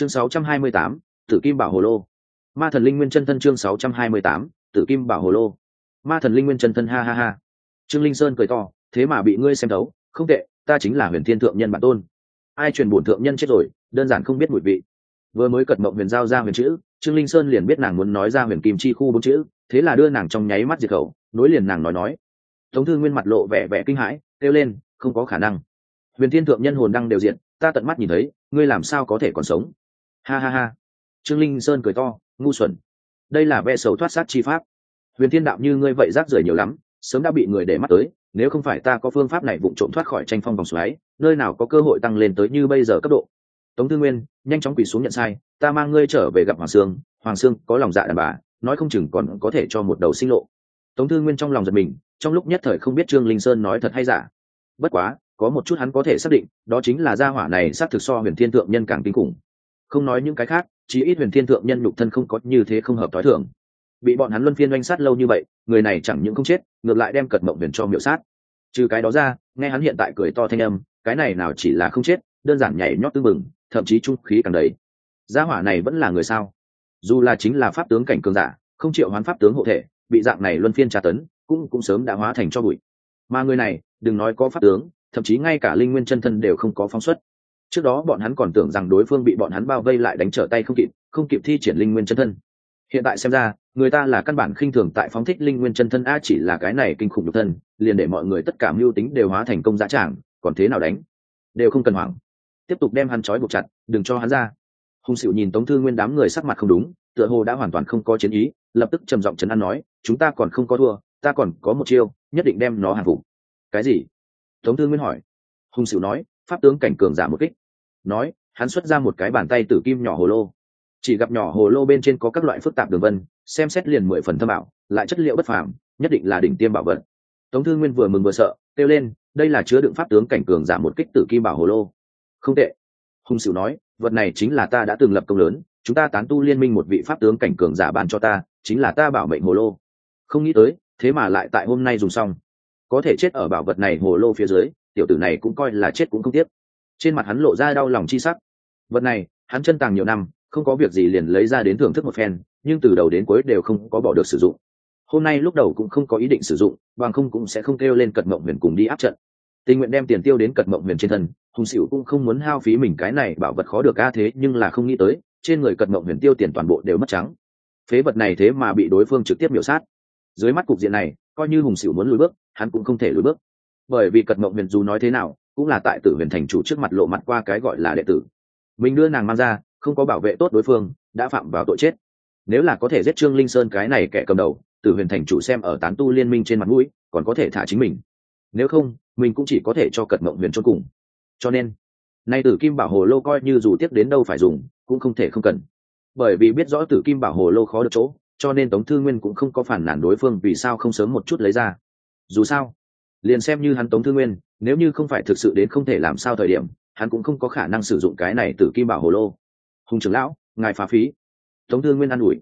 chương 628, tử kim bảo hồ lô. Ma thần linh nguyên chân thân chương 628, tử kim bảo hồ lô. Ma thần linh nguyên chân thân ha ha ha. Trương linh sơn cười to thế mà bị ngươi xem thấu không tệ ta chính là huyền thiên thượng nhân bản tôn. Ai truyền bổn thượng nhân chết rồi đơn giản không biết mùi vị. Vừa mới cật mộng huyền giao ra huyền chữ trương linh sơn liền biết nàng muốn nói ra huyền kim chi khu bốn chữ thế là đưa nàng trong nháy mắt diệt khẩu nối liền nàng nói nói. Tống thư nguyên mặt lộ vẻ vẻ kinh hãi kêu lên không có khả năng. Huyền thiên thượng nhân hồn đăng đều diện ta tận mắt nhìn thấy ngươi làm sao có thể còn sống? Ha ha ha. Trương linh sơn cười to, ngu xuẩn. Đây là ve sầu thoát sát chi pháp. Huyền thiên đạo như ngươi vậy rác rưởi nhiều lắm, sớm đã bị người để mắt tới, nếu không phải ta có phương pháp này vụng trộm thoát khỏi tranh phong vòng xoáy, nơi nào có cơ hội tăng lên tới như bây giờ cấp độ. Tống tư nguyên, nhanh chóng quỳ xuống nhận sai, ta mang ngươi trở về gặp hoàng sương hoàng sương có lòng dạ đàn bà, nói không chừng còn có thể cho một đầu sinh lộ. Tống tư nguyên trong lòng giật mình, trong lúc nhất thời không biết trương linh sơn nói thật hay giả. Bất quá, có một chút hắn có thể xác định, đó chính là gia hỏa này xác thực so huyền thiên thượng nhân càng kinh khủng không nói những cái khác chỉ ít huyền thiên thượng nhân nhục thân không có như thế không hợp t h ó i thường. Bị bọn hắn luân phiên oanh sát lâu như vậy, người này chẳng những không chết, ngược lại đem cật mộng huyền cho miệu sát. Trừ cái đó ra, nghe hắn hiện tại cười to thanh âm, cái này nào chỉ là không chết, đơn giản nhảy nhót tư mừng, thậm chí trung khí càng đầy. Gia hỏa này vẫn là người sao? Dù là chính là pháp tướng cảnh cường giả, không chịu hoán pháp tướng hộ thể, bị dạng này luân phiên tra tấn, cũng cũng sớm đã hóa thành cho bụi. Mà người này, đừng nói có pháp tướng, thậm chí ngay cả linh nguyên chân thân đều không có phóng xuất trước đó bọn hắn còn tưởng rằng đối phương bị bọn hắn bao vây lại đánh trở tay không kịp không kịp thi triển linh nguyên chân thân. Hiện tại xem ra, người ta là căn bản khinh thường tại phóng thích linh nguyên chân thân, a, chỉ là cái này kinh khủng nhục thân, liền để mọi người tất cả mưu tính đều hóa thành công giá trảng còn thế nào đánh? Đều không cần hoảng. Tiếp tục đem hắn trói buộc chặt, đừng cho hắn ra. Hùng xịu nhìn tống thư nguyên đám người sắc mặt không đúng, tựa hồ đã hoàn toàn không có chiến ý, lập tức trầm giọng chấn an nói, chúng ta còn không có thua, ta còn có một chiêu, nhất định đem nó hàng phục. Cái gì? Tống thư nguyên hỏi. Hùng xịu nói pháp tướng cảnh cường giả một kích. Nói, hắn xuất ra một cái bàn tay tử kim nhỏ hồ lô. Chỉ gặp nhỏ hồ lô bên trên có các loại phức tạp đường vân, xem xét liền mười phần thâm ảo, lại chất liệu bất phàm, nhất định là đỉnh tiêm bảo vật. Tống thư nguyên vừa mừng vừa sợ, kêu lên, đây là chứa đựng pháp tướng cảnh cường giả một kích tử kim bảo hồ lô. Không tệ. Hùng sửu nói, vật này chính là ta đã từng lập công lớn, chúng ta tán tu liên minh một vị pháp tướng cảnh cường giả bàn cho ta, chính là ta bảo mệnh hồ lô. Không nghĩ tới, thế mà lại tại hôm nay dùng xong. Có thể chết ở bảo vật này hồ lô phía dưới tiểu tử này cũng coi là chết cũng không tiếc. Trên mặt hắn lộ ra đau lòng chi sắc. Vật này, hắn chân tàng nhiều năm, không có việc gì liền lấy ra đến thưởng thức một phen, nhưng từ đầu đến cuối đều không có bỏ được sử dụng. Hôm nay lúc đầu cũng không có ý định sử dụng, bằng không cũng sẽ không kêu lên cật mộng huyền cùng đi áp trận. Tình nguyện đem tiền tiêu đến cật mộng huyền trên thân, hùng xỉu cũng không muốn hao phí mình cái này bảo vật khó được a thế, nhưng là không nghĩ tới, trên người cật mộng huyền tiêu tiền toàn bộ đều mất trắng. Phế vật này thế mà bị đối phương trực tiếp miểu sát. Dưới mắt cục diện này, coi như hùng xỉu muốn lùi bước, hắn cũng không thể lùi bước bởi vì cật mộng huyền dù nói thế nào, cũng là tại tử huyền thành chủ trước mặt lộ mặt qua cái gọi là đệ tử. Mình đưa nàng mang ra, không có bảo vệ tốt đối phương, đã phạm vào tội chết. Nếu là có thể giết trương linh sơn cái này kẻ cầm đầu, tử huyền thành chủ xem ở tán tu liên minh trên mặt mũi, còn có thể thả chính mình. Nếu không, mình cũng chỉ có thể cho cật mộng huyền cho cùng. Cho nên, nay tử kim bảo hồ lô coi như dù tiếp đến đâu phải dùng, cũng không thể không cần. Bởi vì biết rõ tử kim bảo hồ lô khó được chỗ, cho nên tống thư nguyên cũng không có phản nản đối phương vì sao không sớm một chút lấy ra. Dù sao liền xem như hắn tống thư nguyên, nếu như không phải thực sự đến không thể làm sao thời điểm, hắn cũng không có khả năng sử dụng cái này từ kim bảo hồ lô. Hùng trưởng lão, ngài phá phí. Tống thư nguyên an ủi.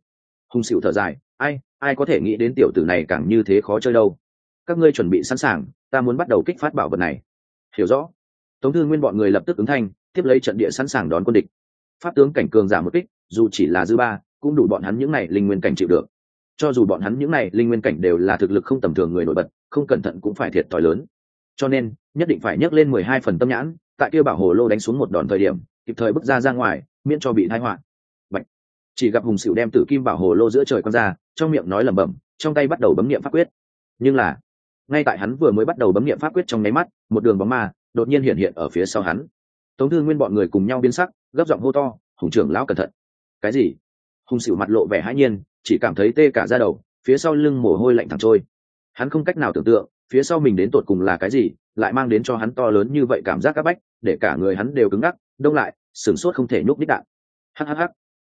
Hùng xịu thở dài, ai ai có thể nghĩ đến tiểu tử này càng như thế khó chơi đâu. Các ngươi chuẩn bị sẵn sàng, ta muốn bắt đầu kích phát bảo vật này. Hiểu rõ. Tống thư nguyên bọn người lập tức ứng thanh, tiếp lấy trận địa sẵn sàng đón quân địch. Pháp tướng cảnh cường giả một kích, dù chỉ là dư ba, cũng đủ bọn hắn những này linh nguyên cảnh chịu được. Cho dù bọn hắn những này linh nguyên cảnh đều là thực lực không tầm thường người nổi bật không cẩn thận cũng phải thiệt thòi lớn. Cho nên, nhất định phải nhấc lên mười hai phần tâm nhãn, tại kia bảo hồ lô đánh xuống một đòn thời điểm, kịp thời bước ra ra ngoài, miễn cho bị thái họa. Bạch. chỉ gặp hùng sửu đem tử kim bảo hồ lô giữa trời con ra, trong miệng nói lẩm bẩm, trong tay bắt đầu bấm niệm pháp quyết. Nhưng là, ngay tại hắn vừa mới bắt đầu bấm niệm pháp quyết trong nháy mắt, một đường bóng ma đột nhiên hiện hiện ở phía sau hắn. Tống thư nguyên bọn người cùng nhau biến sắc, gấp giọng hô to, hùng trưởng lão cẩn thận. Cái gì? Hùng sửu mặt lộ vẻ hãi nhiên, chỉ cảm thấy tê cả ra đầu, phía sau lưng mồ hôi lạnh thẳng trôi hắn không cách nào tưởng tượng, phía sau mình đến tột cùng là cái gì, lại mang đến cho hắn to lớn như vậy cảm giác c áp bách, để cả người hắn đều cứng ngắc, đông lại, sửng sốt không thể nhúc nít đạn. Hhh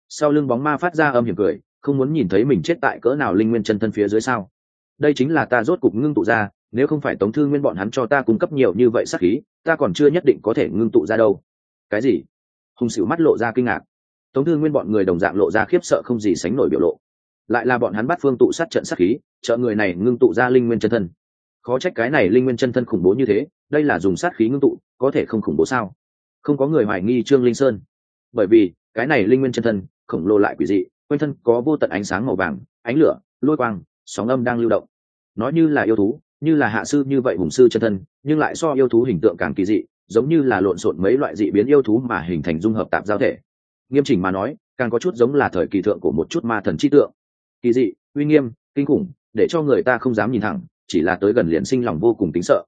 sau lưng bóng ma phát ra âm hiểm cười, không muốn nhìn thấy mình chết tại cỡ nào linh nguyên chân thân phía dưới sao. Đây chính là ta rốt cục ngưng tụ ra, nếu không phải tống thư nguyên bọn hắn cho ta cung cấp nhiều như vậy sắc khí, ta còn chưa nhất định có thể ngưng tụ ra đâu. Cái gì? Hùng xịu mắt lộ ra kinh ngạc. Tống thư nguyên bọn người đồng dạng lộ ra khiếp sợ không gì sánh nổi biểu lộ lại là bọn hắn bắt phương tụ sát trận sát khí, trợ người này ngưng tụ ra linh nguyên chân thân. Khó trách cái này linh nguyên chân thân khủng bố như thế, đây là dùng sát khí ngưng tụ, có thể không khủng bố sao? Không có người hoài nghi trương linh sơn. Bởi vì, cái này linh nguyên chân thân, khổng lồ lại quỷ dị, quanh thân có vô tận ánh sáng màu vàng, ánh lửa, lôi quang, sóng âm đang lưu động. Nói như là yêu thú, như là hạ sư như vậy hùng sư chân thân, nhưng lại so yêu thú hình tượng càng kỳ dị, giống như là lộn xộn mấy loại dị biến yêu thú mà hình thành dung hợp tạp giao thể. Nghiêm chỉnh mà nói, càng có chút giống là thời kỳ thượng của một chút ma thần chi tượng kỳ dị, uy nghiêm, kinh khủng, để cho người ta không dám nhìn thẳng, chỉ là tới gần liền sinh lòng vô cùng tính sợ.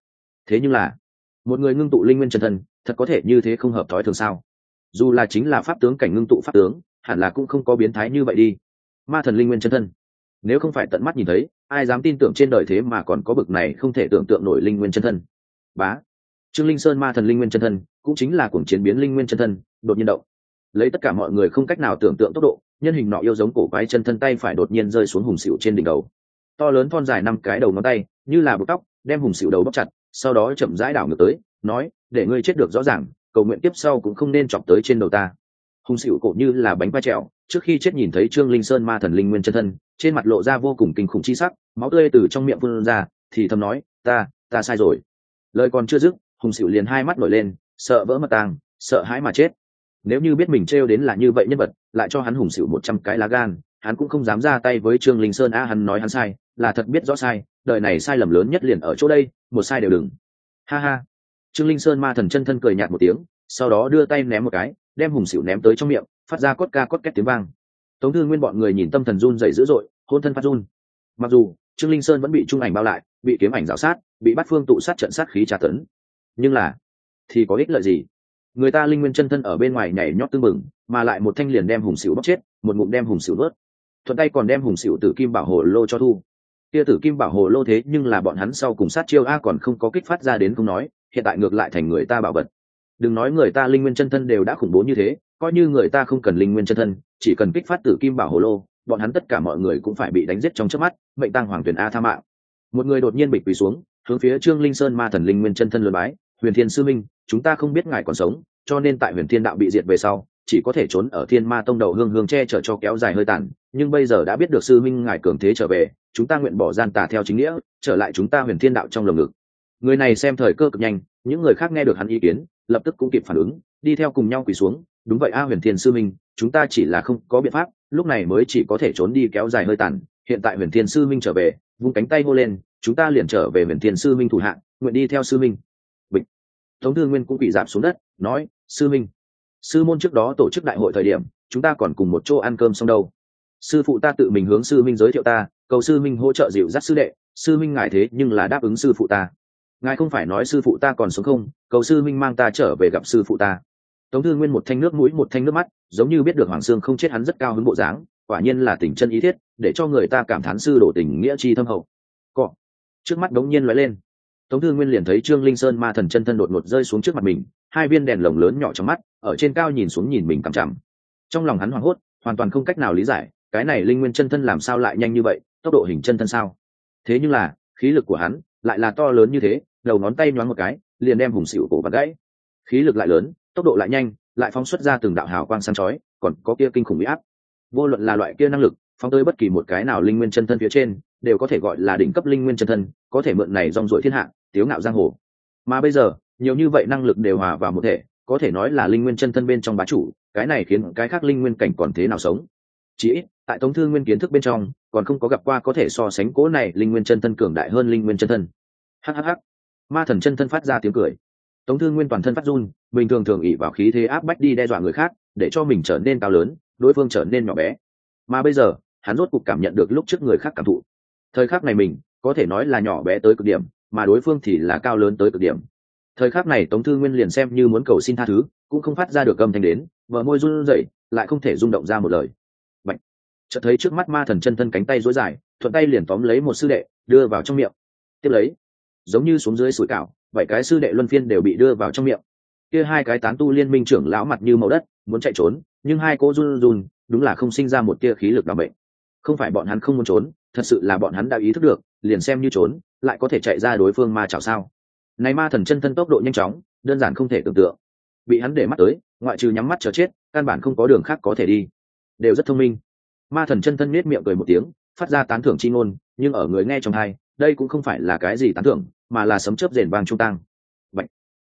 Thế nhưng là, một người ngưng tụ linh nguyên chân thân, thật có thể như thế không hợp thói thường sao? Dù là chính là pháp tướng cảnh ngưng tụ pháp tướng, hẳn là cũng không có biến thái như vậy đi. Ma thần linh nguyên chân thân, nếu không phải tận mắt nhìn thấy, ai dám tin tưởng trên đời thế mà còn có bực này không thể tưởng tượng nổi linh nguyên chân thân? Bá, trương linh sơn ma thần linh nguyên chân thân, cũng chính là cuồng chiến biến linh nguyên chân thân, đột nhiên động. Lấy tất cả mọi người không cách nào tưởng tượng tốc độ nhân hình nọ yêu giống cổ quái chân thân tay phải đột nhiên rơi xuống hùng xịu trên đỉnh đầu. To lớn thon dài năm cái đầu ngón tay như là bực tóc đem hùng xịu đầu bóc chặt sau đó chậm rãi đảo ngược tới nói để ngươi chết được rõ ràng cầu nguyện tiếp sau cũng không nên chọc tới trên đầu ta. Hùng xịu cổ như là bánh vai trẹo, trước khi chết nhìn thấy trương linh sơn ma thần linh nguyên chân thân trên mặt lộ ra vô cùng kinh khủng chi sắc máu tươi từ trong miệng phun ra thì thầm nói ta ta sai rồi. Lời còn chưa dứt hùng xịu liền hai mắt nổi lên sợ vỡ mật tàng sợ hãi mà chết nếu như biết mình trêu đến là như vậy nhân vật, lại cho hắn hùng xịu một trăm cái lá gan, hắn cũng không dám ra tay với trương linh sơn. A, hắn nói hắn sai, là thật biết rõ sai, đời này sai lầm lớn nhất liền ở chỗ đây, một sai đều đừng. Ha ha. Trương linh sơn ma thần chân thân cười nhạt một tiếng, sau đó đưa tay ném một cái, đem hùng xịu ném tới trong miệng, phát ra cốt ca cốt két tiếng vang. Tống thư nguyên bọn người nhìn tâm thần run dày dữ dội, hôn thân phát run. Mặc dù, trương linh sơn vẫn bị trung ảnh bao lại, bị kiếm ảnh rào sát, bị bắt phương tụ sát trận sát khí tra tấn. Nhưng là, thì có ích lợi gì? Người ta linh nguyên chân thân ở bên ngoài nhảy nhót tưng bừng, mà lại một thanh liền đem hùng xỉu bóc chết, một ngụm đem hùng xỉu vớt. Thuận tay còn đem hùng xỉu tử kim bảo hồ lô cho thu. Kia tử kim bảo hồ lô thế nhưng là bọn hắn sau cùng sát chiêu a còn không có kích phát ra đến không nói, hiện tại ngược lại thành người ta bảo vật. Đừng nói người ta linh nguyên chân thân đều đã khủng bố như thế, coi như người ta không cần linh nguyên chân thân, chỉ cần kích phát tử kim bảo hồ lô, bọn hắn tất cả mọi người cũng phải bị đánh giết trong chớp mắt, mệnh tăng hoàng tuyển a tha mạng. Một người đột nhiên bịch quỳ xuống, hướng phía trương linh sơn ma thần linh nguyên chân thân lượt bái huyền thiên sư minh, chúng ta không biết ngài còn sống, cho nên tại huyền thiên đạo bị diệt về sau, chỉ có thể trốn ở thiên ma tông đầu hương hương che chở cho kéo dài hơi tàn. Nhưng bây giờ đã biết được sư minh ngài cường thế trở về, chúng ta nguyện bỏ gian tà theo chính nghĩa, trở lại chúng ta huyền thiên đạo trong lồng ngực. Người này xem thời cơ cực nhanh, những người khác nghe được hắn ý kiến, lập tức cũng kịp phản ứng, đi theo cùng nhau quỳ xuống. Đúng vậy a, huyền thiên sư minh, chúng ta chỉ là không có biện pháp, lúc này mới chỉ có thể trốn đi kéo dài hơi tàn. Hiện tại huyền thiên sư minh trở về, vung cánh tay hô lên, chúng ta liền trở về huyền thiên sư minh thủ hạng nguyện đi theo sư minh tống thư nguyên cũng bị giảm xuống đất, nói, sư minh, sư môn trước đó tổ chức đại hội thời điểm, chúng ta còn cùng một chỗ ăn cơm xong đâu. Sư phụ ta tự mình hướng sư minh giới thiệu ta, cầu sư minh hỗ trợ dịu dắt sư đệ, sư minh ngại thế nhưng là đáp ứng sư phụ ta. Ngài không phải nói sư phụ ta còn sống không, cầu sư minh mang ta trở về gặp sư phụ ta. Tống thư nguyên một thanh nước mũi, một thanh nước mắt, giống như biết được hoàng sương không chết hắn rất cao hứng bộ dáng, quả nhiên là tình chân ý thiết, để cho người ta cảm thán sư đổ tình nghĩa chi thâm hậu. Cọ. Trước mắt đống nhiên lóe lên tống thư nguyên liền thấy trương linh sơn ma thần chân thân đột ngột rơi xuống trước mặt mình, hai viên đèn lồng lớn nhỏ trong mắt, ở trên cao nhìn xuống nhìn mình cằm chằm. Trong lòng hắn hoảng hốt, hoàn toàn không cách nào lý giải, cái này linh nguyên chân thân làm sao lại nhanh như vậy, tốc độ hình chân thân sao? Thế nhưng là, khí lực của hắn lại là to lớn như thế, đầu ngón tay nhoáng một cái, liền đem hùng sỉu cổ và gãy. Khí lực lại lớn, tốc độ lại nhanh, lại phóng xuất ra từng đạo hào quang sáng chói, còn có kia kinh khủng bị áp. Vô luận là loại kia năng lực, phóng tới bất kỳ một cái nào linh nguyên chân thân phía trên, đều có thể gọi là đỉnh cấp linh nguyên chân thân, có thể mượn này rong ruổi thiên hạ tiếu ngạo giang hồ. Mà bây giờ, nhiều như vậy năng lực đều hòa vào một thể, có thể nói là linh nguyên chân thân bên trong bá chủ, cái này khiến cái khác linh nguyên cảnh còn thế nào sống? Chỉ ít, tại tống thư nguyên kiến thức bên trong, còn không có gặp qua có thể so sánh cố này linh nguyên chân thân cường đại hơn linh nguyên chân thân. Hhh ma thần chân thân phát ra tiếng cười. Tống thư nguyên toàn thân phát run, bình thường thường ỉ vào khí thế áp bách đi đe dọa người khác, để cho mình trở nên cao lớn, đối phương trở nên nhỏ bé. Mà bây giờ, hắn rốt cuộc cảm nhận được lúc trước người khác cảm thụ. Thời khắc này mình, có thể nói là nhỏ bé tới cực điểm mà đối phương thì là cao lớn tới cực điểm. Thời khắc này tống thư nguyên liền xem như muốn cầu xin tha thứ, cũng không phát ra được âm thanh đến vợ môi run rẩy, lại không thể rung động ra một lời. Bạch. chợt thấy trước mắt ma thần chân thân cánh tay rối dài, thuận tay liền tóm lấy một sư đệ, đưa vào trong miệng. Tiếp lấy, giống như xuống dưới sủi cảo, bảy cái sư đệ luân phiên đều bị đưa vào trong miệng. Kia hai cái tán tu liên minh trưởng lão mặt như màu đất, muốn chạy trốn, nhưng hai cô run run, đúng là không sinh ra một tia khí lực nào bệnh. Không phải bọn hắn không muốn trốn, thật sự là bọn hắn đã ý thức được liền xem như trốn, lại có thể chạy ra đối phương ma chảo sao? Này ma thần chân thân tốc độ nhanh chóng, đơn giản không thể tưởng tượng. Bị hắn để mắt tới, ngoại trừ nhắm mắt chờ chết, căn bản không có đường khác có thể đi. Đều rất thông minh. Ma thần chân thân nết miệng cười một tiếng, phát ra tán thưởng chi ngôn, nhưng ở người nghe trong hai, đây cũng không phải là cái gì tán thưởng, mà là sấm chớp rền vang trung tăng Bạch.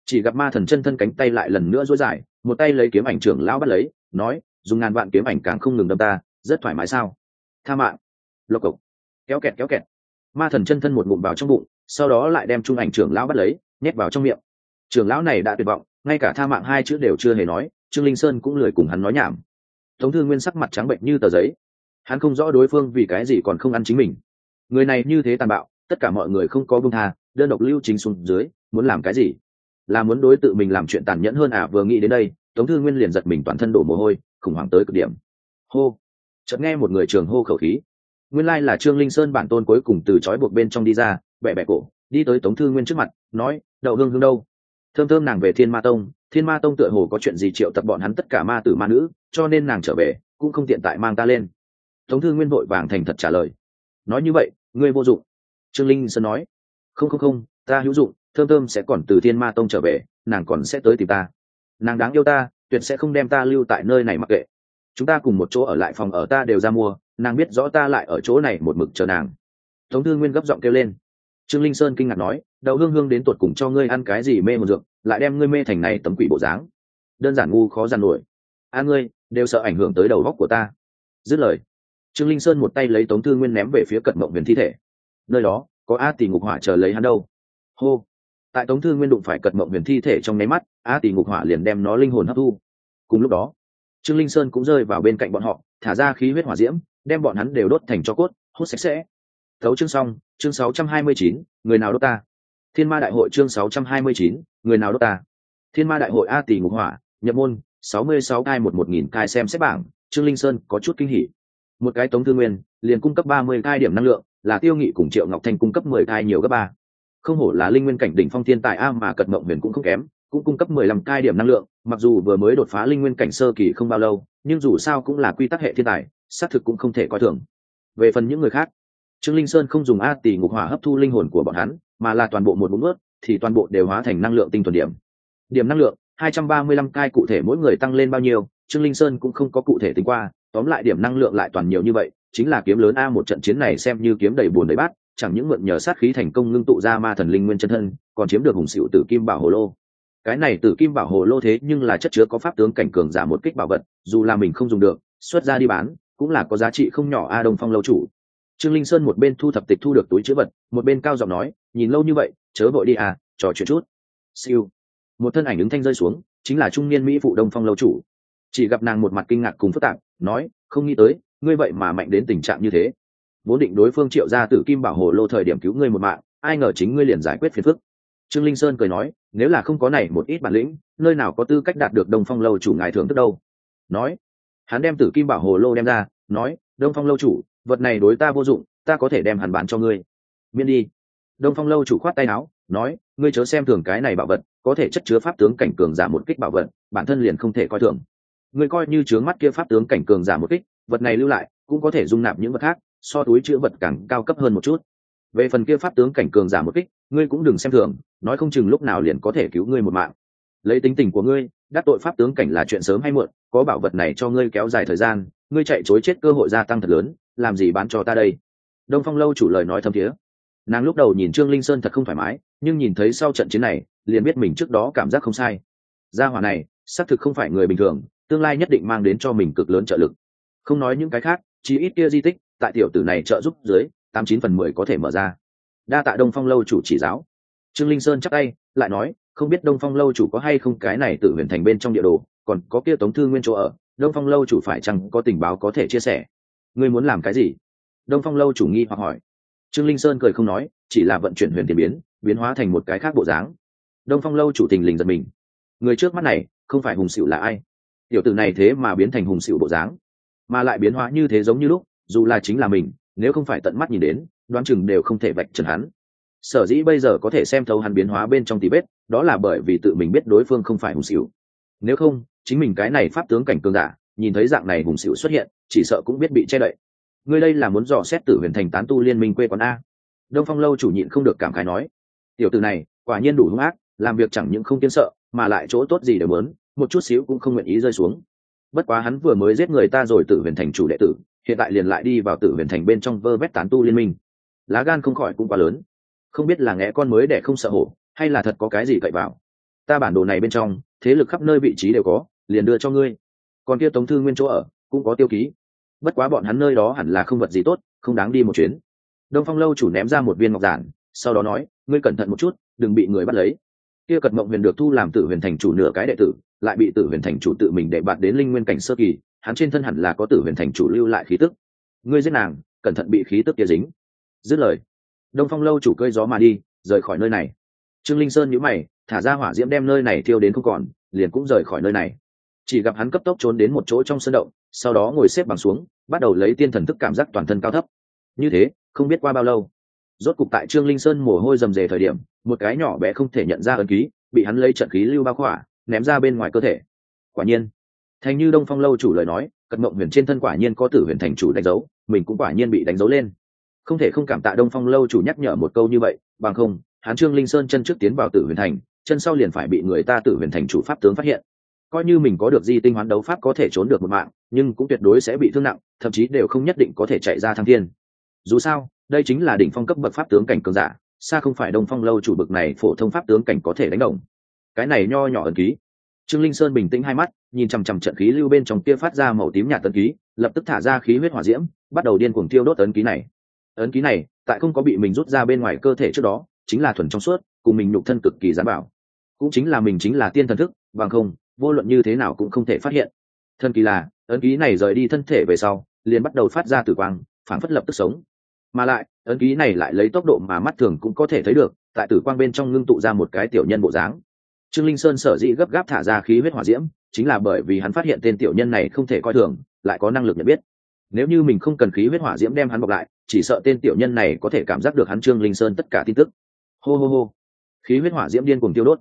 chỉ gặp ma thần chân thân cánh tay lại lần nữa dối dài, một tay lấy kiếm ảnh trưởng lão bắt lấy, nói, dùng ngàn vạn kiếm ảnh càng không ngừng đâm ta, rất thoải mái sao? Tha mạng. Lộc cộc. Kéo kẹt kéo kẹt ma thần chân thân một ngụm vào trong bụng, sau đó lại đem trung ảnh trưởng lão bắt lấy, nhét vào trong miệng. Trưởng lão này đã tuyệt vọng, ngay cả tha mạng hai chữ đều chưa hề nói, trương linh sơn cũng lười cùng hắn nói nhảm. Tống thư nguyên sắc mặt trắng bệnh như tờ giấy. Hắn không rõ đối phương vì cái gì còn không ăn chính mình. Người này như thế tàn bạo, tất cả mọi người không có bưng tha, đơn độc lưu chính xuống dưới, muốn làm cái gì? Là muốn đối tự mình làm chuyện tàn nhẫn hơn à vừa nghĩ đến đây, tống thư nguyên liền giật mình toàn thân đổ mồ hôi, khủng hoảng tới cực điểm. Hô. Chợt nghe một người trường hô khẩu khí nguyên lai là trương linh sơn bản tôn cuối cùng từ trói buộc bên trong đi ra bẹ bẹ cổ, đi tới tống thư nguyên trước mặt, nói, đậu hương hương đâu? Thơm thơm nàng về thiên ma tông, thiên ma tông tựa hồ có chuyện gì triệu tập bọn hắn tất cả ma tử ma nữ, cho nên nàng trở về, cũng không tiện tại mang ta lên. Tống thư nguyên vội vàng thành thật trả lời, nói như vậy, ngươi vô dụng. Trương linh sơn nói, không không không, ta hữu dụng, thơm thơm sẽ còn từ thiên ma tông trở về, nàng còn sẽ tới tìm ta. Nàng đáng yêu ta, tuyệt sẽ không đem ta lưu tại nơi này mặc kệ. Chúng ta cùng một chỗ ở lại phòng ở ta đều ra mua nàng biết rõ ta lại ở chỗ này một mực chờ nàng. Tống thư nguyên gấp giọng kêu lên. Trương linh sơn kinh ngạc nói, đậu hương hương đến tuột cùng cho ngươi ăn cái gì mê một dược, lại đem ngươi mê thành này tấm quỷ bộ dáng. Đơn giản ngu khó giàn nổi. A à ngươi, đều sợ ảnh hưởng tới đầu góc của ta. Dứt lời, trương linh sơn một tay lấy tống thư nguyên ném về phía cận mộng huyền thi thể. Nơi đó, có a tỷ ngục hỏa chờ lấy hắn đâu. Hô. Tại tống thư nguyên đụng phải cật mộng huyền thi thể trong nháy mắt, a tỷ ngục hỏa liền đem nó linh hồn hấp thu. Cùng lúc đó, trương linh sơn cũng rơi vào bên cạnh bọn họ, thả ra khí huyết hỏa diễm đem bọn hắn đều đốt thành cho cốt hút sạch sẽ. Thấu chương xong chương 629, người nào đốt ta? Thiên ma đại hội chương 629, người nào đốt ta? Thiên ma đại hội a tỷ ngục hỏa nhập môn 66 cai một một nghìn cai xem xét bảng trương linh sơn có chút kinh hỉ. Một cái tống thư nguyên liền cung cấp 30 cai điểm năng lượng là tiêu nghị cùng triệu ngọc thanh cung cấp 10 cai nhiều gấp ba. Không hổ là linh nguyên cảnh đỉnh phong thiên tài a mà cật mộng huyền cũng không kém cũng cung cấp 15 cai điểm năng lượng mặc dù vừa mới đột phá linh nguyên cảnh sơ kỳ không bao lâu nhưng dù sao cũng là quy tắc hệ thiên tài xác thực cũng không thể coi thường. Về phần những người khác, trương linh sơn không dùng a tỷ ngục hỏa hấp thu linh hồn của bọn hắn, mà là toàn bộ một bốn ướt, thì toàn bộ đều hóa thành năng lượng tinh thuần điểm. Điểm năng lượng 235 cai cụ thể mỗi người tăng lên bao nhiêu, trương linh sơn cũng không có cụ thể tính qua, tóm lại điểm năng lượng lại toàn nhiều như vậy, chính là kiếm lớn a một trận chiến này xem như kiếm đầy buồn đầy bát, chẳng những mượn nhờ sát khí thành công ngưng tụ ra ma thần linh nguyên chân thân, còn chiếm được hùng xịu tử kim bảo hồ lô. Cái này tử kim bảo hồ lô thế nhưng là chất chứa có pháp tướng cảnh cường giả một kích bảo vật, dù là mình không dùng được, xuất ra đi bán cũng là có giá trị không nhỏ a đông phong lâu chủ. Trương linh sơn một bên thu thập tịch thu được túi chữ vật, một bên cao giọng nói, nhìn lâu như vậy, chớ vội đi à trò chuyện chút. Siêu. Một thân ảnh ứng thanh rơi xuống, chính là trung niên mỹ phụ đông phong lâu chủ. Chỉ gặp nàng một mặt kinh ngạc cùng phức tạp, nói, không nghĩ tới, ngươi vậy mà mạnh đến tình trạng như thế. Vốn định đối phương triệu ra tử kim bảo hồ lô thời điểm cứu ngươi một mạng, ai ngờ chính ngươi liền giải quyết phiền phức. Trương linh sơn cười nói, nếu là không có này một ít bản lĩnh, nơi nào có tư cách đạt được đông phong lâu chủ ngài thưởng thức đâu? Nói hắn đem tử kim bảo hồ lô đem ra, nói, đông phong lâu chủ, vật này đối ta vô dụng, ta có thể đem hắn bán cho ngươi. Miễn đi. Đông phong lâu chủ khoát tay áo, nói, ngươi chớ xem thường cái này bảo vật, có thể chất chứa pháp tướng cảnh cường giả một kích bảo vật, bản thân liền không thể coi thường. Ngươi coi như chướng mắt kia pháp tướng cảnh cường giả một kích, vật này lưu lại, cũng có thể dung nạp những vật khác, so túi chữ vật càng cao cấp hơn một chút. Về phần kia pháp tướng cảnh cường giả một kích, ngươi cũng đừng xem thường, nói không chừng lúc nào liền có thể cứu ngươi một mạng. Lấy tính tình của ngươi đắc tội pháp tướng cảnh là chuyện sớm hay muộn, có bảo vật này cho ngươi kéo dài thời gian, ngươi chạy chối chết cơ hội gia tăng thật lớn, làm gì bán cho ta đây? Đông phong lâu chủ lời nói thâm thiế. Nàng lúc đầu nhìn trương linh sơn thật không thoải mái, nhưng nhìn thấy sau trận chiến này, liền biết mình trước đó cảm giác không sai. Gia hỏa này, xác thực không phải người bình thường, tương lai nhất định mang đến cho mình cực lớn trợ lực. Không nói những cái khác chỉ ít kia di tích, tại tiểu tử này trợ giúp dưới, tám chín phần mười có thể mở ra. Đa tạ đông phong lâu chủ chỉ giáo. Trương linh sơn chắc tay, lại nói không biết đông phong lâu chủ có hay không cái này tự huyền thành bên trong địa đồ, còn có kia tống thư nguyên chỗ ở, đông phong lâu chủ phải chăng có tình báo có thể chia sẻ? Ngươi muốn làm cái gì? Đông phong lâu chủ nghi hoặc hỏi. Trương linh sơn cười không nói, chỉ là vận chuyển huyền tiền biến biến hóa thành một cái khác bộ dáng. Đông phong lâu chủ tình lình giật mình. Người trước mắt này, không phải hùng xịu là ai? Tiểu tử này thế mà biến thành hùng xịu bộ dáng, mà lại biến hóa như thế giống như lúc, dù là chính là mình, nếu không phải tận mắt nhìn đến, đoán chừng đều không thể vạch trần hắn sở dĩ bây giờ có thể xem thấu hắn biến hóa bên trong tí vết, đó là bởi vì tự mình biết đối phương không phải hùng xỉu. Nếu không chính mình cái này pháp tướng cảnh cường giả nhìn thấy dạng này hùng xỉu xuất hiện chỉ sợ cũng biết bị che đậy. Ngươi đây là muốn dò xét tử huyền thành tán tu liên minh quê quán a. Đông phong lâu chủ nhịn không được cảm khái nói. Tiểu từ này quả nhiên đủ hung ác làm việc chẳng những không kiên sợ mà lại chỗ tốt gì đều muốn một chút xíu cũng không nguyện ý rơi xuống. Bất quá hắn vừa mới giết người ta rồi tử huyền thành chủ đệ tử hiện tại liền lại đi vào tử huyền thành bên trong vơ vét tán tu liên minh. Lá gan không khỏi cũng quá lớn không biết là nghe con mới để không sợ hổ, hay là thật có cái gì cậy vào. Ta bản đồ này bên trong, thế lực khắp nơi vị trí đều có, liền đưa cho ngươi. Còn kia tống thư nguyên chỗ ở, cũng có tiêu ký. Bất quá bọn hắn nơi đó hẳn là không vật gì tốt, không đáng đi một chuyến. Đông phong lâu chủ ném ra một viên ngọc giản, sau đó nói, ngươi cẩn thận một chút, đừng bị người bắt lấy. Kia cật mộng huyền được thu làm tử huyền thành chủ nửa cái đệ tử, lại bị tử huyền thành chủ tự mình đệ bạt đến linh nguyên cảnh sơ kỳ, hắn trên thân hẳn là có tử huyền thành chủ lưu lại khí tức. Ngươi giết nàng, cẩn thận bị khí tức kia dính. Dứt lời đông phong lâu chủ cơi gió mà đi, rời khỏi nơi này. Trương linh sơn nhữ mày, thả ra hỏa diễm đem nơi này thiêu đến không còn, liền cũng rời khỏi nơi này. Chỉ gặp hắn cấp tốc trốn đến một chỗ trong sân động, sau đó ngồi xếp bằng xuống, bắt đầu lấy tiên thần thức cảm giác toàn thân cao thấp. Như thế, không biết qua bao lâu. Rốt cục tại trương linh sơn mồ hôi rầm rề thời điểm, một cái nhỏ bé không thể nhận ra ấn ký, bị hắn lấy trận khí lưu bao khỏa, ném ra bên ngoài cơ thể. Quả nhiên, thành như đông phong lâu chủ lời nói, cật mộng huyền trên thân quả nhiên có tử huyền thành chủ đánh dấu, mình cũng quả nhiên bị đánh dấu lên không thể không cảm tạ đông phong lâu chủ nhắc nhở một câu như vậy, bằng không, hán trương linh sơn chân trước tiến vào tử huyền thành, chân sau liền phải bị người ta tử huyền thành chủ pháp tướng phát hiện. Coi như mình có được di tinh hoán đấu pháp có thể trốn được một mạng, nhưng cũng tuyệt đối sẽ bị thương nặng, thậm chí đều không nhất định có thể chạy ra thăng thiên. Dù sao, đây chính là đỉnh phong cấp bậc pháp tướng cảnh cường giả, xa không phải đông phong lâu chủ bậc này phổ thông pháp tướng cảnh có thể đánh động cái này nho nhỏ ẩn ký. Trương linh sơn bình tĩnh hai mắt, nhìn chằm chằm trận khí lưu bên trong kia phát ra màu tím nhạt tấn ký, lập tức thả ra khí huyết hỏa diễm, bắt đầu điên cuồng tiêu đốt tấn ký này ấn ký này, tại không có bị mình rút ra bên ngoài cơ thể trước đó, chính là thuần trong suốt, cùng mình nhục thân cực kỳ gián bảo. Cũng chính là mình chính là tiên thần thức, bằng không, vô luận như thế nào cũng không thể phát hiện. Thân kỳ là, ấn ký này rời đi thân thể về sau, liền bắt đầu phát ra tử quang phản phất lập tức sống. Mà lại, ấn ký này lại lấy tốc độ mà mắt thường cũng có thể thấy được, tại tử quang bên trong ngưng tụ ra một cái tiểu nhân bộ dáng. Trương linh sơn sở dĩ gấp gáp thả ra khí huyết hỏa diễm, chính là bởi vì hắn phát hiện tên tiểu nhân này không thể coi thường, lại có năng lực nhận biết nếu như mình không cần khí huyết hỏa diễm đem hắn bọc lại, chỉ sợ tên tiểu nhân này có thể cảm giác được hắn trương linh sơn tất cả tin tức. Hô hô hô. Khí huyết hỏa diễm điên cùng tiêu đốt.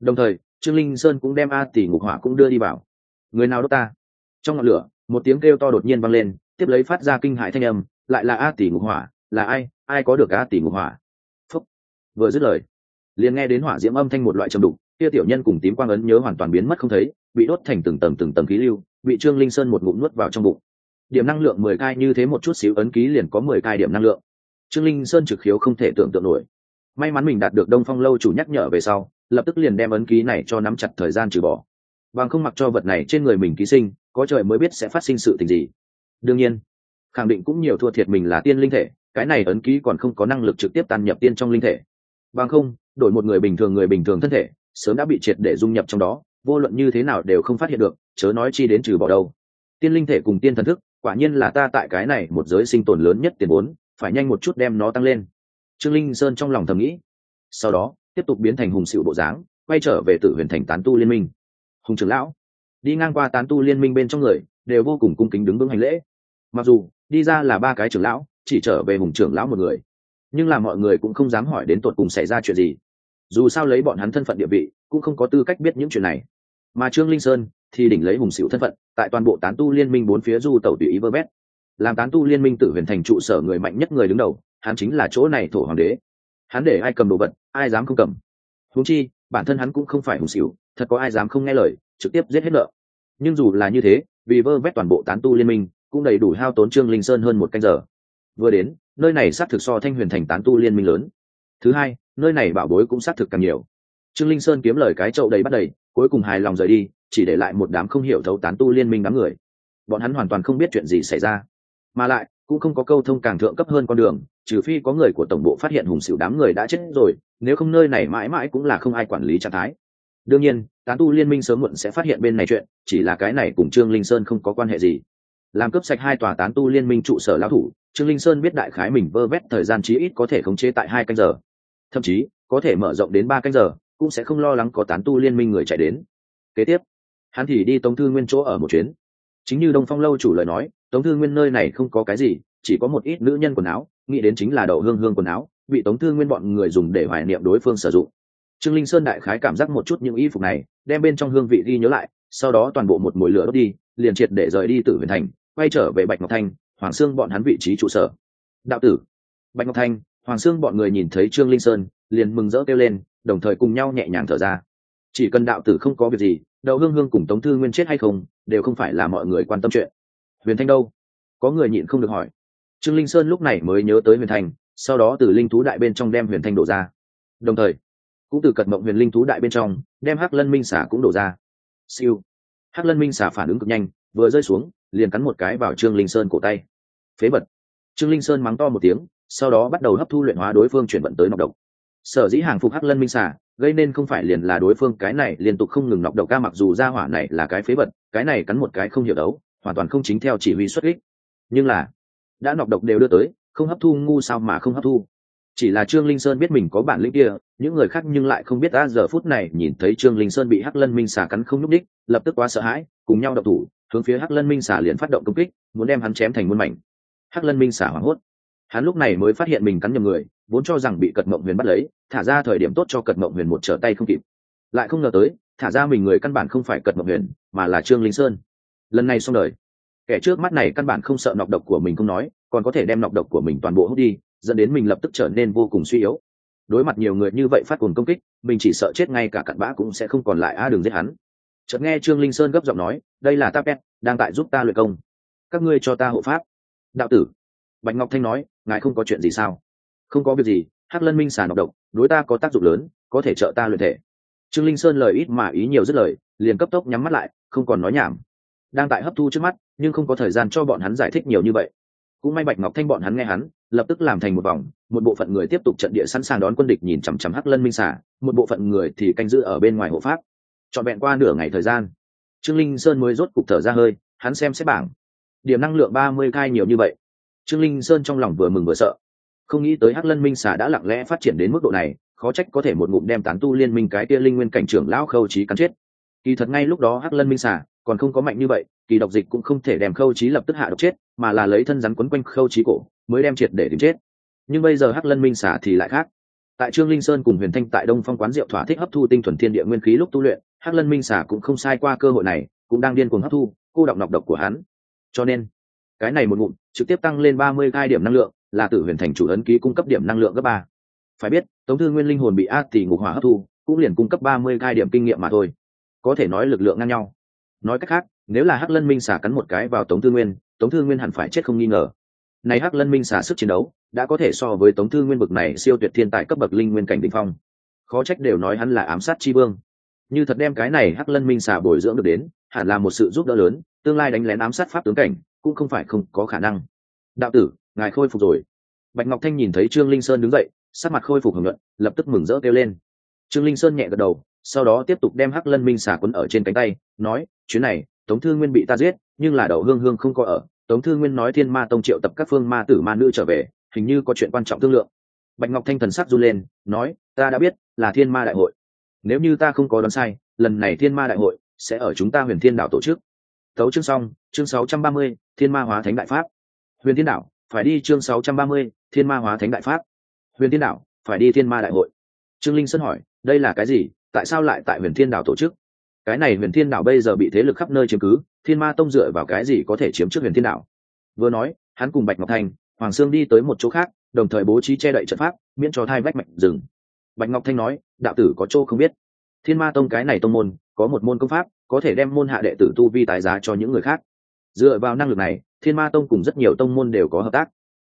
Đồng thời, trương linh sơn cũng đem a tỷ ngục hỏa cũng đưa đi vào. Người nào đốt ta? Trong ngọn lửa, một tiếng kêu to đột nhiên vang lên, tiếp lấy phát ra kinh hại thanh âm, lại là a tỷ ngục hỏa, là ai? Ai có được a tỷ ngục hỏa? Phúc. Vừa dứt lời, liền nghe đến hỏa diễm âm thanh một loại trầm đục, kia tiểu nhân cùng tím quang ấn nhớ hoàn toàn biến mất không thấy, bị đốt thành từng tầng từng tầng khí lưu, bị trương linh sơn một ngụm nuốt vào trong bụng điểm năng lượng mười cai như thế một chút xíu ấn ký liền có mười cai điểm năng lượng. Trương linh sơn trực khiếu không thể tưởng tượng nổi. May mắn mình đạt được đông phong lâu chủ nhắc nhở về sau, lập tức liền đem ấn ký này cho nắm chặt thời gian trừ bỏ. Bằng không mặc cho vật này trên người mình ký sinh, có trời mới biết sẽ phát sinh sự tình gì. Đương nhiên, khẳng định cũng nhiều thua thiệt mình là tiên linh thể, cái này ấn ký còn không có năng lực trực tiếp tan nhập tiên trong linh thể. Bằng không, đổi một người bình thường người bình thường thân thể, sớm đã bị triệt để dung nhập trong đó, vô luận như thế nào đều không phát hiện được, chớ nói chi đến trừ bỏ đâu. Tiên linh thể cùng tiên thần thức quả nhiên là ta tại cái này một giới sinh tồn lớn nhất tiền vốn, phải nhanh một chút đem nó tăng lên. Trương linh sơn trong lòng thầm nghĩ. Sau đó, tiếp tục biến thành hùng xịu bộ dáng, quay trở về tự huyền thành tán tu liên minh. Hùng trưởng lão, đi ngang qua tán tu liên minh bên trong người, đều vô cùng cung kính đứng vững hành lễ. Mặc dù, đi ra là ba cái trưởng lão, chỉ trở về hùng trưởng lão một người. Nhưng là mọi người cũng không dám hỏi đến tột cùng xảy ra chuyện gì. Dù sao lấy bọn hắn thân phận địa vị, cũng không có tư cách biết những chuyện này. Mà trương linh sơn thì đỉnh lấy hùng xỉu thân phận, tại toàn bộ tán tu liên minh bốn phía du tàu tùy ý vơ vét. Làm tán tu liên minh tử huyền thành trụ sở người mạnh nhất người đứng đầu, hắn chính là chỗ này thổ hoàng đế. Hắn để ai cầm đồ vật, ai dám không cầm. Húng chi, bản thân hắn cũng không phải hùng xỉu, thật có ai dám không nghe lời, trực tiếp giết hết nợ. Nhưng dù là như thế, vì vơ vét toàn bộ tán tu liên minh, cũng đầy đủ hao tốn trương linh sơn hơn một canh giờ. Vừa đến, nơi này xác thực so thanh huyền thành tán tu liên minh lớn. Thứ hai, nơi này bảo bối cũng xác thực càng nhiều. Trương linh sơn kiếm lời cái chậu đầy bắt đầy, cuối cùng hài lòng rời đi chỉ để lại một đám không hiểu thấu tán tu liên minh đám người. Bọn hắn hoàn toàn không biết chuyện gì xảy ra. Mà lại, cũng không có câu thông càng thượng cấp hơn con đường, trừ phi có người của tổng bộ phát hiện hùng xỉu đám người đã chết rồi, nếu không nơi này mãi mãi cũng là không ai quản lý trạng thái. Đương nhiên, tán tu liên minh sớm muộn sẽ phát hiện bên này chuyện, chỉ là cái này cùng trương linh sơn không có quan hệ gì. Làm cướp sạch hai tòa tán tu liên minh trụ sở lão thủ, trương linh sơn biết đại khái mình vơ vét thời gian chí ít có thể khống chế tại hai canh giờ. Thậm chí, có thể mở rộng đến ba canh giờ, cũng sẽ không lo lắng có tán tu liên minh người chạy đến. Kế tiếp hắn thì đi tống thư nguyên chỗ ở một chuyến. Chính như đông phong lâu chủ lời nói, tống thư nguyên nơi này không có cái gì, chỉ có một ít nữ nhân quần áo, nghĩ đến chính là đậu hương hương quần áo, bị tống thư nguyên bọn người dùng để hoài niệm đối phương sử dụng. Trương linh sơn đại khái cảm giác một chút những y phục này, đem bên trong hương vị ghi nhớ lại, sau đó toàn bộ một mồi lửa đốt đi, liền triệt để rời đi từ huyền thành, quay trở về bạch ngọc thanh, hoàng sương bọn hắn vị trí trụ sở. Đạo tử, bạch ngọc thanh, hoàng sương bọn người nhìn thấy trương linh sơn, liền mừng rỡ kêu lên, đồng thời cùng nhau nhẹ nhàng thở ra. Chỉ cần đạo tử không có việc gì đậu hương hương cùng tống thư nguyên chết hay không, đều không phải là mọi người quan tâm chuyện. Huyền thanh đâu? Có người nhịn không được hỏi. Trương linh sơn lúc này mới nhớ tới huyền thanh, sau đó từ linh thú đại bên trong đem huyền thanh đổ ra. Đồng thời, cũng từ cật mộng huyền linh thú đại bên trong, đem hắc lân minh xả cũng đổ ra. Siêu. Hắc lân minh xả phản ứng cực nhanh, vừa rơi xuống, liền cắn một cái vào trương linh sơn cổ tay. Phế vật. Trương linh sơn mắng to một tiếng, sau đó bắt đầu hấp thu luyện hóa đối phương chuyển vận tới nọc độc. Sở dĩ hàng phục hắc lân minh xả gây nên không phải liền là đối phương, cái này liên tục không ngừng nọc độc ca mặc dù ra hỏa này là cái phế vật, cái này cắn một cái không hiểu đấu, hoàn toàn không chính theo chỉ huy xuất kích. Nhưng là, đã nọc độc đều đưa tới, không hấp thu ngu sao mà không hấp thu. Chỉ là trương linh sơn biết mình có bản lĩnh kia, những người khác nhưng lại không biết đã giờ phút này nhìn thấy trương linh sơn bị hắc lân minh xà cắn không nhúc đích lập tức quá sợ hãi, cùng nhau độc thủ, hướng phía hắc lân minh xà liền phát động công kích, muốn đem hắn chém thành muôn mảnh. Hắc lân minh xà hoảng hốt. Hắn lúc này mới phát hiện mình cắn nhầm người vốn cho rằng bị cật mộng huyền bắt lấy, thả ra thời điểm tốt cho cật mộng huyền một trở tay không kịp. Lại không ngờ tới, thả ra mình người căn bản không phải cật mộng huyền, mà là trương linh sơn. Lần này xong đời. Kẻ trước mắt này căn bản không sợ nọc độc của mình không nói, còn có thể đem nọc độc của mình toàn bộ hút đi, dẫn đến mình lập tức trở nên vô cùng suy yếu. Đối mặt nhiều người như vậy phát cuồng công kích, mình chỉ sợ chết ngay cả cặn bã cũng sẽ không còn lại a đường giết hắn. Chợt nghe trương linh sơn gấp giọng nói, đây là ta pet đang tại giúp ta luyện công. Các ngươi cho ta hộ pháp. Đạo tử. Bạch ngọc thanh nói, ngài không có chuyện gì sao? Không có việc gì, hắc lân minh xà nọc độc, đối ta có tác dụng lớn, có thể trợ ta luyện thể. Trương linh sơn lời ít mà ý nhiều dứt lời, liền cấp tốc nhắm mắt lại, không còn nói nhảm. Đang tại hấp thu trước mắt, nhưng không có thời gian cho bọn hắn giải thích nhiều như vậy. Cũng may bạch ngọc thanh bọn hắn nghe hắn, lập tức làm thành một vòng, một bộ phận người tiếp tục trận địa sẵn sàng đón quân địch nhìn chằm chằm hắc lân minh xả, một bộ phận người thì canh giữ ở bên ngoài hộ pháp. Trọn vẹn qua nửa ngày thời gian, trương linh sơn mới rốt cục thở ra hơi, hắn xem xét bảng. Điểm năng lượng ba mươi cai nhiều như vậy. Trương linh sơn trong lòng vừa mừng vừa sợ không nghĩ tới hắc lân minh Xà đã lặng lẽ phát triển đến mức độ này, khó trách có thể một ngụm đem tán tu liên minh cái kia linh nguyên cảnh trưởng lão khâu trí cắn chết. Kỳ thật ngay lúc đó hắc lân minh Xà còn không có mạnh như vậy, kỳ độc dịch cũng không thể đem khâu trí lập tức hạ độc chết, mà là lấy thân rắn quấn quanh khâu trí cổ, mới đem triệt để tìm chết. Nhưng bây giờ hắc lân minh Xà thì lại khác. Tại trương linh sơn cùng huyền thanh tại đông phong quán rượu thỏa thích hấp thu tinh thuần thiên địa nguyên khí lúc tu luyện, hắc lân minh Xà cũng không sai qua cơ hội này, cũng đang điên cuồng hấp thu, cô đọng nọc độc của hắn. Cho nên, cái này một ngụm trực tiếp tăng lên ba mươi hai điểm năng lượng là tử huyền thành chủ ấn ký cung cấp điểm năng lượng cấp ba. Phải biết, tống thư nguyên linh hồn bị ác tỷ ngục hỏa hấp thu, cũng liền cung cấp ba mươi hai điểm kinh nghiệm mà thôi. Có thể nói lực lượng ngang nhau. Nói cách khác, nếu là hắc lân minh xả cắn một cái vào tống thư nguyên, tống thư nguyên hẳn phải chết không nghi ngờ. Này hắc lân minh xả sức chiến đấu, đã có thể so với tống thư nguyên bực này siêu tuyệt thiên tài cấp bậc linh nguyên cảnh đỉnh phong. Khó trách đều nói hắn là ám sát chi vương. Như thật đem cái này hắc lân minh xả bồi dưỡng được đến, hẳn là một sự giúp đỡ lớn, tương lai đánh lén ám sát pháp tướng cảnh, cũng không phải không có khả năng. Đạo tử ngài khôi phục rồi. Bạch ngọc thanh nhìn thấy trương linh sơn đứng dậy sắc mặt khôi phục hưởng luận lập tức mừng rỡ kêu lên. Trương linh sơn nhẹ gật đầu sau đó tiếp tục đem hắc lân minh xả quấn ở trên cánh tay nói chuyến này tống thư nguyên bị ta giết nhưng là đậu hương hương không có ở. Tống thư nguyên nói thiên ma tông triệu tập các phương ma tử ma nữ trở về hình như có chuyện quan trọng thương lượng. Bạch ngọc thanh thần sắc run lên nói ta đã biết là thiên ma đại hội. Nếu như ta không có đoán sai lần này thiên ma đại hội sẽ ở chúng ta huyền thiên đảo tổ chức. Tấu chương xong chương 630, thiên ma hóa thánh đại pháp. Huyền thiên đảo phải đi chương 630, thiên ma hóa thánh đại pháp. Huyền thiên đảo phải đi thiên ma đại hội. Trương linh sơn hỏi đây là cái gì? Tại sao lại tại huyền thiên đảo tổ chức? Cái này huyền thiên đảo bây giờ bị thế lực khắp nơi chiếm cứ thiên ma tông dựa vào cái gì có thể chiếm trước huyền thiên đảo? Vừa nói hắn cùng bạch ngọc thanh hoàng sương đi tới một chỗ khác đồng thời bố trí che đậy trận pháp miễn cho thai vách mạnh rừng bạch ngọc thanh nói đạo tử có chỗ không biết. Thiên ma tông cái này tông môn có một môn công pháp có thể đem môn hạ đệ tử tu vi tái giá cho những người khác. Dựa vào năng lực này thiên ma tông cùng rất nhiều tông môn đều có hợp tác.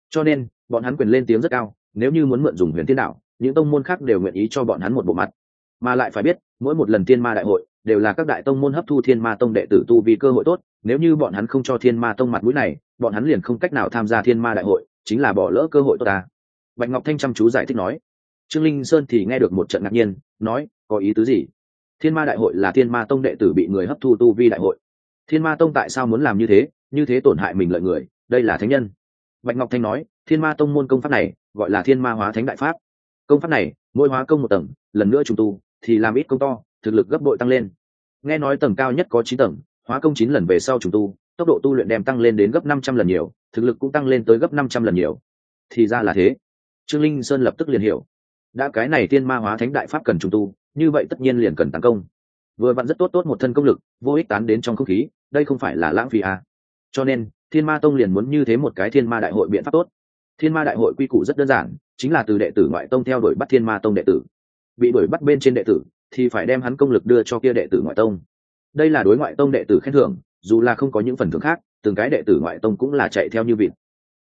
Cho nên, bọn hắn quyền lên tiếng rất cao, nếu như muốn mượn dùng huyền thiên đạo, những tông môn khác đều nguyện ý cho bọn hắn một bộ mặt. Mà lại phải biết, mỗi một lần thiên ma đại hội, đều là các đại tông môn hấp thu thiên ma tông đệ tử tu vì cơ hội tốt, nếu như bọn hắn không cho thiên ma tông mặt mũi này, bọn hắn liền không cách nào tham gia thiên ma đại hội, chính là bỏ lỡ cơ hội tốt ta. Bạch ngọc thanh chăm chú giải thích nói. Trương linh sơn thì nghe được một trận ngạc nhiên, nói, có ý tứ gì? Thiên ma đại hội là thiên ma tông đệ tử bị người hấp thu tu vi đại hội. Thiên ma tông tại sao muốn làm như thế? Như thế tổn hại mình lợi người, đây là thánh nhân. Bạch ngọc thanh nói, thiên ma tông môn công pháp này, gọi là thiên ma hóa thánh đại pháp. Công pháp này, mỗi hóa công một tầng, lần nữa trùng tu, thì làm ít công to, thực lực gấp bội tăng lên. Nghe nói tầng cao nhất có chín tầng, hóa công chín lần về sau trùng tu, tốc độ tu luyện đem tăng lên đến gấp năm trăm lần nhiều, thực lực cũng tăng lên tới gấp năm trăm lần nhiều. Thì ra là thế. Trương linh sơn lập tức liền hiểu. Đã cái này tiên ma hóa thánh đại pháp cần trùng tu, như vậy tất nhiên liền cần tấn công. Vừa vặn rất tốt tốt một thân công lực, vô ích tán đến trong không khí, đây không phải là lãng phí à cho nên, thiên ma tông liền muốn như thế một cái thiên ma đại hội biện pháp tốt. Thiên ma đại hội quy củ rất đơn giản, chính là từ đệ tử ngoại tông theo đuổi bắt thiên ma tông đệ tử. Bị đuổi bắt bên trên đệ tử, thì phải đem hắn công lực đưa cho kia đệ tử ngoại tông. Đây là đối ngoại tông đệ tử khen thưởng, dù là không có những phần thưởng khác, từng cái đệ tử ngoại tông cũng là chạy theo như vịt.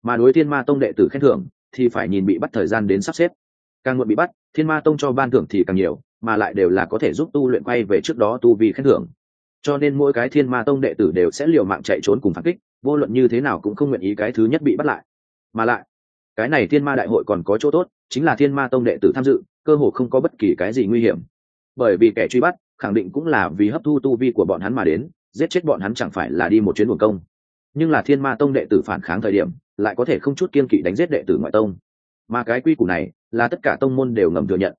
Mà đối thiên ma tông đệ tử khen thưởng, thì phải nhìn bị bắt thời gian đến sắp xếp. Càng muộn bị bắt, thiên ma tông cho ban thưởng thì càng nhiều, mà lại đều là có thể giúp tu luyện quay về trước đó tu vì khen thưởng cho nên mỗi cái thiên ma tông đệ tử đều sẽ liều mạng chạy trốn cùng phản kích, vô luận như thế nào cũng không nguyện ý cái thứ nhất bị bắt lại. Mà lại, cái này thiên ma đại hội còn có chỗ tốt, chính là thiên ma tông đệ tử tham dự, cơ hồ không có bất kỳ cái gì nguy hiểm. Bởi vì kẻ truy bắt, khẳng định cũng là vì hấp thu tu vi của bọn hắn mà đến, giết chết bọn hắn chẳng phải là đi một chuyến buồn công. Nhưng là thiên ma tông đệ tử phản kháng thời điểm, lại có thể không chút kiên kỵ đánh giết đệ tử ngoại tông. Mà cái quy củ này, là tất cả tông môn đều ngầm thừa nhận.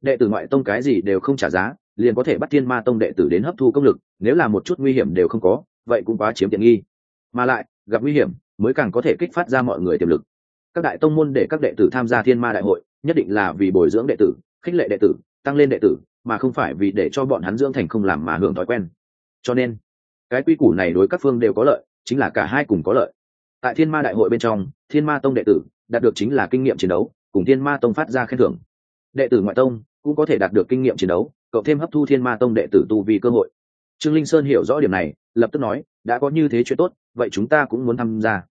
Đệ tử ngoại tông cái gì đều không trả giá liền có thể bắt thiên ma tông đệ tử đến hấp thu công lực, nếu là một chút nguy hiểm đều không có, vậy cũng quá chiếm tiện nghi. Mà lại, gặp nguy hiểm, mới càng có thể kích phát ra mọi người tiềm lực. Các đại tông môn để các đệ tử tham gia thiên ma đại hội, nhất định là vì bồi dưỡng đệ tử, khích lệ đệ tử, tăng lên đệ tử, mà không phải vì để cho bọn hắn dưỡng thành không làm mà hưởng thói quen. Cho nên, cái quy củ này đối các phương đều có lợi, chính là cả hai cùng có lợi. Tại thiên ma đại hội bên trong, thiên ma tông đệ tử đạt được chính là kinh nghiệm chiến đấu, cùng thiên ma tông phát ra khen thưởng. Đệ tử ngoại tông cũng có thể đạt được kinh nghiệm chiến đấu cộng thêm hấp thu thiên ma tông đệ tử tu vì cơ hội. Trương linh sơn hiểu rõ điểm này, lập tức nói, đã có như thế chuyện tốt, vậy chúng ta cũng muốn tham gia.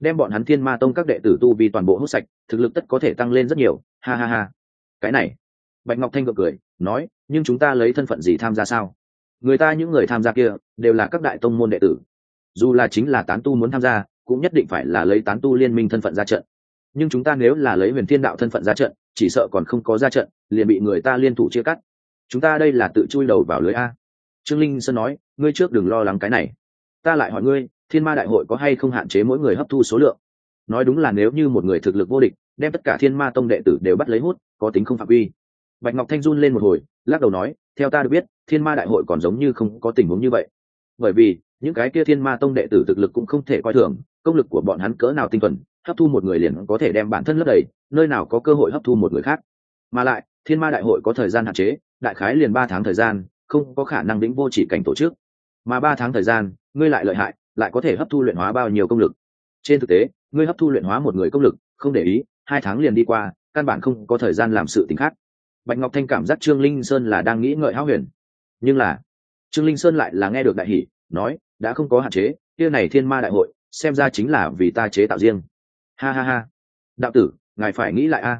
Đem bọn hắn thiên ma tông các đệ tử tu vi toàn bộ hút sạch, thực lực tất có thể tăng lên rất nhiều. Ha ha ha. Cái này, bạch ngọc thanh gượng cười, nói, nhưng chúng ta lấy thân phận gì tham gia sao? Người ta những người tham gia kia, đều là các đại tông môn đệ tử. Dù là chính là tán tu muốn tham gia, cũng nhất định phải là lấy tán tu liên minh thân phận ra trận. Nhưng chúng ta nếu là lấy huyền thiên đạo thân phận ra trận, chỉ sợ còn không có ra trận, liền bị người ta liên thủ chia cắt chúng ta đây là tự chui đầu vào lưới a. Trương linh sơn nói, ngươi trước đừng lo lắng cái này. Ta lại hỏi ngươi, thiên ma đại hội có hay không hạn chế mỗi người hấp thu số lượng? Nói đúng là nếu như một người thực lực vô địch, đem tất cả thiên ma tông đệ tử đều bắt lấy hút, có tính không phạm vi. bạch ngọc thanh run lên một hồi, lắc đầu nói, theo ta được biết, thiên ma đại hội còn giống như không có tình huống như vậy. Bởi vì, những cái kia thiên ma tông đệ tử thực lực cũng không thể coi thường, công lực của bọn hắn cỡ nào tinh thuần, hấp thu một người liền có thể đem bản thân lấp đầy, nơi nào có cơ hội hấp thu một người khác. Mà lại, thiên ma đại hội có thời gian hạn chế đại khái liền ba tháng thời gian, không có khả năng đĩnh vô chỉ cảnh tổ chức. Mà ba tháng thời gian, ngươi lại lợi hại, lại có thể hấp thu luyện hóa bao nhiêu công lực. Trên thực tế, ngươi hấp thu luyện hóa một người công lực, không để ý, hai tháng liền đi qua, căn bản không có thời gian làm sự t ì n h khác. Bạch ngọc thanh cảm giác trương linh sơn là đang nghĩ ngợi háo huyền. Nhưng là, trương linh sơn lại là nghe được đại hỷ nói, đã không có hạn chế, kia này thiên ma đại hội, xem ra chính là vì ta chế tạo riêng. Ha ha ha. Đạo tử, ngài phải nghĩ lại a.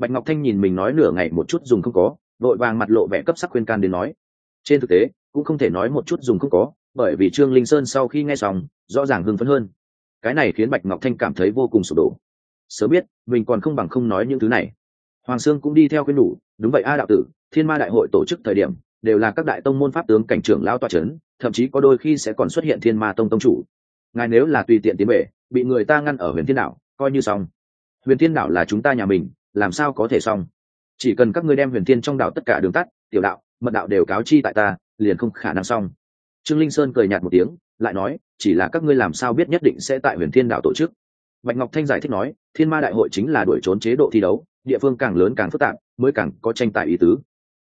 Bạch ngọc thanh nhìn mình nói nửa ngày một chút dùng không có vội vàng mặt lộ vẻ cấp sắc khuyên can đến nói. Trên thực tế, cũng không thể nói một chút dùng không có, bởi vì trương linh sơn sau khi nghe xong, rõ ràng hưng phấn hơn. Cái này khiến bạch ngọc thanh cảm thấy vô cùng sụp đổ. Sớm biết, mình còn không bằng không nói những thứ này. Hoàng sương cũng đi theo khuyên đủ, đúng vậy a đạo tử, thiên ma đại hội tổ chức thời điểm, đều là các đại tông môn pháp tướng cảnh trưởng lao toa c h ấ n thậm chí có đôi khi sẽ còn xuất hiện thiên ma tông tông chủ. Ngài nếu là tùy tiện tiến bể bị người ta ngăn ở huyền thiên đạo coi như xong. Huyền thiên đạo là chúng ta nhà mình, làm sao có thể xong? Chỉ cần các ngươi đem huyền thiên trong đạo tất cả đường tắt, tiểu đạo, mật đạo đều cáo chi tại ta, liền không khả năng xong. Trương linh sơn cười nhạt một tiếng, lại nói, chỉ là các ngươi làm sao biết nhất định sẽ tại huyền thiên đạo tổ chức. Bạch ngọc thanh giải thích nói, thiên ma đại hội chính là đuổi trốn chế độ thi đấu, địa phương càng lớn càng phức tạp, mới càng có tranh tài ý tứ.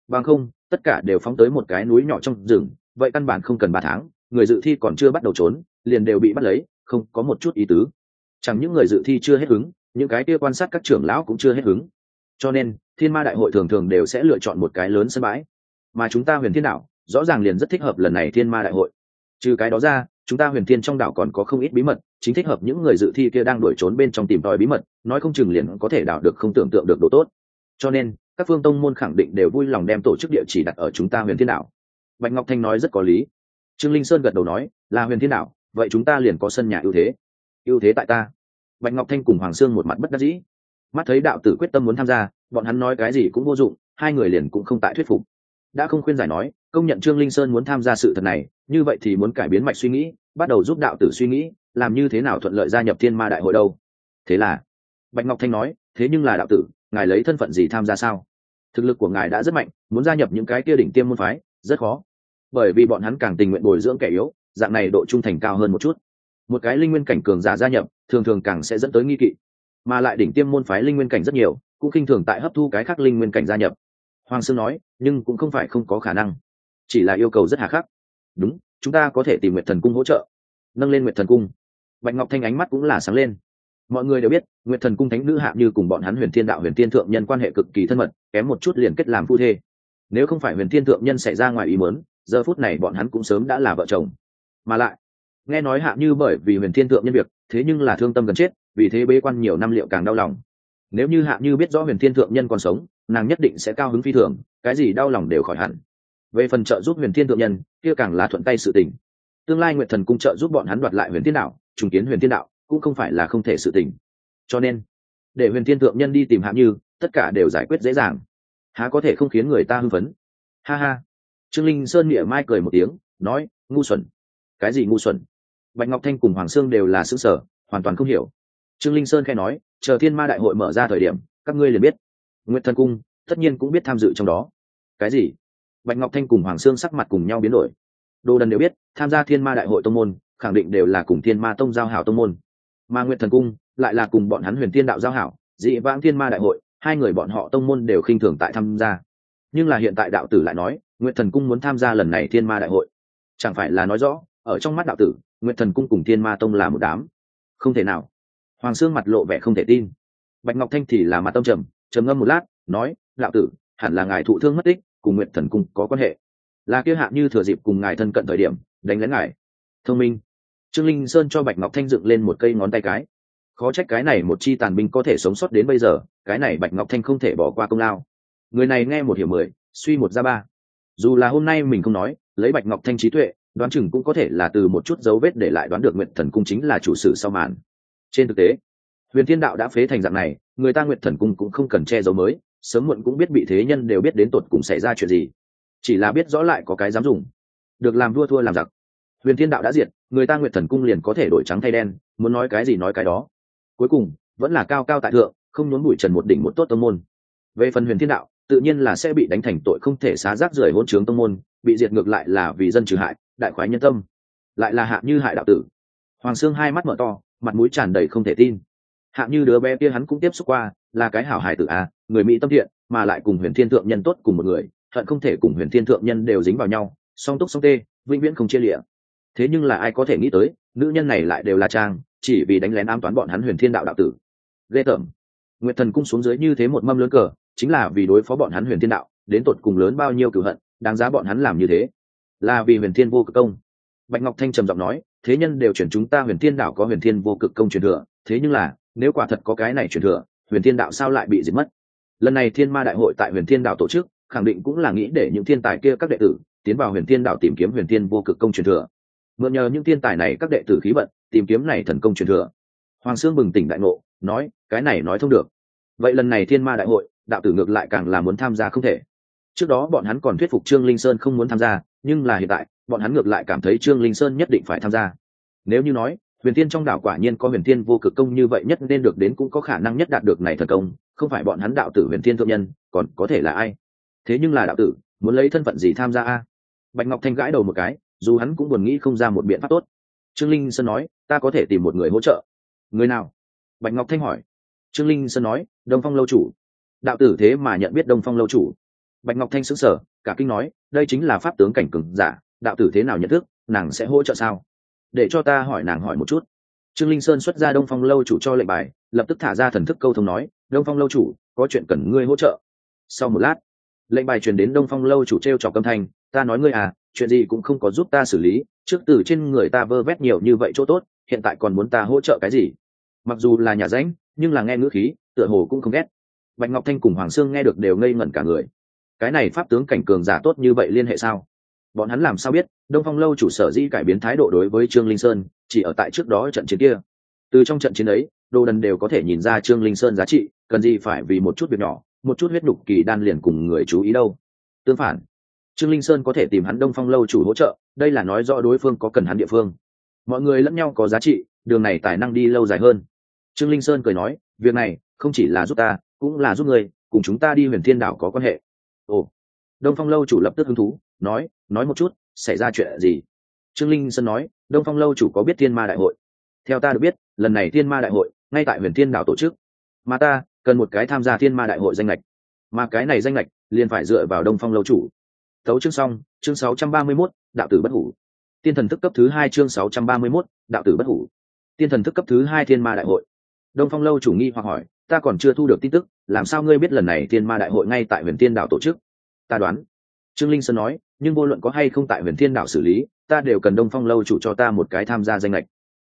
Bằng không, tất cả đều phóng tới một cái núi nhỏ trong rừng, vậy căn bản không cần ba tháng, người dự thi còn chưa bắt đầu trốn, liền đều bị bắt lấy, không có một chút ý tứ. Chẳng những người dự thi chưa hết hứng, những cái kia quan sát các trưởng lão cũng chưa hết hứng. Cho nên thiên ma đại hội thường thường đều sẽ lựa chọn một cái lớn sân bãi. Mà chúng ta huyền thiên đảo, rõ ràng liền rất thích hợp lần này thiên ma đại hội. Trừ cái đó ra, chúng ta huyền thiên trong đảo còn có không ít bí mật, chính thích hợp những người dự thi kia đang đuổi trốn bên trong tìm tòi bí mật, nói không chừng liền có thể đảo được không tưởng tượng được độ tốt. Cho nên, các phương tông môn khẳng định đều vui lòng đem tổ chức địa chỉ đặt ở chúng ta huyền thiên đảo. Bạch ngọc thanh nói rất có lý. Trương linh sơn gật đầu nói, là huyền thiên đảo, vậy chúng ta liền có sân nhà ưu thế. Ưu thế tại ta. Bạch ngọc thanh cùng hoàng sương một mặt bất đắc dĩ mắt thấy đạo tử quyết tâm muốn tham gia, bọn hắn nói cái gì cũng vô dụng, hai người liền cũng không tại thuyết phục. Đã không khuyên giải nói, công nhận trương linh sơn muốn tham gia sự thật này, như vậy thì muốn cải biến mạch suy nghĩ, bắt đầu giúp đạo tử suy nghĩ, làm như thế nào thuận lợi gia nhập thiên ma đại hội đâu. Thế là, bạch ngọc thanh nói, thế nhưng là đạo tử, ngài lấy thân phận gì tham gia sao? Thực lực của ngài đã rất mạnh, muốn gia nhập những cái kia đỉnh tiêm môn phái, rất khó. Bởi vì bọn hắn càng tình nguyện bồi dưỡng kẻ yếu, dạng này độ trung thành cao hơn một chút. Một cái linh nguyên cảnh cường giả gia nhập, thường thường càng sẽ dẫn tới nghi kỵ mà lại đỉnh tiêm môn phái linh nguyên cảnh rất nhiều, cũng khinh thường tại hấp thu cái khác linh nguyên cảnh gia nhập. Hoàng sương nói, nhưng cũng không phải không có khả năng. Chỉ là yêu cầu rất hà khắc. Đúng, chúng ta có thể tìm nguyệt thần cung hỗ trợ. Nâng lên nguyệt thần cung. Bạch ngọc thanh ánh mắt cũng là sáng lên. Mọi người đều biết, nguyệt thần cung thánh nữ hạ như cùng bọn hắn huyền thiên đạo, huyền thiên thượng nhân quan hệ cực kỳ thân mật, kém một chút liền kết làm phu thê. Nếu không phải huyền thiên thượng nhân xảy ra ngoài ý mớn giờ phút này bọn hắn cũng sớm đã là vợ chồng. Mà lại, nghe nói hạ như bởi vì huyền thiên thượng nhân việc, thế nhưng là thương tâm gần chết vì thế bế quan nhiều năm liệu càng đau lòng. Nếu như hạ như biết rõ huyền thiên thượng nhân còn sống, nàng nhất định sẽ cao hứng phi thường, cái gì đau lòng đều khỏi hẳn. Về phần trợ giúp huyền thiên thượng nhân, kia càng là thuận tay sự tình. Tương lai nguyện thần cung trợ giúp bọn hắn đoạt lại huyền thiên đạo, trùng kiến huyền thiên đạo, cũng không phải là không thể sự tình. Cho nên, để huyền thiên thượng nhân đi tìm hạ như, tất cả đều giải quyết dễ dàng. Há có thể không khiến người ta hưng phấn? Ha ha. Trương linh sơn nghĩa mai cười một tiếng, nói, ngu xuẩn. Cái gì ngu xuẩn? Bạch ngọc thanh cùng hoàng sương đều là xứ sở hoàn toàn không hiểu trương linh sơn khai nói, chờ thiên ma đại hội mở ra thời điểm, các ngươi liền biết. Nguyễn thần cung, tất nhiên cũng biết tham dự trong đó. Cái gì? Bạch ngọc thanh cùng hoàng sương sắc mặt cùng nhau biến đổi. Đồ đần đều biết, tham gia thiên ma đại hội tông môn, khẳng định đều là cùng thiên ma tông giao hảo tông môn. Mà nguyện thần cung lại là cùng bọn hắn huyền thiên đạo giao hảo, dị vãng thiên ma đại hội, hai người bọn họ tông môn đều khinh thường tại tham gia. Nhưng là hiện tại đạo tử lại nói nguyện thần cung muốn tham gia lần này thiên ma đại hội, chẳng phải là nói rõ, ở trong mắt đạo tử nguyện thần cung cùng thiên ma tông là một đám. Không thể nào hoàng sương mặt lộ vẻ không thể tin. Bạch ngọc thanh thì là mặt tâm trầm trầm ngâm một lát, nói lạo tử, hẳn là ngài thụ thương mất tích, cùng nguyện thần cung có quan hệ. Là kia hạ như thừa dịp cùng ngài thân cận thời điểm, đánh lén ngài. Thông minh. Trương linh sơn cho bạch ngọc thanh dựng lên một cây ngón tay cái. Khó trách cái này một chi tàn binh có thể sống sót đến bây giờ, cái này bạch ngọc thanh không thể bỏ qua công lao. Người này nghe một hiểu mười, suy một ra ba. Dù là hôm nay mình không nói, lấy bạch ngọc thanh trí tuệ, đoán chừng cũng có thể là từ một chút dấu vết để lại đoán được nguyện thần cung chính là chủ sử sau màn trên thực tế, huyền thiên đạo đã phế thành dạng này, người ta nguyện thần cung cũng không cần che giấu mới, sớm muộn cũng biết bị thế nhân đều biết đến tột cùng xảy ra chuyện gì. Chỉ là biết rõ lại có cái dám dùng. Được làm vua thua làm giặc. Huyền thiên đạo đã diệt, người ta nguyện thần cung liền có thể đổi trắng thay đen, muốn nói cái gì nói cái đó. Cuối cùng, vẫn là cao cao tại thượng, không nhốn bụi trần một đỉnh một tốt tông môn. Về phần huyền thiên đạo, tự nhiên là sẽ bị đánh thành tội không thể xá rác rưởi hôn trướng tông môn, bị diệt ngược lại là vì dân trừ hại, đại khoái nhân tâm. Lại là hạ như hại đạo tử. Hoàng sương hai mắt mở to mặt mũi tràn đầy không thể tin. Hạng như đứa bé kia hắn cũng tiếp xúc qua, là cái hảo hài tử à người mỹ tâm thiện, mà lại cùng huyền thiên thượng nhân tốt cùng một người thận không thể cùng huyền thiên thượng nhân đều dính vào nhau, song túc song tê, vĩnh viễn không chia lịa thế nhưng là ai có thể nghĩ tới, nữ nhân này lại đều là trang, chỉ vì đánh lén ám toán bọn hắn huyền thiên đạo đạo tử. Ghê tởm. Nguyệt thần cung xuống dưới như thế một mâm lớn cờ, chính là vì đối phó bọn hắn huyền thiên đạo, đến tột cùng lớn bao nhiêu cửu hận, đáng giá bọn hắn làm như thế. Là vì huyền thiên vô cực công. Bạch ngọc thanh trầm giọng nói thế nhân đều chuyển chúng ta huyền thiên đạo có huyền thiên vô cực công truyền thừa, thế nhưng là, nếu quả thật có cái này truyền thừa, huyền thiên đạo sao lại bị diệt mất? Lần này thiên ma đại hội tại huyền thiên đạo tổ chức, khẳng định cũng là nghĩ để những thiên tài kia các đệ tử tiến vào huyền thiên đạo tìm kiếm huyền thiên vô cực công truyền thừa. Mượn nhờ những thiên tài này các đệ tử khí vận, tìm kiếm này thần công truyền thừa. Hoàng sương bừng tỉnh đại ngộ, nói, cái này nói thông được. Vậy lần này thiên ma đại hội, đạo tử ngược lại càng là muốn tham gia không thể. Trước đó bọn hắn còn thuyết phục trương linh sơn không muốn tham gia, nhưng là hiện tại bọn hắn ngược lại cảm thấy trương linh sơn nhất định phải tham gia. Nếu như nói, huyền thiên trong đảo quả nhiên có huyền thiên vô cực công như vậy nhất nên được đến cũng có khả năng nhất đạt được này thần công, không phải bọn hắn đạo tử huyền thiên thượng nhân, còn có thể là ai? Thế nhưng là đạo tử, muốn lấy thân phận gì tham gia a? Bạch ngọc thanh gãi đầu một cái, dù hắn cũng buồn nghĩ không ra một biện pháp tốt. Trương linh sơn nói, ta có thể tìm một người hỗ trợ. Người nào? Bạch ngọc thanh hỏi. Trương linh sơn nói, đông phong lâu chủ. Đạo tử thế mà nhận biết đông phong lâu chủ. Bạch ngọc thanh sững sờ, cả kinh nói, đây chính là pháp tướng cảnh cừng giả đạo tử thế nào nhận thức, nàng sẽ hỗ trợ sao? Để cho ta hỏi nàng hỏi một chút. Trương linh sơn xuất ra đông phong lâu chủ cho lệnh bài, lập tức thả ra thần thức câu thông nói, đông phong lâu chủ, có chuyện cần ngươi hỗ trợ. Sau một lát, lệnh bài truyền đến đông phong lâu chủ t r e o trọc âm thanh, ta nói ngươi à chuyện gì cũng không có giúp ta xử lý, trước từ trên người ta vơ vét nhiều như vậy chỗ tốt, hiện tại còn muốn ta hỗ trợ cái gì? Mặc dù là nhà ránh, nhưng là nghe ngữ khí, tựa hồ cũng không ghét. Bạch ngọc thanh cùng hoàng sương nghe được đều ngây ngẩn cả người. Cái này pháp tướng cảnh cường giả tốt như vậy liên hệ sao? Bọn hắn làm sao biết, đông phong lâu chủ sở dĩ cải biến thái độ đối với trương linh sơn, chỉ ở tại trước đó trận chiến kia. Từ trong trận chiến ấy, đồ đần đều có thể nhìn ra trương linh sơn giá trị, cần gì phải vì một chút việc nhỏ, một chút huyết đục kỳ đan liền cùng người chú ý đâu. Tương phản, trương linh sơn có thể tìm hắn đông phong lâu chủ hỗ trợ, đây là nói rõ đối phương có cần hắn địa phương. Mọi người lẫn nhau có giá trị, đường này tài năng đi lâu dài hơn. Trương linh sơn cười nói, việc này không chỉ là giúp ta, cũng là giúp người cùng chúng ta đi huyền thiên đảo có quan hệ. Ồ. Đông phong lâu chủ lập tức hứng thú nói nói một chút xảy ra chuyện gì? Trương linh sơn nói đông phong lâu chủ có biết thiên ma đại hội? Theo ta được biết lần này thiên ma đại hội ngay tại huyền thiên đảo tổ chức. Mà ta cần một cái tham gia thiên ma đại hội danh lệch mà cái này danh lệch liền phải dựa vào đông phong lâu chủ. Thấu chương xong chương 631, đạo tử bất hủ. Tiên thần thức cấp thứ hai chương 631, đạo tử bất hủ. Tiên thần thức cấp thứ hai thiên ma đại hội. Đông phong lâu chủ nghi hoặc hỏi ta còn chưa thu được tin tức làm sao ngươi biết lần này thiên ma đại hội ngay tại huyền thiên đảo tổ chức? Ta đoán trương linh sơn nói, nhưng vô luận có hay không tại huyền thiên đảo xử lý, ta đều cần đông phong lâu chủ cho ta một cái tham gia danh lệch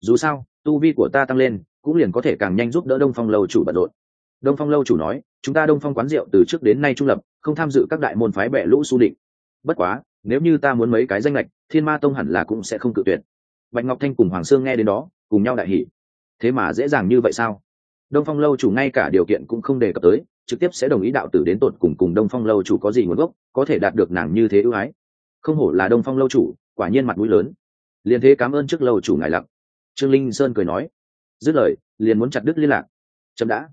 dù sao, tu vi của ta tăng lên, cũng liền có thể càng nhanh giúp đỡ đông phong lâu chủ bận rộn. Đông phong lâu chủ nói, chúng ta đông phong quán rượu từ trước đến nay trung lập, không tham dự các đại môn phái bệ lũ su định bất quá, nếu như ta muốn mấy cái danh lệch thiên ma tông hẳn là cũng sẽ không cự tuyệt. Bạch ngọc thanh cùng hoàng sương nghe đến đó, cùng nhau đại hỷ thế mà dễ dàng như vậy sao? Đông phong lâu chủ ngay cả điều kiện cũng không đề cập tới trực tiếp sẽ đồng ý đạo tử đến tột cùng cùng đông phong lâu chủ có gì nguồn gốc, có thể đạt được nàng như thế ưu ái. Không hổ là đông phong lâu chủ, quả nhiên mặt mũi lớn. Liền thế cảm ơn trước lâu chủ ngài lặng. Trương linh sơn cười nói, dứt lời, liền muốn chặt đứt liên lạc. Chậm đã.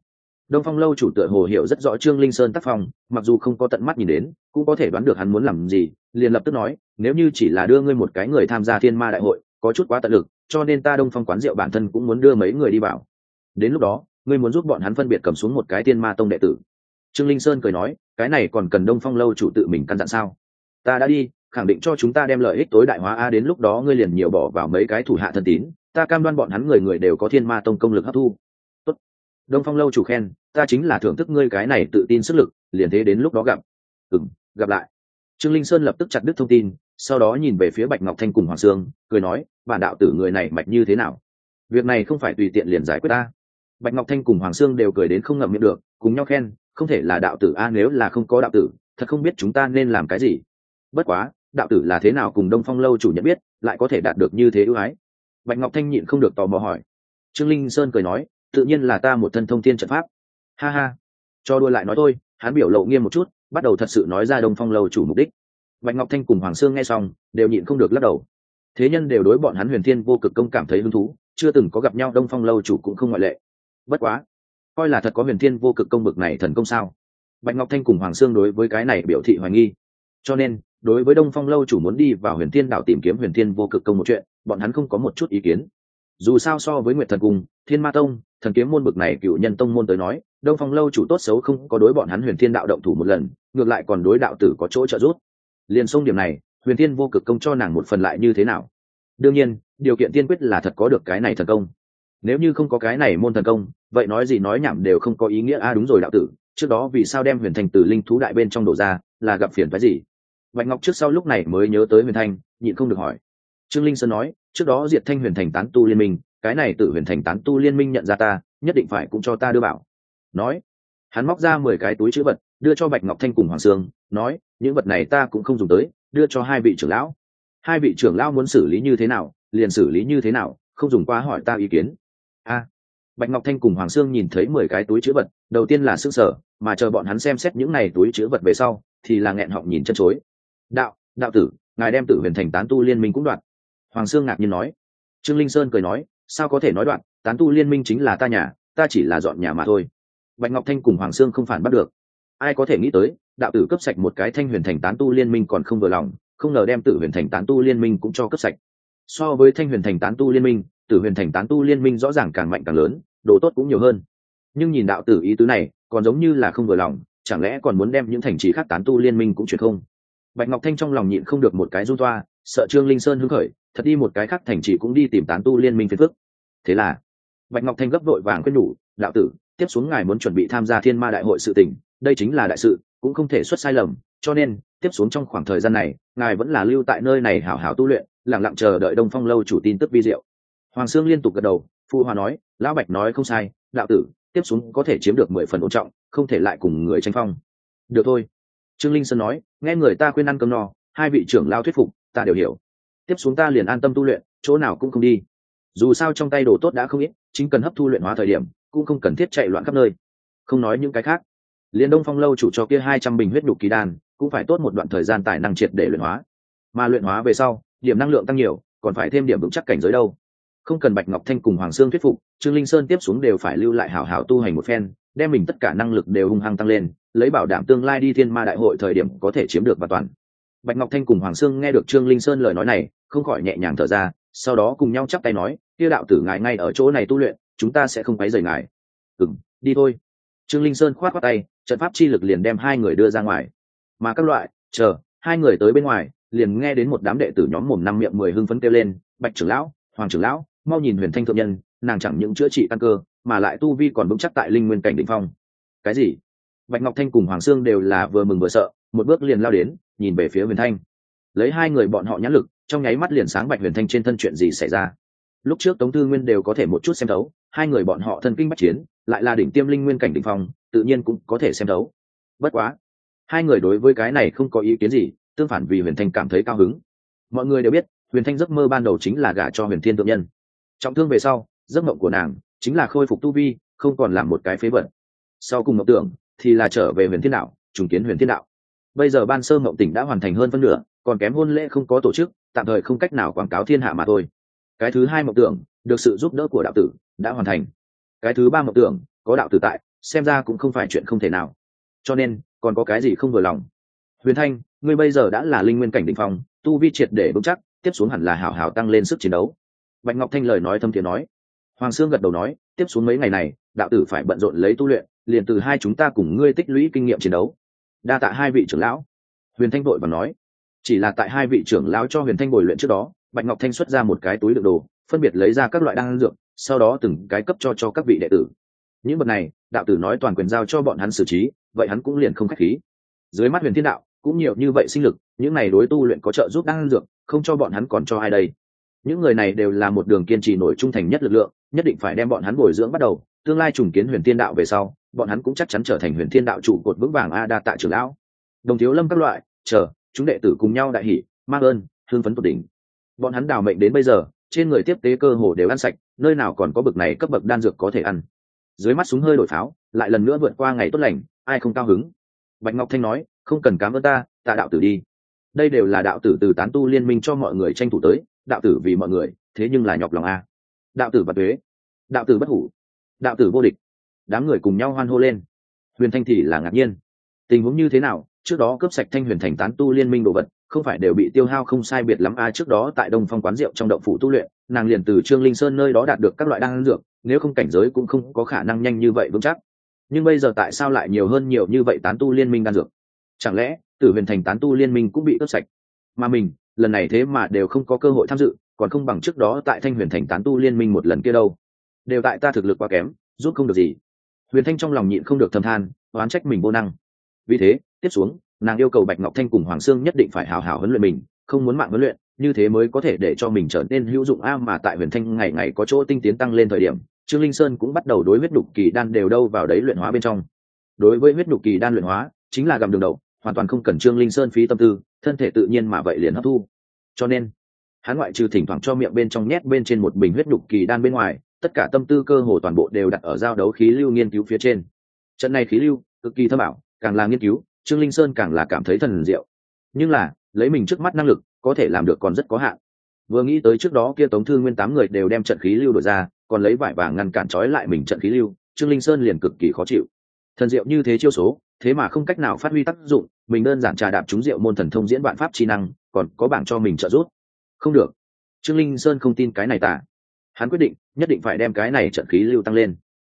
Đông phong lâu chủ tựa hồ hiểu rất rõ trương linh sơn tác phong, mặc dù không có tận mắt nhìn đến, cũng có thể đoán được hắn muốn làm gì, liền lập tức nói, nếu như chỉ là đưa ngươi một cái người tham gia thiên ma đại hội, có chút quá tận lực, cho nên ta đông phong quán rượu bản thân cũng muốn đưa mấy người đi vào. Đến lúc đó ngươi muốn giúp bọn hắn phân biệt cầm xuống một cái tiên ma tông đệ tử. Trương linh sơn cười nói, cái này còn cần đông phong lâu chủ tự mình căn dặn sao? Ta đã đi, khẳng định cho chúng ta đem lợi ích tối đại hóa a, đến lúc đó ngươi liền nhiều bỏ vào mấy cái thủ hạ thân tín, ta cam đoan bọn hắn người người đều có thiên ma tông công lực hấp thu. Tốt. đông phong lâu chủ khen, ta chính là thưởng thức ngươi cái này tự tin sức lực, liền thế đến lúc đó gặp. Ừng gặp lại. Trương linh sơn lập tức chặt đứt thông tin, sau đó nhìn về phía bạch ngọc thanh cùng hoàng sương, cười nói, bản đạo tử người này mạch như thế nào? Việc này không phải tùy tiện liền giải quyết ta bạch ngọc thanh cùng hoàng sương đều cười đến không ngậm miệng được, cùng nhau khen, không thể là đạo tử a nếu là không có đạo tử, thật không biết chúng ta nên làm cái gì. Bất quá, đạo tử là thế nào cùng đông phong lâu chủ nhận biết, lại có thể đạt được như thế ưu ái? Bạch ngọc thanh nhịn không được tò mò hỏi. Trương linh sơn cười nói, tự nhiên là ta một thân thông thiên trận pháp. Ha ha. Cho đua lại nói thôi, hắn biểu lộ nghiêm một chút, bắt đầu thật sự nói ra đông phong lâu chủ mục đích. Bạch ngọc thanh cùng hoàng sương nghe xong, đều nhịn không được lắc đầu. Thế nhân đều đối bọn hắn huyền thiên vô cực công cảm thấy hứng thú, chưa từng có gặp nhau đông phong lâu chủ cũng không ngoại lệ bất quá, coi là thật có huyền thiên vô cực công bực này thần công sao? Bạch ngọc thanh cùng hoàng sương đối với cái này biểu thị hoài nghi. Cho nên, đối với đông phong lâu chủ muốn đi vào huyền thiên đảo tìm kiếm huyền thiên vô cực công một chuyện, bọn hắn không có một chút ý kiến. Dù sao so với nguyệt thần cung, thiên ma tông, thần kiếm môn bực này cựu nhân tông môn tới nói, đông phong lâu chủ tốt xấu không có đối bọn hắn huyền thiên đạo động thủ một lần, ngược lại còn đối đạo tử có chỗ trợ giúp. Liền xông điểm này, huyền thiên vô cực công cho nàng một phần lại như thế nào? Đương nhiên, điều kiện tiên quyết là thật có được cái này thần công nếu như không có cái này môn thần công, vậy nói gì nói nhảm đều không có ý nghĩa. A à đúng rồi đạo tử, trước đó vì sao đem huyền thành từ linh thú đại bên trong đổ ra, là gặp phiền phái gì? Bạch ngọc trước sau lúc này mới nhớ tới huyền thanh nhịn không được hỏi. Trương linh sơn nói, trước đó diệt thanh huyền thành tán tu liên minh, cái này tự huyền thành tán tu liên minh nhận ra ta, nhất định phải cũng cho ta đưa bảo. Nói, hắn móc ra mười cái túi chữ vật, đưa cho bạch ngọc thanh cùng hoàng sương, nói, những vật này ta cũng không dùng tới, đưa cho hai vị trưởng lão. Hai vị trưởng lão muốn xử lý như thế nào, liền xử lý như thế nào, không dùng qua hỏi ta ý kiến a. Bạch ngọc thanh cùng hoàng sương nhìn thấy mười cái túi chữ vật, đầu tiên là s ư ơ n g sở, mà chờ bọn hắn xem xét những n à y túi chữ vật về sau, thì là nghẹn họng nhìn chân chối. Đạo đạo tử, ngài đem tử huyền thành tán tu liên minh cũng đoạn. Hoàng sương ngạc nhiên nói. Trương linh sơn cười nói, sao có thể nói đoạn, tán tu liên minh chính là ta nhà, ta chỉ là dọn nhà mà thôi. Bạch ngọc thanh cùng hoàng sương không phản bắt được. Ai có thể nghĩ tới, đạo tử cấp sạch một cái thanh huyền thành tán tu liên minh còn không vừa lòng, không ngờ đem tử huyền thành tán tu liên minh cũng cho cấp sạch. So với thanh huyền thành tán tu liên minh tử huyền thành tán tu liên minh rõ ràng càng mạnh càng lớn, đồ tốt cũng nhiều hơn. Nhưng nhìn đạo tử ý tứ này, còn giống như là không vừa lòng, chẳng lẽ còn muốn đem những thành trì khác tán tu liên minh cũng chuyển không? Bạch ngọc thanh trong lòng nhịn không được một cái run toa, sợ trương linh sơn hứng khởi, thật đi một cái khác thành trì cũng đi tìm tán tu liên minh phiền phức. Thế là, bạch ngọc thanh gấp vội vàng quyết nhủ, đạo tử, tiếp xuống ngài muốn chuẩn bị tham gia thiên ma đại hội sự tỉnh đây chính là đại sự, cũng không thể xuất sai lầm, cho nên, tiếp xuống trong khoảng thời gian này, ngài vẫn là lưu tại nơi này hảo hảo tu luyện lẳng lặng chờ đợi đông phong lâu chủ tin tức vi diệu hoàng sương liên tục gật đầu, phụ hòa nói, lão bạch nói không sai, đạo tử, tiếp xuống có thể chiếm được mười phần ổn trọng, không thể lại cùng người tranh phong. Được thôi. Trương linh sơn nói, nghe người ta khuyên ăn cơm no, hai vị trưởng lao thuyết phục, ta đều hiểu. Tiếp xuống ta liền an tâm tu luyện, chỗ nào cũng không đi. Dù sao trong tay đồ tốt đã không ít, chính cần hấp thu luyện hóa thời điểm, cũng không cần thiết chạy loạn khắp nơi. Không nói những cái khác. Liền đông phong lâu chủ cho kia hai trăm bình huyết nhục kỳ đan, cũng phải tốt một đoạn thời gian tài năng triệt để luyện hóa. Mà luyện hóa về sau, điểm năng lượng tăng nhiều, còn phải thêm điểm vững chắc cảnh giới đâu không cần bạch ngọc thanh cùng hoàng sương thuyết phục, trương linh sơn tiếp xuống đều phải lưu lại hảo hảo tu hành một phen, đem mình tất cả năng lực đều hung hăng tăng lên, lấy bảo đảm tương lai đi thiên ma đại hội thời điểm có thể chiếm được và toàn. Bạch ngọc thanh cùng hoàng sương nghe được trương linh sơn lời nói này, không khỏi nhẹ nhàng thở ra, sau đó cùng nhau chắp tay nói kia đạo tử ngài ngay ở chỗ này tu luyện, chúng ta sẽ không quấy rầy ngài. Ừ đi thôi. Trương linh sơn khoát khoát tay, trận pháp chi lực liền đem hai người đưa ra ngoài. Mà các loại, chờ, hai người tới bên ngoài, liền nghe đến một đám đệ tử nhóm mồm năm miệng mười hưng phấn kêu lên, bạch trưởng lão, hoàng trưởng lão mau nhìn huyền thanh thượng nhân, nàng chẳng những chữa trị căn cơ, mà lại tu vi còn vững chắc tại linh nguyên cảnh đỉnh phong. Cái gì? Bạch ngọc thanh cùng hoàng sương đều là vừa mừng vừa sợ, một bước liền lao đến, nhìn về phía huyền thanh. Lấy hai người bọn họ nhãn lực, trong nháy mắt liền sáng bạch huyền thanh trên thân chuyện gì xảy ra. Lúc trước tống thư nguyên đều có thể một chút xem thấu, hai người bọn họ thân kinh bắt chiến, lại là đỉnh tiêm linh nguyên cảnh đỉnh phong, tự nhiên cũng có thể xem thấu. Bất quá, hai người đối với cái này không có ý kiến gì, tương phản vì huyền thanh cảm thấy cao hứng. Mọi người đều biết, huyền thanh giấc mơ ban đầu chính là gả cho huyền thiên thượng nhân trọng thương về sau, giấc mộng của nàng chính là khôi phục tu vi, không còn làm một cái phế vật. Sau cùng mộng tưởng thì là trở về huyền thiên đạo, trùng kiến huyền thiên đạo. Bây giờ ban sơ mộng tỉnh đã hoàn thành hơn phân nửa, còn kém hôn lễ không có tổ chức, tạm thời không cách nào quảng cáo thiên hạ mà thôi. Cái thứ hai mộng tưởng được sự giúp đỡ của đạo tử đã hoàn thành. Cái thứ ba mộng tưởng có đạo tử tại, xem ra cũng không phải chuyện không thể nào. Cho nên, còn có cái gì không vừa lòng? Huyền thanh, ngươi bây giờ đã là linh nguyên cảnh định phong, tu vi triệt để vững chắc, tiếp xuống hẳn là hảo hảo tăng lên sức chiến đấu bạch ngọc thanh lời nói thâm thiền nói. Hoàng sương gật đầu nói, tiếp xuống mấy ngày này, đạo tử phải bận rộn lấy tu luyện, liền từ hai chúng ta cùng ngươi tích lũy kinh nghiệm chiến đấu. Đa tạ hai vị trưởng lão. Huyền thanh vội và nói. Chỉ là tại hai vị trưởng lão cho huyền thanh bồi luyện trước đó, bạch ngọc thanh xuất ra một cái túi đựng đồ, phân biệt lấy ra các loại đan dược, sau đó từng cái cấp cho cho các vị đệ tử. Những vật này, đạo tử nói toàn quyền giao cho bọn hắn xử trí, vậy hắn cũng liền không khách khí. Dưới mắt huyền thiên đạo, cũng nhiều như vậy sinh lực, những này đối tu luyện có trợ giúp đan dược, không cho bọn hắn còn cho ai đây những người này đều là một đường kiên trì nổi trung thành nhất lực lượng, nhất định phải đem bọn hắn bồi dưỡng bắt đầu, tương lai trùng kiến huyền thiên đạo về sau, bọn hắn cũng chắc chắn trở thành huyền thiên đạo trụ cột vững vàng a đa tạ trưởng lão. Đồng thiếu lâm các loại, chờ, chúng đệ tử cùng nhau đại hỷ mang ơn thương phấn tột đỉnh. Bọn hắn đào mệnh đến bây giờ, trên người tiếp tế cơ hồ đều ăn sạch, nơi nào còn có bực này cấp bậc đan dược có thể ăn. Dưới mắt súng hơi đổi pháo, lại lần nữa vượt qua ngày tốt lành, ai không cao hứng? Bạch ngọc thanh nói, không cần cám ơn ta, tạ đạo tử đi. Đây đều là đạo tử từ tán tu liên minh cho mọi người tranh thủ tới đạo tử vì mọi người, thế nhưng là nhọc lòng a. Đạo tử bật thuế đạo tử bất hủ, đạo tử vô địch, đám người cùng nhau hoan hô lên. Huyền thanh thì là ngạc nhiên. Tình huống như thế nào? Trước đó cướp sạch thanh huyền thành tán tu liên minh đồ vật, không phải đều bị tiêu hao không sai biệt lắm a. Trước đó tại đông phong quán rượu trong động phủ tu luyện, nàng liền từ trương linh sơn nơi đó đạt được các loại đan dược, nếu không cảnh giới cũng không có khả năng nhanh như vậy vững chắc. Nhưng bây giờ tại sao lại nhiều hơn nhiều như vậy tán tu liên minh đan dược? Chẳng lẽ tử huyền thành tán tu liên minh cũng bị cướp sạch? Mà mình, lần này thế mà đều không có cơ hội tham dự, còn không bằng trước đó tại thanh huyền thành tán tu liên minh một lần kia đâu. Đều tại ta thực lực quá kém, giúp không được gì. Huyền thanh trong lòng nhịn không được thâm than, oán trách mình vô năng. Vì thế, tiếp xuống, nàng yêu cầu bạch ngọc thanh cùng hoàng sương nhất định phải hào hào huấn luyện mình, không muốn mạng huấn luyện, như thế mới có thể để cho mình trở nên hữu dụng a mà tại huyền thanh ngày ngày có chỗ tinh tiến tăng lên thời điểm, trương linh sơn cũng bắt đầu đối huyết đục kỳ đan đều đâu vào đấy luyện hóa bên trong. Đối với huyết đục kỳ đan luyện hóa, chính là gặm đường đầu, hoàn toàn không cần trương linh sơn phí tâm tư thân thể tự nhiên mà vậy liền hấp thu. Cho nên, hắn ngoại trừ thỉnh thoảng cho miệng bên trong nhét bên trên một bình huyết đục kỳ đan bên ngoài, tất cả tâm tư cơ hồ toàn bộ đều đặt ở giao đấu khí lưu nghiên cứu phía trên. Trận này khí lưu, cực kỳ thâm ảo, càng là nghiên cứu, trương linh sơn càng là cảm thấy thần diệu. Nhưng là, lấy mình trước mắt năng lực, có thể làm được còn rất có hạn. Vừa nghĩ tới trước đó kia tống thư nguyên tám người đều đem trận khí lưu đổi ra, còn lấy vải vàng ngăn cản trói lại mình trận khí lưu, trương linh sơn liền cực kỳ khó chịu. Thần diệu như thế chiêu số, thế mà không cách nào phát huy tác dụng mình đơn giản trà đạp trúng rượu môn thần thông diễn vạn pháp chi năng, còn có bảng cho mình trợ giúp. Không được. Trương linh sơn không tin cái này tả. Hắn quyết định, nhất định phải đem cái này trận khí lưu tăng lên.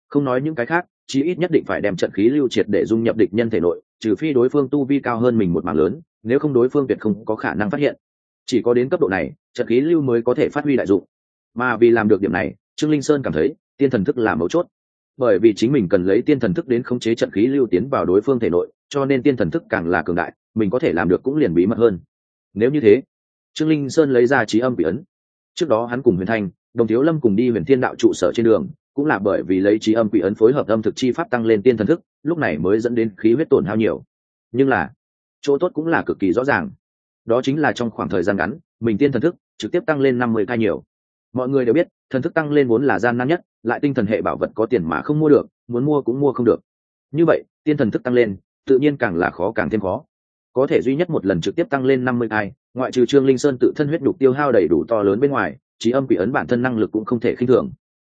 Không nói những cái khác, chí ít nhất định phải đem trận khí lưu triệt để dung nhập địch nhân thể nội, trừ phi đối phương tu vi cao hơn mình một mảng lớn, nếu không đối phương tuyệt không có khả năng phát hiện. Chỉ có đến cấp độ này, trận khí lưu mới có thể phát huy đại dụng. Mà vì làm được điểm này, trương linh sơn cảm thấy, tiên thần thức là mấu chốt. Bởi vì chính mình cần lấy tiên thần thức đến khống chế trận khí lưu tiến vào đối phương thể nội cho nên tiên thần thức càng là cường đại, mình có thể làm được cũng liền bí mật hơn. Nếu như thế, trương linh sơn lấy ra trí âm bị ấn. Trước đó hắn cùng huyền thanh, đồng thiếu lâm cùng đi huyền thiên đạo trụ sở trên đường, cũng là bởi vì lấy trí âm quỷ ấn phối hợp âm thực chi pháp tăng lên tiên thần thức, lúc này mới dẫn đến khí huyết tổn hao nhiều. Nhưng là, chỗ tốt cũng là cực kỳ rõ ràng. Đó chính là trong khoảng thời gian ngắn, mình tiên thần thức trực tiếp tăng lên năm mươi ca nhiều. Mọi người đều biết, thần thức tăng lên vốn là gian nan nhất, lại tinh thần hệ bảo vật có tiền mà không mua được, muốn mua cũng mua không được. Như vậy, tiên thần thức tăng lên tự nhiên càng là khó càng thêm khó. Có thể duy nhất một lần trực tiếp tăng lên năm mươi cai ngoại trừ trương linh sơn tự thân huyết đục tiêu hao đầy đủ to lớn bên ngoài, trí âm quỷ ấn bản thân năng lực cũng không thể khinh thường.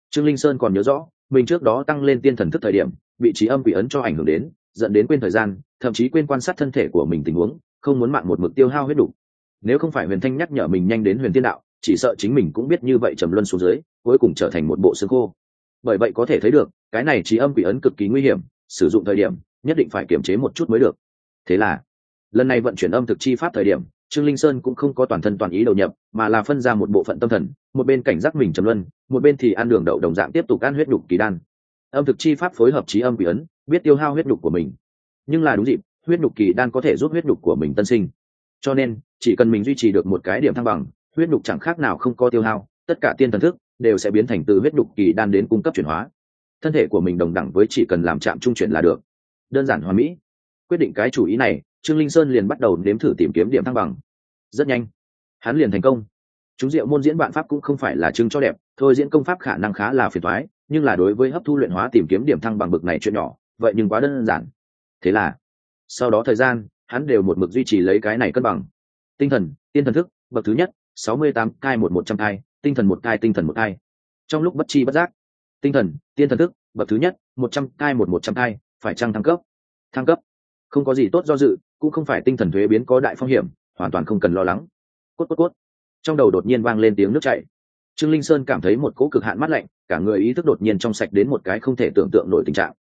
Trương linh sơn còn nhớ rõ, mình trước đó tăng lên tiên thần thức thời điểm, bị trí âm quỷ ấn cho ảnh hưởng đến, dẫn đến quên thời gian, thậm chí quên quan sát thân thể của mình tình huống, không muốn mạng một mực tiêu hao huyết đục nếu không phải huyền thanh nhắc nhở mình nhanh đến huyền tiên đạo, chỉ sợ chính mình cũng biết như vậy trầm luân xuống dưới, cuối cùng trở thành một bộ xương khô. Bởi vậy có thể thấy được, cái này trí âm quỷ ấn cực kỳ nguy hiểm, sử dụng thời điểm nhất định phải kiềm chế một chút mới được. Thế là, lần này vận chuyển âm thực chi pháp thời điểm, trương linh sơn cũng không có toàn thân toàn ý đầu nhập, mà là phân ra một bộ phận tâm thần, một bên cảnh giác mình trầm luân, một bên thì ăn đường đậu đồng dạng tiếp tục ăn huyết đục kỳ đan. Âm thực chi pháp phối hợp trí âm quỷ ấn, biết tiêu hao huyết đục của mình. Nhưng là đúng dịp, huyết đục kỳ đan có thể giúp huyết đục của mình tân sinh. Cho nên, chỉ cần mình duy trì được một cái điểm thăng bằng, huyết đục chẳng khác nào không có tiêu hao, tất cả tiên thần thức đều sẽ biến thành từ huyết đục kỳ đan đến cung cấp chuyển hóa. Thân thể của mình đồng đẳng với chỉ cần làm chạm trung chuyển là được đơn giản hoàn mỹ. Quyết định cái chủ ý này, trương linh sơn liền bắt đầu nếm thử tìm kiếm điểm thăng bằng. Rất nhanh, hắn liền thành công. Chúng diệu môn diễn bạn pháp cũng không phải là chứng cho đẹp, thôi diễn công pháp khả năng khá là phiền thoái nhưng là đối với hấp thu luyện hóa tìm kiếm điểm thăng bằng bực này chuyện nhỏ, vậy nhưng quá đơn giản. Thế là, sau đó thời gian, hắn đều một mực duy trì lấy cái này cân bằng. Tinh thần, tiên thần thức, bậc thứ nhất, sáu mươi tám, cai một một trăm cai, tinh thần một cai, tinh thần một cai. Trong lúc bất chi bất giác, tinh thần, tiên thần thức, bậc thứ nhất, một trăm cai một một trăm cai phải chăng thăng cấp? Thăng cấp? Không có gì tốt do dự, cũng không phải tinh thần thuế biến có đại phong hiểm, hoàn toàn không cần lo lắng. Cốt cốt cốt. Trong đầu đột nhiên vang lên tiếng nước chảy. Trương linh sơn cảm thấy một cỗ cực hạn mát lạnh, cả người ý thức đột nhiên trong sạch đến một cái không thể tưởng tượng nổi tình trạng.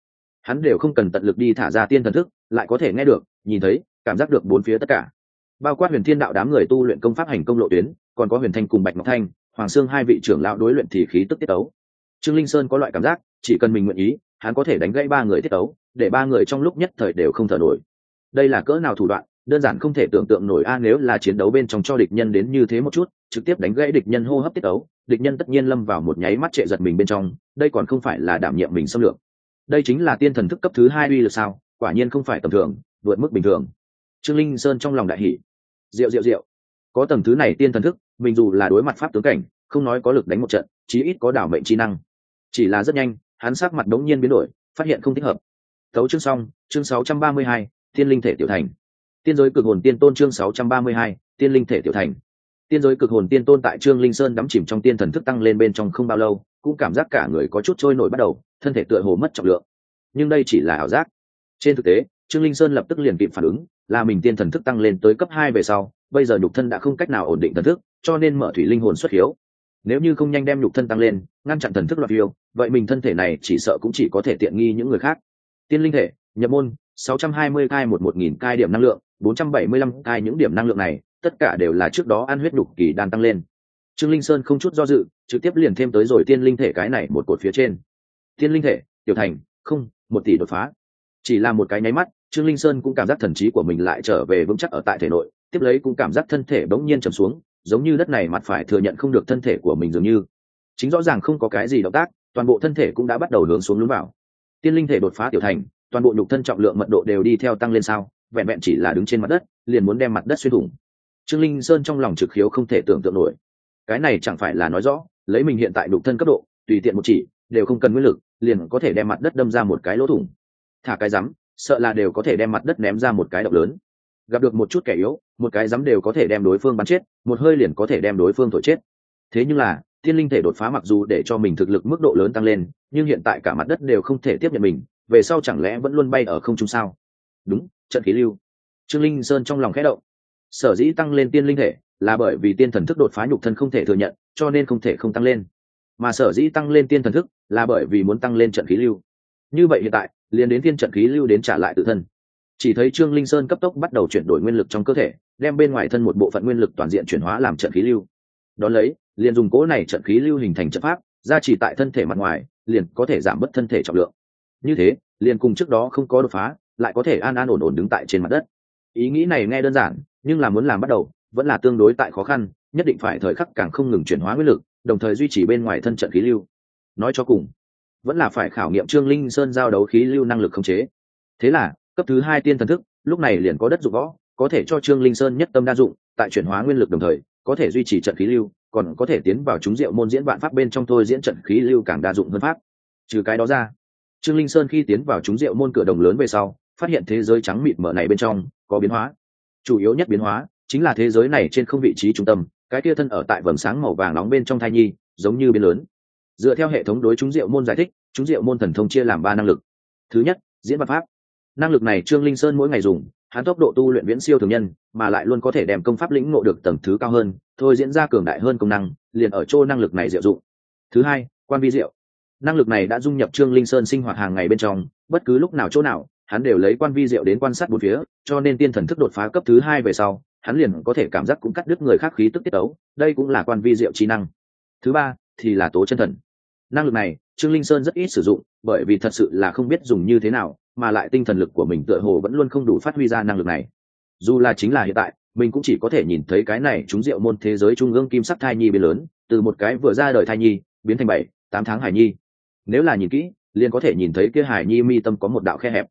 Hắn đều không cần tận lực đi thả ra tiên thần thức, lại có thể nghe được, nhìn thấy, cảm giác được bốn phía tất cả. Bao quát huyền thiên đạo đám người tu luyện công pháp hành công lộ tuyến, còn có huyền thanh cùng bạch ngọc thanh, hoàng sương hai vị trưởng lão đối luyện thì khí tức tiết tấu. Trương linh sơn có loại cảm giác, chỉ cần mình nguyện ý, hắn có thể đánh gãy ba người tiết tấu để ba người trong lúc nhất thời đều không thở nổi. Đây là cỡ nào thủ đoạn đơn giản không thể tưởng tượng nổi a nếu là chiến đấu bên trong cho địch nhân đến như thế một chút trực tiếp đánh gãy địch nhân hô hấp tiết ấu, địch nhân tất nhiên lâm vào một nháy mắt trệ giật mình bên trong đây còn không phải là đảm nhiệm mình xâm lược. Đây chính là tiên thần thức cấp thứ hai uy lực sao quả nhiên không phải tầm thường vượt mức bình thường. Trương linh sơn trong lòng đại hỷ rượu rượu rượu. Có tầng thứ này tiên thần thức mình dù là đối mặt pháp tướng cảnh không nói có lực đánh một trận chí ít có đảo mệnh chi năng. Chỉ là rất nhanh hắn sắc mặt đống nhiên biến đổi phát hiện không thích hợp tấu chương xong chương 632, tiên linh thể tiểu thành. Tiên giới cực hồn tiên tôn chương 632, tiên linh thể tiểu thành. Tiên giới cực hồn tiên tôn tại trương linh sơn đắm chìm trong tiên thần thức tăng lên bên trong không bao lâu cũng cảm giác cả người có chút trôi nổi bắt đầu thân thể tựa hồ mất trọng lượng. Nhưng đây chỉ là ảo giác. Trên thực tế trương linh sơn lập tức liền kịp phản ứng là mình tiên thần thức tăng lên tới cấp hai về sau bây giờ nhục thân đã không cách nào ổn định thần thức cho nên mở thủy linh hồn xuất hiếu. Nếu như không nhanh đem nhục thân tăng lên ngăn chặn thần thức loạt phiêu vậy mình thân thể này chỉ sợ cũng chỉ có thể tiện nghi những người khác tiên linh thể, nhập môn 620 cai một một nghìn cai điểm năng lượng 475 cai những điểm năng lượng này, tất cả đều là trước đó ăn huyết đục kỳ đan tăng lên. Trương linh sơn không chút do dự, trực tiếp liền thêm tới rồi tiên linh thể cái này một cột phía trên. Tiên linh thể, tiểu thành, không, một tỷ đột phá. Chỉ là một cái nháy mắt, trương linh sơn cũng cảm giác thần trí của mình lại trở về vững chắc ở tại thể nội, tiếp lấy cũng cảm giác thân thể bỗng nhiên trầm xuống, giống như đất này mặt phải thừa nhận không được thân thể của mình dường như. Chính rõ ràng không có cái gì động tác, toàn bộ thân thể cũng đã bắt đầu hướng xuống lún vào tiên linh thể đột phá tiểu thành, toàn bộ nhục thân trọng lượng mật độ đều đi theo tăng lên sao, vẹn vẹn chỉ là đứng trên mặt đất, liền muốn đem mặt đất xuyên thủng. Trương linh sơn trong lòng trực khiếu không thể tưởng tượng nổi. Cái này chẳng phải là nói rõ, lấy mình hiện tại nhục thân cấp độ, tùy tiện một chỉ, đều không cần nguyên lực, liền có thể đem mặt đất đâm ra một cái lỗ thủng. Thả cái rắm, sợ là đều có thể đem mặt đất ném ra một cái độc lớn. Gặp được một chút kẻ yếu, một cái rắm đều có thể đem đối phương bắn chết, một hơi liền có thể đem đối phương thổi chết. Thế nhưng là thiên linh thể đột phá mặc dù để cho mình thực lực mức độ lớn tăng lên, nhưng hiện tại cả mặt đất đều không thể tiếp nhận mình, về sau chẳng lẽ vẫn luôn bay ở không trung sao? Đúng, trận khí lưu. Trương linh sơn trong lòng khẽ động. Sở dĩ tăng lên tiên linh thể là bởi vì tiên thần thức đột phá nhục thân không thể thừa nhận, cho nên không thể không tăng lên. Mà sở dĩ tăng lên tiên thần thức là bởi vì muốn tăng lên trận khí lưu. Như vậy hiện tại, liền đến tiên trận khí lưu đến trả lại tự thân. Chỉ thấy trương linh sơn cấp tốc bắt đầu chuyển đổi nguyên lực trong cơ thể, đem bên ngoài thân một bộ phận nguyên lực toàn diện chuyển hóa làm trận khí lưu đón lấy, liền dùng cỗ này trận khí lưu hình thành trận pháp ra chỉ tại thân thể mặt ngoài, liền có thể giảm bớt thân thể trọng lượng. Như thế, liền cùng trước đó không có đột phá, lại có thể an an ổn ổn đứng tại trên mặt đất. Ý nghĩ này nghe đơn giản, nhưng là muốn làm bắt đầu, vẫn là tương đối tại khó khăn, nhất định phải thời khắc càng không ngừng chuyển hóa nguyên lực, đồng thời duy trì bên ngoài thân trận khí lưu. Nói cho cùng, vẫn là phải khảo nghiệm trương linh sơn giao đấu khí lưu năng lực khống chế. Thế là, cấp thứ hai tiên thần thức, lúc này liền có đất dụng võ, có thể cho trương linh sơn nhất tâm đa dụng, tại chuyển hóa nguyên lực đồng thời có thể duy trì trận khí lưu, còn có thể tiến vào chúng diệu môn diễn vạn pháp bên trong thôi diễn trận khí lưu càng đa dụng hơn pháp. Trừ cái đó ra, trương linh sơn khi tiến vào chúng diệu môn cửa đồng lớn về sau, phát hiện thế giới trắng mịt mở này bên trong, có biến hóa. Chủ yếu nhất biến hóa, chính là thế giới này trên không vị trí trung tâm, cái kia thân ở tại vầng sáng màu vàng nóng bên trong thai nhi, giống như biến lớn. Dựa theo hệ thống đối chúng diệu môn giải thích, chúng diệu môn thần thông chia làm ba năng lực. Thứ nhất, diễn văn pháp. Năng lực này trương linh sơn mỗi ngày dùng hắn tốc độ tu luyện viễn siêu thường nhân, mà lại luôn có thể đem công pháp lĩnh ngộ được tầng thứ cao hơn, thôi diễn ra cường đại hơn công năng, liền ở chỗ năng lực này diệu dụng. Thứ hai, quan vi diệu. Năng lực này đã dung nhập trương linh sơn sinh hoạt hàng ngày bên trong, bất cứ lúc nào chỗ nào, hắn đều lấy quan vi diệu đến quan sát bốn phía, cho nên tiên thần thức đột phá cấp thứ hai về sau, hắn liền có thể cảm giác cũng cắt đứt người khác khí tức tiết tấu, đây cũng là quan vi diệu trí năng. Thứ ba, thì là tố chân thần. Năng lực này, trương linh sơn rất ít sử dụng, bởi vì thật sự là không biết dùng như thế nào mà lại tinh thần lực của mình tựa hồ vẫn luôn không đủ phát huy ra năng lực này. Dù là chính là hiện tại, mình cũng chỉ có thể nhìn thấy cái này chúng diệu môn thế giới trung ương kim sắc thai nhi biến lớn, từ một cái vừa ra đời thai nhi, biến thành bảy, tám tháng hải nhi. Nếu là nhìn kỹ, liền có thể nhìn thấy kia hải nhi mi tâm có một đạo khe hẹp.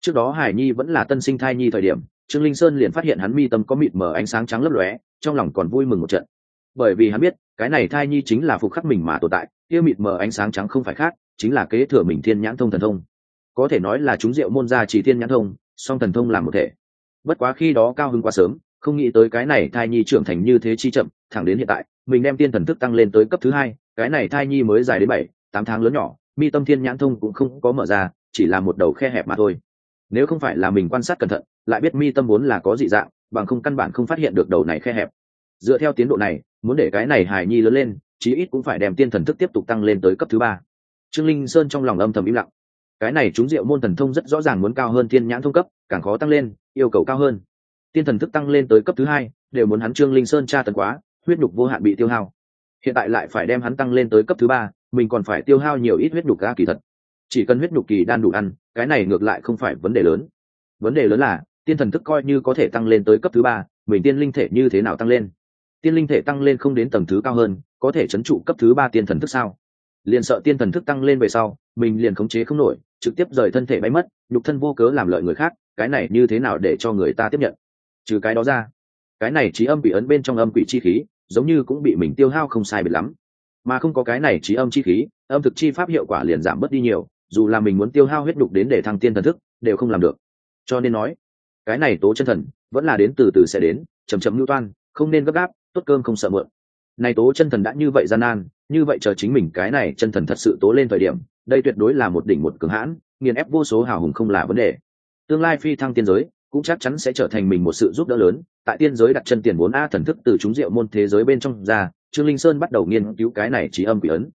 Trước đó hải nhi vẫn là tân sinh thai nhi thời điểm, trương linh sơn liền phát hiện hắn mi tâm có mịt mờ ánh sáng trắng lấp lóe, trong lòng còn vui mừng một trận. Bởi vì hắn biết, cái này thai nhi chính là phục khắc mình mà tồn tại, kia mịt mờ ánh sáng trắng không phải khác, chính là kế thừa mình thiên nhãn thông thần thông có thể nói là chúng diệu môn gia chỉ thiên nhãn thông, song thần thông làm một thể. Bất quá khi đó cao hứng quá sớm, không nghĩ tới cái này thai nhi trưởng thành như thế chi chậm, thẳng đến hiện tại, mình đem tiên thần thức tăng lên tới cấp thứ hai, cái này thai nhi mới dài đến bảy, tám tháng lớn nhỏ, mi tâm thiên nhãn thông cũng không có mở ra, chỉ là một đầu khe hẹp mà thôi. Nếu không phải là mình quan sát cẩn thận, lại biết mi tâm vốn là có dị dạng, bằng không căn bản không phát hiện được đầu này khe hẹp. Dựa theo tiến độ này, muốn để cái này hài nhi lớn lên, chí ít cũng phải đem tiên thần thức tiếp tục tăng lên tới cấp thứ ba. Trương linh sơn trong lòng âm thầm im lặng cái này chúng diệu môn thần thông rất rõ ràng muốn cao hơn thiên nhãn thông cấp, càng khó tăng lên, yêu cầu cao hơn. Tiên thần thức tăng lên tới cấp thứ hai, đều muốn hắn trương linh sơn tra tần quá, huyết nhục vô hạn bị tiêu hao. Hiện tại lại phải đem hắn tăng lên tới cấp thứ ba, mình còn phải tiêu hao nhiều ít huyết nhục ga kỳ thật. Chỉ cần huyết nhục kỳ đan đủ ăn, cái này ngược lại không phải vấn đề lớn. Vấn đề lớn là, tiên thần thức coi như có thể tăng lên tới cấp thứ ba, mình tiên linh thể như thế nào tăng lên? Tiên linh thể tăng lên không đến tầng thứ cao hơn, có thể chấn trụ cấp thứ ba tiên thần thức sao? Liền sợ tiên thần thức tăng lên về sau, mình liền khống chế không nổi trực tiếp rời thân thể bay mất, nhục thân vô cớ làm lợi người khác, cái này như thế nào để cho người ta tiếp nhận? Trừ cái đó ra, cái này trí âm bị ấn bên trong âm quỷ chi khí, giống như cũng bị mình tiêu hao không sai biệt lắm. Mà không có cái này trí âm chi khí, âm thực chi pháp hiệu quả liền giảm bớt đi nhiều, dù là mình muốn tiêu hao huyết đục đến để thăng tiên thần thức, đều không làm được. Cho nên nói, cái này tố chân thần, vẫn là đến từ từ sẽ đến chầm chậm lưu toan, không nên gấp gáp, tốt cơm không sợ mượn. Này tố chân thần đã như vậy gian nan, như vậy chờ chính mình cái này chân thần thật sự tố lên thời điểm đây tuyệt đối là một đỉnh một cường hãn, nghiền ép vô số hào hùng không là vấn đề. Tương lai phi thăng tiên giới cũng chắc chắn sẽ trở thành mình một sự giúp đỡ lớn. Tại tiên giới đặt chân tiền vốn a thần thức từ chúng diệu môn thế giới bên trong ra, trương linh sơn bắt đầu nghiên cứu cái này trí âm quỷ ấn.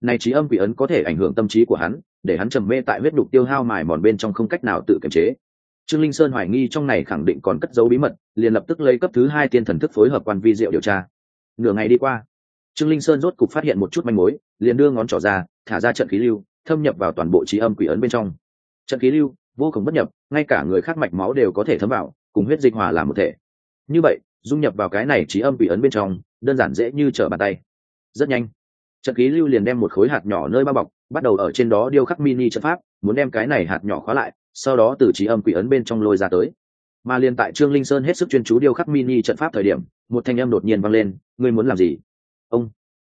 Này trí âm quỷ ấn có thể ảnh hưởng tâm trí của hắn, để hắn trầm mê tại huyết đục tiêu hao mài mòn bên trong không cách nào tự kiềm chế. Trương linh sơn hoài nghi trong này khẳng định còn cất dấu bí mật, liền lập tức lấy cấp thứ hai tiên thần thức phối hợp quan vi diệu điều tra. Nửa ngày đi qua, trương linh sơn rốt cục phát hiện một chút manh mối, liền đưa ngón trỏ ra, thả ra trận khí lưu thâm nhập vào toàn bộ trí âm quỷ ấn bên trong. Trận khí lưu vô cùng bất nhập, ngay cả người khác mạch máu đều có thể thấm vào, cùng huyết dịch hòa làm một thể. Như vậy, dung nhập vào cái này trí âm quỷ ấn bên trong, đơn giản dễ như trở bàn tay. Rất nhanh, trận khí lưu liền đem một khối hạt nhỏ nơi bao bọc, bắt đầu ở trên đó điêu khắc mini trận pháp, muốn đem cái này hạt nhỏ khóa lại, sau đó từ trí âm quỷ ấn bên trong lôi ra tới. Mà liền tại trương linh sơn hết sức chuyên chú điêu khắc mini trận pháp thời điểm, một thanh âm đột nhiên vang lên, ngươi muốn làm gì? Ông,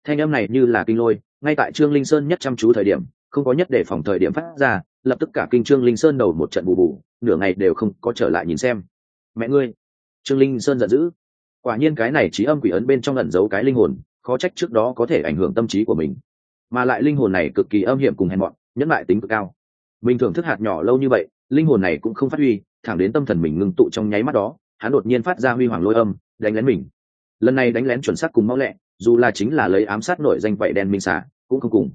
thanh âm này như là kinh lôi, ngay tại trương linh sơn nhất chăm chú thời điểm không có nhất để phòng thời điểm phát ra, lập tức cả kinh trương linh sơn đầu một trận bù bù, nửa ngày đều không có trở lại nhìn xem. Mẹ ngươi! Trương linh sơn giận dữ. Quả nhiên cái này trí âm quỷ ấn bên trong ẩn giấu cái linh hồn, khó trách trước đó có thể ảnh hưởng tâm trí của mình. Mà lại linh hồn này cực kỳ âm hiểm cùng hèn mọn, nhẫn lại tính cực cao. Mình thưởng thức hạt nhỏ lâu như vậy, linh hồn này cũng không phát huy, thẳng đến tâm thần mình ngưng tụ trong nháy mắt đó, hắn đột nhiên phát ra huy hoàng lôi âm, đánh lén mình. Lần này đánh lén chuẩn xác cùng mau lẹ, dù là chính là lấy ám sát nổi danh vậy đen minh xả cũng không cùng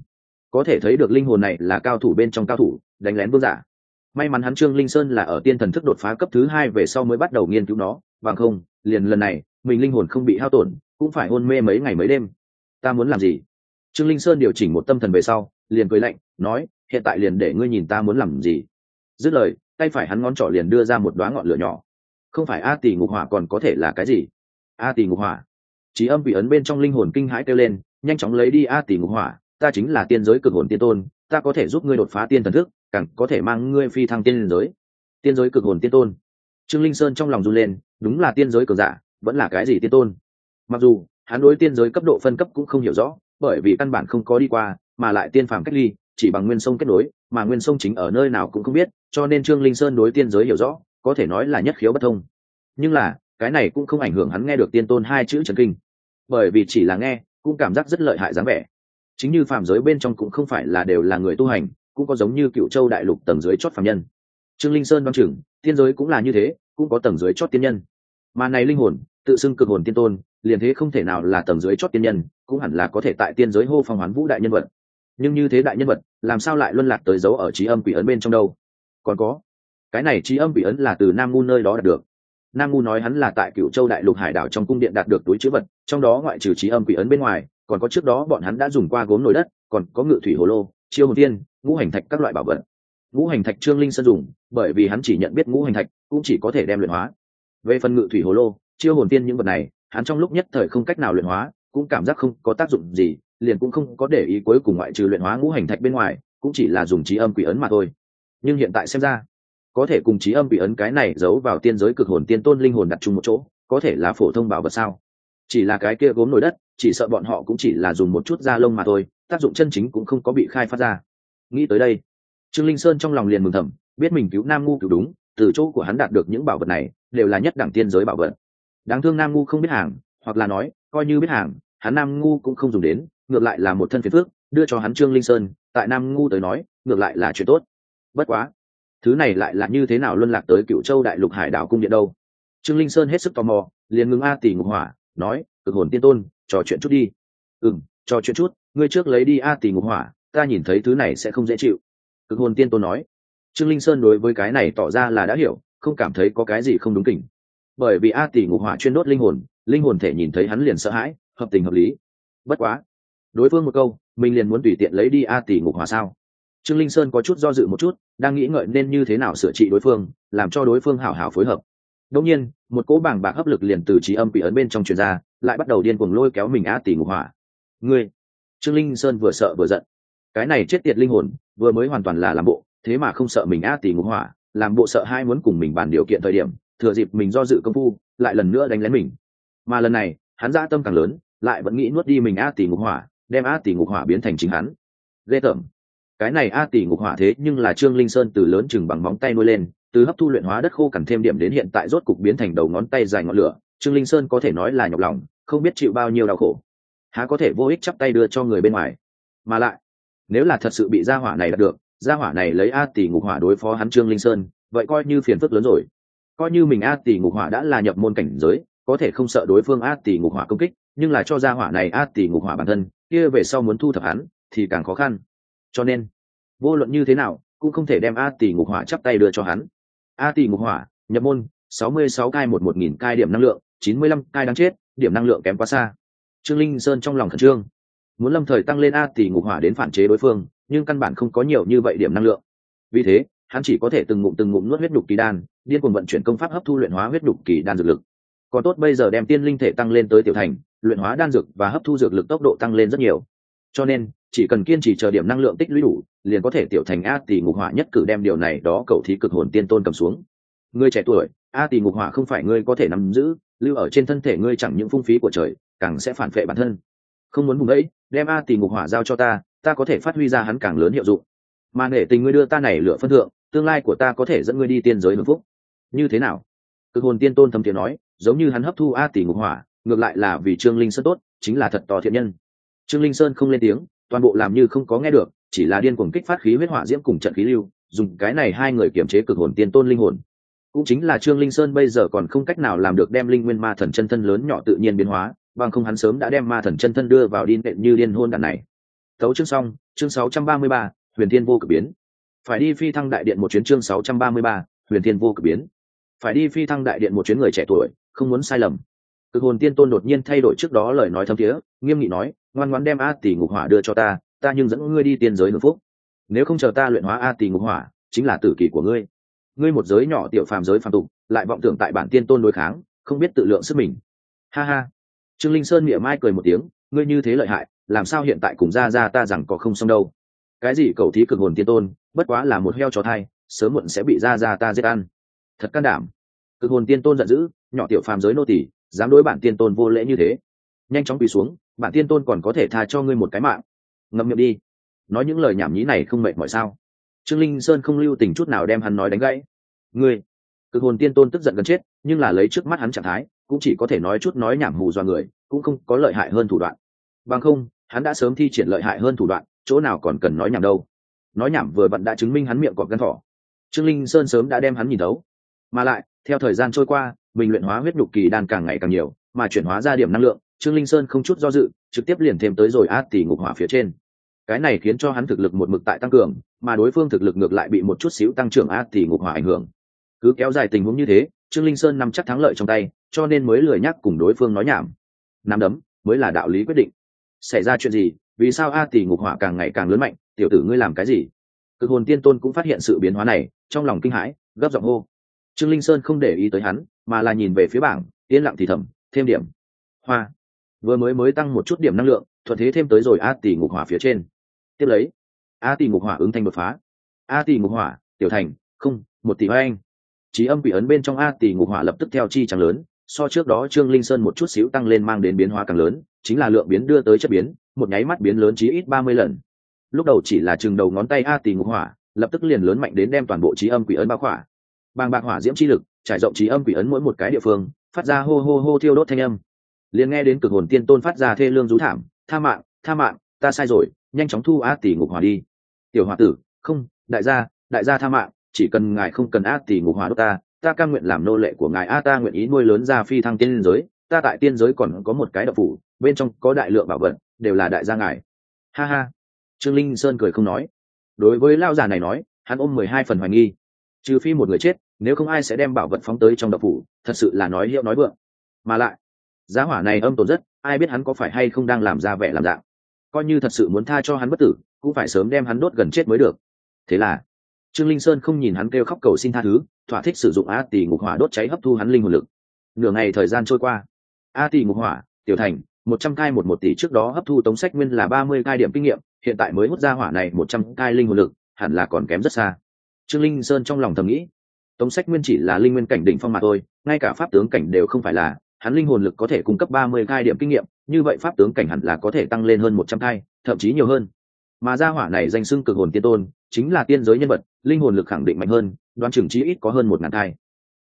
có thể thấy được linh hồn này là cao thủ bên trong cao thủ, đánh lén vương giả. May mắn hắn trương linh sơn là ở tiên thần thức đột phá cấp thứ hai về sau mới bắt đầu nghiên cứu nó, bằng không, liền lần này, mình linh hồn không bị hao tổn, cũng phải hôn mê mấy ngày mấy đêm. Ta muốn làm gì? Trương linh sơn điều chỉnh một tâm thần về sau, liền cười lạnh, nói, hiện tại liền để ngươi nhìn ta muốn làm gì. Dứt lời, tay phải hắn ngón trỏ liền đưa ra một đoá ngọn lửa nhỏ. Không phải a tỷ ngục hỏa còn có thể là cái gì? A tỷ ngục hỏa. Trí âm bị ấn bên trong linh hồn kinh hãi kêu lên, nhanh chóng lấy đi a tỷ ngục hỏa ta chính là tiên giới cực hồn tiên tôn, ta có thể giúp ngươi đột phá tiên thần thức, càng có thể mang ngươi phi thăng tiên giới. Tiên giới cực hồn tiên tôn. Trương linh sơn trong lòng run lên, đúng là tiên giới cường giả, vẫn là cái gì tiên tôn? Mặc dù, hắn đối tiên giới cấp độ phân cấp cũng không hiểu rõ, bởi vì căn bản không có đi qua, mà lại tiên phàm cách ly, chỉ bằng nguyên sông kết nối, mà nguyên sông chính ở nơi nào cũng không biết, cho nên trương linh sơn đối tiên giới hiểu rõ, có thể nói là nhất khiếu bất thông. Nhưng là, cái này cũng không ảnh hưởng hắn nghe được tiên tôn hai chữ trần kinh. Bởi vì chỉ là nghe, cũng cảm giác rất lợi hại dáng vẻ chính như phàm giới bên trong cũng không phải là đều là người tu hành, cũng có giống như cựu châu đại lục tầng dưới chót phàm nhân. Trương linh sơn đoan chừng, tiên giới cũng là như thế, cũng có tầng dưới chót tiên nhân. Mà này linh hồn, tự xưng cực hồn tiên tôn, liền thế không thể nào là tầng dưới chót tiên nhân, cũng hẳn là có thể tại tiên giới hô phong hoán vũ đại nhân vật. Nhưng như thế đại nhân vật, làm sao lại luân lạc tới dấu ở trí âm quỷ ấn bên trong đâu? Còn có, cái này trí âm quỷ ấn là từ nam ngu nơi đó đạt được. Nam ngu nói hắn là tại cựu châu đại lục hải đảo trong cung điện đạt được túi chữ vật, trong đó ngoại trừ trí âm quỷ ấn bên ngoài còn có trước đó bọn hắn đã dùng qua gốm nồi đất, còn có ngự thủy hồ lô, chiêu hồn tiên, ngũ hành thạch các loại bảo vật. Ngũ hành thạch trương linh sơn dùng, bởi vì hắn chỉ nhận biết ngũ hành thạch, cũng chỉ có thể đem luyện hóa. Về phần ngự thủy hồ lô, chiêu hồn tiên những vật này, hắn trong lúc nhất thời không cách nào luyện hóa, cũng cảm giác không có tác dụng gì, liền cũng không có để ý cuối cùng ngoại trừ luyện hóa ngũ hành thạch bên ngoài, cũng chỉ là dùng trí âm quỷ ấn mà thôi. Nhưng hiện tại xem ra, có thể cùng trí âm bị ấn cái này giấu vào tiên giới cực hồn tiên tôn linh hồn đặt chung một chỗ, có thể là phổ thông bảo vật sao? Chỉ là cái kia gốm nổi đất chỉ sợ bọn họ cũng chỉ là dùng một chút da lông mà thôi, tác dụng chân chính cũng không có bị khai phát ra. Nghĩ tới đây, trương linh sơn trong lòng liền mừng thầm, biết mình cứu nam ngu cứu đúng, từ chỗ của hắn đạt được những bảo vật này, đều là nhất đẳng tiên giới bảo vật. Đáng thương nam ngu không biết hàng, hoặc là nói, coi như biết hàng, hắn nam ngu cũng không dùng đến, ngược lại là một thân phiền phước đưa cho hắn trương linh sơn, tại nam ngu tới nói, ngược lại là chuyện tốt. Bất quá, thứ này lại là như thế nào luân lạc tới cựu châu đại lục hải đảo cung điện đâu? Trương linh sơn hết sức tò mò, liền ngưng a tỷ ngục hỏa, nói, cực hồn tiên tôn trò chuyện chút đi. Ừ m trò chuyện chút, ngươi trước lấy đi a tỷ ngục hỏa, ta nhìn thấy thứ này sẽ không dễ chịu. Cực hồn tiên tôn nói. Trương linh sơn đối với cái này tỏ ra là đã hiểu, không cảm thấy có cái gì không đúng kỉnh. Bởi vì a tỷ ngục hỏa chuyên đốt linh hồn linh hồn thể nhìn thấy hắn liền sợ hãi, hợp tình hợp lý. Bất quá, đối phương một câu, mình liền muốn tùy tiện lấy đi a tỷ ngục hỏa sao? Trương linh sơn có chút do dự một chút, đang nghĩ ngợi nên như thế nào sửa trị đối phương, làm cho đối phương hảo hảo phối hợp đông nhiên, một cỗ bảng bạc hấp lực liền từ trí âm bị ấn bên trong truyền ra, lại bắt đầu điên cuồng lôi kéo mình a tỷ ngục hỏa. Ngươi, trương linh sơn vừa sợ vừa giận. Cái này chết tiệt linh hồn, vừa mới hoàn toàn là làm bộ, thế mà không sợ mình a tỷ ngục hỏa, làm bộ sợ hai muốn cùng mình bàn điều kiện thời điểm, thừa dịp mình do dự công phu, lại lần nữa đánh lén mình. Mà lần này, hắn ra tâm càng lớn, lại vẫn nghĩ nuốt đi mình a tỷ ngục hỏa, đem a tỷ ngục hỏa biến thành chính hắn. Ghê tởm. Cái này a tỷ ngục hỏa thế nhưng là trương linh sơn từ lớn chừng bằng móng tay nuôi lên từ hấp thu luyện hóa đất khô cằn thêm điểm đến hiện tại rốt cục biến thành đầu ngón tay dài ngọn lửa, trương linh sơn có thể nói là nhọc lòng, không biết chịu bao nhiêu đau khổ. Há có thể vô ích chắp tay đưa cho người bên ngoài. Mà lại, nếu là thật sự bị gia hỏa này đạt được, gia hỏa này lấy a tỷ ngục hỏa đối phó hắn trương linh sơn, vậy coi như phiền phức lớn rồi. Coi như mình a tỷ ngục hỏa đã là nhập môn cảnh giới, có thể không sợ đối phương a tỷ ngục hỏa công kích, nhưng là cho gia hỏa này a tỷ ngục hỏa bản thân, kia về sau muốn thu thập hắn, thì càng khó khăn. Cho nên, vô luận như thế nào, cũng không thể đem a tỷ ngục hỏa chắp tay đưa cho hắn a tỷ ngục hỏa, nhập môn, sáu mươi sáu cai một một nghìn cai điểm năng lượng, chín mươi lăm cai đáng chết, điểm năng lượng kém quá xa. Trương linh sơn trong lòng khẩn trương. Muốn lâm thời tăng lên a tỷ ngục hỏa đến phản chế đối phương, nhưng căn bản không có nhiều như vậy điểm năng lượng. Vì thế, hắn chỉ có thể từng ngụm từng ngụm nuốt huyết đục kỳ đan, điên cuồng vận chuyển công pháp hấp thu luyện hóa huyết đục kỳ đan dược lực. Còn tốt bây giờ đem tiên linh thể tăng lên tới tiểu thành, luyện hóa đan dược và hấp thu dược lực tốc độ tăng lên rất nhiều cho nên, chỉ cần kiên trì chờ điểm năng lượng tích lũy đủ, liền có thể tiểu thành a tỷ ngục hỏa nhất cử đem điều này đó cầu thí cực hồn tiên tôn cầm xuống. Người trẻ tuổi, a tỷ ngục hỏa không phải ngươi có thể nắm giữ, lưu ở trên thân thể ngươi chẳng những phung phí của trời, càng sẽ phản vệ bản thân. Không muốn vùng ấy, đem a tỷ ngục hỏa giao cho ta ta có thể phát huy ra hắn càng lớn hiệu dụng. Mà nể tình ngươi đưa ta này lựa phân thượng, tương lai của ta có thể dẫn ngươi đi tiên giới hưởng phúc. Như thế nào? Cực hồn tiên tôn thầm tiếng nói, giống như hắn hấp thu a tỷ ngục hỏa, ngược lại là vì trương linh sơn tốt, chính là thật to thiện nhân trương linh sơn không lên tiếng toàn bộ làm như không có nghe được chỉ là điên cuồng kích phát khí huyết hỏa diễm cùng trận khí lưu dùng cái này hai người kiểm chế cực hồn tiên tôn linh hồn. Cũng chính là trương linh sơn bây giờ còn không cách nào làm được đem linh nguyên ma thần chân thân lớn nhỏ tự nhiên biến hóa bằng không hắn sớm đã đem ma thần chân thân đưa vào điên tệ như điên hôn đàn này. Thấu chương xong chương 633, huyền thiên vô cực biến. Phải đi phi thăng đại điện một chuyến chương 633, huyền thiên vô cực biến. Phải đi phi thăng đại điện một chuyến người trẻ tuổi không muốn sai lầm cực hồn tiên tôn đột nhiên thay đổi trước đó lời nói thâm thiế, nghiêm nghị nói, ngoan ngoãn đem a tỷ ngục hỏa đưa cho ta ta nhưng dẫn ngươi đi tiên giới hưởng phúc. Nếu không chờ ta luyện hóa a tỷ ngục hỏa, chính là tử kỷ của ngươi. Ngươi một giới nhỏ tiểu phàm giới phàm tục, lại vọng tưởng tại bản tiên tôn đối kháng, không biết tự lượng sức mình. Ha ha. Trương linh sơn miệng mai cười một tiếng, ngươi như thế lợi hại, làm sao hiện tại cùng ra ra ta rằng có không xong đâu. Cái gì cầu thí cực hồn tiên tôn, bất quá là một heo chó thai, sớm muộn sẽ bị ra ra ta giết ăn. Thật can đảm. Cực hồn tiên tôn giận dữ, nhỏ tiểu phàm giới nô tỷ dám đối bản tiên tôn vô lễ như thế. Nhanh chóng quỳ xuống, bản tiên tôn còn có thể tha cho ngươi một cái mạng. Ngậm miệng đi. Nói những lời nhảm nhí này không mệt mỏi sao? Trương linh sơn không lưu tình chút nào đem hắn nói đánh gãy. Ngươi, cực hồn tiên tôn tức giận gần chết, nhưng là lấy trước mắt hắn trạng thái, cũng chỉ có thể nói chút nói nhảm mù do người, cũng không có lợi hại hơn thủ đoạn. Bằng không, hắn đã sớm thi triển lợi hại hơn thủ đoạn, chỗ nào còn cần nói nhảm đâu. Nói nhảm vừa bận đã chứng minh hắn miệng cọp gân thỏ. Trương linh sơn sớm đã đem hắn nhìn đấu mà lại, theo thời gian trôi qua mình luyện hóa huyết nhục kỳ đan càng ngày càng nhiều, mà chuyển hóa ra điểm năng lượng, trương linh sơn không chút do dự, trực tiếp liền thêm tới rồi át tỷ ngục hỏa phía trên. Cái này khiến cho hắn thực lực một mực tại tăng cường, mà đối phương thực lực ngược lại bị một chút xíu tăng trưởng át tỷ ngục hỏa ảnh hưởng. Cứ kéo dài tình huống như thế, trương linh sơn nắm chắc thắng lợi trong tay, cho nên mới lười nhắc cùng đối phương nói nhảm. Nắm đấm, mới là đạo lý quyết định. Xảy ra chuyện gì? Vì sao a tỷ ngục hỏa càng ngày càng lớn mạnh? Tiểu tử ngươi làm cái gì? Cực hồn tiên tôn cũng phát hiện sự biến hóa này, trong lòng kinh hãi, gấp giọng hô. Trương linh sơn không để ý tới hắn mà là nhìn về phía bảng, yên lặng thì thầm, thêm điểm. Hoa. Vừa mới mới tăng một chút điểm năng lượng, thuận thế thêm tới rồi a tỷ ngục hỏa phía trên. Tiếp lấy, a tỷ ngục hỏa ứng thanh đột phá. A tỷ ngục hỏa, tiểu thành, không, một tỷ hoa anh trí âm bị ấn bên trong a tỷ ngục hỏa lập tức theo chi chẳng lớn, so trước đó trương linh sơn một chút xíu tăng lên mang đến biến hóa càng lớn, chính là lượng biến đưa tới chất biến, một nháy mắt biến lớn chí ít ba mươi lần. Lúc đầu chỉ là chừng đầu ngón tay a tỷ ngục hỏa, lập tức liền lớn mạnh đến đem toàn bộ trí âm quỷ ấn bao khỏa. Bàng bạc hỏa diễm chi lực trải rộng trí âm quỷ ấn mỗi một cái địa phương, phát ra hô hô hô thiêu đốt thanh âm. Liền nghe đến cực hồn tiên tôn phát ra thê lương rú thảm, tha mạng tha mạng, ta sai rồi, nhanh chóng thu a tỷ ngục hòa đi. Tiểu h tử, không, đại gia đại gia tha mạng, chỉ cần ngài không cần a tỷ ngục hòa đốt ta ta cam nguyện làm nô lệ của ngài, a ta nguyện ý nuôi lớn ra phi thăng tiên giới, ta tại tiên giới còn có một cái đậu phủ, bên trong có đại lượng bảo vật, đều là đại gia ngài. Ha ha. Trương linh sơn cười không nói. Đối với lao già này nói, hắn ôm mười hai phần hoài nghi. Trừ phi một người chết nếu không ai sẽ đem bảo vật phóng tới trong đậu phủ, thật sự là nói hiệu nói vượng. Mà lại, giá hỏa này âm tổn rất, ai biết hắn có phải hay không đang làm ra vẻ làm dạng. Coi như thật sự muốn tha cho hắn bất tử, cũng phải sớm đem hắn đốt gần chết mới được. Thế là, trương linh sơn không nhìn hắn kêu khóc cầu xin tha thứ, thỏa thích sử dụng a tỷ ngục hỏa đốt cháy hấp thu hắn linh hồn lực. Nửa ngày thời gian trôi qua, a tỷ ngục hỏa, tiểu thành, một trăm cai một một tỷ trước đó hấp thu tống sách nguyên là ba mươi cai điểm kinh nghiệm, hiện tại mới hút ra hỏa này một trăm cai linh hồn lực, hẳn là còn kém rất xa. Trương linh sơn trong lòng thầm nghĩ tống sách nguyên chỉ là linh nguyên cảnh đỉnh phong mà thôi, ngay cả pháp tướng cảnh đều không phải là, hắn linh hồn lực có thể cung cấp ba mươi khai điểm kinh nghiệm, như vậy pháp tướng cảnh hẳn là có thể tăng lên hơn một trăm cai thậm chí nhiều hơn. Mà gia hỏa này danh xưng cực hồn tiên tôn, chính là tiên giới nhân vật, linh hồn lực khẳng định mạnh hơn, đoán chừng chí ít có hơn một ngàn thai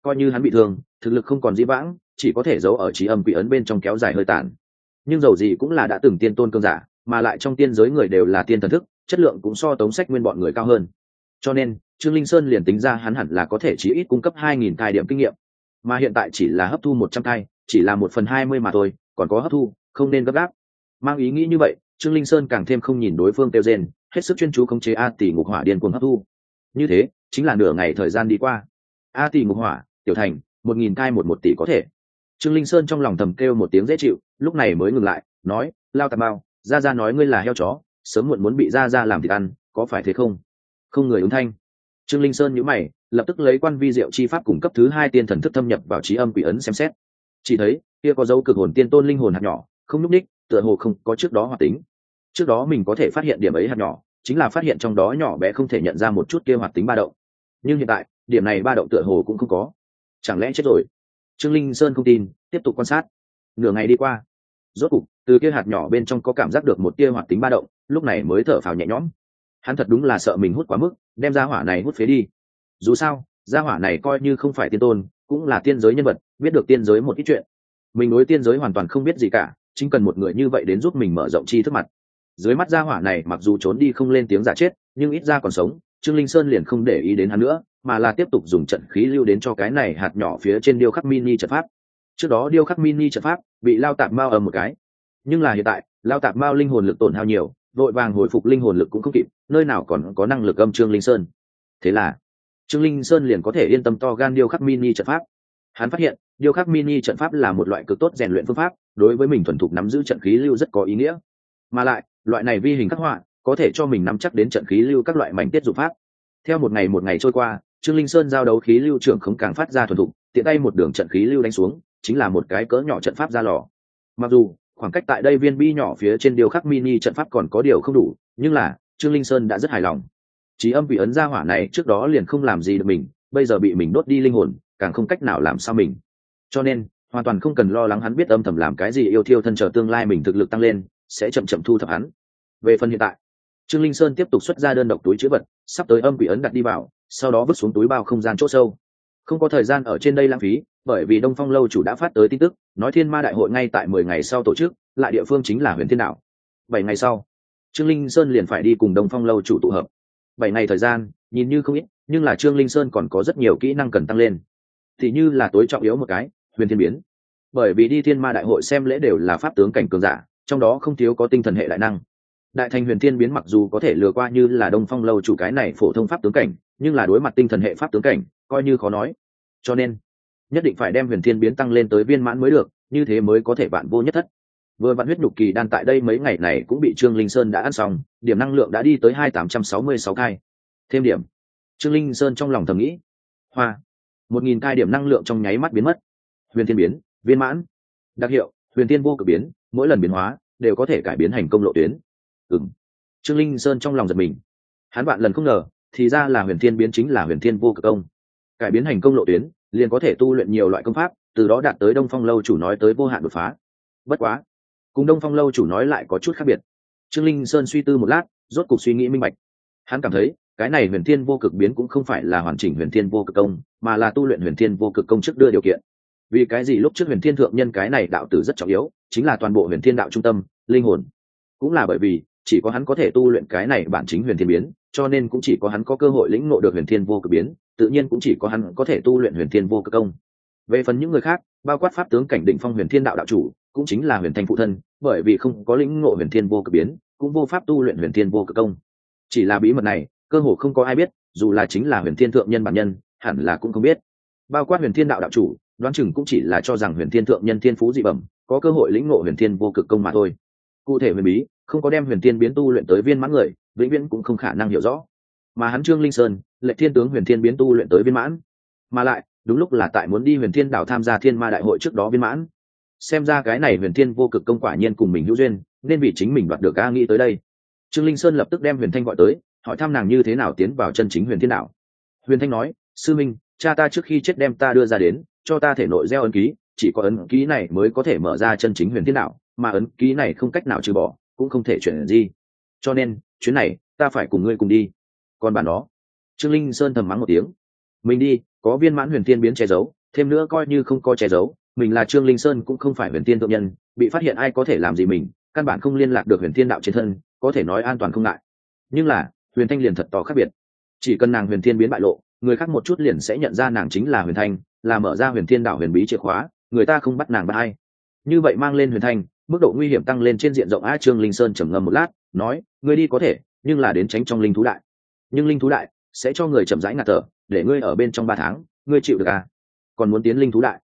coi như hắn bị thương, thực lực không còn dĩ vãng, chỉ có thể giấu ở trí âm quỷ ấn bên trong kéo dài hơi tàn. Nhưng dầu gì cũng là đã từng tiên tôn cơn giả, mà lại trong tiên giới người đều là tiên thần thức, chất lượng cũng so tống sách nguyên bọn người cao hơn. Cho nên trương linh sơn liền tính ra hắn hẳn là có thể chỉ ít cung cấp hai nghìn thai điểm kinh nghiệm. Mà hiện tại chỉ là hấp thu một trăm thai chỉ là một phần hai mươi mà thôi, còn có hấp thu, không nên gấp gáp. Mang ý nghĩ như vậy, trương linh sơn càng thêm không nhìn đối phương kêu gen hết sức chuyên chú khống chế a tỷ ngục hỏa điên cuồng hấp thu. Như thế, chính là nửa ngày thời gian đi qua. A tỷ ngục hỏa, tiểu thành, một nghìn thai một một tỷ có thể. Trương linh sơn trong lòng thầm kêu một tiếng dễ chịu, lúc này mới ngừng lại, nói, lao tà bao ra ra nói ngươi là heo chó, sớm muộn muốn bị ra ra làm thịt ăn, có phải thế không? Không người ứng thanh trương linh sơn nhữ mày, lập tức lấy quan vi diệu chi pháp cung cấp thứ hai tiên thần thức thâm nhập vào trí âm quỷ ấn xem xét. Chỉ thấy, kia có dấu cực hồn tiên tôn linh hồn hạt nhỏ, không nhúc ních tựa hồ không có trước đó hoạt tính. Trước đó mình có thể phát hiện điểm ấy hạt nhỏ, chính là phát hiện trong đó nhỏ bé không thể nhận ra một chút kia hoạt tính ba động. Nhưng hiện tại, điểm này ba động tựa hồ cũng không có. Chẳng lẽ chết rồi? Trương linh sơn không tin, tiếp tục quan sát. Nửa ngày đi qua, rốt cục, từ kia hạt nhỏ bên trong có cảm giác được một tia hoạt tính ba động, lúc này mới thở phào nhẹ nhõm hắn thật đúng là sợ mình hút quá mức, đem ra hỏa này hút phế đi. Dù sao, gia hỏa này coi như không phải tiên tôn, cũng là tiên giới nhân vật, biết được tiên giới một ít chuyện. Mình đối tiên giới hoàn toàn không biết gì cả, chính cần một người như vậy đến giúp mình mở rộng chi thức mặt. Dưới mắt gia hỏa này mặc dù trốn đi không lên tiếng giả chết, nhưng ít ra còn sống, trương linh sơn liền không để ý đến hắn nữa, mà là tiếp tục dùng trận khí lưu đến cho cái này hạt nhỏ phía trên điêu khắc mini trận pháp. Trước đó điêu khắc mini trận pháp, bị lao tạp mao ầm một cái. Nhưng là hiện tại, lao tạp mao linh hồn lực tổn hao nhiều vội vàng hồi phục linh hồn lực cũng không kịp, nơi nào còn có năng lực âm trương linh sơn. Thế là, trương linh sơn liền có thể yên tâm to gan điêu khắc mini trận pháp. Hắn phát hiện, điêu khắc mini trận pháp là một loại cực tốt rèn luyện phương pháp, đối với mình thuần thục nắm giữ trận khí lưu rất có ý nghĩa. Mà lại, loại này vi hình khắc họa, có thể cho mình nắm chắc đến trận khí lưu các loại mảnh tiết dụng pháp. Theo một ngày một ngày trôi qua, trương linh sơn giao đấu khí lưu trưởng không càng phát ra thuần thục, tiện tay một đường trận khí lưu đánh xuống, chính là một cái cỡ nhỏ trận pháp ra lò. Mặc dù khoảng cách tại đây viên bi nhỏ phía trên điều khắc mini trận pháp còn có điều không đủ, nhưng là, trương linh sơn đã rất hài lòng. Trí âm vị ấn gia hỏa này trước đó liền không làm gì được mình, bây giờ bị mình đốt đi linh hồn, càng không cách nào làm sao mình. Cho nên, hoàn toàn không cần lo lắng hắn biết âm thầm làm cái gì yêu thiêu thân chờ tương lai mình thực lực tăng lên, sẽ chậm chậm thu thập hắn. Về phần hiện tại, trương linh sơn tiếp tục xuất ra đơn độc túi chữ vật, sắp tới âm quỷ ấn đặt đi vào, sau đó vứt xuống túi bao không gian c h ỗ sâu. Không có thời gian ở trên đây lãng phí, bởi vì đông phong lâu chủ đã phát tới tin tức nói thiên ma đại hội ngay tại mười ngày sau tổ chức, lại địa phương chính là huyện thiên đạo bảy ngày sau, trương linh sơn liền phải đi cùng đông phong lâu chủ tụ hợp. Bảy ngày thời gian, nhìn như không ít, nhưng là trương linh sơn còn có rất nhiều kỹ năng cần tăng lên. Thì như là tối trọng yếu một cái, huyền thiên biến. Bởi vì đi thiên ma đại hội xem lễ đều là pháp tướng cảnh cường giả, trong đó không thiếu có tinh thần hệ đại năng. Đại thành huyền thiên biến mặc dù có thể lừa qua như là đông phong lâu chủ cái này phổ thông pháp tướng cảnh, nhưng là đối mặt tinh thần hệ pháp tướng cảnh, coi như khó nói. Cho nên nhất định phải đem huyền thiên biến tăng lên tới viên mãn mới được, như thế mới có thể bạn vô nhất thất. Vừa vạn huyết nhục kỳ đan tại đây mấy ngày này cũng bị trương linh sơn đã ăn xong, điểm năng lượng đã đi tới hai tám trăm sáu mươi sáu thai thêm điểm. Trương linh sơn trong lòng thầm nghĩ, hoa, một nghìn thai điểm năng lượng trong nháy mắt biến mất. Huyền thiên biến, viên mãn. Đặc hiệu, huyền thiên vô cực biến, mỗi lần biến hóa đều có thể cải biến hành công lộ tuyến. Ừ m trương linh sơn trong lòng giật mình. Hắn bạn lần không ngờ, thì ra là huyền thiên biến chính là huyền thiên vô cực công. Cải biến hành công lộ tuyến liền có thể tu luyện nhiều loại công pháp, từ đó đạt tới đông phong lâu chủ nói tới vô hạn đột phá. Bất quá, cùng đông phong lâu chủ nói lại có chút khác biệt. Trương linh sơn suy tư một lát, rốt cuộc suy nghĩ minh bạch. Hắn cảm thấy, cái này huyền thiên vô cực biến cũng không phải là hoàn chỉnh huyền thiên vô cực công, mà là tu luyện huyền thiên vô cực công trước đưa điều kiện. Vì cái gì lúc trước huyền thiên thượng nhân cái này đạo tử rất trọng yếu, chính là toàn bộ huyền thiên đạo trung tâm, linh hồn. Cũng là bởi vì, chỉ có hắn có thể tu luyện cái này bản chính huyền thiên biến, cho nên cũng chỉ có hắn có cơ hội lĩnh ngộ được huyền thiên vô cực biến tự nhiên cũng chỉ có hắn có thể tu luyện huyền thiên vô cực công. Về phần những người khác, bao quát pháp tướng cảnh định phong huyền thiên đạo đạo chủ, cũng chính là huyền thanh phụ thân, bởi vì không có lĩnh ngộ huyền thiên vô cực biến, cũng vô pháp tu luyện huyền thiên vô cực công. Chỉ là bí mật này, cơ hồ không có ai biết, dù là chính là huyền thiên thượng nhân bản nhân, hẳn là cũng không biết. Bao quát huyền thiên đạo đạo chủ, đoán chừng cũng chỉ là cho rằng huyền thiên thượng nhân thiên phú dị bẩm, có cơ hội lĩnh ngộ huyền thiên vô cực công mà thôi. Cụ thể huyền bí, không có đem huyền thiên biến tu luyện tới viên mãn người, vĩnh viễn cũng không khả năng hiểu rõ. Mà hắn trương linh sơn lệ thiên tướng huyền thiên biến tu luyện tới viên mãn. Mà lại, đúng lúc là tại muốn đi huyền thiên đảo tham gia thiên ma đại hội trước đó viên mãn. Xem ra cái này huyền thiên vô cực công quả nhiên cùng mình hữu duyên, nên vì chính mình đoạt được a nghĩ tới đây. Trương linh sơn lập tức đem huyền thanh gọi tới, hỏi thăm nàng như thế nào tiến vào chân chính huyền thiên đảo. Huyền thanh nói, sư minh, cha ta trước khi chết đem ta đưa ra đến, cho ta thể nội gieo ấn ký, chỉ có ấn ký này mới có thể mở ra chân chính huyền thiên đảo, mà ấn ký này không cách nào trừ bỏ, cũng không thể chuyển gì. Cho nên, chuyến này, ta phải cùng ngươi cùng đi. Còn bản đó trương linh sơn thầm mắng một tiếng. Mình đi, có viên mãn huyền tiên biến che giấu, thêm nữa coi như không có che giấu, mình là trương linh sơn cũng không phải huyền tiên thượng nhân, bị phát hiện ai có thể làm gì mình, căn bản không liên lạc được huyền tiên đạo trên thân, có thể nói an toàn không ngại. Nhưng là, huyền thanh liền thật to khác biệt. Chỉ cần nàng huyền thiên biến bại lộ, người khác một chút liền sẽ nhận ra nàng chính là huyền thanh, là mở ra huyền thiên đạo huyền bí chìa khóa, người ta không bắt nàng bắt ai. Như vậy mang lên huyền thanh, mức độ nguy hiểm tăng lên trên diện rộng a trương linh sơn trầm ngâm một lát, nói người đi có thể, nhưng là đến tránh trong linh thú đại. Nhưng linh thú đại sẽ cho người chậm rãi ngạt thở, để ngươi ở bên trong ba tháng, ngươi chịu được à? Còn muốn tiến linh thú đại?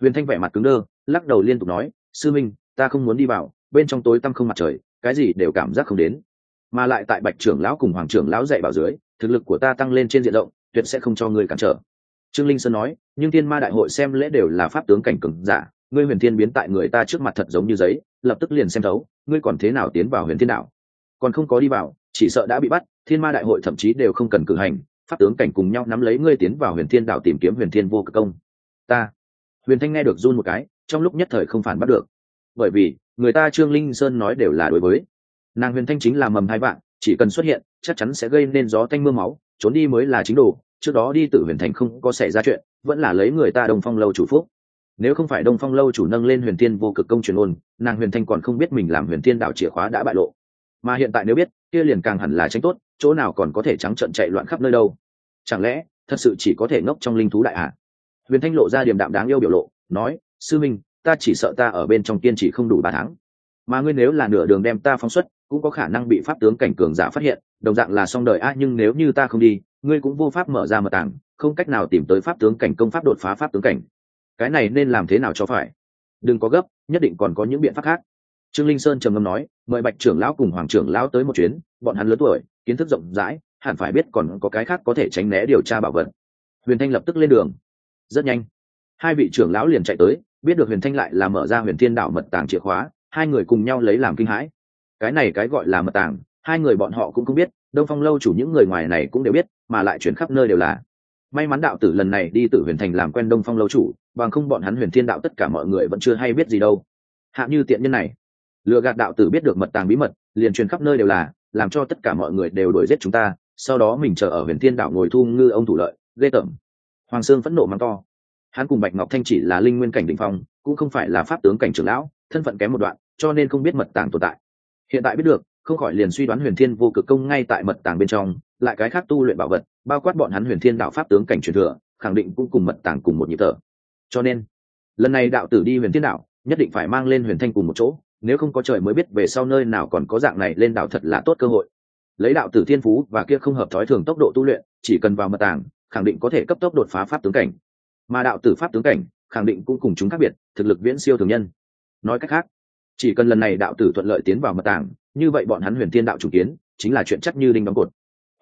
Huyền thanh vẻ mặt cứng đơ, lắc đầu liên tục nói, sư minh, ta không muốn đi vào, bên trong tối tăm không mặt trời, cái gì đều cảm giác không đến. Mà lại tại bạch trưởng lão cùng hoàng trưởng lão dạy bảo dưới, thực lực của ta tăng lên trên diện rộng, tuyệt sẽ không cho ngươi cản trở. Trương linh sơn nói, nhưng thiên ma đại hội xem lễ đều là pháp tướng cảnh cừng giả, ngươi huyền thiên biến tại người ta trước mặt thật giống như giấy, lập tức liền xem thấu, ngươi còn thế nào tiến vào huyền thiên đạo? Còn không có đi vào chỉ sợ đã bị bắt, thiên ma đại hội thậm chí đều không cần cử hành, pháp tướng cảnh cùng nhau nắm lấy ngươi tiến vào huyền thiên đảo tìm kiếm huyền thiên vô cực công. Ta. Huyền thanh nghe được run một cái, trong lúc nhất thời không phản bắt được. Bởi vì, người ta trương linh sơn nói đều là đối với. Nàng huyền thanh chính là mầm hai vạn, chỉ cần xuất hiện, chắc chắn sẽ gây nên gió tanh m ư a máu, trốn đi mới là chính đồ, trước đó đi tự huyền thành không có xảy ra chuyện, vẫn là lấy người ta đông phong lâu chủ phúc. Nếu không phải đông phong lâu chủ nâng lên huyền thiên vô cực công truyền ôn, nàng huyền thanh còn không biết mình làm huyền thiên đạo chìa khóa đã bại lộ. Mà hiện tại nếu biết kia liền càng hẳn là tránh tốt, chỗ nào còn có thể trắng trận chạy loạn khắp nơi đâu. Chẳng lẽ, thật sự chỉ có thể ngốc trong linh thú đại hạ? Huyền thanh lộ ra điểm đạm đáng yêu biểu lộ, nói, sư minh, ta chỉ sợ ta ở bên trong kiên trì không đủ ba tháng. Mà ngươi nếu là nửa đường đem ta phóng xuất, cũng có khả năng bị pháp tướng cảnh cường giả phát hiện, đồng dạng là xong đời a nhưng nếu như ta không đi, ngươi cũng vô pháp mở ra mật tảng, không cách nào tìm tới pháp tướng cảnh công pháp đột phá pháp tướng cảnh. Cái này nên làm thế nào cho phải? Đừng có gấp, nhất định còn có những biện pháp khác trương linh sơn trầm ngâm nói, mời bạch trưởng lão cùng hoàng trưởng lão tới một chuyến, bọn hắn lớn tuổi, kiến thức rộng rãi, hẳn phải biết còn có cái khác có thể tránh né điều tra bảo vật. Huyền thanh lập tức lên đường. Rất nhanh, hai vị trưởng lão liền chạy tới, biết được huyền thanh lại là mở ra huyền thiên đạo mật tàng chìa khóa, hai người cùng nhau lấy làm kinh hãi. Cái này cái gọi là mật tàng, hai người bọn họ cũng không biết, đông phong lâu chủ những người ngoài này cũng đều biết, mà lại chuyển khắp nơi đều là. May mắn đạo tử lần này đi từ huyền thành làm quen đông phong lâu chủ, bằng không bọn hắn huyền thiên đạo tất cả mọi người vẫn chưa hay biết gì đâu. Hạ như tiện nhân này lừa gạt đạo tử biết được mật tàng bí mật, liền truyền khắp nơi đều là, làm cho tất cả mọi người đều đuổi giết chúng ta, sau đó mình chờ ở huyền thiên đạo ngồi thu ngư ông thủ lợi, ghê tởm. Hoàng sương phẫn nộ mắng to. Hắn cùng bạch ngọc thanh chỉ là linh nguyên cảnh đình phong, cũng không phải là pháp tướng cảnh trưởng lão, thân phận kém một đoạn, cho nên không biết mật tàng tồn tại. Hiện tại biết được, không khỏi liền suy đoán huyền thiên vô cực công ngay tại mật tàng bên trong, lại cái khác tu luyện bảo vật, bao quát bọn hắn huyền thiên đạo pháp tướng cảnh truyền thừa, khẳng định cũng cùng mật tàng cùng một nhịp thở. Cho nên, lần này đạo tử đi huyền thiên đạo nhất định phải mang lên huyền thanh cùng một chỗ nếu không có trời mới biết về sau nơi nào còn có dạng này lên đạo thật là tốt cơ hội. Lấy đạo tử thiên phú và kia không hợp thói thường tốc độ tu luyện, chỉ cần vào mật tàng, khẳng định có thể cấp tốc đột phá pháp tướng cảnh. Mà đạo tử pháp tướng cảnh, khẳng định cũng cùng chúng khác biệt, thực lực viễn siêu thường nhân. Nói cách khác, chỉ cần lần này đạo tử thuận lợi tiến vào mật tàng, như vậy bọn hắn huyền thiên đạo chủ kiến, chính là chuyện chắc như đinh đóng cột.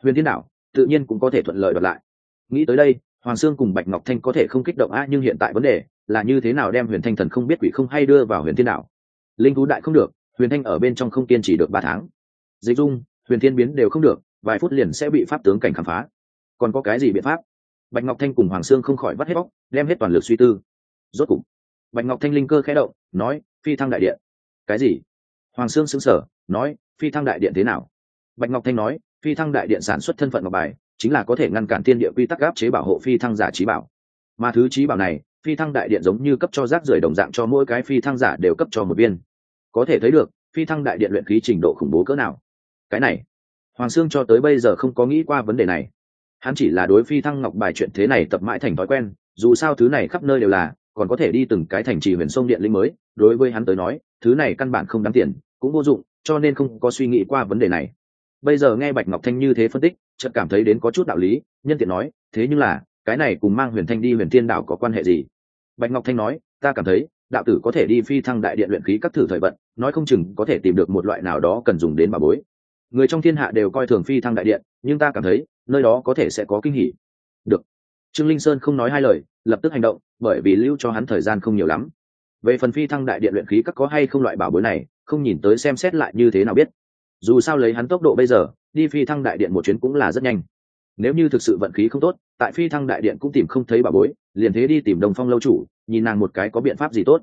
Huyền thiên đạo, tự nhiên cũng có thể thuận lợi đoạt lại. Nghĩ tới đây, hoàng sương cùng bạch ngọc thanh có thể không kích động a nhưng hiện tại vấn đề là như thế nào đem huyền thanh thần không biết quỷ không hay đưa vào huyền thiên đạo? Linh thú đại không được, huyền thanh ở bên trong không kiên trì được ba tháng. Dịch dung, huyền thiên biến đều không được, vài phút liền sẽ bị pháp tướng cảnh khám phá. Còn có cái gì biện pháp? Bạch ngọc thanh cùng hoàng sương không khỏi vắt hết bóc đem hết toàn lực suy tư. Rốt cục, bạch ngọc thanh linh cơ khẽ động, nói, phi thăng đại điện. Cái gì? Hoàng sương xứng sở nói, phi thăng đại điện thế nào? Bạch ngọc thanh nói, phi thăng đại điện sản xuất thân phận ngọc bài, chính là có thể ngăn cản thiên địa quy tắc gáp chế bảo hộ phi thăng giả trí bảo. Mà thứ trí bảo này, phi thăng đại điện giống như cấp cho rác rưởi đồng dạng cho mỗi cái phi thăng giả đều cấp cho một viên có thể thấy được, phi thăng đại điện luyện khí trình độ khủng bố cỡ nào. Cái này, hoàng sương cho tới bây giờ không có nghĩ qua vấn đề này. Hắn chỉ là đối phi thăng ngọc bài chuyện thế này tập mãi thành thói quen, dù sao thứ này khắp nơi đều là, còn có thể đi từng cái thành trì huyền sông điện linh mới, đối với hắn tới nói, thứ này căn bản không đáng tiền, cũng vô dụng, cho nên không có suy nghĩ qua vấn đề này. Bây giờ nghe bạch ngọc thanh như thế phân tích, chợt cảm thấy đến có chút đạo lý, nhân tiện nói, thế nhưng là, cái này cùng mang huyền thanh đi huyền thiên đảo có quan hệ gì? Bạch ngọc thanh nói, ta cảm thấy đạo tử có thể đi phi thăng đại điện luyện khí các thử thời vận, nói không chừng có thể tìm được một loại nào đó cần dùng đến bà bối. Người trong thiên hạ đều coi thường phi thăng đại điện, nhưng ta cảm thấy, nơi đó có thể sẽ có kinh hỉ. Được. Trương linh sơn không nói hai lời, lập tức hành động, bởi vì lưu cho hắn thời gian không nhiều lắm. Về phần phi thăng đại điện luyện khí các có hay không loại bảo bối này, không nhìn tới xem xét lại như thế nào biết. Dù sao lấy hắn tốc độ bây giờ, đi phi thăng đại điện một chuyến cũng là rất nhanh. Nếu như thực sự vận khí không tốt, tại phi thăng đại điện cũng tìm không thấy bảo bối liền thế đi tìm đồng phong lâu chủ nhìn nàng một cái có biện pháp gì tốt.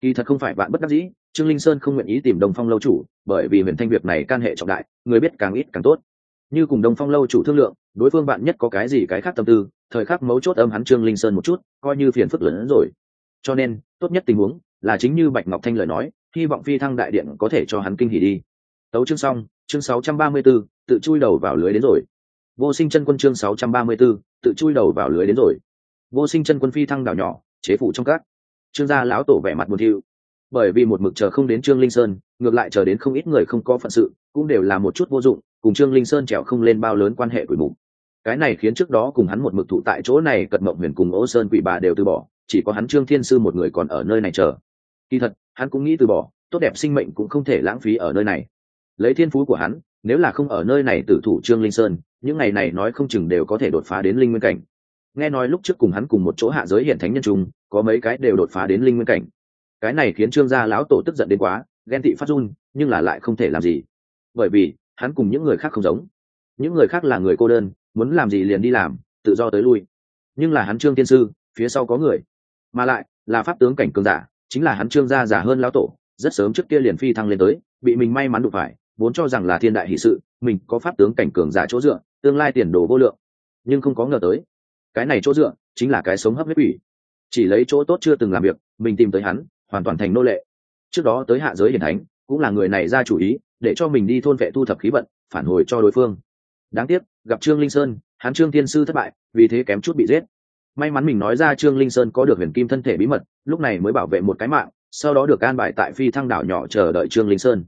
Kỳ thật không phải bạn bất đắc dĩ trương linh sơn không nguyện ý tìm đồng phong lâu chủ bởi vì huyền thanh việc này can hệ trọng đại người biết càng ít càng tốt. Như cùng đồng phong lâu chủ thương lượng đối phương bạn nhất có cái gì cái khác tâm tư thời khắc mấu chốt âm hắn trương linh sơn một chút coi như phiền phức lớn hơn rồi. Cho nên tốt nhất tình huống là chính như bạch ngọc thanh lời nói hy vọng phi thăng đại điện có thể cho hắn kinh hỉ đi. Tấu chương xong chương 634, tự chui đầu vào lưới đến rồi. Vô sinh chân quân chương 634, tự chui đầu vào lưới đến rồi vô sinh chân quân phi thăng đảo nhỏ, chế phủ trong các. Trương gia lão tổ vẻ mặt buồn thiu. Bởi vì một mực chờ không đến trương linh sơn, ngược lại chờ đến không ít người không có phận sự, cũng đều là một chút vô dụng, cùng trương linh sơn trèo không lên bao lớn quan hệ quỷ mục. Cái này khiến trước đó cùng hắn một mực thụ tại chỗ này cật mộng huyền cùng ô sơn quỷ bà đều từ bỏ, chỉ có hắn trương thiên sư một người còn ở nơi này chờ. Kỳ thật, hắn cũng nghĩ từ bỏ, tốt đẹp sinh mệnh cũng không thể lãng phí ở nơi này. Lấy thiên phú của hắn, nếu là không ở nơi này tử thủ trương linh sơn, những ngày này nói không chừng đều có thể đột phá đến linh nguyên cảnh nghe nói lúc trước cùng hắn cùng một chỗ hạ giới hiện thánh nhân trung có mấy cái đều đột phá đến linh nguyên cảnh. Cái này khiến trương gia lão tổ tức giận đến quá, ghen tị phát run, nhưng là lại không thể làm gì. Bởi vì, hắn cùng những người khác không giống. Những người khác là người cô đơn, muốn làm gì liền đi làm, tự do tới lui. Nhưng là hắn trương tiên sư, phía sau có người. Mà lại, là pháp tướng cảnh cường giả, chính là hắn trương gia giả hơn lão tổ, rất sớm trước kia liền phi thăng lên tới, bị mình may mắn đụng phải, vốn cho rằng là thiên đại hỷ sự, mình có pháp tướng cảnh cường giả chỗ dựa, tương lai tiền đồ vô lượng. Nhưng không có ngờ tới cái này chỗ dựa chính là cái sống hấp huyết ủy chỉ lấy chỗ tốt chưa từng làm việc, mình tìm tới hắn, hoàn toàn thành nô lệ. Trước đó tới hạ giới hiển thánh, cũng là người này ra chủ ý, để cho mình đi thôn vệ thu thập khí vận, phản hồi cho đối phương. Đáng tiếc, gặp trương linh sơn, hắn trương tiên sư thất bại, vì thế kém chút bị giết. May mắn mình nói ra trương linh sơn có được huyền kim thân thể bí mật, lúc này mới bảo vệ một cái mạng, sau đó được an bài tại phi thăng đảo nhỏ chờ đợi trương linh sơn.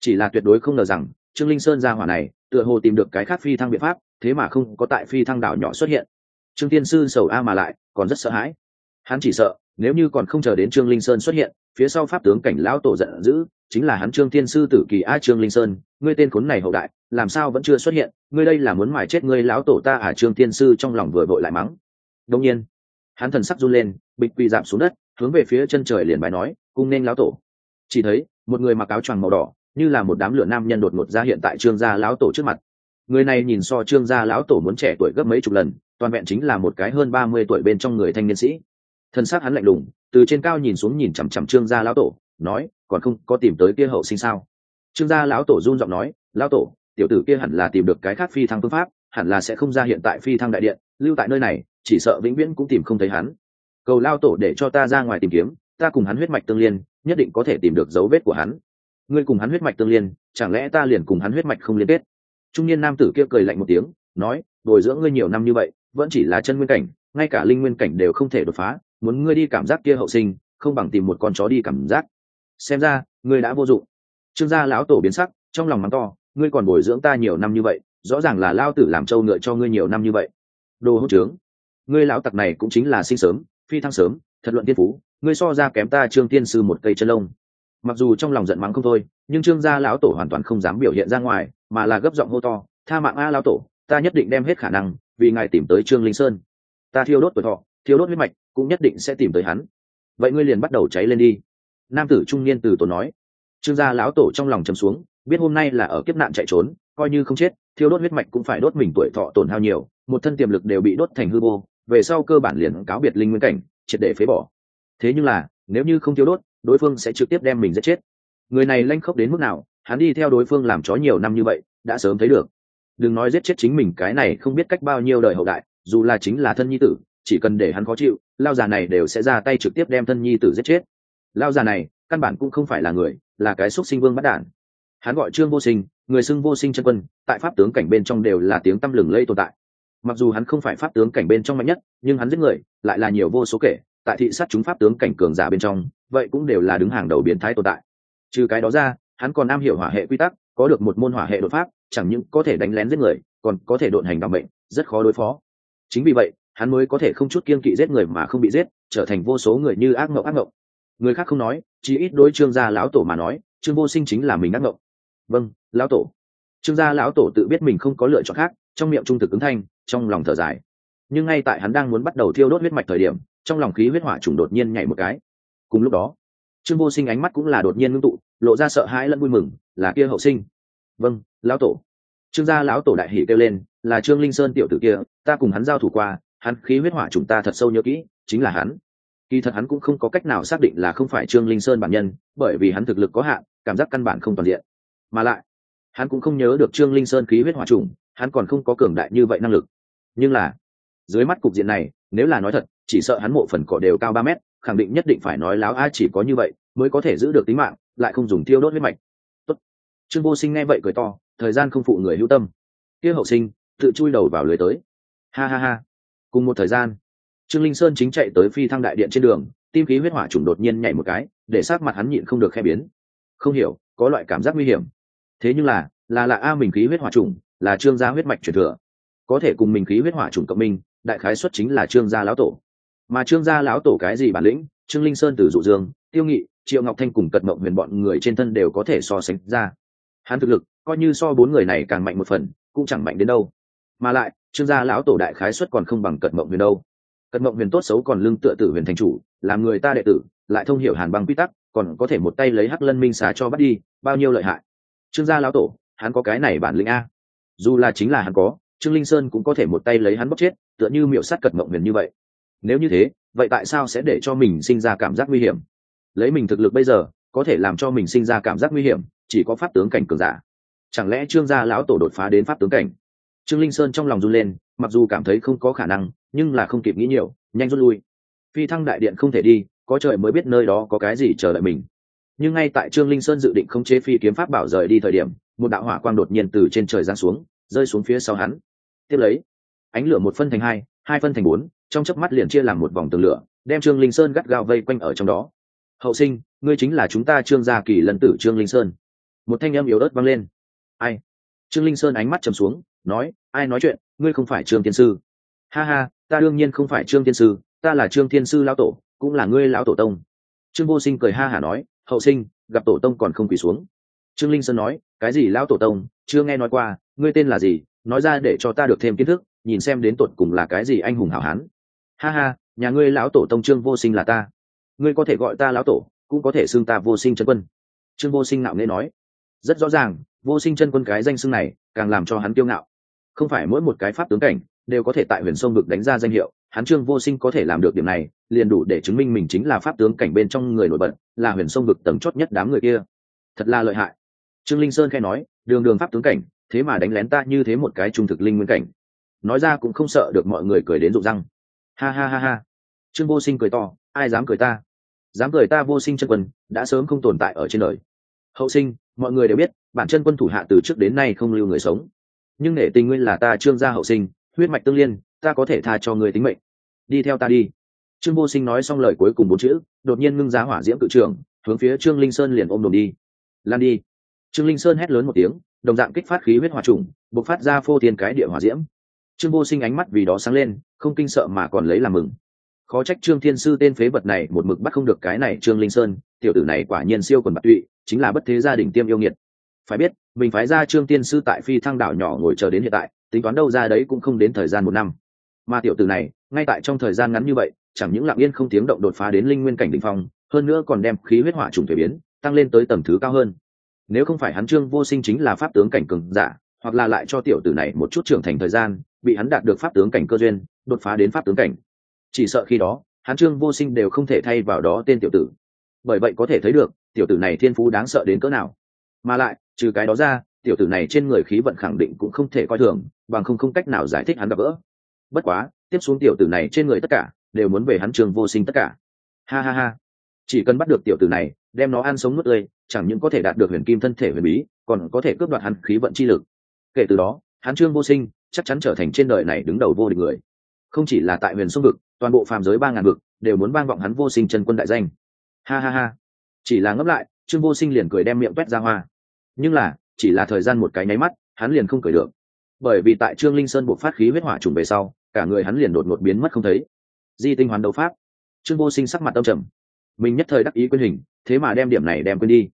Chỉ là tuyệt đối không ngờ rằng, trương linh sơn ra hỏa này, tựa hồ tìm được cái khác phi thăng biện pháp, thế mà không có tại phi thăng đảo nhỏ xuất hiện trương tiên sư sầu a mà lại, còn rất sợ hãi. Hắn chỉ sợ, nếu như còn không chờ đến trương linh sơn xuất hiện, phía sau pháp tướng cảnh lão tổ giận dữ, chính là hắn trương tiên sư tử kỳ a trương linh sơn, ngươi tên khốn này hậu đại, làm sao vẫn chưa xuất hiện, ngươi đây là muốn mài chết ngươi lão tổ ta à? Trương tiên sư trong lòng vừa vội lại mắng. Đông nhiên, hắn thần sắc run lên, bịch quỳ giảm xuống đất, hướng về phía chân trời liền bài nói, cung nên lão tổ. Chỉ thấy, một người mặc áo choàng màu đỏ, như là một đám lửa nam nhân đột ngột ra hiện tại trương gia lão tổ trước mặt người này nhìn so trương gia lão tổ muốn trẻ tuổi gấp mấy chục lần, toàn vẹn chính là một cái hơn ba mươi tuổi bên trong người thanh niên sĩ. Thân xác hắn lạnh lùng, từ trên cao nhìn xuống nhìn chằm chằm trương gia lão tổ, nói, còn không có tìm tới kia hậu sinh sao? Trương gia lão tổ run giọng nói, lão tổ, tiểu tử kia hẳn là tìm được cái khác phi thăng phương pháp, hẳn là sẽ không ra hiện tại phi thăng đại điện, lưu tại nơi này, chỉ sợ vĩnh viễn cũng tìm không thấy hắn. Cầu lao tổ để cho ta ra ngoài tìm kiếm, ta cùng hắn huyết mạch tương liên, nhất định có thể tìm được dấu vết của hắn. Ngươi cùng hắn huyết mạch tương liên, chẳng lẽ ta liền cùng hắn huyết mạch không liên kết? Trung niên nam tử kia cười lạnh một tiếng, nói, bồi dưỡng ngươi nhiều năm như vậy, vẫn chỉ là chân nguyên cảnh, ngay cả linh nguyên cảnh đều không thể đột phá, muốn ngươi đi cảm giác kia hậu sinh, không bằng tìm một con chó đi cảm giác. Xem ra, ngươi đã vô dụng. Trương gia lão tổ biến sắc, trong lòng mắng to, ngươi còn bồi dưỡng ta nhiều năm như vậy, rõ ràng là lao tử làm trâu ngựa cho ngươi nhiều năm như vậy. Đồ hỗn trướng. Ngươi lão tặc này cũng chính là sinh sớm, phi thăng sớm, thật luận tiên phú, ngươi so ra kém ta trương tiên sư một cây chân lông mặc dù trong lòng giận mắng không thôi, nhưng trương gia lão tổ hoàn toàn không dám biểu hiện ra ngoài, mà là gấp giọng hô to, tha mạng a lão tổ, ta nhất định đem hết khả năng, vì ngài tìm tới trương linh sơn. Ta thiêu đốt tuổi thọ, thiêu đốt huyết mạch, cũng nhất định sẽ tìm tới hắn. Vậy ngươi liền bắt đầu cháy lên đi. Nam tử trung niên từ tổ nói. Trương gia lão tổ trong lòng chầm xuống, biết hôm nay là ở kiếp nạn chạy trốn, coi như không chết, thiêu đốt huyết mạch cũng phải đốt mình tuổi thọ tổn hao nhiều, một thân tiềm lực đều bị đốt thành hư vô, về sau cơ bản liền cáo biệt linh nguyên cảnh, triệt để phế bỏ. Thế nhưng là, nếu như không thiêu đốt đối phương sẽ trực tiếp đem mình giết chết. Người này lanh khốc đến mức nào, hắn đi theo đối phương làm chó nhiều năm như vậy, đã sớm thấy được. Đừng nói giết chết chính mình, cái này không biết cách bao nhiêu đời hậu đại, dù là chính là thân nhi tử, chỉ cần để hắn khó chịu, lao già này đều sẽ ra tay trực tiếp đem thân nhi tử giết chết. Lao già này, căn bản cũng không phải là người, là cái xúc sinh vương bắt đản. Hắn gọi trương vô sinh, người xưng vô sinh chân quân, tại pháp tướng cảnh bên trong đều là tiếng tăm lừng lây tồn tại. Mặc dù hắn không phải pháp tướng cảnh bên trong mạnh nhất, nhưng hắn giết người, lại là nhiều vô số kể tại thị sát chúng pháp tướng cảnh cường giả bên trong, vậy cũng đều là đứng hàng đầu biến thái tồn tại. Trừ cái đó ra, hắn còn am hiểu hỏa hệ quy tắc, có được một môn hỏa hệ đột pháp, chẳng những có thể đánh lén giết người, còn có thể độn hành bằng bệnh rất khó đối phó. Chính vì vậy, hắn mới có thể không chút kiên kỵ giết người mà không bị giết, trở thành vô số người như ác mộng ác mộng. Người khác không nói, chỉ ít đối trương gia lão tổ mà nói, trương vô sinh chính là mình ác mộng. Vâng lão tổ. Trương gia lão tổ tự biết mình không có lựa chọn khác, trong miệng trung thực ứng thanh, trong lòng thở dài. Nhưng ngay tại hắn đang muốn bắt đầu thiêu đốt huyết mạch thời điểm trong lòng khí huyết hỏa trùng đột nhiên nhảy một cái. Cùng lúc đó, trương vô sinh ánh mắt cũng là đột nhiên ngưng tụ, lộ ra sợ hãi lẫn vui mừng, là kia hậu sinh. Vâng lão tổ. Trương gia lão tổ đại hỉ kêu lên, là trương linh sơn tiểu tử kia, ta cùng hắn giao thủ qua, hắn khí huyết hỏa chúng ta thật sâu nhớ kỹ, chính là hắn. Kỳ thật hắn cũng không có cách nào xác định là không phải trương linh sơn bản nhân, bởi vì hắn thực lực có hạn, cảm giác căn bản không toàn diện. Mà lại, hắn cũng không nhớ được trương linh sơn khí huyết hỏa trùng, hắn còn không có cường đại như vậy năng lực. Nhưng là, dưới mắt cục diện này nếu là nói thật, chỉ sợ hắn mộ phần cỏ đều cao ba mét, khẳng định nhất định phải nói láo a chỉ có như vậy mới có thể giữ được tính mạng, lại không dùng tiêu đốt huyết mạch. Tốt. trương vô sinh nghe vậy cười to, thời gian không phụ người hữu tâm. Kia hậu sinh, tự chui đầu vào lưới tới. Ha ha ha. Cùng một thời gian, trương linh sơn chính chạy tới phi thăng đại điện trên đường, tim khí huyết hỏa trùng đột nhiên nhảy một cái, để sát mặt hắn nhịn không được khe biến. Không hiểu, có loại cảm giác nguy hiểm. Thế nhưng là là là a mình khí huyết hỏa trùng, là trương gia huyết mạch truyền thừa. Có thể cùng mình khí huyết hỏa trùng cộng minh đại khái xuất chính là trương gia lão tổ. Mà trương gia lão tổ cái gì bản lĩnh? Trương linh sơn từ dụ dương, tiêu nghị, triệu ngọc thanh cùng cật mộng huyền bọn người trên thân đều có thể so sánh ra. Hắn thực lực, coi như so bốn người này càng mạnh một phần, cũng chẳng mạnh đến đâu. Mà lại, trương gia lão tổ đại khái xuất còn không bằng cật mộng huyền đâu. Cật mộng huyền tốt xấu còn lưng tựa tử huyền thành chủ, làm người ta đệ tử, lại thông hiểu hàn băng quy tắc, còn có thể một tay lấy hắc lân minh xà cho bắt đi, bao nhiêu lợi hại. Trương gia lão tổ, hắn có cái này bản lĩnh a? Dù là chính là hắn có trương linh sơn cũng có thể một tay lấy hắn bóc chết, tựa như miệu sát cật mộng huyền như vậy. Nếu như thế, vậy tại sao sẽ để cho mình sinh ra cảm giác nguy hiểm? Lấy mình thực lực bây giờ, có thể làm cho mình sinh ra cảm giác nguy hiểm, chỉ có pháp tướng cảnh cường giả. Chẳng lẽ trương gia lão tổ đột phá đến pháp tướng cảnh? Trương linh sơn trong lòng run lên, mặc dù cảm thấy không có khả năng, nhưng là không kịp nghĩ nhiều, nhanh rút lui. Phi thăng đại điện không thể đi, có trời mới biết nơi đó có cái gì chờ đợi mình. Nhưng ngay tại trương linh sơn dự định không chế phi kiếm pháp bảo rời đi thời điểm, một đạo hỏa quang đột nhiên từ trên trời giáng xuống, rơi xuống phía sau hắn tiếp lấy, ánh lửa một phân thành hai hai phân thành bốn, trong chớp mắt liền chia làm một vòng tường lửa, đem trương linh sơn gắt gao vây quanh ở trong đó. Hậu sinh, ngươi chính là chúng ta trương gia kỳ lần tử trương linh sơn. Một thanh âm yếu ớt vang lên. Ai? Trương linh sơn ánh mắt trầm xuống, nói, ai nói chuyện, ngươi không phải trương tiên sư. Ha ha, ta đương nhiên không phải trương tiên sư, ta là trương tiên sư lão tổ, cũng là ngươi lão tổ tông. Trương vô sinh cười ha hả nói, hậu sinh, gặp tổ tông còn không quỳ xuống. Trương linh sơn nói, cái gì lão tổ tông? Chưa nghe nói qua, ngươi tên là gì? Nói ra để cho ta được thêm kiến thức, nhìn xem đến tột cùng là cái gì anh hùng hảo hán. Ha ha, nhà ngươi lão tổ tông trương vô sinh là ta. Ngươi có thể gọi ta lão tổ, cũng có thể xưng ta vô sinh chân quân. Trương vô sinh nạo nghễ nói. Rất rõ ràng, vô sinh chân quân cái danh xưng này, càng làm cho hắn kiêu ngạo. Không phải mỗi một cái pháp tướng cảnh, đều có thể tại huyền sông vực đánh ra danh hiệu, hắn trương vô sinh có thể làm được điểm này, liền đủ để chứng minh mình chính là pháp tướng cảnh bên trong người nổi bật, là huyền sông vực tầng chót nhất đám người kia. Thật là lợi hại. Trương linh sơn khai nói, đường đường pháp tướng cảnh thế mà đánh lén ta như thế một cái trung thực linh nguyên cảnh. Nói ra cũng không sợ được mọi người cười đến rụng răng. Ha ha ha ha. Trương vô sinh cười to, ai dám cười ta? Dám cười ta vô sinh chân quân, đã sớm không tồn tại ở trên đời. Hậu sinh, mọi người đều biết, bản chân quân thủ hạ từ trước đến nay không lưu người sống. Nhưng nể tình nguyên là ta trương gia hậu sinh, huyết mạch tương liên, ta có thể tha cho người tính mệnh. Đi theo ta đi. Trương vô sinh nói xong lời cuối cùng bốn chữ, đột nhiên ngưng giá hỏa diễm cự trường, hướng phía trương linh sơn liền ôm đồn đi. Lan đi. Trương linh sơn hét lớn một tiếng đồng dạng kích phát khí huyết hỏa trùng, bộc phát ra phô thiên cái địa hỏa diễm. Trương vô sinh ánh mắt vì đó sáng lên, không kinh sợ mà còn lấy làm mừng. Khó trách trương thiên sư tên phế vật này một mực bắt không được cái này trương linh sơn, tiểu tử này quả nhiên siêu quần bạc tụy, chính là bất thế gia đình tiêm yêu nghiệt. Phải biết, mình phái ra trương tiên sư tại phi thăng đảo nhỏ ngồi chờ đến hiện tại, tính toán đâu ra đấy cũng không đến thời gian một năm. Mà tiểu tử này, ngay tại trong thời gian ngắn như vậy, chẳng những lặng yên không tiếng động đột phá đến linh nguyên cảnh đ ỉ n h phong, hơn nữa còn đem khí huyết hỏa trùng thể biến, tăng lên tới tầm thứ cao hơn nếu không phải hắn trương vô sinh chính là pháp tướng cảnh cường giả, hoặc là lại cho tiểu tử này một chút trưởng thành thời gian, bị hắn đạt được pháp tướng cảnh cơ duyên, đột phá đến pháp tướng cảnh. Chỉ sợ khi đó, hắn trương vô sinh đều không thể thay vào đó tên tiểu tử. Bởi vậy có thể thấy được, tiểu tử này thiên phú đáng sợ đến cỡ nào. Mà lại, trừ cái đó ra, tiểu tử này trên người khí vận khẳng định cũng không thể coi thường, bằng không không cách nào giải thích hắn gặp gỡ. Bất quá, tiếp xuống tiểu tử này trên người tất cả, đều muốn về hắn trương vô sinh tất cả. Ha ha ha chỉ cần bắt được tiểu tử này, đem nó ăn sống nuốt tươi, chẳng những có thể đạt được huyền kim thân thể huyền bí, còn có thể cướp đoạt hắn khí vận chi lực. Kể từ đó, hắn trương vô sinh chắc chắn trở thành trên đời này đứng đầu vô địch người. Không chỉ là tại huyền sông vực, toàn bộ phàm giới ba ngàn vực đều muốn vang vọng hắn vô sinh chân quân đại danh. Ha ha ha. Chỉ là ngấp lại, trương vô sinh liền cười đem miệng quét ra hoa. Nhưng là, chỉ là thời gian một cái nháy mắt, hắn liền không cười được. Bởi vì tại trương linh sơn buộc phát khí huyết hỏa trùng về sau, cả người hắn liền đột ngột biến mất không thấy. Di tinh hoán đấu pháp. Trương vô sinh sắc mặt tâm trầm mình nhất thời đắc ý quên hình, thế mà đem điểm này đem quên đi.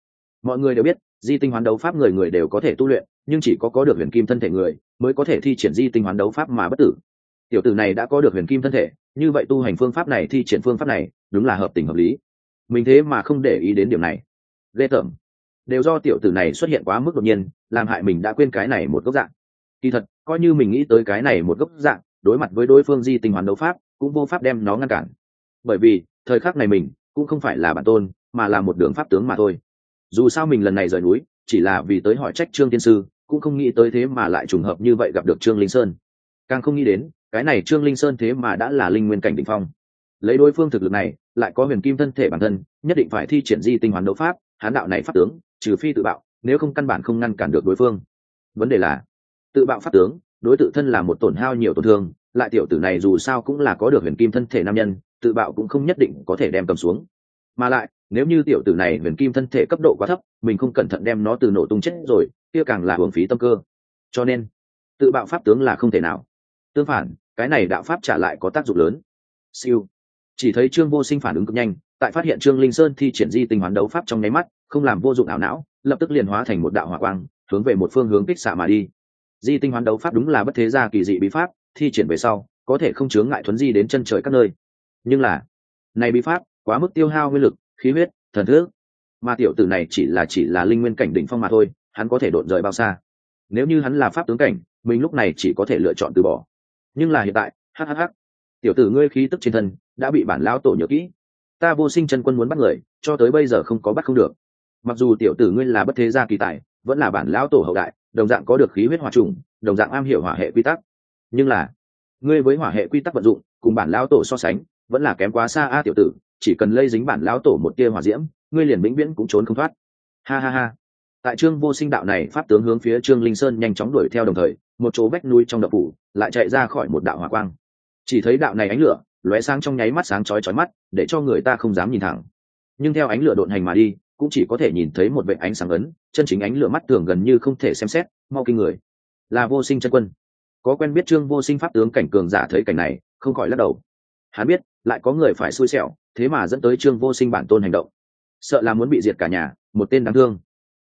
Mọi người đều biết, di tinh hoán đấu pháp người người đều có thể tu luyện, nhưng chỉ có có được huyền kim thân thể người, mới có thể thi triển di tinh hoán đấu pháp mà bất tử. Tiểu tử này đã có được huyền kim thân thể, như vậy tu hành phương pháp này, thi triển phương pháp này, đúng là hợp tình hợp lý. Mình thế mà không để ý đến điểm này. Ghê tởm đều do tiểu tử này xuất hiện quá mức đột nhiên, làm hại mình đã quên cái này một gốc dạng. Kỳ thật, coi như mình nghĩ tới cái này một gốc dạng, đối mặt với đối phương di tinh hoán đấu pháp, cũng vô pháp đem nó ngăn cản. Bởi vì, thời khắc này mình cũng không phải là bản tôn, mà là một đường pháp tướng mà thôi. Dù sao mình lần này rời núi, chỉ là vì tới hỏi trách trương tiên sư, cũng không nghĩ tới thế mà lại trùng hợp như vậy gặp được trương linh sơn. Càng không nghĩ đến, cái này trương linh sơn thế mà đã là linh nguyên cảnh đ ỉ n h phong. Lấy đối phương thực lực này, lại có huyền kim thân thể bản thân, nhất định phải thi triển di tinh hoàn đấu pháp, hán đạo này pháp tướng, trừ phi tự bạo, nếu không căn bản không ngăn cản được đối phương. Vấn đề là, tự bạo pháp tướng, đối tự thân là một tổn hao nhiều tổn thương, lại tiểu tử này dù sao cũng là có được huyền kim thân thể nam nhân tự bạo cũng không nhất định có thể đem cầm xuống. Mà lại, nếu như tiểu tử này huyền kim thân thể cấp độ quá thấp, mình không cẩn thận đem nó từ nổ tung chết rồi, kia càng là hưởng phí tâm cơ. Cho nên, tự bạo pháp tướng là không thể nào. Tương phản, cái này đạo pháp trả lại có tác dụng lớn. Siêu. Chỉ thấy trương vô sinh phản ứng cực nhanh, tại phát hiện trương linh sơn thi triển di tình hoán đấu pháp trong nháy mắt, không làm vô dụng ảo não, lập tức liền hóa thành một đạo hỏa quang, hướng về một phương hướng kích xạ mà đi. Di tinh hoán đấu pháp đúng là bất thế gia kỳ dị bí pháp, thi triển về sau, có thể không chướng ngại thuấn di đến chân trời các nơi nhưng là, này bí pháp, quá mức tiêu hao nguyên lực, khí huyết, thần thức. Mà tiểu tử này chỉ là chỉ là linh nguyên cảnh đỉnh phong mà thôi, hắn có thể đột rời bao xa. Nếu như hắn là pháp tướng cảnh, mình lúc này chỉ có thể lựa chọn từ bỏ. Nhưng là hiện tại hhh tiểu tử ngươi khí tức trên thân, đã bị bản lão tổ nhớ kỹ. Ta vô sinh chân quân muốn bắt người, cho tới bây giờ không có bắt không được. Mặc dù tiểu tử ngươi là bất thế gia kỳ tài, vẫn là bản lão tổ hậu đại, đồng dạng có được khí huyết hòa trùng, đồng dạng am hiểu hỏa hệ quy tắc. Nhưng là, ngươi với hỏa hệ quy tắc vận dụng, cùng bản lão tổ so sánh vẫn là kém quá xa a tiểu tử, chỉ cần lây dính bản lão tổ một tia hỏa diễm, ngươi liền vĩnh viễn cũng trốn không thoát. Ha ha ha. Tại trương vô sinh đạo này, pháp tướng hướng phía trương linh sơn nhanh chóng đuổi theo đồng thời, một chỗ vách núi trong đậu phủ lại chạy ra khỏi một đạo hỏa quang. Chỉ thấy đạo này ánh lửa lóe sáng trong nháy mắt sáng chói chói mắt, để cho người ta không dám nhìn thẳng. Nhưng theo ánh lửa độn hành mà đi, cũng chỉ có thể nhìn thấy một vệ ánh sáng ấn, chân chính ánh lửa mắt tưởng gần như không thể xem xét, mau kinh người. Là vô sinh chân quân. Có quen biết trương vô sinh pháp tướng cảnh cường giả thấy cảnh này, không khỏi lắc đầu hắn biết lại có người phải xui xẻo thế mà dẫn tới trương vô sinh bản tôn hành động. Sợ là muốn bị diệt cả nhà một tên đáng thương.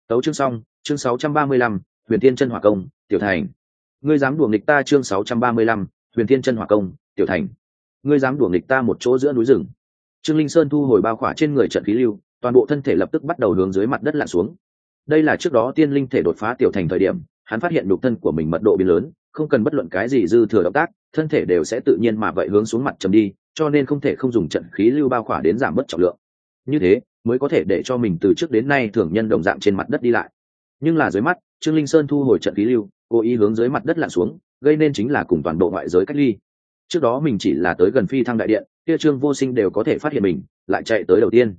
Tấu chương xong chương 635, huyền thiên chân hỏa công tiểu thành. Ngươi dám đuổi nghịch ta chương 635, huyền thiên chân hỏa công tiểu thành. Ngươi dám đuổi nghịch ta một chỗ giữa núi rừng. Trương linh sơn thu hồi bao khỏa trên người trận khí lưu toàn bộ thân thể lập tức bắt đầu hướng dưới mặt đất lặn xuống. Đây là trước đó tiên linh thể đột phá tiểu thành thời điểm hắn phát hiện nhục thân của mình mật độ biến lớn không cần bất luận cái gì dư thừa động tác thân thể đều sẽ tự nhiên mà vậy hướng xuống mặt trầm đi, cho nên không thể không dùng trận khí lưu bao khỏa đến giảm bớt trọng lượng. Như thế, mới có thể để cho mình từ trước đến nay thường nhân đồng dạng trên mặt đất đi lại. Nhưng là dưới mắt, trương linh sơn thu hồi trận khí lưu, cố ý hướng dưới mặt đất lặn xuống, gây nên chính là cùng toàn bộ ngoại giới cách ly. Trước đó mình chỉ là tới gần phi thăng đại điện, kia trương vô sinh đều có thể phát hiện mình, lại chạy tới đầu tiên.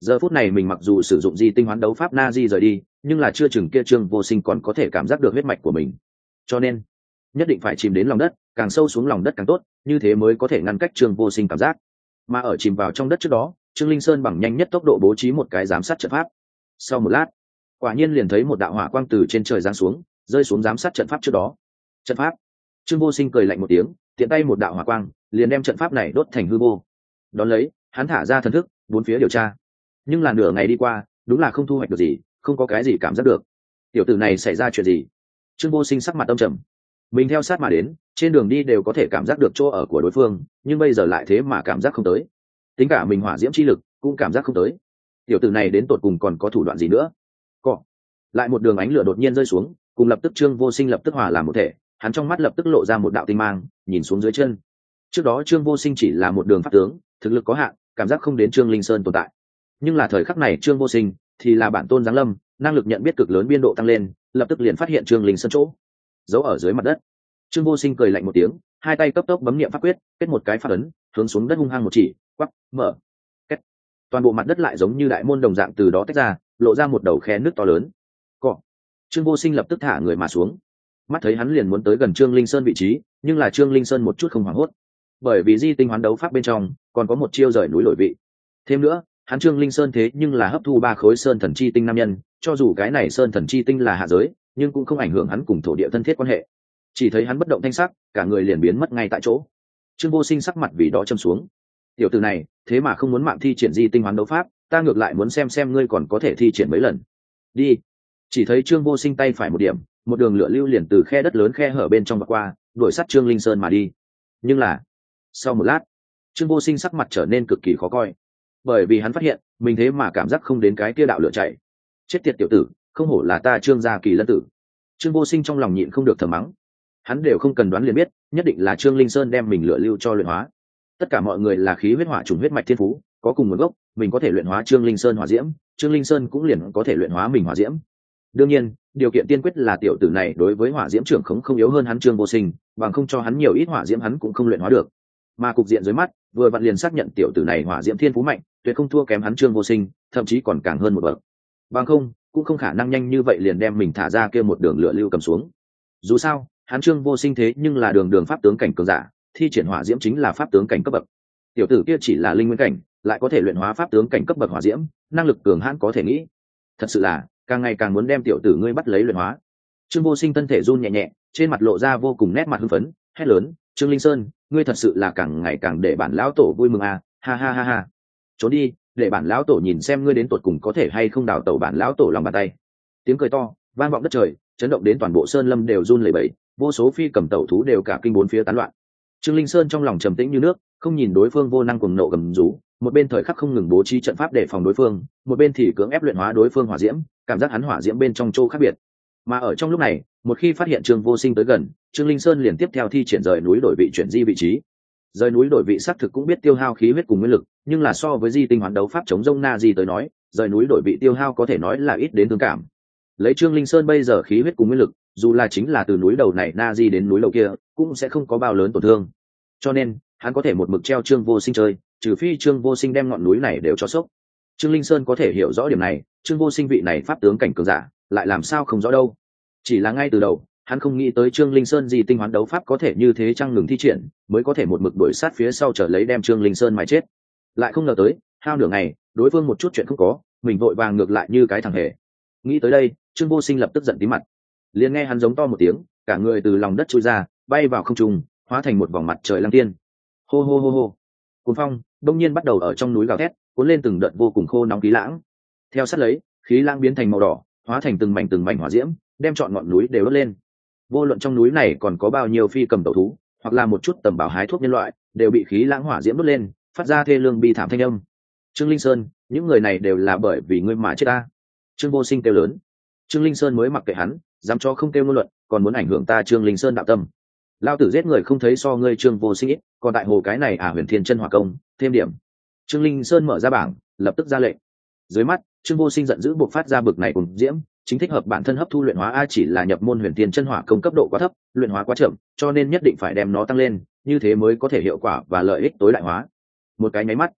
Giờ phút này mình mặc dù sử dụng di tinh hoán đấu pháp na di rời đi, nhưng là chưa chừng kia trương vô sinh còn có thể cảm giác được huyết mạch của mình. Cho nên, nhất định phải chìm đến lòng đất càng sâu xuống lòng đất càng tốt, như thế mới có thể ngăn cách trương vô sinh cảm giác. Mà ở chìm vào trong đất trước đó, trương linh sơn bằng nhanh nhất tốc độ bố trí một cái giám sát trận pháp. Sau một lát, quả nhiên liền thấy một đạo hỏa quang từ trên trời giáng xuống, rơi xuống giám sát trận pháp trước đó. Trận pháp. Trương vô sinh cười lạnh một tiếng, tiện tay một đạo hỏa quang, liền đem trận pháp này đốt thành hư vô. Đón lấy, hắn thả ra thần thức, bốn phía điều tra. Nhưng là nửa ngày đi qua, đúng là không thu hoạch được gì, không có cái gì cảm giác được. Tiểu tử này xảy ra chuyện gì? Trương vô sinh sắc mặt tâm trầm mình theo sát mà đến, trên đường đi đều có thể cảm giác được chỗ ở của đối phương, nhưng bây giờ lại thế mà cảm giác không tới. Tính cả mình hỏa diễm chi lực cũng cảm giác không tới. Tiểu tử này đến tột cùng còn có thủ đoạn gì nữa? Cọ. Lại một đường ánh lửa đột nhiên rơi xuống, cùng lập tức trương vô sinh lập tức hòa làm một thể, hắn trong mắt lập tức lộ ra một đạo tinh mang, nhìn xuống dưới chân. Trước đó trương vô sinh chỉ là một đường pháp tướng, thực lực có hạn, cảm giác không đến trương linh sơn tồn tại. Nhưng là thời khắc này trương vô sinh thì là bản tôn giáng lâm, năng lực nhận biết cực lớn biên độ tăng lên, lập tức liền phát hiện trương linh sơn chỗ giấu ở dưới mặt đất. Trương vô sinh cười lạnh một tiếng, hai tay cấp tốc bấm n i ệ m pháp quyết, kết một cái phát ấn, hướng xuống đất hung hăng một chỉ quắp mở kết toàn bộ mặt đất lại giống như đại môn đồng dạng từ đó tách ra, lộ ra một đầu khe nước to lớn. Cọ. Trương vô sinh lập tức thả người mà xuống. Mắt thấy hắn liền muốn tới gần trương linh sơn vị trí, nhưng là trương linh sơn một chút không hoảng hốt. Bởi vì di tinh hoán đấu pháp bên trong, còn có một chiêu rời núi lội vị. Thêm nữa, hắn trương linh sơn thế nhưng là hấp thu ba khối sơn thần chi tinh nam nhân, cho dù cái này sơn thần chi tinh là hạ giới nhưng cũng không ảnh hưởng hắn cùng thổ địa thân thiết quan hệ. Chỉ thấy hắn bất động thanh sắc, cả người liền biến mất ngay tại chỗ. Trương vô sinh sắc mặt vì đó châm xuống. Tiểu từ này, thế mà không muốn mạng thi triển di tinh hoán đấu pháp, ta ngược lại muốn xem xem ngươi còn có thể thi triển mấy lần. Đi. Chỉ thấy trương vô sinh tay phải một điểm, một đường lửa lưu liền từ khe đất lớn khe hở bên trong và qua, đuổi sát trương linh sơn mà đi. Nhưng là, sau một lát, trương vô sinh sắc mặt trở nên cực kỳ khó coi. Bởi vì hắn phát hiện, mình thế mà cảm giác không đến cái kia đạo lửa chạy. Chết tiệt tiểu tử không hổ là ta trương gia kỳ lân tử. Trương vô sinh trong lòng nhịn không được thờ mắng. Hắn đều không cần đoán liền biết, nhất định là trương linh sơn đem mình lựa lưu cho luyện hóa. Tất cả mọi người là khí huyết hỏa trùng huyết mạch thiên phú, có cùng nguồn gốc, mình có thể luyện hóa trương linh sơn hỏa diễm, trương linh sơn cũng liền có thể luyện hóa mình hỏa diễm. Đương nhiên, điều kiện tiên quyết là tiểu tử này đối với hỏa diễm trưởng khống không yếu hơn hắn trương vô sinh, bằng không cho hắn nhiều ít hỏa diễm hắn cũng không luyện hóa được. Mà cục diện dưới mắt, vừa vặn liền xác nhận tiểu tử này hỏa diễm thiên phú mạnh, tuyệt không thua kém hắn trương vô sinh, thậm chí còn càng hơn một bậc. Bằng không cũng không khả năng nhanh như vậy liền đem mình thả ra kia một đường lửa lưu cầm xuống. Dù sao, hắn trương vô sinh thế nhưng là đường đường pháp tướng cảnh cường giả, thi triển hỏa diễm chính là pháp tướng cảnh cấp bậc. Tiểu tử kia chỉ là linh nguyên cảnh, lại có thể luyện hóa pháp tướng cảnh cấp bậc hỏa diễm, năng lực cường hãn có thể nghĩ. Thật sự là, càng ngày càng muốn đem tiểu tử ngươi bắt lấy luyện hóa. Trương vô sinh thân thể run nhẹ nhẹ, trên mặt lộ ra vô cùng nét mặt hưng phấn, hét lớn, trương linh sơn, ngươi thật sự là càng ngày càng để bản lão tổ vui mừng à ha ha ha ha. Trốn đi để bản lão tổ nhìn xem ngươi đến tột cùng có thể hay không đào tẩu bản lão tổ lòng bàn tay. Tiếng cười to, vang vọng đất trời, chấn động đến toàn bộ sơn lâm đều run lẩy bẩy, vô số phi cầm tẩu thú đều cả kinh bốn phía tán loạn. Trương linh sơn trong lòng trầm tĩnh như nước, không nhìn đối phương vô năng cùng nộ gầm rú, một bên thời khắc không ngừng bố trí trận pháp để phòng đối phương, một bên thì cưỡng ép luyện hóa đối phương hỏa diễm, cảm giác hắn hỏa diễm bên trong châu khác biệt. Mà ở trong lúc này, một khi phát hiện trương vô sinh tới gần, trương linh sơn liền tiếp theo thi triển rời núi đổi vị chuyển di vị trí rời núi đổi vị xác thực cũng biết tiêu hao khí huyết cùng nguyên lực, nhưng là so với di tinh hoán đấu pháp chống rông na di tới nói, rời núi đổi vị tiêu hao có thể nói là ít đến thương cảm. Lấy trương linh sơn bây giờ khí huyết cùng nguyên lực, dù là chính là từ núi đầu này na di đến núi đầu kia, cũng sẽ không có bao lớn tổn thương. Cho nên, hắn có thể một mực treo trương vô sinh chơi, trừ phi trương vô sinh đem ngọn núi này đều cho sốc. Trương linh sơn có thể hiểu rõ điểm này, trương vô sinh vị này pháp tướng cảnh cường giả, lại làm sao không rõ đâu. Chỉ là ngay từ đầu hắn không nghĩ tới trương linh sơn gì tinh hoán đấu pháp có thể như thế trăng ngừng thi triển, mới có thể một mực đuổi sát phía sau trở lấy đem trương linh sơn mà chết. Lại không ngờ tới, hao nửa ngày, đối phương một chút chuyện không có, mình vội vàng ngược lại như cái thằng hề. Nghĩ tới đây, trương vô sinh lập tức giận tí mặt. Liền nghe hắn giống to một tiếng, cả người từ lòng đất trôi ra, bay vào không trung, hóa thành một vòng mặt trời lăng tiên hô hô hô hô. Cuốn phong, đông nhiên bắt đầu ở trong núi gào thét, cuốn lên từng đợt vô cùng khô nóng khí lãng. Theo sát lấy, khí lãng biến thành màu đỏ, hóa thành từng mảnh từng mảnh hỏa diễm, đem chọn ngọn núi đều đốt lên vô luận trong núi này còn có bao nhiêu phi cầm tẩu thú, hoặc là một chút tầm bảo hái thuốc nhân loại, đều bị khí lãng hỏa diễm đốt lên, phát ra thê lương bi thảm thanh âm. Trương linh sơn, những người này đều là bởi vì ngươi mà chết ta. Trương vô sinh kêu lớn. Trương linh sơn mới mặc kệ hắn, dám cho không kêu ngôn luận, còn muốn ảnh hưởng ta trương linh sơn đạo tâm. Lao tử giết người không thấy so ngươi trương vô sinh ít, còn tại hồ cái này à huyền thiên chân hòa công, thêm điểm. Trương linh sơn mở ra bảng, lập tức ra lệnh. Dưới mắt, trương vô sinh giận dữ buộc phát ra bực này cùng diễm chính thích hợp bản thân hấp thu luyện hóa a chỉ là nhập môn huyền tiên chân hỏa công cấp độ quá thấp, luyện hóa quá chậm, cho nên nhất định phải đem nó tăng lên, như thế mới có thể hiệu quả và lợi ích tối đại hóa. Một cái nháy mắt,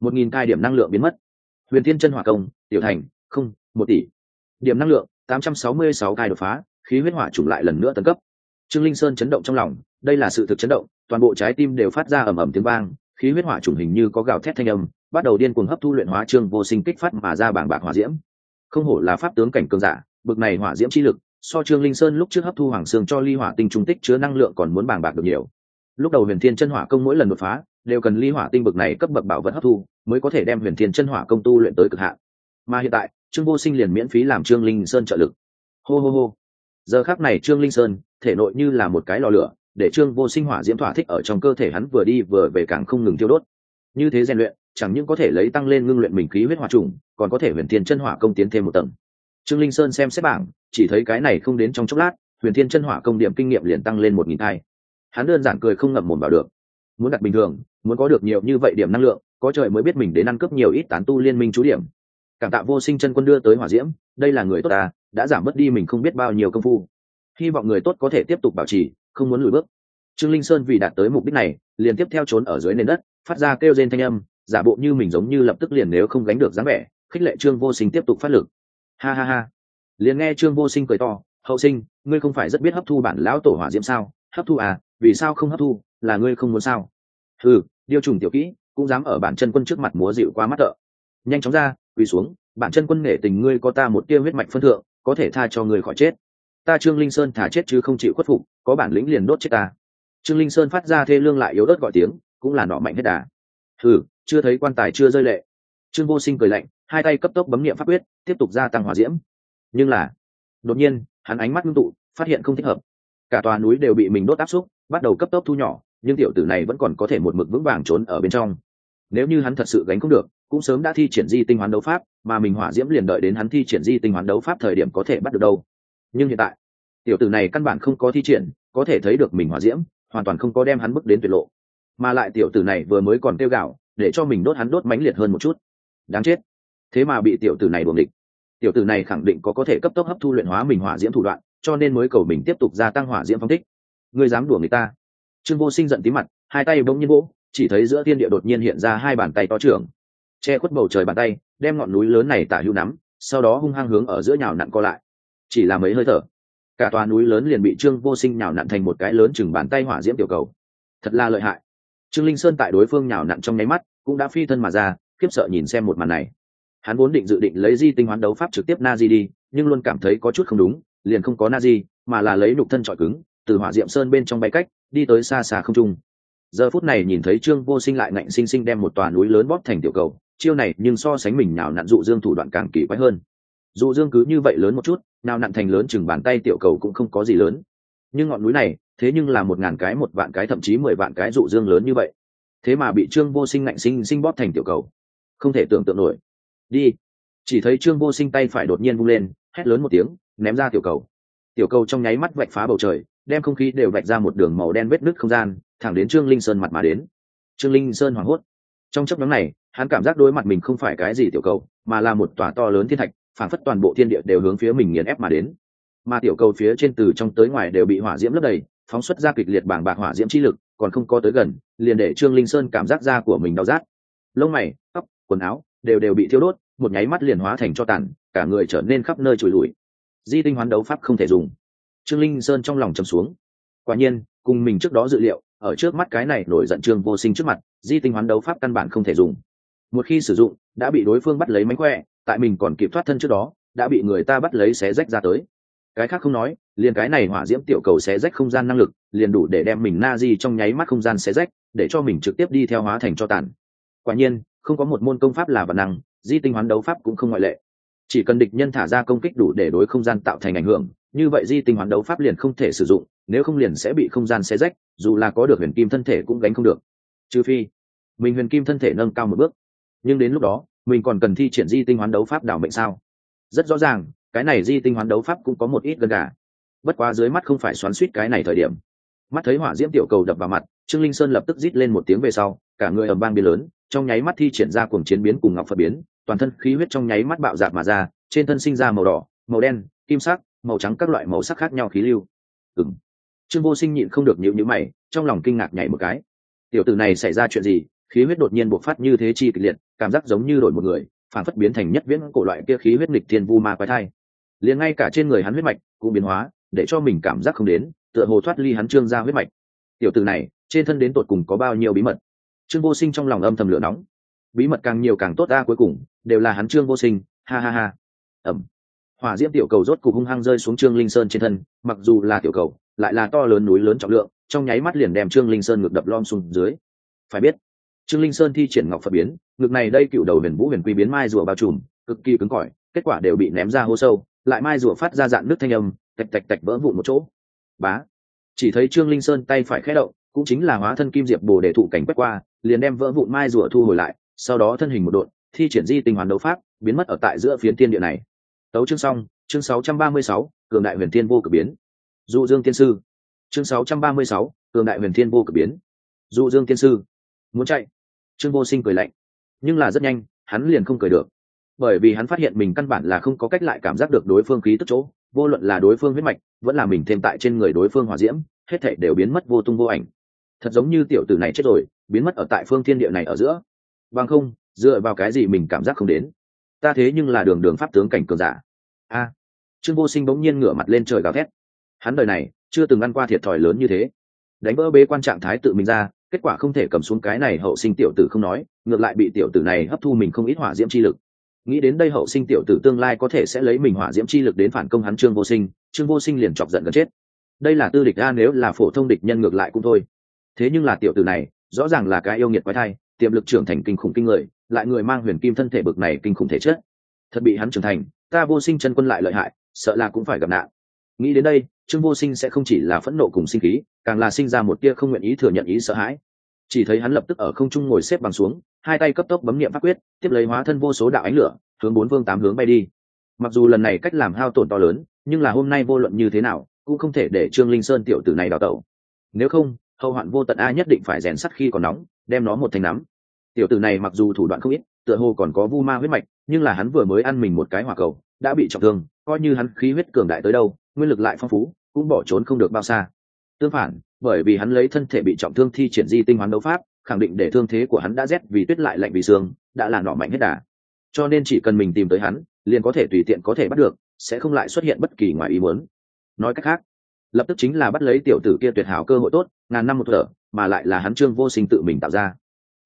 một nghìn thai điểm năng lượng biến mất. Huyền tiên chân hỏa công, tiểu thành, không, một tỷ. Điểm năng lượng, tám trăm sáu mươi sáu cai đột phá, khí huyết hỏa chủng lại lần nữa tấn cấp. Trương linh sơn chấn động trong lòng, đây là sự thực chấn động, toàn bộ trái tim đều phát ra ầm ầm tiếng vang, khí huyết hỏa chủng hình như có gào thét thanh âm, bắt đầu điên cuồng hấp thu luyện hóa trương vô sinh kích phát mà ra bảng bạc hỏa diễm không hổ là pháp tướng cảnh cường giả, bực này hỏa diễm chi lực, so trương linh sơn lúc trước hấp thu hoàng xương cho ly hỏa tinh trung tích chứa năng lượng còn muốn bảng bạc được nhiều. Lúc đầu huyền thiên chân hỏa công mỗi lần đột phá, đều cần ly hỏa tinh bực này cấp bậc bảo vật hấp thu, mới có thể đem huyền thiên chân hỏa công tu luyện tới cực hạn. Mà hiện tại, trương vô sinh liền miễn phí làm trương linh sơn trợ lực. Hô hô hô. Giờ khác này trương linh sơn, thể nội như là một cái lò lửa, để trương vô sinh hỏa diễm thỏa thích ở trong cơ thể hắn vừa đi vừa về càng không ngừng tiêu đốt. Như thế rèn luyện chẳng những có thể lấy tăng lên ngưng luyện mình khí huyết hỏa trùng, còn có thể huyền thiên chân hỏa công tiến thêm một tầng. Trương linh sơn xem xét bảng, chỉ thấy cái này không đến trong chốc lát, huyền thiên chân hỏa công điểm kinh nghiệm liền tăng lên một nghìn hai. Hắn đơn giản cười không ngậm mồm vào được. Muốn đặt bình thường, muốn có được nhiều như vậy điểm năng lượng, có trời mới biết mình đến ăn cướp nhiều ít tán tu liên minh chú điểm. Cảm tạ vô sinh chân quân đưa tới hỏa diễm, đây là người tốt ta, đã giảm mất đi mình không biết bao nhiêu công phu. Hy vọng người tốt có thể tiếp tục bảo trì, không muốn lùi bước. Trương linh sơn vì đạt tới mục đích này, liền tiếp theo trốn ở dưới nền đất, phát ra kêu rên thanh âm giả bộ như mình giống như lập tức liền nếu không gánh được dáng vẻ, khích lệ trương vô sinh tiếp tục phát lực. Ha ha ha. Liền nghe trương vô sinh cười to, hậu sinh, ngươi không phải rất biết hấp thu bản lão tổ hỏa diễm sao? Hấp thu à? Vì sao không hấp thu? Là ngươi không muốn sao? Ừ điều trùng tiểu kỹ, cũng dám ở bản chân quân trước mặt múa dịu quá mắt thợ. Nhanh chóng ra, quỳ xuống, bản chân quân nể tình ngươi có ta một tia huyết mạch phân thượng, có thể tha cho ngươi khỏi chết. Ta trương linh sơn thả chết chứ không chịu khuất phục, có bản lĩnh liền đốt chết ta. Trương linh sơn phát ra thê lương lại yếu ớt gọi tiếng, cũng là nọ mạnh hết đà thử chưa thấy quan tài chưa rơi lệ. Trương vô sinh cười lạnh, hai tay cấp tốc bấm nghiệm pháp quyết, tiếp tục gia tăng hỏa diễm. Nhưng là, đột nhiên, hắn ánh mắt ngưng tụ, phát hiện không thích hợp. Cả tòa núi đều bị mình đốt áp xúc, bắt đầu cấp tốc thu nhỏ, nhưng tiểu tử này vẫn còn có thể một mực vững vàng trốn ở bên trong. Nếu như hắn thật sự gánh không được, cũng sớm đã thi triển di tinh hoán đấu pháp, mà mình hỏa diễm liền đợi đến hắn thi triển di tinh hoán đấu pháp thời điểm có thể bắt được đâu. Nhưng hiện tại, tiểu tử này căn bản không có thi triển, có thể thấy được mình hỏa diễm, hoàn toàn không có đem hắn bước đến tuyệt lộ mà lại tiểu tử này vừa mới còn tiêu gạo để cho mình đốt hắn đốt mãnh liệt hơn một chút. Đáng chết. Thế mà bị tiểu tử này buồng địch tiểu tử này khẳng định có có thể cấp tốc hấp thu luyện hóa mình hỏa diễm thủ đoạn, cho nên mới cầu mình tiếp tục gia tăng hỏa diễm phong tích ngươi dám đùa người ta? Trương vô sinh giận tí mặt, hai tay bỗng nhiên vỗ, chỉ thấy giữa thiên địa đột nhiên hiện ra hai bàn tay to trưởng. Che khuất bầu trời bàn tay, đem ngọn núi lớn này tả hữu nắm, sau đó hung hăng hướng ở giữa nhào nặn co lại. Chỉ là mấy hơi thở, cả tòa núi lớn liền bị trương vô sinh nhào nặn thành một cái lớn chừng bàn tay hỏa diễm tiểu cầu. Thật là lợi hại trương linh sơn tại đối phương nhào nặn trong nháy mắt, cũng đã phi thân mà ra, khiếp sợ nhìn xem một màn này. Hắn vốn định dự định lấy di tinh hoán đấu pháp trực tiếp na di đi, nhưng luôn cảm thấy có chút không đúng, liền không có na di mà là lấy nục thân trọi cứng, từ hỏa diệm sơn bên trong bay cách, đi tới xa xa không trung. Giờ phút này nhìn thấy trương vô sinh lại ngạnh sinh sinh đem một tòa núi lớn bóp thành tiểu cầu, chiêu này nhưng so sánh mình nào nặn dụ dương thủ đoạn càng kỳ quái hơn. Dụ dương cứ như vậy lớn một chút nào nặn thành lớn chừng bàn tay tiểu cầu cũng không có gì lớn. Nhưng ngọn núi này thế nhưng là một ngàn cái, một vạn cái, thậm chí mười vạn cái dụ dương lớn như vậy. Thế mà bị trương vô sinh ngạnh sinh sinh bóp thành tiểu cầu. Không thể tưởng tượng nổi. Đi. Chỉ thấy trương vô sinh tay phải đột nhiên vung lên, hét lớn một tiếng, ném ra tiểu cầu. Tiểu cầu trong nháy mắt vạch phá bầu trời, đem không khí đều vạch ra một đường màu đen vết nứt không gian, thẳng đến trương linh sơn mặt mà đến. Trương linh sơn hoảng hốt. Trong chấp nhóm này, hắn cảm giác đối mặt mình không phải cái gì tiểu cầu, mà là một tòa to lớn thiên thạch phản phất toàn bộ thiên địa đều hướng phía mình nghiền ép mà đến. Mà tiểu cầu phía trên từ trong tới ngoài đều bị hỏa diễm lấp đầy phóng xuất ra kịch liệt bảng bạc hỏa diễm chi lực, còn không có tới gần, liền để trương linh sơn cảm giác da của mình đau rát. Lông mày, tóc, quần áo đều đều bị thiêu đốt, một nháy mắt liền hóa thành cho tàn, cả người trở nên khắp nơi trùi lùi. Di tinh hoán đấu pháp không thể dùng. Trương linh sơn trong lòng trầm xuống. Quả nhiên, cùng mình trước đó dự liệu, ở trước mắt cái này nổi giận trương vô sinh trước mặt, di tinh hoán đấu pháp căn bản không thể dùng. Một khi sử dụng, đã bị đối phương bắt lấy mánh khỏe, tại mình còn kịp thoát thân trước đó, đã bị người ta bắt lấy xé rách ra tới cái khác không nói, liền cái này hỏa diễm tiểu cầu xé rách không gian năng lực, liền đủ để đem mình na di trong nháy mắt không gian xé rách, để cho mình trực tiếp đi theo hóa thành cho tàn. Quả nhiên, không có một môn công pháp là vật năng, di tinh hoán đấu pháp cũng không ngoại lệ. Chỉ cần địch nhân thả ra công kích đủ để đối không gian tạo thành ảnh hưởng, như vậy di tinh hoán đấu pháp liền không thể sử dụng, nếu không liền sẽ bị không gian xé rách, dù là có được huyền kim thân thể cũng gánh không được. Trừ phi, mình huyền kim thân thể nâng cao một bước. Nhưng đến lúc đó, mình còn cần thi triển di tinh hoán đấu pháp đảo mệnh sao? Rất rõ ràng cái này di tinh hoán đấu pháp cũng có một ít gần cả bất quá dưới mắt không phải xoắn suýt cái này thời điểm. Mắt thấy hỏa diễm tiểu cầu đập vào mặt, trương linh sơn lập tức rít lên một tiếng về sau, cả người ầm bang biến lớn, trong nháy mắt thi triển ra cuồng chiến biến cùng ngọc phật biến, toàn thân khí huyết trong nháy mắt bạo dạt mà ra, trên thân sinh ra màu đỏ, màu đen, kim sắc, màu trắng các loại màu sắc khác nhau khí lưu. Ừng trương vô sinh nhịn không được nhịu nhữ mày, trong lòng kinh ngạc nhảy một cái. Tiểu tử này xảy ra chuyện gì? Khí huyết đột nhiên bộc phát như thế chi kịch liệt, cảm giác giống như đổi một người, phản phất biến thành nhất viễn cổ loại kia khí huyết nghịch thiên vu ma quái thai liền ngay cả trên người hắn huyết mạch cũng biến hóa, để cho mình cảm giác không đến, tựa hồ thoát ly hắn trương ra huyết mạch. Tiểu tử này, trên thân đến tột cùng có bao nhiêu bí mật? Trương vô sinh trong lòng âm thầm lửa nóng. Bí mật càng nhiều càng tốt ra cuối cùng, đều là hắn trương vô sinh. Ha ha ha. Ẩm. Hỏa diễm tiểu cầu rốt cục hung hăng rơi xuống trương linh sơn trên thân, mặc dù là tiểu cầu, lại là to lớn núi lớn trọng lượng, trong nháy mắt liền đem trương linh sơn ngược đập lom xuống dưới. Phải biết, trương linh sơn thi triển ngọc phật biến, ngực này đây cựu đầu huyền vũ huyền quy biến mai rùa bao trùm, cực kỳ cứng cỏi, kết quả đều bị ném ra hô sâu lại mai rùa phát ra dạng nước thanh âm tạch tạch tạch vỡ vụn một chỗ. Bá. Chỉ thấy trương linh sơn tay phải khẽ động cũng chính là hóa thân kim diệp bồ để thụ cảnh quét qua liền đem vỡ vụn mai rùa thu hồi lại sau đó thân hình một đột thi triển di tinh hoàn đấu pháp biến mất ở tại giữa phiến thiên địa này. Tấu chương xong chương 636, cường đại huyền thiên vô cực biến. Dụ dương tiên sư. Chương 636, cường đại huyền thiên vô cực biến. Dụ dương tiên sư. Muốn chạy. Trương vô sinh cười lạnh nhưng là rất nhanh hắn liền không cười được bởi vì hắn phát hiện mình căn bản là không có cách lại cảm giác được đối phương khí tức chỗ, vô luận là đối phương huyết mạch, vẫn là mình thêm tại trên người đối phương hỏa diễm, hết thể đều biến mất vô tung vô ảnh. Thật giống như tiểu tử này chết rồi, biến mất ở tại phương thiên địa này ở giữa. Bằng không, dựa vào cái gì mình cảm giác không đến? Ta thế nhưng là đường đường pháp tướng cảnh cường giả. A. Trương vô sinh bỗng nhiên ngửa mặt lên trời gào thét. Hắn đời này, chưa từng ăn qua thiệt thòi lớn như thế. Đánh vỡ bế quan trạng thái tự mình ra, kết quả không thể cầm xuống cái này hậu sinh tiểu tử không nói, ngược lại bị tiểu tử này hấp thu mình không ít hỏa diễm chi lực nghĩ đến đây hậu sinh tiểu tử tương lai có thể sẽ lấy mình hỏa diễm chi lực đến phản công hắn trương vô sinh, trương vô sinh liền chọc giận gần chết. Đây là tư địch a, nếu là phổ thông địch nhân ngược lại cũng thôi. Thế nhưng là tiểu tử này, rõ ràng là cái yêu nghiệt quái thai, tiềm lực trưởng thành kinh khủng kinh người, lại người mang huyền kim thân thể bực này kinh khủng thể chất. Thật bị hắn trưởng thành, ta vô sinh chân quân lại lợi hại, sợ là cũng phải gặp nạn. Nghĩ đến đây, trương vô sinh sẽ không chỉ là phẫn nộ cùng sinh khí, càng là sinh ra một tia không nguyện ý thừa nhận ý sợ hãi. Chỉ thấy hắn lập tức ở không trung ngồi xếp bằng xuống hai tay cấp tốc bấm nghiệm pháp quyết, tiếp lấy hóa thân vô số đạo ánh lửa, hướng bốn vương tám hướng bay đi. Mặc dù lần này cách làm hao tổn to lớn, nhưng là hôm nay vô luận như thế nào, cũng không thể để trương linh sơn tiểu tử này đào tẩu. Nếu không, hậu hoạn vô tận a nhất định phải rèn sắt khi còn nóng, đem nó một thành nắm. Tiểu tử này mặc dù thủ đoạn không ít, tựa hồ còn có vu ma huyết mạch, nhưng là hắn vừa mới ăn mình một cái hỏa cầu, đã bị trọng thương, coi như hắn khí huyết cường đại tới đâu, nguyên lực lại phong phú, cũng bỏ trốn không được bao xa. Tương phản, bởi vì hắn lấy thân thể bị trọng thương thi triển di tinh hoán đấu pháp khẳng định để thương thế của hắn đã rét vì tuyết lại lạnh vì xương đã là nọ mạnh hết đà. Cho nên chỉ cần mình tìm tới hắn, liền có thể tùy tiện có thể bắt được, sẽ không lại xuất hiện bất kỳ ngoài ý muốn. Nói cách khác, lập tức chính là bắt lấy tiểu tử kia tuyệt hảo cơ hội tốt, ngàn năm một thở, mà lại là hắn trương vô sinh tự mình tạo ra.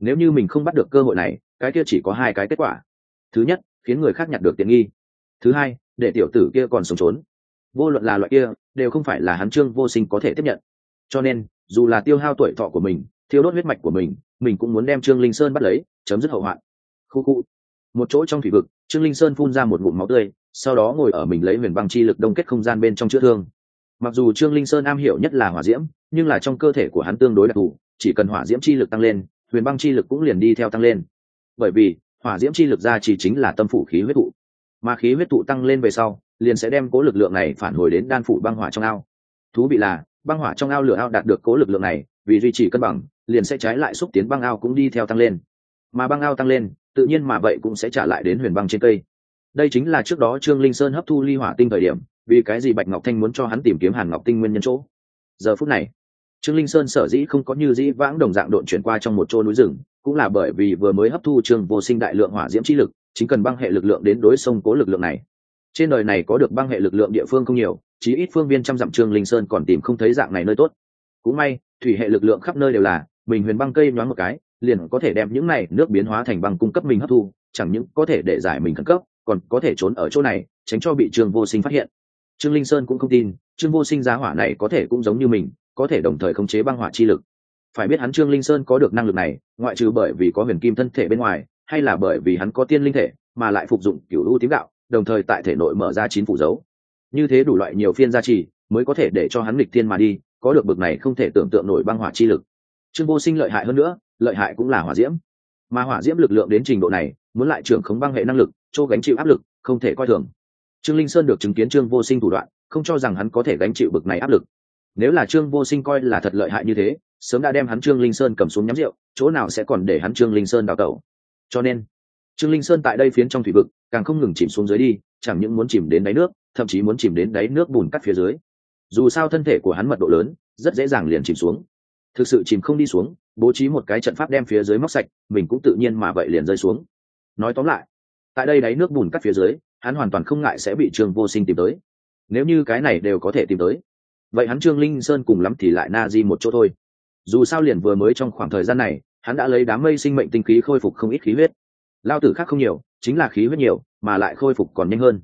Nếu như mình không bắt được cơ hội này, cái kia chỉ có hai cái kết quả. Thứ nhất, khiến người khác nhặt được tiện nghi. Thứ hai, để tiểu tử kia còn sống trốn. Vô luận là loại kia, đều không phải là hắn trương vô sinh có thể tiếp nhận. Cho nên, dù là tiêu hao tuổi thọ của mình thiêu đốt huyết mạch của mình mình cũng muốn đem trương linh sơn bắt lấy, chấm dứt hậu hoạn. Khu khu. Một chỗ trong thủy vực, trương linh sơn phun ra một ngụm máu tươi, sau đó ngồi ở mình lấy huyền băng chi lực đông kết không gian bên trong chữa thương. Mặc dù trương linh sơn am hiểu nhất là hỏa diễm, nhưng là trong cơ thể của hắn tương đối đặc thù, chỉ cần hỏa diễm chi lực tăng lên, huyền băng chi lực cũng liền đi theo tăng lên. Bởi vì, hỏa diễm chi lực ra chỉ chính là tâm phủ khí huyết thụ. Mà khí huyết thụ tăng lên về sau, liền sẽ đem cố lực lượng này phản hồi đến đan phủ băng hỏa trong ao. Thú vị là, băng hỏa trong ao lửa ao đạt được cố lực lượng này, vì duy trì cân bằng liền sẽ trái lại xúc tiến băng ao cũng đi theo tăng lên. Mà băng ao tăng lên, tự nhiên mà vậy cũng sẽ trả lại đến huyền băng trên cây. Đây chính là trước đó trương linh sơn hấp thu ly hỏa tinh thời điểm, vì cái gì bạch ngọc thanh muốn cho hắn tìm kiếm hàn ngọc tinh nguyên nhân chỗ. Giờ phút này, trương linh sơn sở dĩ không có như dĩ vãng đồng dạng độn chuyển qua trong một chỗ núi rừng, cũng là bởi vì vừa mới hấp thu trường vô sinh đại lượng hỏa diễm trí lực, chính cần băng hệ lực lượng đến đối sông cố lực lượng này. Trên đời này có được băng hệ lực lượng địa phương không nhiều, chí ít phương viên trăm dặm trương linh sơn còn tìm không thấy dạng này nơi tốt. Cũng may, thủy hệ lực lượng khắp nơi đều là mình huyền băng cây nhoáng một cái, liền có thể đem những này nước biến hóa thành băng cung cấp mình hấp thu, chẳng những có thể để giải mình khẩn cấp, còn có thể trốn ở chỗ này, tránh cho bị trương vô sinh phát hiện. Trương linh sơn cũng không tin, trương vô sinh giá hỏa này có thể cũng giống như mình, có thể đồng thời khống chế băng hỏa chi lực. Phải biết hắn trương linh sơn có được năng lực này, ngoại trừ bởi vì có huyền kim thân thể bên ngoài, hay là bởi vì hắn có tiên linh thể, mà lại phục dụng cửu lưu tím đạo đồng thời tại thể nội mở ra chín phủ dấu. Như thế đủ loại nhiều phiên gia trì, mới có thể để cho hắn lịch tiên mà đi, có được bực này không thể tưởng tượng nổi băng hỏa chi lực trương vô sinh lợi hại hơn nữa, lợi hại cũng là hỏa diễm. Mà hỏa diễm lực lượng đến trình độ này, muốn lại trưởng khống băng hệ năng lực, chỗ gánh chịu áp lực, không thể coi thường. Trương linh sơn được chứng kiến trương vô sinh thủ đoạn, không cho rằng hắn có thể gánh chịu bực này áp lực. Nếu là trương vô sinh coi là thật lợi hại như thế, sớm đã đem hắn trương linh sơn cầm xuống nhắm rượu, chỗ nào sẽ còn để hắn trương linh sơn đào tẩu. Cho nên, trương linh sơn tại đây phiến trong thủy vực, càng không ngừng chìm xuống dưới đi, chẳng những muốn chìm đến đáy nước, thậm chí muốn chìm đến đáy nước bùn cắt phía dưới. Dù sao thân thể của hắn mật độ lớn, rất dễ dàng liền chìm xuống thực sự chìm không đi xuống, bố trí một cái trận pháp đem phía dưới móc sạch, mình cũng tự nhiên mà vậy liền rơi xuống. Nói tóm lại, tại đây đáy nước bùn cắt phía dưới, hắn hoàn toàn không ngại sẽ bị trương vô sinh tìm tới. Nếu như cái này đều có thể tìm tới, vậy hắn trương linh sơn cùng lắm thì lại na di một chỗ thôi. Dù sao liền vừa mới trong khoảng thời gian này, hắn đã lấy đám mây sinh mệnh tinh khí khôi phục không ít khí huyết. Lao tử khác không nhiều, chính là khí huyết nhiều, mà lại khôi phục còn nhanh hơn.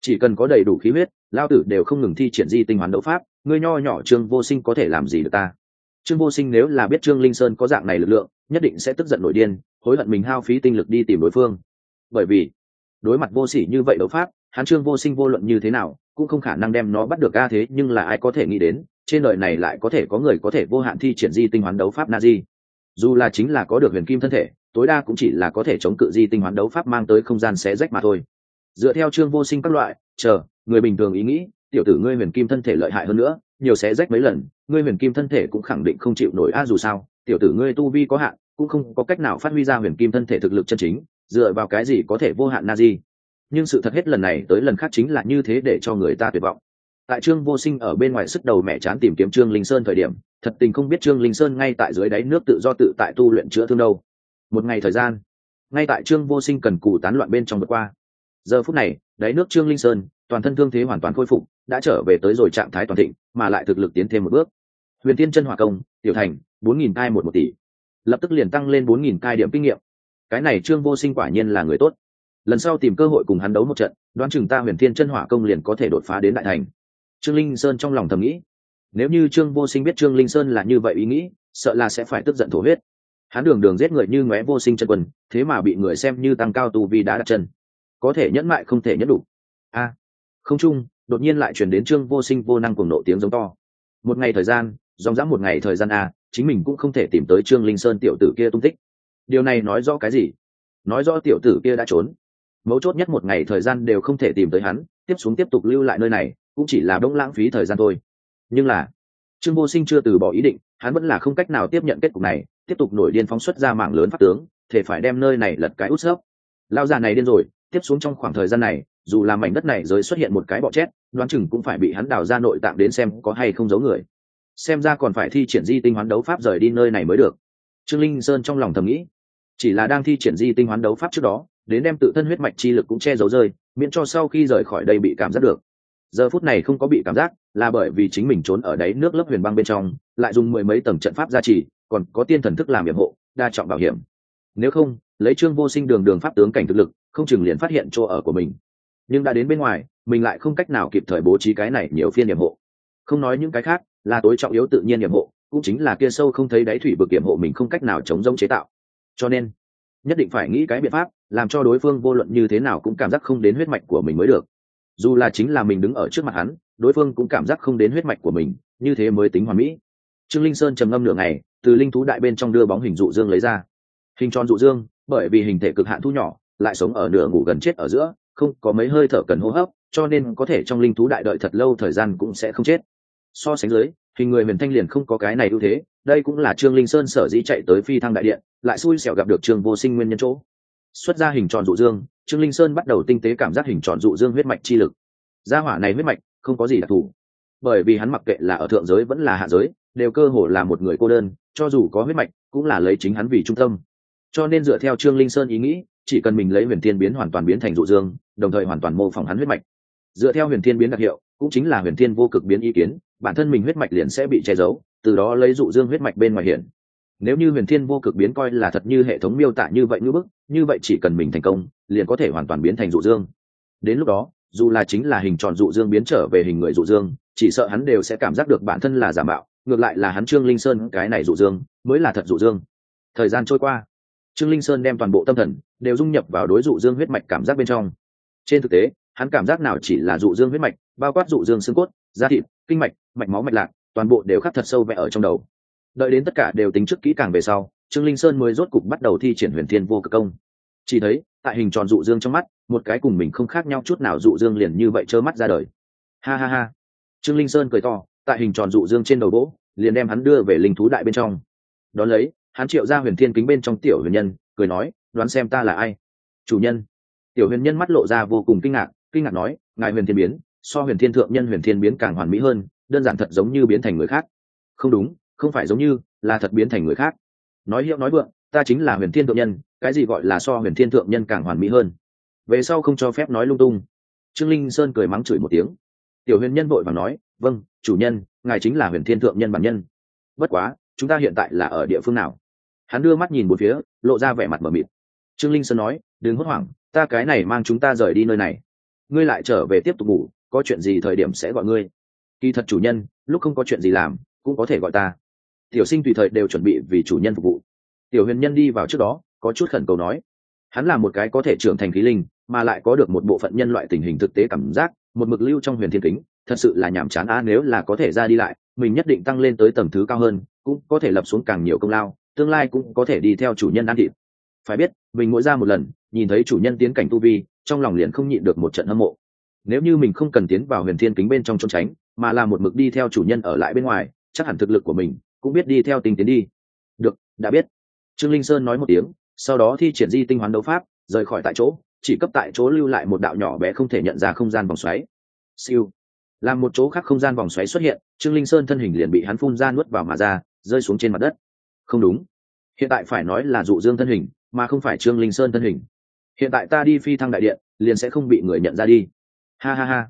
Chỉ cần có đầy đủ khí huyết, lao tử đều không ngừng thi triển di tinh hoán đấu pháp, ngươi nho nhỏ trương vô sinh có thể làm gì được ta? Trương vô sinh nếu là biết trương linh sơn có dạng này lực lượng, nhất định sẽ tức giận nổi điên, hối hận mình hao phí tinh lực đi tìm đối phương. Bởi vì, đối mặt vô sỉ như vậy đấu pháp, hắn trương vô sinh vô luận như thế nào, cũng không khả năng đem nó bắt được ca thế, nhưng là ai có thể nghĩ đến, trên đời này lại có thể có người có thể vô hạn thi triển di tinh hoán đấu pháp na di dù là chính là có được huyền kim thân thể, tối đa cũng chỉ là có thể chống cự di tinh hoán đấu pháp mang tới không gian xé rách mà thôi. Dựa theo trương vô sinh các loại, chờ, người bình thường ý nghĩ, tiểu tử ngươi huyền kim thân thể lợi hại hơn nữa, nhiều xé rách mấy lần ngươi huyền kim thân thể cũng khẳng định không chịu nổi a, dù sao, tiểu tử ngươi tu vi có hạn, cũng không có cách nào phát huy ra huyền kim thân thể thực lực chân chính, dựa vào cái gì có thể vô hạn na di. Nhưng sự thật hết lần này tới lần khác chính là như thế để cho người ta tuyệt vọng. Tại trương vô sinh ở bên ngoài sức đầu mẹ chán tìm kiếm trương linh sơn thời điểm, thật tình không biết trương linh sơn ngay tại dưới đáy nước tự do tự tại tu luyện chữa thương đâu. Một ngày thời gian, ngay tại trương vô sinh cần cù tán loạn bên trong vượt qua. Giờ phút này, đáy nước trương linh sơn, toàn thân thương thế hoàn toàn khôi phục, đã trở về tới rồi trạng thái toàn thịnh, mà lại thực lực tiến thêm một bước huyền tiên chân hỏa công, tiểu thành, bốn nghìn cai một một tỷ. Lập tức liền tăng lên bốn nghìn cai điểm kinh nghiệm. Cái này trương vô sinh quả nhiên là người tốt. Lần sau tìm cơ hội cùng hắn đấu một trận, đoán chừng ta huyền thiên chân hỏa công liền có thể đột phá đến đại thành. Trương linh sơn trong lòng thầm nghĩ. Nếu như trương vô sinh biết trương linh sơn là như vậy ý nghĩ, sợ là sẽ phải tức giận thổ huyết. Hắn đường đường giết người như ngóe vô sinh chân quần, thế mà bị người xem như tăng cao tu vi đã đặt chân. Có thể nhẫn mại không thể nhẫn đủ. A. Không chung, đột nhiên lại chuyển đến trương vô sinh vô năng cùng nộ tiếng giống to. Một ngày thời gian dòng dã một ngày thời gian a, chính mình cũng không thể tìm tới trương linh sơn tiểu tử kia tung tích. Điều này nói rõ cái gì? Nói rõ tiểu tử kia đã trốn. Mấu chốt nhất một ngày thời gian đều không thể tìm tới hắn, tiếp xuống tiếp tục lưu lại nơi này, cũng chỉ là đông lãng phí thời gian thôi. Nhưng là, trương vô sinh chưa từ bỏ ý định, hắn vẫn là không cách nào tiếp nhận kết cục này, tiếp tục nổi điên phóng xuất ra mạng lớn pháp tướng, thể phải đem nơi này lật cái út xớp lao già này điên rồi, tiếp xuống trong khoảng thời gian này, dù là mảnh đất này giới xuất hiện một cái bọ chét, đoán chừng cũng phải bị hắn đào ra nội tạng đến xem có hay không giấu người xem ra còn phải thi triển di tinh hoán đấu pháp rời đi nơi này mới được. Trương linh sơn trong lòng thầm nghĩ, chỉ là đang thi triển di tinh hoán đấu pháp trước đó, đến đem tự thân huyết mạch chi lực cũng che giấu rơi, miễn cho sau khi rời khỏi đây bị cảm giác được. Giờ phút này không có bị cảm giác, là bởi vì chính mình trốn ở đáy nước lớp huyền băng bên trong, lại dùng mười mấy tầng trận pháp gia trì, còn có tiên thần thức làm nhiệm hộ, đa trọng bảo hiểm. Nếu không, lấy trương vô sinh đường đường pháp tướng cảnh thực lực, không chừng liền phát hiện chỗ ở của mình. Nhưng đã đến bên ngoài, mình lại không cách nào kịp thời bố trí cái này nhiều phiên nhiệm hộ. Không nói những cái khác là tối trọng yếu tự nhiên nhiệm hộ, cũng chính là kia sâu không thấy đáy thủy vực kiểm hộ mình không cách nào chống rông chế tạo. Cho nên, nhất định phải nghĩ cái biện pháp làm cho đối phương vô luận như thế nào cũng cảm giác không đến huyết mạch của mình mới được. Dù là chính là mình đứng ở trước mặt hắn, đối phương cũng cảm giác không đến huyết mạch của mình, như thế mới tính hoàn mỹ. Trương linh sơn trầm ngâm nửa ngày, từ linh thú đại bên trong đưa bóng hình dụ dương lấy ra. Hình tròn dụ dương, bởi vì hình thể cực hạn thu nhỏ, lại sống ở nửa ngủ gần chết ở giữa, không có mấy hơi thở cần hô hấp, cho nên có thể trong linh thú đại đợi thật lâu thời gian cũng sẽ không chết so sánh dưới, hình người huyền thanh liền không có cái này ưu thế, đây cũng là trương linh sơn sở dĩ chạy tới phi thăng đại điện, lại xui xẻo gặp được trương vô sinh nguyên nhân chỗ. Xuất ra hình tròn dụ dương, trương linh sơn bắt đầu tinh tế cảm giác hình tròn dụ dương huyết mạch chi lực. Gia hỏa này huyết mạch, không có gì đặc thù. Bởi vì hắn mặc kệ là ở thượng giới vẫn là hạ giới, đều cơ hồ là một người cô đơn, cho dù có huyết mạch, cũng là lấy chính hắn vì trung tâm. Cho nên dựa theo trương linh sơn ý nghĩ, chỉ cần mình lấy huyền thiên biến hoàn toàn biến thành dụ dương, đồng thời hoàn toàn mô phỏng hắn huyết mạch. Dựa theo huyền thiên biến đặc hiệu cũng chính là huyền thiên vô cực biến ý kiến, bản thân mình huyết mạch liền sẽ bị che giấu, từ đó lấy dụ dương huyết mạch bên ngoài hiển nếu như huyền thiên vô cực biến coi là thật như hệ thống miêu tả như vậy như bức, như vậy chỉ cần mình thành công, liền có thể hoàn toàn biến thành dụ dương. Đến lúc đó, dù là chính là hình tròn dụ dương biến trở về hình người dụ dương, chỉ sợ hắn đều sẽ cảm giác được bản thân là giả mạo, ngược lại là hắn trương linh sơn cái này dụ dương, mới là thật dụ dương. Thời gian trôi qua, trương linh sơn đem toàn bộ tâm thần đều dung nhập vào đối dụ dương huyết mạch cảm giác bên trong. Trên thực tế hắn cảm giác nào chỉ là dụ dương huyết mạch, bao quát dụ dương xương cốt, da thịt, kinh mạch mạch máu mạch lạc, toàn bộ đều khắc thật sâu vẽ ở trong đầu. Đợi đến tất cả đều tính trước kỹ càng về sau, trương linh sơn mới rốt cục bắt đầu thi triển huyền thiên vô cực công. Chỉ thấy, tại hình tròn dụ dương trong mắt, một cái cùng mình không khác nhau chút nào dụ dương liền như vậy trơ mắt ra đời. Ha ha ha. Trương linh sơn cười to, tại hình tròn dụ dương trên đầu gỗ liền đem hắn đưa về linh thú đại bên trong. Đón lấy, hắn triệu ra huyền thiên kính bên trong tiểu huyền nhân, cười nói, đoán xem ta là ai? Chủ nhân. Tiểu huyền nhân mắt lộ ra vô cùng kinh ngạc kinh ngạc nói, ngài huyền thiên biến, so huyền thiên thượng nhân huyền thiên biến càng hoàn mỹ hơn, đơn giản thật giống như biến thành người khác. Không đúng, không phải giống như, là thật biến thành người khác. Nói hiệu nói vượng, ta chính là huyền thiên thượng nhân, cái gì gọi là so huyền thiên thượng nhân càng hoàn mỹ hơn? Về sau không cho phép nói lung tung. Trương linh sơn cười mắng chửi một tiếng. Tiểu huyền nhân vội và nói vâng chủ nhân, ngài chính là huyền thiên thượng nhân bản nhân. Bất quá, chúng ta hiện tại là ở địa phương nào? Hắn đưa mắt nhìn một phía, lộ ra vẻ mặt mờ mịt. Trương linh sơn nói, đừng hốt hoảng, ta cái này mang chúng ta rời đi nơi này ngươi lại trở về tiếp tục ngủ, có chuyện gì thời điểm sẽ gọi ngươi. Kỳ thật chủ nhân, lúc không có chuyện gì làm, cũng có thể gọi ta. Tiểu sinh tùy thời đều chuẩn bị vì chủ nhân phục vụ. Tiểu huyền nhân đi vào trước đó, có chút khẩn cầu nói. Hắn là một cái có thể trưởng thành khí linh, mà lại có được một bộ phận nhân loại tình hình thực tế cảm giác, một mực lưu trong huyền thiên kính, thật sự là nhàm chán a nếu là có thể ra đi lại, mình nhất định tăng lên tới tầm thứ cao hơn, cũng có thể lập xuống càng nhiều công lao, tương lai cũng có thể đi theo chủ nhân ăn thịt. Phải biết, mình mỗi ra một lần, nhìn thấy chủ nhân tiến cảnh tu vi trong lòng liền không nhịn được một trận hâm mộ. Nếu như mình không cần tiến vào huyền thiên kính bên trong trốn tránh, mà là một mực đi theo chủ nhân ở lại bên ngoài, chắc hẳn thực lực của mình cũng biết đi theo tình tiến đi. Được, đã biết. Trương linh sơn nói một tiếng, sau đó thi triển di tinh hoán đấu pháp, rời khỏi tại chỗ, chỉ cấp tại chỗ lưu lại một đạo nhỏ bé không thể nhận ra không gian vòng xoáy. Siêu. Làm một chỗ khác không gian vòng xoáy xuất hiện, trương linh sơn thân hình liền bị hắn phun ra nuốt vào mà ra, rơi xuống trên mặt đất. Không đúng. Hiện tại phải nói là dụ dương thân hình, mà không phải trương linh sơn thân hình hiện tại ta đi phi thăng đại điện, liền sẽ không bị người nhận ra đi. Ha ha ha.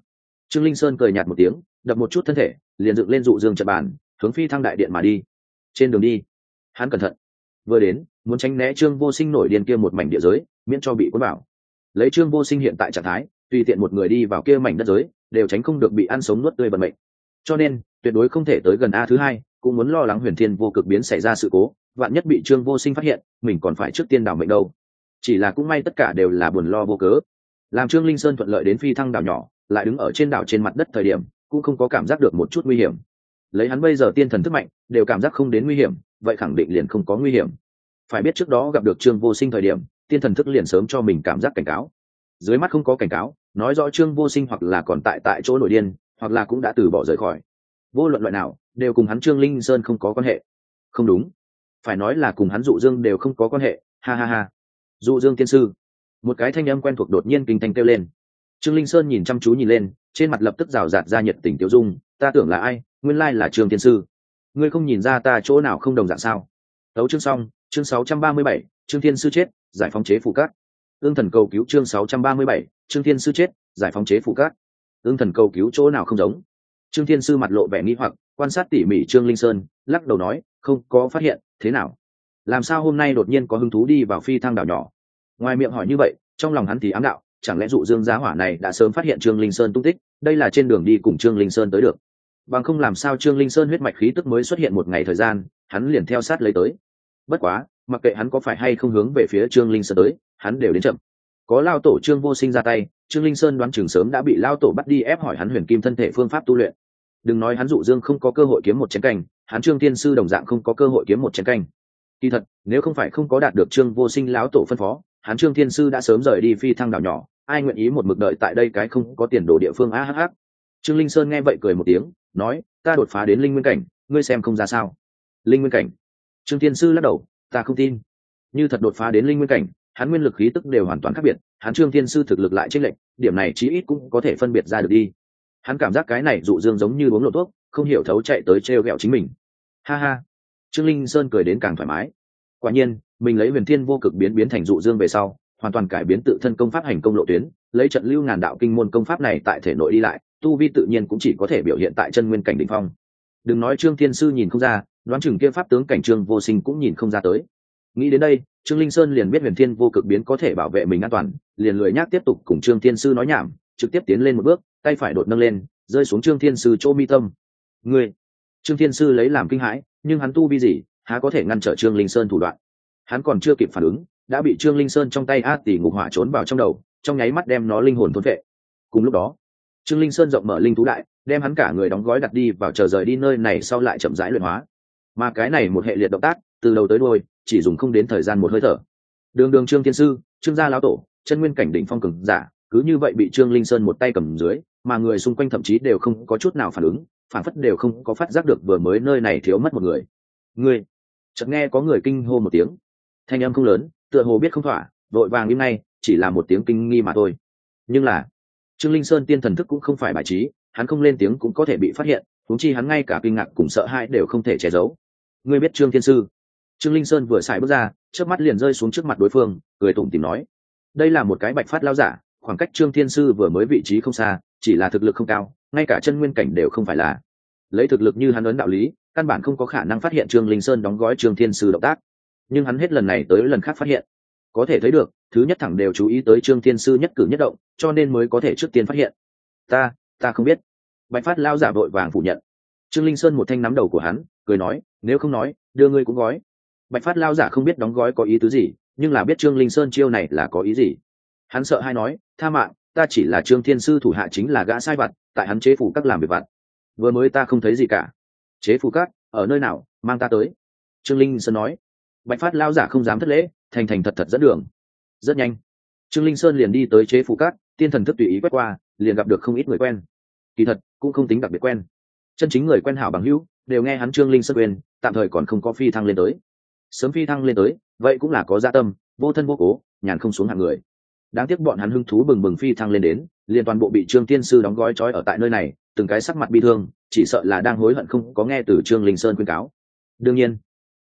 Trương linh sơn cười nhạt một tiếng, đập một chút thân thể, liền dựng lên dụ dương trận bàn, hướng phi thăng đại điện mà đi. Trên đường đi, hắn cẩn thận. Vừa đến, muốn tránh né trương vô sinh nổi điên kia một mảnh địa giới, miễn cho bị cuốn vào. Lấy trương vô sinh hiện tại trạng thái, tùy tiện một người đi vào kia mảnh đất giới, đều tránh không được bị ăn sống nuốt tươi bận mệnh. Cho nên, tuyệt đối không thể tới gần a thứ hai, cũng muốn lo lắng huyền thiên vô cực biến xảy ra sự cố, vạn nhất bị trương vô sinh phát hiện, mình còn phải trước tiên đảo mệnh đâu chỉ là cũng may tất cả đều là buồn lo vô cớ. Làm trương linh sơn thuận lợi đến phi thăng đảo nhỏ, lại đứng ở trên đảo trên mặt đất thời điểm, cũng không có cảm giác được một chút nguy hiểm. Lấy hắn bây giờ tiên thần thức mạnh, đều cảm giác không đến nguy hiểm, vậy khẳng định liền không có nguy hiểm. Phải biết trước đó gặp được trương vô sinh thời điểm, tiên thần thức liền sớm cho mình cảm giác cảnh cáo. Dưới mắt không có cảnh cáo, nói rõ trương vô sinh hoặc là còn tại tại chỗ nội điên, hoặc là cũng đã từ bỏ rời khỏi. Vô luận loại nào, đều cùng hắn trương linh sơn không có quan hệ. Không đúng. Phải nói là cùng hắn dụ dương đều không có quan hệ. Ha ha ha dụ dương tiên sư. Một cái thanh âm quen thuộc đột nhiên kinh thanh kêu lên. Trương linh sơn nhìn chăm chú nhìn lên trên mặt lập tức rào rạt ra nhiệt tình tiêu dung ta tưởng là ai? Nguyên lai là trương tiên sư. Ngươi không nhìn ra ta chỗ nào không đồng dạng sao? Tấu chương xong chương 637, trương thiên sư chết giải phóng chế phụ cát. Ương thần cầu cứu chương 637, trương thiên sư chết giải phóng chế phụ cát. Ương thần cầu cứu chỗ nào không giống? Trương thiên sư mặt lộ vẻ nghi hoặc quan sát tỉ mỉ trương linh sơn lắc đầu nói không có phát hiện thế nào? Làm sao hôm nay đột nhiên có hứng thú đi vào phi thăng đảo nhỏ? Ngoài miệng hỏi như vậy, trong lòng hắn thì ám đạo, chẳng lẽ dụ dương giá hỏa này đã sớm phát hiện trương linh sơn tung tích, đây là trên đường đi cùng trương linh sơn tới được. Bằng không làm sao trương linh sơn huyết mạch khí tức mới xuất hiện một ngày thời gian, hắn liền theo sát lấy tới. Bất quá, mặc kệ hắn có phải hay không hướng về phía trương linh sơn tới, hắn đều đến chậm. Có lao tổ trương vô sinh ra tay, trương linh sơn đoán chừng sớm đã bị lao tổ bắt đi ép hỏi hắn huyền kim thân thể phương pháp tu luyện. Đừng nói hắn dụ dương không có cơ hội kiếm một chiến canh, hắn trương tiên sư đồng dạng không có cơ hội kiếm một chiến canh kỳ thật, nếu không phải không có đạt được trương vô sinh lão tổ phân phó, hắn trương thiên sư đã sớm rời đi phi thăng đảo nhỏ, ai nguyện ý một mực đợi tại đây cái không có tiền đồ địa phương a hh trương linh sơn nghe vậy cười một tiếng, nói, ta đột phá đến linh nguyên cảnh, ngươi xem không ra sao? Linh nguyên cảnh? Trương thiên sư lắc đầu, ta không tin. Như thật đột phá đến linh nguyên cảnh, hắn nguyên lực khí tức đều hoàn toàn khác biệt, hắn trương thiên sư thực lực lại chênh lệch, điểm này chí ít cũng có thể phân biệt ra được đi. Hắn cảm giác cái này dụ dương giống như uống lộ thuốc, không hiểu thấu chạy tới trêu ghẹo chính mình. Ha ha trương linh sơn cười đến càng thoải mái. Quả nhiên, mình lấy huyền thiên vô cực biến biến thành dụ dương về sau, hoàn toàn cải biến tự thân công pháp hành công lộ tuyến, lấy trận lưu ngàn đạo kinh môn công pháp này tại thể nội đi lại, tu vi tự nhiên cũng chỉ có thể biểu hiện tại chân nguyên cảnh đ ỉ n h phong. Đừng nói trương thiên sư nhìn không ra, đoán chừng kia pháp tướng cảnh trương vô sinh cũng nhìn không ra tới. Nghĩ đến đây, trương linh sơn liền biết huyền thiên vô cực biến có thể bảo vệ mình an toàn, liền lười nhác tiếp tục cùng trương thiên sư nói nhảm, trực tiếp tiến lên một bước, tay phải đột nâng lên, rơi xuống trương thiên sư chỗ mi tâm. Ngươi trương thiên sư lấy làm kinh hãi, nhưng hắn tu vi gì, há có thể ngăn trở trương linh sơn thủ đoạn? Hắn còn chưa kịp phản ứng, đã bị trương linh sơn trong tay a tỷ ngục hỏa trốn vào trong đầu, trong nháy mắt đem nó linh hồn thôn vệ cùng lúc đó, trương linh sơn rộng mở linh thú đại, đem hắn cả người đóng gói đặt đi vào chờ rời đi nơi này sau lại chậm rãi luyện hóa. Mà cái này một hệ liệt động tác, từ đầu tới đôi chỉ dùng không đến thời gian một hơi thở. Đường đường trương thiên sư, trương gia lão tổ, chân nguyên cảnh đỉnh phong cường giả, cứ như vậy bị trương linh sơn một tay cầm dưới, mà người xung quanh thậm chí đều không có chút nào phản ứng phản phất đều không có phát giác được vừa mới nơi này thiếu mất một người. Người chợt nghe có người kinh hô một tiếng. Thanh âm không lớn, tựa hồ biết không thỏa, vội vàng im ngay, chỉ là một tiếng kinh nghi mà thôi. Nhưng là, trương linh sơn tiên thần thức cũng không phải bài trí, hắn không lên tiếng cũng có thể bị phát hiện thúng chi hắn ngay cả kinh ngạc cùng sợ hãi đều không thể che giấu. Ngươi biết trương thiên sư? Trương linh sơn vừa xài bước ra trước mắt liền rơi xuống trước mặt đối phương, cười tủm tìm nói. Đây là một cái bạch phát lao giả, khoảng cách trương thiên sư vừa mới vị trí không xa, chỉ là thực lực không cao ngay cả chân nguyên cảnh đều không phải là. Lấy thực lực như hắn ấn đạo lý, căn bản không có khả năng phát hiện trương linh sơn đóng gói trương thiên sư động tác. Nhưng hắn hết lần này tới lần khác phát hiện. Có thể thấy được, thứ nhất thẳng đều chú ý tới trương thiên sư nhất cử nhất động, cho nên mới có thể trước tiên phát hiện. Ta ta không biết. Bạch phát lao giả vội vàng phủ nhận. Trương linh sơn một thanh nắm đầu của hắn, cười nói, nếu không nói, đưa ngươi cũng gói. Bạch phát lao giả không biết đóng gói có ý tứ gì, nhưng là biết trương linh sơn chiêu này là có ý gì. Hắn sợ hay nói, tha mạng, ta chỉ là trương thiên sư thủ hạ chính là gã sai vặt tại hắn chế phủ các làm việc vặt. Vừa mới ta không thấy gì cả. Chế phủ các, ở nơi nào, mang ta tới. Trương linh sơn nói. Bạch phát lao giả không dám thất lễ, thành thành thật thật dẫn đường. Rất nhanh. Trương linh sơn liền đi tới chế phủ các, tiên thần thức tùy ý quét qua, liền gặp được không ít người quen. Kỳ thật, cũng không tính đặc biệt quen. Chân chính người quen hảo bằng hữu, đều nghe hắn trương linh sơn quên tạm thời còn không có phi thăng lên tới. Sớm phi thăng lên tới, vậy cũng là có gia tâm, vô thân vô cố, nhàn không xuống hạng người đáng tiếc bọn hắn hưng thú bừng bừng phi thăng lên đến, liền toàn bộ bị trương tiên sư đóng gói trói ở tại nơi này, từng cái sắc mặt bi thương, chỉ sợ là đang hối hận không có nghe từ trương linh sơn khuyên cáo. Đương nhiên,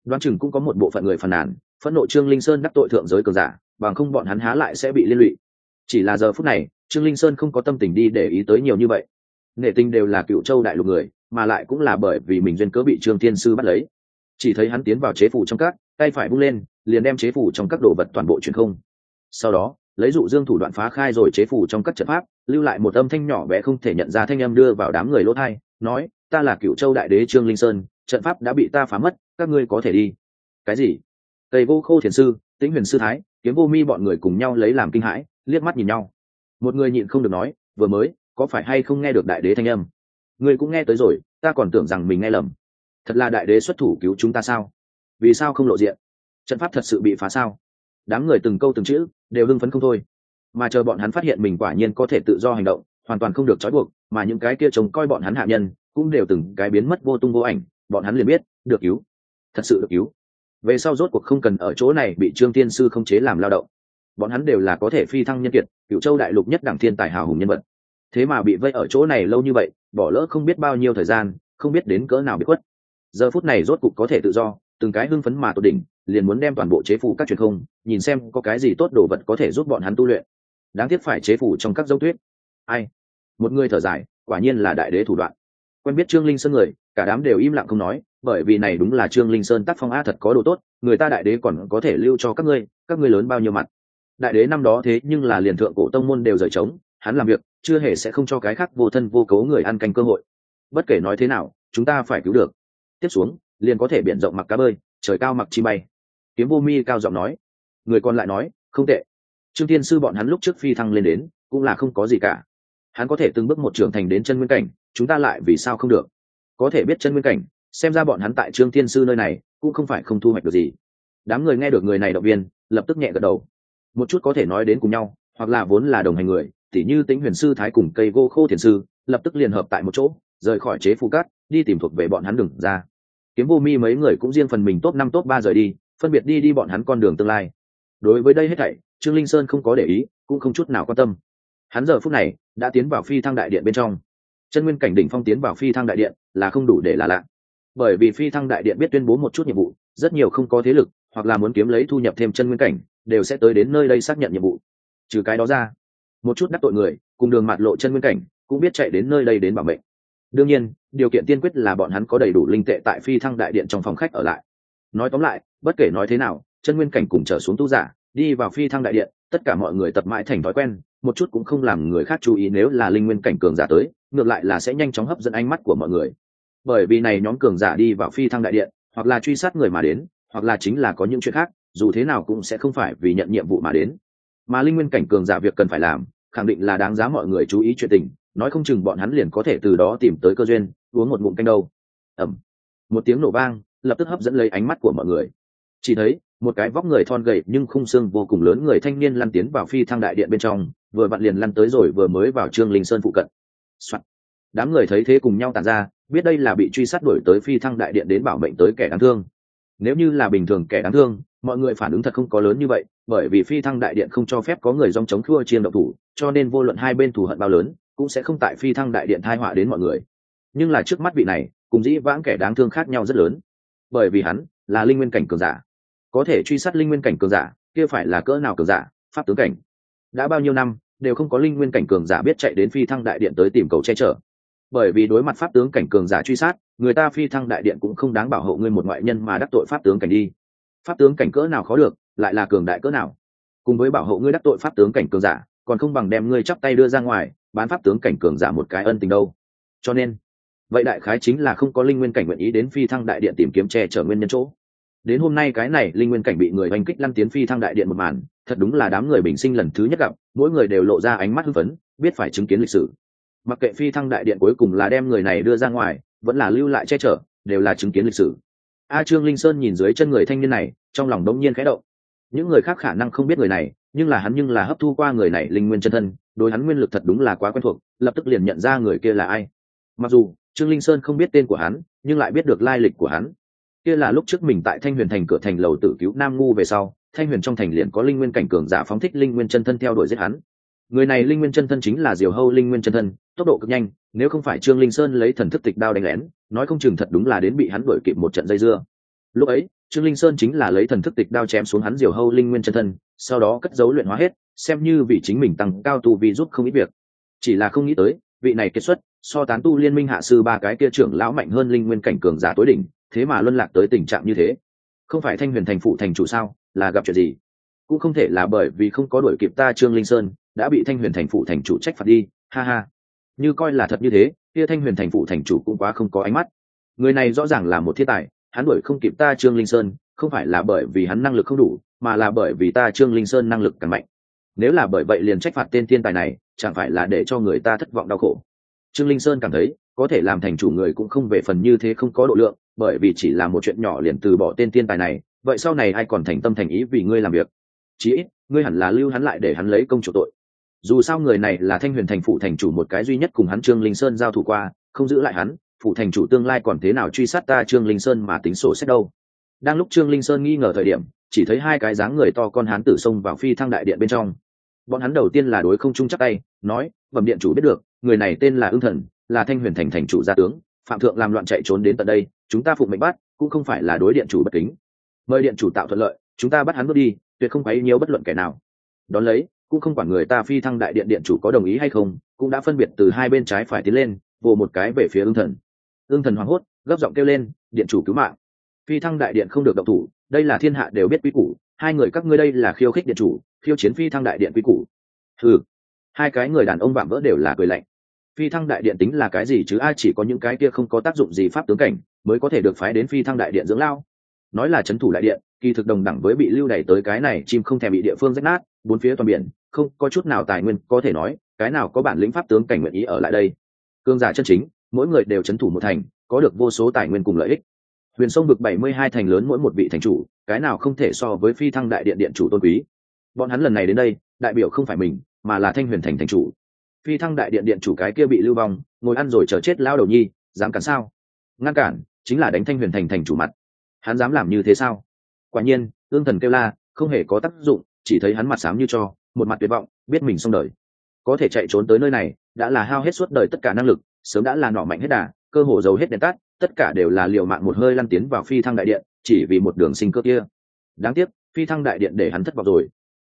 đoán chừng cũng có một bộ phận người phàn nàn, phẫn nộ trương linh sơn đắc tội thượng giới cường giả, bằng không bọn hắn há lại sẽ bị liên lụy. Chỉ là giờ phút này, trương linh sơn không có tâm tình đi để ý tới nhiều như vậy. Nghệ tinh đều là cựu châu đại lục người, mà lại cũng là bởi vì mình duyên cớ bị trương tiên sư bắt lấy. Chỉ thấy hắn tiến vào chế phủ trong các, tay phải bung lên, liền đem chế phủ trong các đồ vật toàn bộ truyền không. Sau đó lấy dụ dương thủ đoạn phá khai rồi chế phủ trong các trận pháp, lưu lại một âm thanh nhỏ bé không thể nhận ra thanh âm đưa vào đám người lỗ thai, nói, ta là cựu châu đại đế trương linh sơn, trận pháp đã bị ta phá mất, các ngươi có thể đi. Cái gì? Tây vô khô thiền sư, tĩnh huyền sư thái, kiếm vô mi bọn người cùng nhau lấy làm kinh hãi, liếc mắt nhìn nhau. Một người nhịn không được nói, vừa mới, có phải hay không nghe được đại đế thanh âm? Người cũng nghe tới rồi, ta còn tưởng rằng mình nghe lầm. Thật là đại đế xuất thủ cứu chúng ta sao? Vì sao không lộ diện? Trận pháp thật sự bị phá sao? Đám người từng câu từng chữ, đều hưng phấn không thôi. Mà chờ bọn hắn phát hiện mình quả nhiên có thể tự do hành động, hoàn toàn không được trói buộc, mà những cái kia trông coi bọn hắn hạ nhân, cũng đều từng cái biến mất vô tung vô ảnh, bọn hắn liền biết, được cứu. Thật sự được cứu. Về sau rốt cuộc không cần ở chỗ này bị trương tiên sư không chế làm lao động. Bọn hắn đều là có thể phi thăng nhân kiệt, cựu châu đại lục nhất đẳng thiên tài hào hùng nhân vật. Thế mà bị vây ở chỗ này lâu như vậy, bỏ lỡ không biết bao nhiêu thời gian, không biết đến cỡ nào bị khuất. Giờ phút này rốt cục có thể tự do từng cái hưng phấn mà tột đỉnh, liền muốn đem toàn bộ chế phủ các truyền không, nhìn xem có cái gì tốt đồ vật có thể giúp bọn hắn tu luyện. Đáng tiếc phải chế phủ trong các dấu tuyết. Ai? Một người thở dài, quả nhiên là đại đế thủ đoạn. Quen biết trương linh sơn người, cả đám đều im lặng không nói, bởi vì này đúng là trương linh sơn tác phong a thật có đồ tốt, người ta đại đế còn có thể lưu cho các ngươi các ngươi lớn bao nhiêu mặt. Đại đế năm đó thế nhưng là liền thượng cổ tông môn đều rời trống, hắn làm việc, chưa hề sẽ không cho cái khác vô thân vô cấu người ăn canh cơ hội. Bất kể nói thế nào, chúng ta phải cứu được. Tiếp xuống liền có thể biển rộng mặc cá bơi, trời cao mặc chi bay. Kiếm vô mi cao giọng nói. Người còn lại nói, không tệ. Trương tiên sư bọn hắn lúc trước phi thăng lên đến, cũng là không có gì cả. Hắn có thể từng bước một trưởng thành đến chân nguyên cảnh, chúng ta lại vì sao không được? Có thể biết chân nguyên cảnh, xem ra bọn hắn tại trương tiên sư nơi này, cũng không phải không thu hoạch được gì. Đám người nghe được người này động viên, lập tức nhẹ gật đầu. Một chút có thể nói đến cùng nhau, hoặc là vốn là đồng hành người, tỉ như tính huyền sư thái cùng cây gô khô thiền sư, lập tức liền hợp tại một chỗ, rời khỏi chế phù cát, đi tìm thuộc về bọn hắn đừng ra kiếm vô mi mấy người cũng riêng phần mình top năm, top ba rời đi, phân biệt đi đi bọn hắn con đường tương lai. Đối với đây hết thảy, trương linh sơn không có để ý, cũng không chút nào quan tâm. Hắn giờ phút này đã tiến vào phi thăng đại điện bên trong. Chân nguyên cảnh đỉnh phong tiến vào phi thăng đại điện là không đủ để là lạ. Bởi vì phi thăng đại điện biết tuyên bố một chút nhiệm vụ, rất nhiều không có thế lực hoặc là muốn kiếm lấy thu nhập thêm chân nguyên cảnh đều sẽ tới đến nơi đây xác nhận nhiệm vụ. Trừ cái đó ra, một chút đắc tội người cùng đường mạt lộ chân nguyên cảnh cũng biết chạy đến nơi đây đến bảo mệnh đương nhiên, điều kiện tiên quyết là bọn hắn có đầy đủ linh tệ tại phi thăng đại điện trong phòng khách ở lại. Nói tóm lại, bất kể nói thế nào, chân nguyên cảnh cùng trở xuống tu giả, đi vào phi thăng đại điện, tất cả mọi người tập mãi thành thói quen, một chút cũng không làm người khác chú ý nếu là linh nguyên cảnh cường giả tới, ngược lại là sẽ nhanh chóng hấp dẫn ánh mắt của mọi người. Bởi vì này nhóm cường giả đi vào phi thăng đại điện, hoặc là truy sát người mà đến, hoặc là chính là có những chuyện khác, dù thế nào cũng sẽ không phải vì nhận nhiệm vụ mà đến. Mà linh nguyên cảnh cường giả việc cần phải làm, khẳng định là đáng giá mọi người chú ý chuyện tình nói không chừng bọn hắn liền có thể từ đó tìm tới cơ duyên, uống một ngụm canh đâu. Ẩm một tiếng nổ vang, lập tức hấp dẫn lấy ánh mắt của mọi người. Chỉ thấy, một cái vóc người thon gầy nhưng khung xương vô cùng lớn người thanh niên lăn tiến vào phi thăng đại điện bên trong, vừa vặn liền lăn tới rồi vừa mới vào trương linh sơn phụ cận、Soạn. đám người thấy thế cùng nhau tàn ra, biết đây là bị truy sát đuổi tới phi thăng đại điện đến bảo mệnh tới kẻ đáng thương. Nếu như là bình thường kẻ đáng thương, mọi người phản ứng thật không có lớn như vậy, bởi vì phi thăng đại điện không cho phép có người dòng chống khua chiên động thủ, cho nên vô luận hai bên thù hận bao lớn cũng sẽ không tại phi thăng đại điện thai họa đến mọi người. Nhưng là trước mắt vị này, cùng dĩ vãng kẻ đáng thương khác nhau rất lớn. Bởi vì hắn là linh nguyên cảnh cường giả. Có thể truy sát linh nguyên cảnh cường giả, kia phải là cỡ nào cường giả, pháp tướng cảnh. Đã bao nhiêu năm, đều không có linh nguyên cảnh cường giả biết chạy đến phi thăng đại điện tới tìm cầu che chở. Bởi vì đối mặt pháp tướng cảnh cường giả truy sát, người ta phi thăng đại điện cũng không đáng bảo hộ ngươi một ngoại nhân mà đắc tội pháp tướng cảnh đi. Pháp tướng cảnh cỡ nào khó được, lại là cường đại cỡ nào. Cùng với bảo hộ ngươi đắc tội pháp tướng cảnh cường giả, còn không bằng đem ngươi chắp tay đưa ra ngoài bán pháp tướng cảnh cường giả một cái ân tình đâu. Cho nên, vậy đại khái chính là không có linh nguyên cảnh nguyện ý đến phi thăng đại điện tìm kiếm che chở nguyên nhân chỗ. Đến hôm nay cái này linh nguyên cảnh bị người oanh kích lăn tiến phi thăng đại điện một màn, thật đúng là đám người bình sinh lần thứ nhất gặp, mỗi người đều lộ ra ánh mắt hưng phấn, biết phải chứng kiến lịch sử. Mặc kệ phi thăng đại điện cuối cùng là đem người này đưa ra ngoài, vẫn là lưu lại che chở, đều là chứng kiến lịch sử. A trương linh sơn nhìn dưới chân người thanh niên này, trong lòng đống nhiên khẽ động. Những người khác khả năng không biết người này, nhưng là hắn nhưng là hấp thu qua người này linh nguyên chân thân đối hắn nguyên lực thật đúng là quá quen thuộc, lập tức liền nhận ra người kia là ai. Mặc dù, trương linh sơn không biết tên của hắn, nhưng lại biết được lai lịch của hắn. Kia là lúc trước mình tại thanh huyền thành cửa thành lầu tử cứu nam ngu về sau, thanh huyền trong thành liền có linh nguyên cảnh cường giả phóng thích linh nguyên chân thân theo đuổi giết hắn. Người này linh nguyên chân thân chính là diều hâu linh nguyên chân thân, tốc độ cực nhanh, nếu không phải trương linh sơn lấy thần thức tịch đao đánh lén, nói không chừng thật đúng là đến bị hắn đuổi kịp một trận dây dưa. Lúc ấy trương linh sơn chính là lấy thần thức tịch đao chém xuống hắn diều hâu linh nguyên chân thân, sau đó cất dấu luyện hóa hết, xem như vì chính mình tăng cao tu vi giúp không ít việc. Chỉ là không nghĩ tới, vị này kết xuất, so tán tu liên minh hạ sư ba cái kia trưởng lão mạnh hơn linh nguyên cảnh cường giả tối đỉnh, thế mà luân lạc tới tình trạng như thế. Không phải thanh huyền thành phụ thành chủ sao, là gặp chuyện gì? Cũng không thể là bởi vì không có đuổi kịp ta trương linh sơn, đã bị thanh huyền thành phụ thành chủ trách phạt đi, ha ha. Như coi là thật như thế, kia thanh huyền thành phụ thành chủ cũng quá không có ánh mắt. Người này rõ ràng là một thiên tài hắn đuổi không kịp ta trương linh sơn, không phải là bởi vì hắn năng lực không đủ, mà là bởi vì ta trương linh sơn năng lực càng mạnh. Nếu là bởi vậy liền trách phạt tên thiên tài này, chẳng phải là để cho người ta thất vọng đau khổ? Trương linh sơn cảm thấy, có thể làm thành chủ người cũng không về phần như thế không có độ lượng, bởi vì chỉ là một chuyện nhỏ liền từ bỏ tên thiên tài này, vậy sau này ai còn thành tâm thành ý vì ngươi làm việc? Chí ít, ngươi hẳn là lưu hắn lại để hắn lấy công chủ tội. Dù sao người này là thanh huyền thành phụ thành chủ một cái duy nhất cùng hắn trương linh sơn giao thủ qua, không giữ lại hắn phụ thành chủ tương lai còn thế nào truy sát ta trương linh sơn mà tính sổ xét đâu? Đang lúc trương linh sơn nghi ngờ thời điểm, chỉ thấy hai cái dáng người to con hán tử xông vào phi thăng đại điện bên trong. Bọn hắn đầu tiên là đối không trung chắc tay, nói, bẩm điện chủ biết được, người này tên là ưng thần, là thanh huyền thành thành chủ gia tướng, phạm thượng làm loạn chạy trốn đến tận đây, chúng ta phụ mệnh bắt, cũng không phải là đối điện chủ bất kính. Mời điện chủ tạo thuận lợi, chúng ta bắt hắn bước đi, tuyệt không quấy nhiều bất luận kẻ nào. Đón lấy, cũng không quản người ta phi thăng đại điện điện chủ có đồng ý hay không, cũng đã phân biệt từ hai bên trái phải tiến lên, vồ một cái về phía ưng thần ương thần hoảng hốt, gấp giọng kêu lên, điện chủ cứu mạng. Phi thăng đại điện không được động thủ, đây là thiên hạ đều biết quy củ, hai người các ngươi đây là khiêu khích điện chủ, khiêu chiến phi thăng đại điện quy củ. Ừ hai cái người đàn ông vạm vỡ đều là cười lạnh. Phi thăng đại điện tính là cái gì chứ? Ai chỉ có những cái kia không có tác dụng gì pháp tướng cảnh mới có thể được phái đến phi thăng đại điện dưỡng lao? Nói là c h ấ n thủ đại điện, kỳ thực đồng đẳng với bị lưu đày tới cái này chim không thèm bị địa phương rách nát, bốn phía toàn biển, không có chút nào tài nguyên có thể nói, cái nào có bản lĩnh pháp tướng cảnh nguyện ý ở lại đây? Cương giả chân chính mỗi người đều c h ấ n thủ một thành, có được vô số tài nguyên cùng lợi ích. Huyền sông vực bảy mươi hai thành lớn mỗi một vị thành chủ, cái nào không thể so với phi thăng đại điện điện chủ tôn quý. Bọn hắn lần này đến đây, đại biểu không phải mình, mà là thanh huyền thành thành chủ. Phi thăng đại điện điện chủ cái kia bị lưu vong, ngồi ăn rồi chờ chết lao đầu nhi, dám cản sao? Ngăn cản, chính là đánh thanh huyền thành thành chủ mặt. Hắn dám làm như thế sao? Quả nhiên, ương thần kêu la, không hề có tác dụng, chỉ thấy hắn mặt xám như cho, một mặt tuyệt vọng, biết mình xong đời. Có thể chạy trốn tới nơi này, đã là hao hết suốt đời tất cả năng lực sớm đã là nỏ mạnh hết đà cơ hồ giấu hết đèn tắt tất cả đều là liều mạng một hơi lăn tiến vào phi thăng đại điện chỉ vì một đường sinh cơ kia. Đáng tiếc phi thăng đại điện để hắn thất vọng rồi.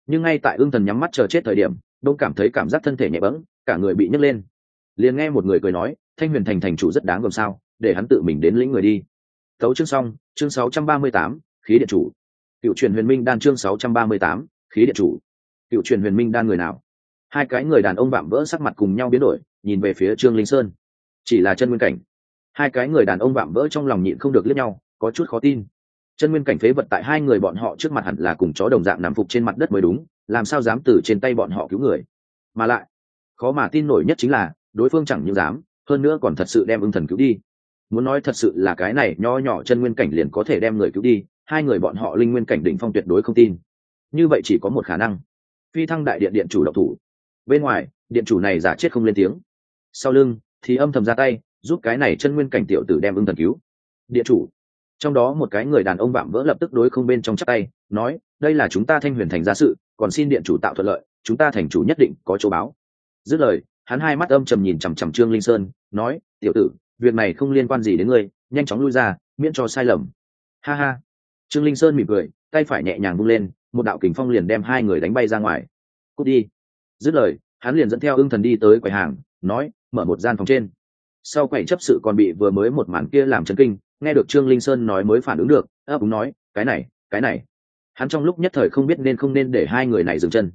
Nhưng ngay tại ương thần nhắm mắt chờ chết thời điểm đông cảm thấy cảm giác thân thể nhẹ bẫng cả người bị nhấc lên. Liền nghe một người cười nói thanh huyền thành thành chủ rất đáng gồm sao để hắn tự mình đến lĩnh người đi. Tấu chương xong chương 638, khí điện chủ. Cựu truyền huyền minh đan chương 638, khí điện chủ. Cựu truyền huyền minh đan người nào? Hai cái người đàn ông vạm vỡ sắc mặt cùng nhau biến đổi nhìn về phía trương linh sơn chỉ là chân nguyên cảnh. Hai cái người đàn ông vạm vỡ trong lòng nhịn không được liếc nhau, có chút khó tin. Chân nguyên cảnh phế vật tại hai người bọn họ trước mặt hẳn là cùng chó đồng dạng nằm phục trên mặt đất mới đúng, làm sao dám từ trên tay bọn họ cứu người. Mà lại, khó mà tin nổi nhất chính là, đối phương chẳng những dám, hơn nữa còn thật sự đem ưng thần cứu đi. Muốn nói thật sự là cái này nho nhỏ chân nguyên cảnh liền có thể đem người cứu đi, hai người bọn họ linh nguyên cảnh đỉnh phong tuyệt đối không tin. Như vậy chỉ có một khả năng. Phi thăng đại điện điện chủ độc thủ. Bên ngoài, điện chủ này giả chết không lên tiếng. Sau lưng thì âm thầm ra tay, giúp cái này chân nguyên cảnh tiểu tử đem ưng thần cứu. Địa chủ. Trong đó một cái người đàn ông vạm vỡ lập tức đối không bên trong chắc tay, nói, đây là chúng ta thanh huyền thành gia sự, còn xin điện chủ tạo thuận lợi, chúng ta thành chủ nhất định có chỗ báo. Dứt lời, hắn hai mắt âm trầm nhìn chằm chằm trương linh sơn, nói, tiểu tử, việc này không liên quan gì đến ngươi, nhanh chóng lui ra, miễn cho sai lầm. Ha ha. Trương linh sơn mỉm cười, tay phải nhẹ nhàng vung lên, một đạo kình phong liền đem hai người đánh bay ra ngoài. Cút đi. Dứt lời, hắn liền dẫn theo ưng thần đi tới quầy hàng, nói mở một gian phòng trên. Sau quầy chấp sự còn bị vừa mới một màn kia làm chấn kinh, nghe được trương linh sơn nói mới phản ứng được, ấp úng nói, cái này cái này. Hắn trong lúc nhất thời không biết nên không nên để hai người này dừng chân.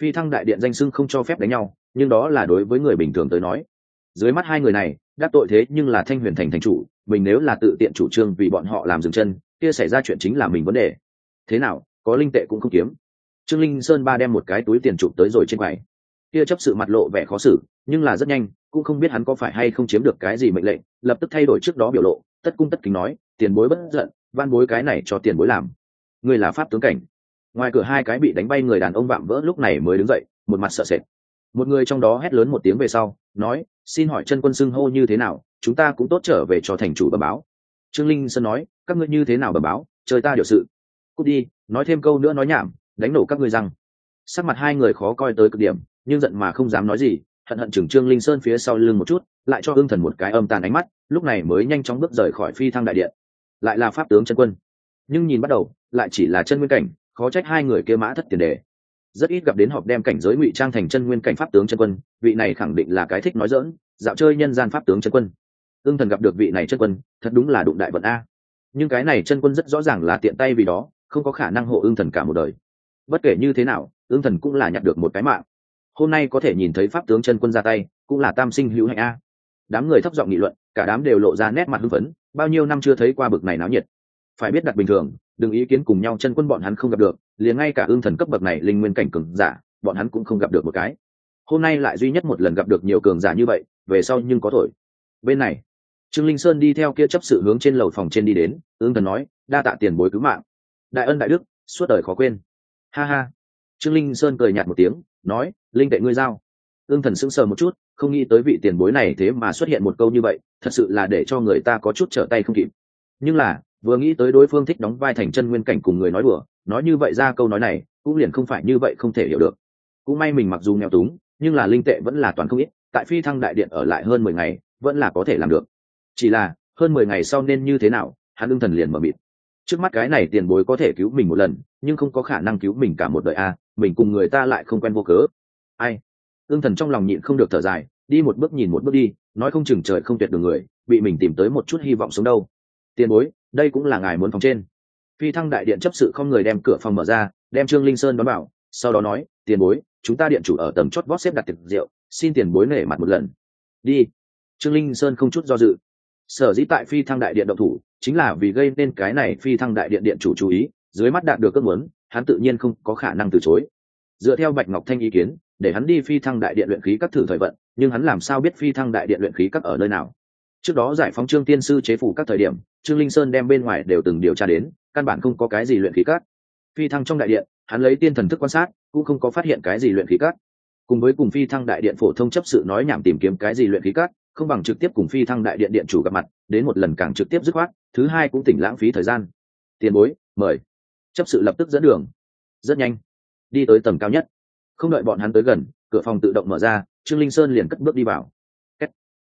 Phi thăng đại điện danh sưng không cho phép đánh nhau, nhưng đó là đối với người bình thường tới nói. Dưới mắt hai người này, đắc tội thế nhưng là thanh huyền thành thành chủ, mình nếu là tự tiện chủ trương vì bọn họ làm dừng chân, kia xảy ra chuyện chính là mình vấn đề. Thế nào, có linh tệ cũng không kiếm. Trương linh sơn ba đem một cái túi tiền chụp tới rồi trên quầy kia chấp sự mặt lộ vẻ khó xử, nhưng là rất nhanh, cũng không biết hắn có phải hay không chiếm được cái gì mệnh lệnh, lập tức thay đổi trước đó biểu lộ, tất cung tất kính nói, tiền bối bất giận van bối cái này cho tiền bối làm. Người là pháp tướng cảnh. Ngoài cửa hai cái bị đánh bay người đàn ông vạm vỡ lúc này mới đứng dậy, một mặt sợ sệt. Một người trong đó hét lớn một tiếng về sau, nói, xin hỏi chân quân xưng hô như thế nào, chúng ta cũng tốt trở về cho thành chủ bờ báo. Trương linh sơn nói, các ngươi như thế nào bờ báo, trời ta điều sự. Cút đi, nói thêm câu nữa nói nhảm, đánh nổ các ngươi rằng sắc mặt hai người khó coi tới cực điểm nhưng giận mà không dám nói gì, hận hận chừng trương linh sơn phía sau lưng một chút, lại cho ương thần một cái âm tàn ánh mắt, lúc này mới nhanh chóng bước rời khỏi phi thăng đại điện. Lại là pháp tướng chân quân. Nhưng nhìn bắt đầu, lại chỉ là chân nguyên cảnh, khó trách hai người kia mã thất tiền đề. Rất ít gặp đến họp đem cảnh giới ngụy trang thành chân nguyên cảnh pháp tướng chân quân, vị này khẳng định là cái thích nói dỡn dạo chơi nhân gian pháp tướng chân quân. Ương thần gặp được vị này chân quân, thật đúng là đụng đại vận a. Nhưng cái này chân quân rất rõ ràng là tiện tay vì đó, không có khả năng hộ ương thần cả một đời. Bất kể như thế nào ương thần cũng là nhặt được một cái mạng hôm nay có thể nhìn thấy pháp tướng chân quân ra tay, cũng là tam sinh hữu hạnh a. Đám người thấp giọng nghị luận, cả đám đều lộ ra nét mặt hưng phấn, bao nhiêu năm chưa thấy qua bực này náo nhiệt. Phải biết đặt bình thường, đừng ý kiến cùng nhau chân quân bọn hắn không gặp được, liền ngay cả ương thần cấp bậc này linh nguyên cảnh cường giả, bọn hắn cũng không gặp được một cái. Hôm nay lại duy nhất một lần gặp được nhiều cường giả như vậy, về sau nhưng có thổi bên này, trương linh sơn đi theo kia chấp sự hướng trên lầu phòng trên đi đến, ương thần nói, đa tạ tiền bối cứu mạng. Đại ân đại đức, suốt đời khó quên. Ha ha. Trương linh sơn cười nhạt một tiếng nói, linh tệ ngươi giao. Ương thần sững sờ một chút, không nghĩ tới vị tiền bối này thế mà xuất hiện một câu như vậy, thật sự là để cho người ta có chút trở tay không kịp. Nhưng là, vừa nghĩ tới đối phương thích đóng vai thành chân nguyên cảnh cùng người nói đùa, nói như vậy ra câu nói này, cũng liền không phải như vậy không thể hiểu được. Cũng may mình mặc dù nghèo túng, nhưng là linh tệ vẫn là toàn không ít, tại phi thăng đại điện ở lại hơn mười ngày, vẫn là có thể làm được. Chỉ là, hơn mười ngày sau nên như thế nào, hắn ưng thần liền mở mịt trước mắt cái này tiền bối có thể cứu mình một lần, nhưng không có khả năng cứu mình cả một đời a mình cùng người ta lại không quen vô cớ. Ai? Ương thần trong lòng nhịn không được thở dài, đi một bước nhìn một bước đi, nói không chừng trời không tuyệt đường người, bị mình tìm tới một chút hy vọng sống đâu. Tiền bối, đây cũng là ngài muốn phòng trên. Phi thăng đại điện chấp sự không người đem cửa phòng mở ra, đem trương linh sơn đón bảo sau đó nói, tiền bối, chúng ta điện chủ ở tầng chót vót xếp đặt tiệc rượu, xin tiền bối nể mặt một lần. Đi. Trương linh sơn không chút do dự. Sở dĩ tại phi thăng đại điện động thủ chính là vì gây nên cái này phi thăng đại điện điện chủ chú ý, dưới mắt đạt được ước muốn, hắn tự nhiên không có khả năng từ chối. Dựa theo bạch ngọc thanh ý kiến, để hắn đi phi thăng đại điện luyện khí các thử thời vận, nhưng hắn làm sao biết phi thăng đại điện luyện khí các ở nơi nào? Trước đó giải phóng trương tiên sư chế phủ các thời điểm, trương linh sơn đem bên ngoài đều từng điều tra đến, căn bản không có cái gì luyện khí các. Phi thăng trong đại điện, hắn lấy tiên thần thức quan sát, cũng không có phát hiện cái gì luyện khí các. Cùng với cùng phi thăng đại điện phổ thông chấp sự nói nhảm tìm kiếm cái gì luyện khí các, không bằng trực tiếp cùng phi thăng đại điện điện chủ gặp mặt đến một lần càng trực tiếp dứt khoát, thứ hai cũng tỉnh lãng phí thời gian. Tiền bối, mời. Chấp sự lập tức dẫn đường. Rất nhanh. Đi tới tầng cao nhất. Không đợi bọn hắn tới gần, cửa phòng tự động mở ra, trương linh sơn liền cất bước đi vào.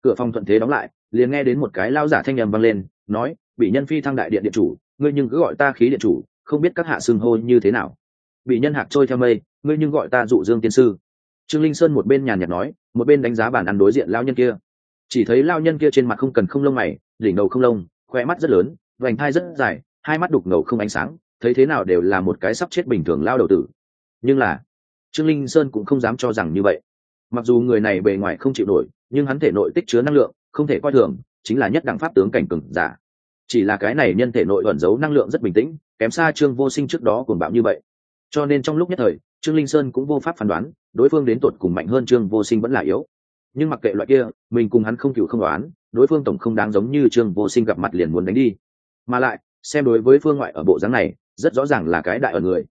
Cửa phòng thuận thế đóng lại, liền nghe đến một cái lao giả thanh nhầm vang lên, nói, bị nhân phi thăng đại điện điện chủ, ngươi nhưng cứ gọi ta khí điện chủ, không biết các hạ xưng hô như thế nào. Bị nhân hạc trôi theo mây, ngươi nhưng gọi ta dụ dương tiên sư. Trương linh sơn một bên nhàn nhạt nói, một bên đánh giá bản ăn đối diện lao nhân kia chỉ thấy lao nhân kia trên mặt không cần không lông mày, đỉnh đầu không lông khoe mắt rất lớn, vành thai rất dài, hai mắt đục ngầu không ánh sáng, thấy thế nào đều là một cái sắp chết bình thường lao đầu tử. Nhưng là, trương linh sơn cũng không dám cho rằng như vậy. Mặc dù người này bề ngoài không chịu nổi, nhưng hắn thể nội tích chứa năng lượng, không thể coi thường, chính là nhất đẳng pháp tướng cảnh cừng giả. Chỉ là cái này nhân thể nội ẩn giấu năng lượng rất bình tĩnh, kém xa trương vô sinh trước đó cuồng bạo như vậy. Cho nên trong lúc nhất thời, trương linh sơn cũng vô pháp phán đoán, đối phương đến tột cùng mạnh hơn trương vô sinh vẫn là yếu nhưng mặc kệ loại kia, mình cùng hắn không cựu không đoán, đối phương tổng không đáng giống như trương vô sinh gặp mặt liền muốn đánh đi. Mà lại, xem đối với phương ngoại ở bộ dáng này, rất rõ ràng là cái đại ở người.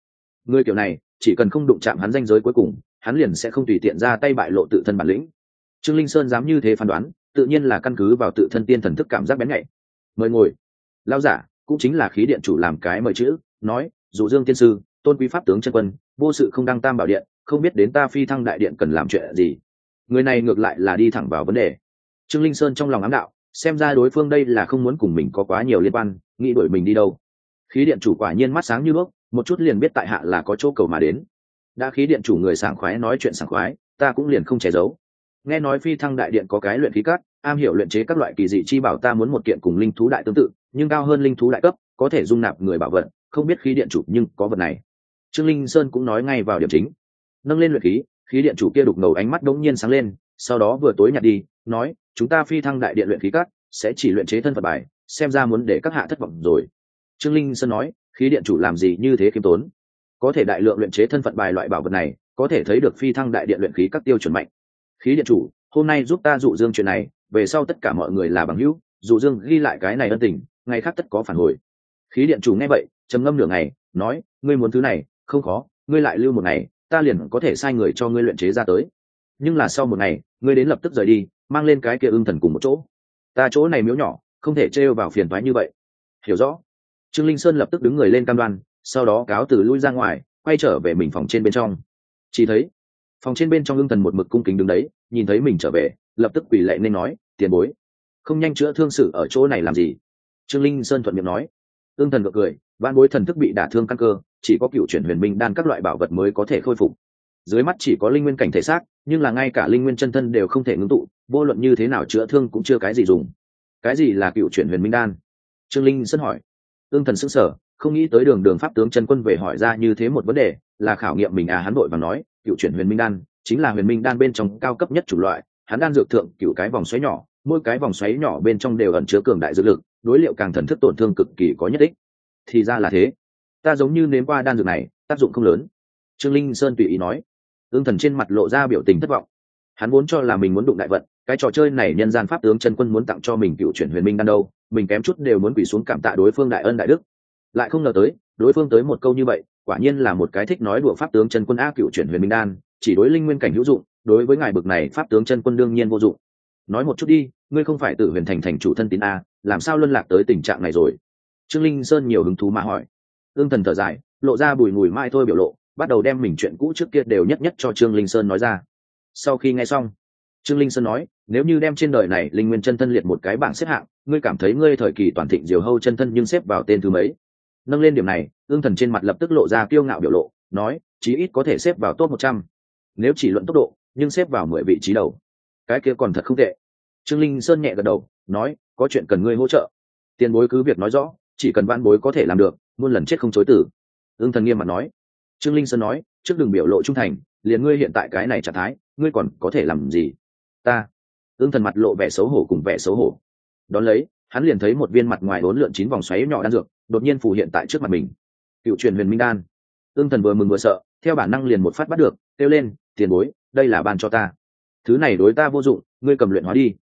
Người kiểu này, chỉ cần không đụng chạm hắn danh giới cuối cùng, hắn liền sẽ không tùy tiện ra tay bại lộ tự thân bản lĩnh. Trương linh sơn dám như thế phán đoán, tự nhiên là căn cứ vào tự thân tiên thần thức cảm giác bén nhạy. Mời ngồi. Lao giả, cũng chính là khí điện chủ làm cái mời chữ, nói, dụ dương tiên sư, tôn quý pháp tướng chân quân, vô sự không đăng tam bảo điện, không biết đến ta phi thăng đại điện cần làm chuyện gì người này ngược lại là đi thẳng vào vấn đề. Trương linh sơn trong lòng ám đạo, xem ra đối phương đây là không muốn cùng mình có quá nhiều liên quan, nghĩ đuổi mình đi đâu. Khí điện chủ quả nhiên mắt sáng như bước một chút liền biết tại hạ là có chỗ cầu mà đến. Đã khí điện chủ người sảng khoái nói chuyện sảng khoái, ta cũng liền không che giấu. Nghe nói phi thăng đại điện có cái luyện khí cắt, am hiểu luyện chế các loại kỳ dị chi bảo ta muốn một kiện cùng linh thú đại tương tự, nhưng cao hơn linh thú đại cấp, có thể dung nạp người bảo vật, không biết khí điện chủ nhưng có vật này. Trương linh sơn cũng nói ngay vào điểm chính. Nâng lên luyện khí khí điện chủ kia đục ngầu ánh mắt đống nhiên sáng lên, sau đó vừa tối nhạt đi, nói, chúng ta phi thăng đại điện luyện khí cắt sẽ chỉ luyện chế thân phật bài, xem ra muốn để các hạ thất vọng rồi. Trương linh sơn nói, khí điện chủ làm gì như thế khiêm tốn? Có thể đại lượng luyện chế thân phận bài loại bảo vật này, có thể thấy được phi thăng đại điện luyện khí các tiêu chuẩn mạnh. Khí điện chủ, hôm nay giúp ta dụ dương chuyện này, về sau tất cả mọi người là bằng hữu, dụ dương ghi lại cái này ân tình, ngày khác tất có phản hồi. Khí điện chủ nghe vậy, trầm ngâm nửa ngày, nói, ngươi muốn thứ này, không khó, ngươi lại lưu một ngày ta liền có thể sai người cho ngươi luyện chế ra tới. Nhưng là sau một ngày, ngươi đến lập tức rời đi, mang lên cái kia ưng thần cùng một chỗ. Ta chỗ này miếu nhỏ, không thể trêu vào phiền thoái như vậy. Hiểu rõ. Trương linh sơn lập tức đứng người lên cam đoan, sau đó cáo từ lui ra ngoài, quay trở về mình phòng trên bên trong. Chỉ thấy, phòng trên bên trong ưng thần một mực cung kính đứng đấy, nhìn thấy mình trở về, lập tức quỳ lệ nên nói, tiền bối, không nhanh chữa thương sự ở chỗ này làm gì? Trương linh sơn thuận miệng nói. Ưng thần gật cười văn bối thần thức bị đả thương căn cơ chỉ có cựu chuyển huyền minh đan các loại bảo vật mới có thể khôi phục. Dưới mắt chỉ có linh nguyên cảnh thể xác, nhưng là ngay cả linh nguyên chân thân đều không thể ngưng tụ, vô luận như thế nào chữa thương cũng chưa cái gì dùng. Cái gì là cựu chuyển huyền minh đan? Trương linh sân hỏi. Ương thần s ữ n g sở không nghĩ tới đường đường pháp tướng chân quân về hỏi ra như thế một vấn đề, là khảo nghiệm mình à hắn vội và nói, cựu chuyển huyền minh đan, chính là huyền minh đan bên trong cao cấp nhất c loại, hắn đan dược thượng cựu cái vòng xoáy nhỏ, mỗi cái vòng xoáy nhỏ bên trong đều ẩn chứa cường đại dược lực, đối liệu càng thần thức tổn thương cực kỳ có nhất định thì ra là thế ta giống như nếm qua đan dược này, tác dụng không lớn. Trương linh sơn tùy ý nói. Ương thần trên mặt lộ ra biểu tình thất vọng. Hắn vốn cho là mình muốn đụng đại vận, cái trò chơi này nhân gian pháp tướng chân quân muốn tặng cho mình cựu chuyển huyền minh đan đâu, mình kém chút đều muốn quỷ xuống cảm tạ đối phương đại ân đại đức. Lại không ngờ tới, đối phương tới một câu như vậy, quả nhiên là một cái thích nói đùa pháp tướng chân quân a cựu chuyển huyền minh đan, chỉ đối linh nguyên cảnh hữu dụng, đối với ngài bực này pháp tướng chân quân đương nhiên vô dụng. Nói một chút đi, ngươi không phải tự huyền thành thành chủ thân tín a, làm sao luân lạc tới tình trạng này rồi? Trương linh sơn nhiều hứng thú mà hỏi ương thần thở dài, lộ ra bùi mùi mai thôi biểu lộ, bắt đầu đem mình chuyện cũ trước kia đều nhất nhất cho trương linh sơn nói ra. Sau khi nghe xong, trương linh sơn nói, nếu như đem trên đời này linh nguyên chân thân liệt một cái bảng xếp hạng, ngươi cảm thấy ngươi thời kỳ toàn thịnh diều hâu chân thân nhưng xếp vào tên thứ mấy? Nâng lên điểm này, ương thần trên mặt lập tức lộ ra kiêu ngạo biểu lộ, nói, chí ít có thể xếp vào top một trăm. Nếu chỉ luận tốc độ, nhưng xếp vào mười vị trí đầu. Cái kia còn thật không tệ. Trương linh sơn nhẹ gật đầu, nói, có chuyện cần ngươi hỗ trợ. Tiền bối cứ việc nói rõ, chỉ cần văn bối có thể làm được muôn lần chết không chối tử ương thần nghiêm mặt nói. Trương linh sơn nói, trước đừng biểu lộ trung thành, liền ngươi hiện tại cái này trạng thái, ngươi còn có thể làm gì? Ta. Ương thần mặt lộ vẻ xấu hổ cùng vẻ xấu hổ. Đón lấy, hắn liền thấy một viên mặt ngoài bốn lượn chín vòng xoáy nhỏ đan dược, đột nhiên phủ hiện tại trước mặt mình. Cựu truyền huyền minh đan. Ương thần vừa mừng vừa sợ, theo bản năng liền một phát bắt được, kêu lên, tiền bối, đây là ban cho ta. Thứ này đối ta vô dụng, ngươi cầm luyện hóa đi.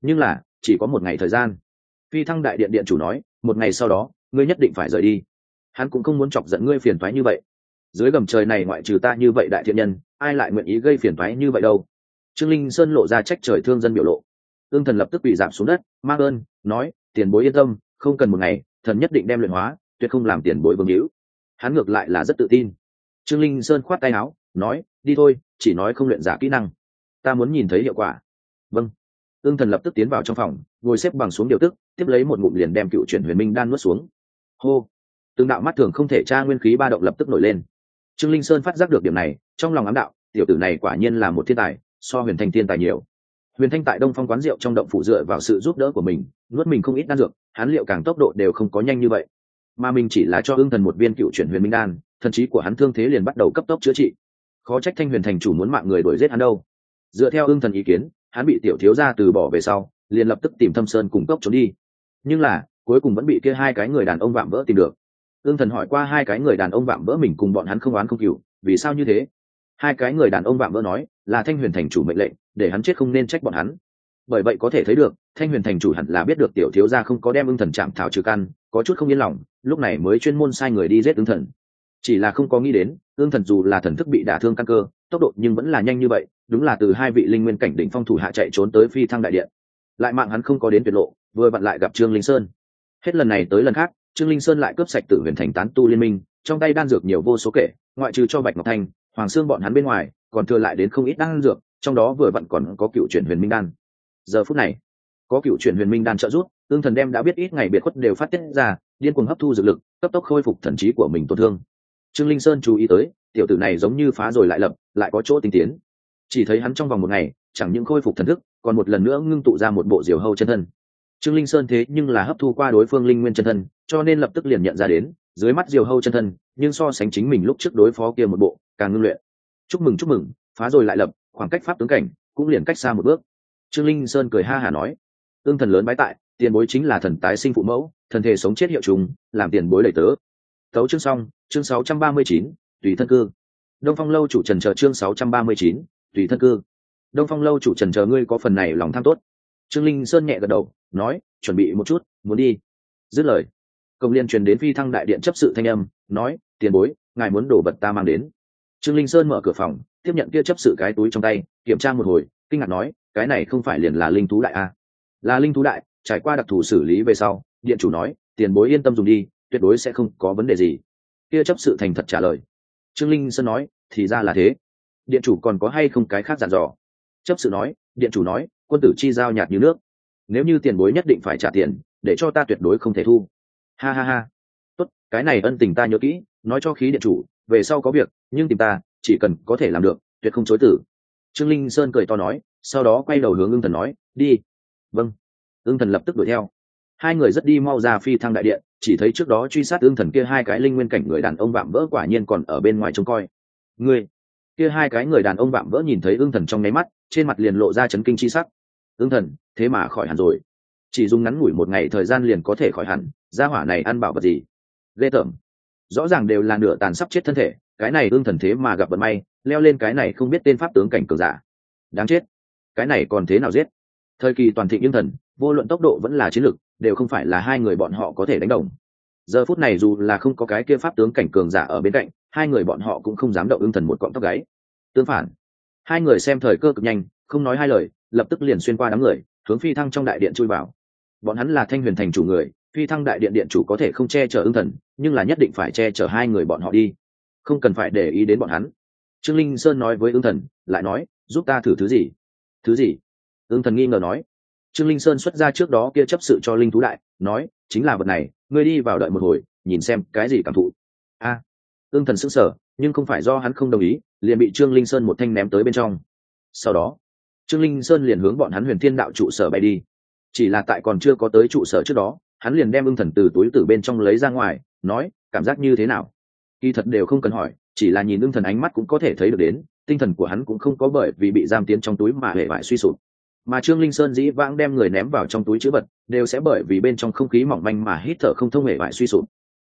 Nhưng là, chỉ có một ngày thời gian. Phi thăng đại điện điện chủ nói, một ngày sau đó, ngươi nhất định phải rời đi hắn cũng không muốn chọc giận ngươi phiền thoái như vậy. Dưới gầm trời này ngoại trừ ta như vậy đại thiện nhân, ai lại nguyện ý gây phiền thoái như vậy đâu? Trương linh sơn lộ ra trách trời thương dân biểu lộ. Ương thần lập tức bị giảm xuống đất mang ơn, nói, tiền bối yên tâm, không cần một ngày, thần nhất định đem luyện hóa, tuyệt không làm tiền bối vương hữu. Hắn ngược lại là rất tự tin. Trương linh sơn khoát tay áo, nói, đi thôi, chỉ nói không luyện giả kỹ năng. Ta muốn nhìn thấy hiệu quả. Vâng. Ương thần lập tức tiến vào trong phòng, ngồi xếp bằng xuống điều tức, tiếp lấy một ngụm liền đem cựu chuyển huyền minh đan nuốt xuống. Hô từng đạo mắt thường không thể tra nguyên khí ba động lập tức nổi lên. Trương linh sơn phát giác được điểm này, trong lòng ám đạo, tiểu tử này quả nhiên là một thiên tài, so huyền thanh thiên tài nhiều. Huyền thanh tại đông phong quán rượu trong động phủ dựa vào sự giúp đỡ của mình, nuốt mình không ít đan dược, hắn liệu càng tốc độ đều không có nhanh như vậy. Mà mình chỉ là cho ương thần một viên cựu chuyển huyền minh đan, thần trí của hắn thương thế liền bắt đầu cấp tốc chữa trị. Khó trách thanh huyền thành chủ muốn mạng người đuổi giết hắn đâu. Dựa theo ương thần ý kiến, hắn bị tiểu thiếu gia từ bỏ về sau, liền lập tức tìm thâm sơn cùng cốc trốn đi. Nhưng là, cuối cùng vẫn bị kia hai cái người đàn ông vạm vỡ tìm được ương thần hỏi qua hai cái người đàn ông vạm vỡ mình cùng bọn hắn không oán không cựu vì sao như thế? Hai cái người đàn ông vạm vỡ nói, là thanh huyền thành chủ mệnh lệnh, để hắn chết không nên trách bọn hắn. Bởi vậy có thể thấy được, thanh huyền thành chủ hẳn là biết được tiểu thiếu gia không có đem ưng thần chạm thảo trừ căn, có chút không yên lòng, lúc này mới chuyên môn sai người đi giết ưng thần. Chỉ là không có nghĩ đến, ưng thần dù là thần thức bị đả thương căn cơ, tốc độ nhưng vẫn là nhanh như vậy, đúng là từ hai vị linh nguyên cảnh đỉnh phong thủ hạ chạy trốn tới phi thăng đại điện. Lại mạng hắn không có đến tuyệt lộ, vừa vặn lại gặp trương linh sơn. Hết lần này tới lần khác trương linh sơn lại cướp sạch tử huyền thành tán tu liên minh, trong tay đan dược nhiều vô số kể, ngoại trừ cho bạch ngọc thanh, hoàng sương bọn hắn bên ngoài, còn thừa lại đến không ít đan dược, trong đó vừa vặn còn có cựu chuyển huyền minh đan. Giờ phút này, có cựu chuyển huyền minh đan trợ giúp ương thần đem đã biết ít ngày biệt khuất đều phát tiết ra, điên cuồng hấp thu dược lực, cấp tốc khôi phục thần trí của mình tổn thương. Trương linh sơn chú ý tới, tiểu tử này giống như phá rồi lại lập, lại có chỗ tinh tiến. Chỉ thấy hắn trong vòng một ngày, chẳng những khôi phục thần thức, còn một lần nữa ngưng tụ ra một bộ diều hâu chân thân trương linh sơn thế nhưng là hấp thu qua đối phương linh nguyên chân thân cho nên lập tức liền nhận ra đến dưới mắt diều hâu chân thân nhưng so sánh chính mình lúc trước đối phó kia một bộ càng ngưng luyện. Chúc mừng chúc mừng phá rồi lại lập khoảng cách pháp tướng cảnh cũng liền cách xa một bước. Trương linh sơn cười ha hả nói ương thần lớn bái tại tiền bối chính là thần tái sinh phụ mẫu thần thể sống chết hiệu trùng làm tiền bối đầy tớ. Tấu chương xong chương 639, tùy thân cư. Đông phong lâu chủ trần chờ chương 639, tùy thân cư. Đông phong lâu chủ trần chờ ngươi có phần này lòng tham tốt trương linh sơn nhẹ gật đầu, nói, chuẩn bị một chút, muốn đi. Dứt lời, công liên truyền đến phi thăng đại điện chấp sự thanh âm, nói, tiền bối, ngài muốn đổ vật ta mang đến. Trương linh sơn mở cửa phòng, tiếp nhận kia chấp sự cái túi trong tay, kiểm tra một hồi, kinh ngạc nói, cái này không phải liền là linh thú đại a? Là linh thú đại, trải qua đặc thù xử lý về sau, điện chủ nói, tiền bối yên tâm dùng đi, tuyệt đối sẽ không có vấn đề gì. Kia chấp sự thành thật trả lời. Trương linh sơn nói, thì ra là thế. Điện chủ còn có hay không cái khác dặn dò? Chấp sự nói, điện chủ nói quân tử chi giao nhạt như nước. Nếu như tiền bối nhất định phải trả tiền, để cho ta tuyệt đối không thể thu. Ha ha ha. Tốt, cái này ân tình ta nhớ kỹ, nói cho khí điện chủ, về sau có việc, nhưng tìm ta, chỉ cần có thể làm được, tuyệt không chối tử trương linh sơn cười to nói, sau đó quay đầu hướng ưng thần nói, đi. Vâng. Ưng thần lập tức đuổi theo. Hai người rất đi mau ra phi thăng đại điện, chỉ thấy trước đó truy sát ưng thần kia hai cái linh nguyên cảnh người đàn ông vạm vỡ quả nhiên còn ở bên ngoài trông coi. Ngươi. Kia hai cái người đàn ông vạm vỡ nhìn thấy ưng thần trong nháy mắt, trên mặt liền lộ ra chấn kinh chi sắc ưng thần, thế mà khỏi hẳn rồi. Chỉ dùng ngắn ngủi một ngày thời gian liền có thể khỏi hẳn, gia hỏa này ăn bảo vật gì? Ghê tởm. Rõ ràng đều là nửa tàn sắp chết thân thể, cái này ưng thần thế mà gặp vận may, leo lên cái này không biết tên pháp tướng cảnh cường giả. Đáng chết. Cái này còn thế nào giết? Thời kỳ toàn thị ưng thần, vô luận tốc độ vẫn là chiến lược đều không phải là hai người bọn họ có thể đánh đồng. Giờ phút này dù là không có cái kia pháp tướng cảnh cường giả ở bên cạnh, hai người bọn họ cũng không dám động ưng thần một cọng tóc gáy. Tương phản, hai người xem thời cơ cực nhanh, không nói hai lời lập tức liền xuyên qua đám người hướng phi thăng trong đại điện chui vào. Bọn hắn là thanh huyền thành chủ người phi thăng đại điện điện chủ có thể không che chở ưng thần nhưng là nhất định phải che chở hai người bọn họ đi. Không cần phải để ý đến bọn hắn. Trương linh sơn nói với ưng thần lại nói giúp ta thử thứ gì? Thứ gì? Ưng thần nghi ngờ nói. Trương linh sơn xuất ra trước đó kia chấp sự cho linh thú đại nói chính là vật này ngươi đi vào đợi một hồi nhìn xem cái gì cảm thụ. A. À, ưng thần sững sờ nhưng không phải do hắn không đồng ý liền bị trương linh sơn một thanh ném tới bên trong. Sau đó trương linh sơn liền hướng bọn hắn huyền thiên đạo trụ sở bay đi. Chỉ là tại còn chưa có tới trụ sở trước đó, hắn liền đem ưng thần từ túi từ bên trong lấy ra ngoài, nói, cảm giác như thế nào? Kỳ thật đều không cần hỏi, chỉ là nhìn ưng thần ánh mắt cũng có thể thấy được đến, tinh thần của hắn cũng không có bởi vì bị giam tiến trong túi mà hệ vải suy sụp. Mà trương linh sơn dĩ vãng đem người ném vào trong túi chữ vật, đều sẽ bởi vì bên trong không khí mỏng manh mà hít thở không thông hệ vải suy sụp.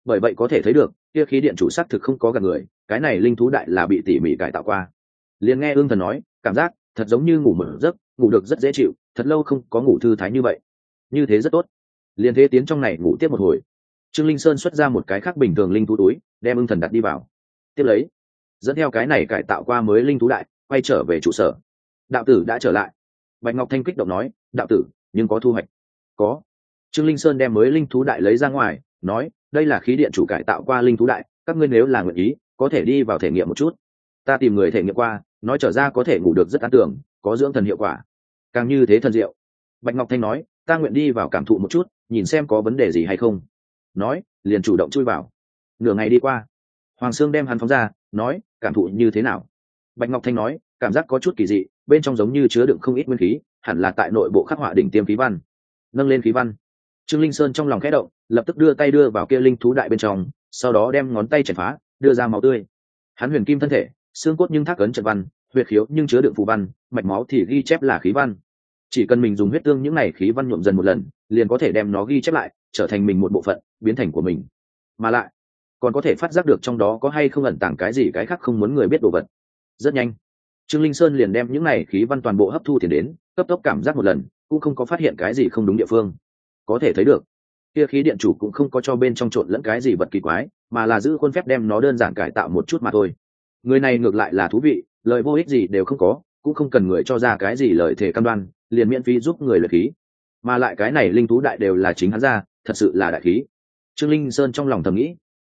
Bởi vậy có thể thấy được, kia khí điện chủ xác thực không có gần người, cái này linh thú đại là bị tỉ mỉ cải tạo qua. Liền nghe ương thần nói, cảm giác thật giống như ngủ mở giấc, ngủ được rất dễ chịu, thật lâu không có ngủ thư thái như vậy. Như thế rất tốt. Liền thế tiến trong này ngủ tiếp một hồi. Trương linh sơn xuất ra một cái khác bình thường linh thú túi, đem ưng thần đặt đi vào. Tiếp lấy, dẫn theo cái này cải tạo qua mới linh thú đại, quay trở về trụ sở. Đạo tử đã trở lại. Bạch ngọc thanh kích động nói, đạo tử, nhưng có thu hoạch. Có. Trương linh sơn đem mới linh thú đại lấy ra ngoài, nói, đây là khí điện chủ cải tạo qua linh thú đại, các ngươi nếu là nguyện ý, có thể đi vào thể nghiệm một chút. Ta tìm người thể nghiệm qua nói trở ra có thể ngủ được rất an tưởng, có dưỡng thần hiệu quả. Càng như thế thần diệu. Bạch ngọc thanh nói, ta nguyện đi vào cảm thụ một chút, nhìn xem có vấn đề gì hay không. Nói, liền chủ động chui vào. Nửa ngày đi qua, hoàng sương đem hắn phóng ra, nói, cảm thụ như thế nào? Bạch ngọc thanh nói, cảm giác có chút kỳ dị, bên trong giống như chứa đựng không ít nguyên khí, hẳn là tại nội bộ khắc họa đỉnh tiêm khí văn. Nâng lên khí văn. Trương linh sơn trong lòng khẽ động, lập tức đưa tay đưa vào kia linh thú đại bên trong, sau đó đem ngón tay chảy phá, đưa ra máu tươi. Hắn huyền kim thân thể xương cốt nhưng thác ấn trận văn, huyệt khiếu nhưng chứa đựng phù văn, mạch máu thì ghi chép là khí văn. Chỉ cần mình dùng huyết tương những này khí văn nhuộm dần một lần, liền có thể đem nó ghi chép lại, trở thành mình một bộ phận, biến thành của mình. Mà lại, còn có thể phát giác được trong đó có hay không ẩn tàng cái gì cái khác không muốn người biết đồ vật. Rất nhanh, trương linh sơn liền đem những này khí văn toàn bộ hấp thu tiền đến, cấp tốc cảm giác một lần, cũng không có phát hiện cái gì không đúng địa phương. Có thể thấy được, kia khí điện chủ cũng không có cho bên trong trộn lẫn cái gì vật kỳ quái, mà là giữ khuôn phép đem nó đơn giản cải tạo một chút mà thôi người này ngược lại là thú vị, lời vô ích gì đều không có, cũng không cần người cho ra cái gì lời thể cam đoan, liền miễn phí giúp người luyện khí. Mà lại cái này linh thú đại đều là chính hắn ra, thật sự là đại khí. Trương linh sơn trong lòng thầm nghĩ,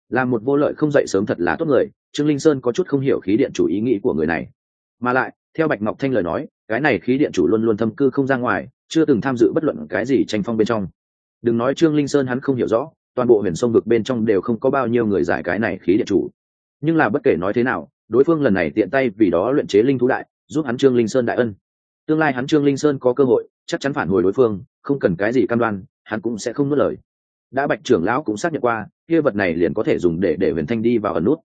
là một vô lợi không dậy sớm thật là tốt người, trương linh sơn có chút không hiểu khí điện chủ ý nghĩ của người này. Mà lại, theo bạch ngọc thanh lời nói, cái này khí điện chủ luôn luôn thâm cư không ra ngoài, chưa từng tham dự bất luận cái gì tranh phong bên trong. Đừng nói trương linh sơn hắn không hiểu rõ, toàn bộ huyền sông vực bên trong đều không có bao nhiêu người giải cái này khí điện chủ nhưng là bất kể nói thế nào, đối phương lần này tiện tay vì đó luyện chế linh thú đại, giúp hắn trương linh sơn đại ân. Tương lai hắn trương linh sơn có cơ hội, chắc chắn phản hồi đối phương, không cần cái gì cam đoan, hắn cũng sẽ không nuốt lời. Đã bạch trưởng lão cũng xác nhận qua, kia vật này liền có thể dùng để để huyền thanh đi vào ẩn nút.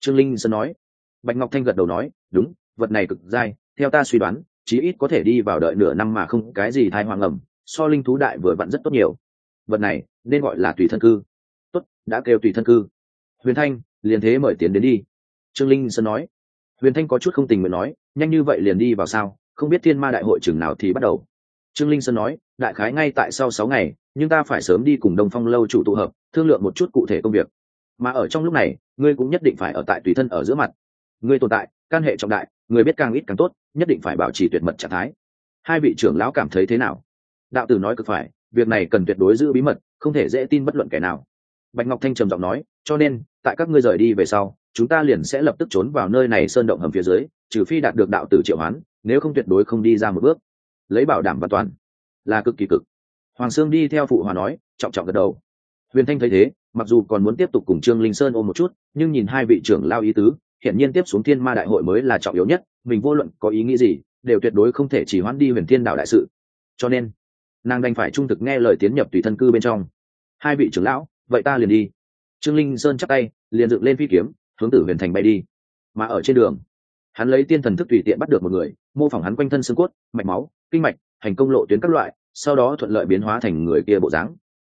Trương linh sơn nói. Bạch ngọc thanh gật đầu nói, đúng, vật này cực dai, theo ta suy đoán, chí ít có thể đi vào đợi nửa năm mà không cái gì thai hoàng ẩm so linh thú đại vừa vặn rất tốt nhiều. Vật này, nên gọi là tùy thân cư. Tốt, đã kêu tùy thân cư. Huyền thanh liền thế mời tiến đến đi. Trương linh sơn nói. Huyền thanh có chút không tình nguyện nói, nhanh như vậy liền đi vào sao, không biết thiên ma đại hội chừng nào thì bắt đầu. Trương linh sơn nói, đại khái ngay tại sau sáu ngày, nhưng ta phải sớm đi cùng đông phong lâu chủ tụ hợp, thương lượng một chút cụ thể công việc. Mà ở trong lúc này, ngươi cũng nhất định phải ở tại tùy thân ở giữa mặt. Ngươi tồn tại, can hệ trọng đại, người biết càng ít càng tốt, nhất định phải bảo trì tuyệt mật trạng thái. Hai vị trưởng lão cảm thấy thế nào? Đạo tử nói cực phải, việc này cần tuyệt đối giữ bí mật, không thể dễ tin bất luận kẻ nào. Bạch ngọc thanh trầm giọng nói, cho nên tại các ngươi rời đi về sau, chúng ta liền sẽ lập tức trốn vào nơi này sơn động hầm phía dưới, trừ phi đạt được đạo tử triệu hoán, nếu không tuyệt đối không đi ra một bước. Lấy bảo đảm và toàn, là cực kỳ cực. Hoàng sương đi theo phụ hòa nói, trọng trọng gật đầu. Huyền thanh thấy thế, mặc dù còn muốn tiếp tục cùng trương linh sơn ôm một chút, nhưng nhìn hai vị trưởng lao ý tứ hiện nhiên tiếp xuống thiên ma đại hội mới là trọng yếu nhất, mình vô luận có ý nghĩ gì, đều tuyệt đối không thể chỉ hoãn đi huyền thiên đạo đại sự. Cho nên, nàng đành phải trung thực nghe lời tiến nhập tùy thân cư bên trong. Hai vị trưởng lão, vậy ta liền đi trương linh sơn chắc tay, liền dựng lên phi kiếm, hướng tử huyền thành bay đi. Mà ở trên đường, hắn lấy tiên thần thức tùy tiện bắt được một người, mô phỏng hắn quanh thân xương cốt, mạch máu, kinh mạch, hành công lộ tuyến các loại, sau đó thuận lợi biến hóa thành người kia bộ dáng.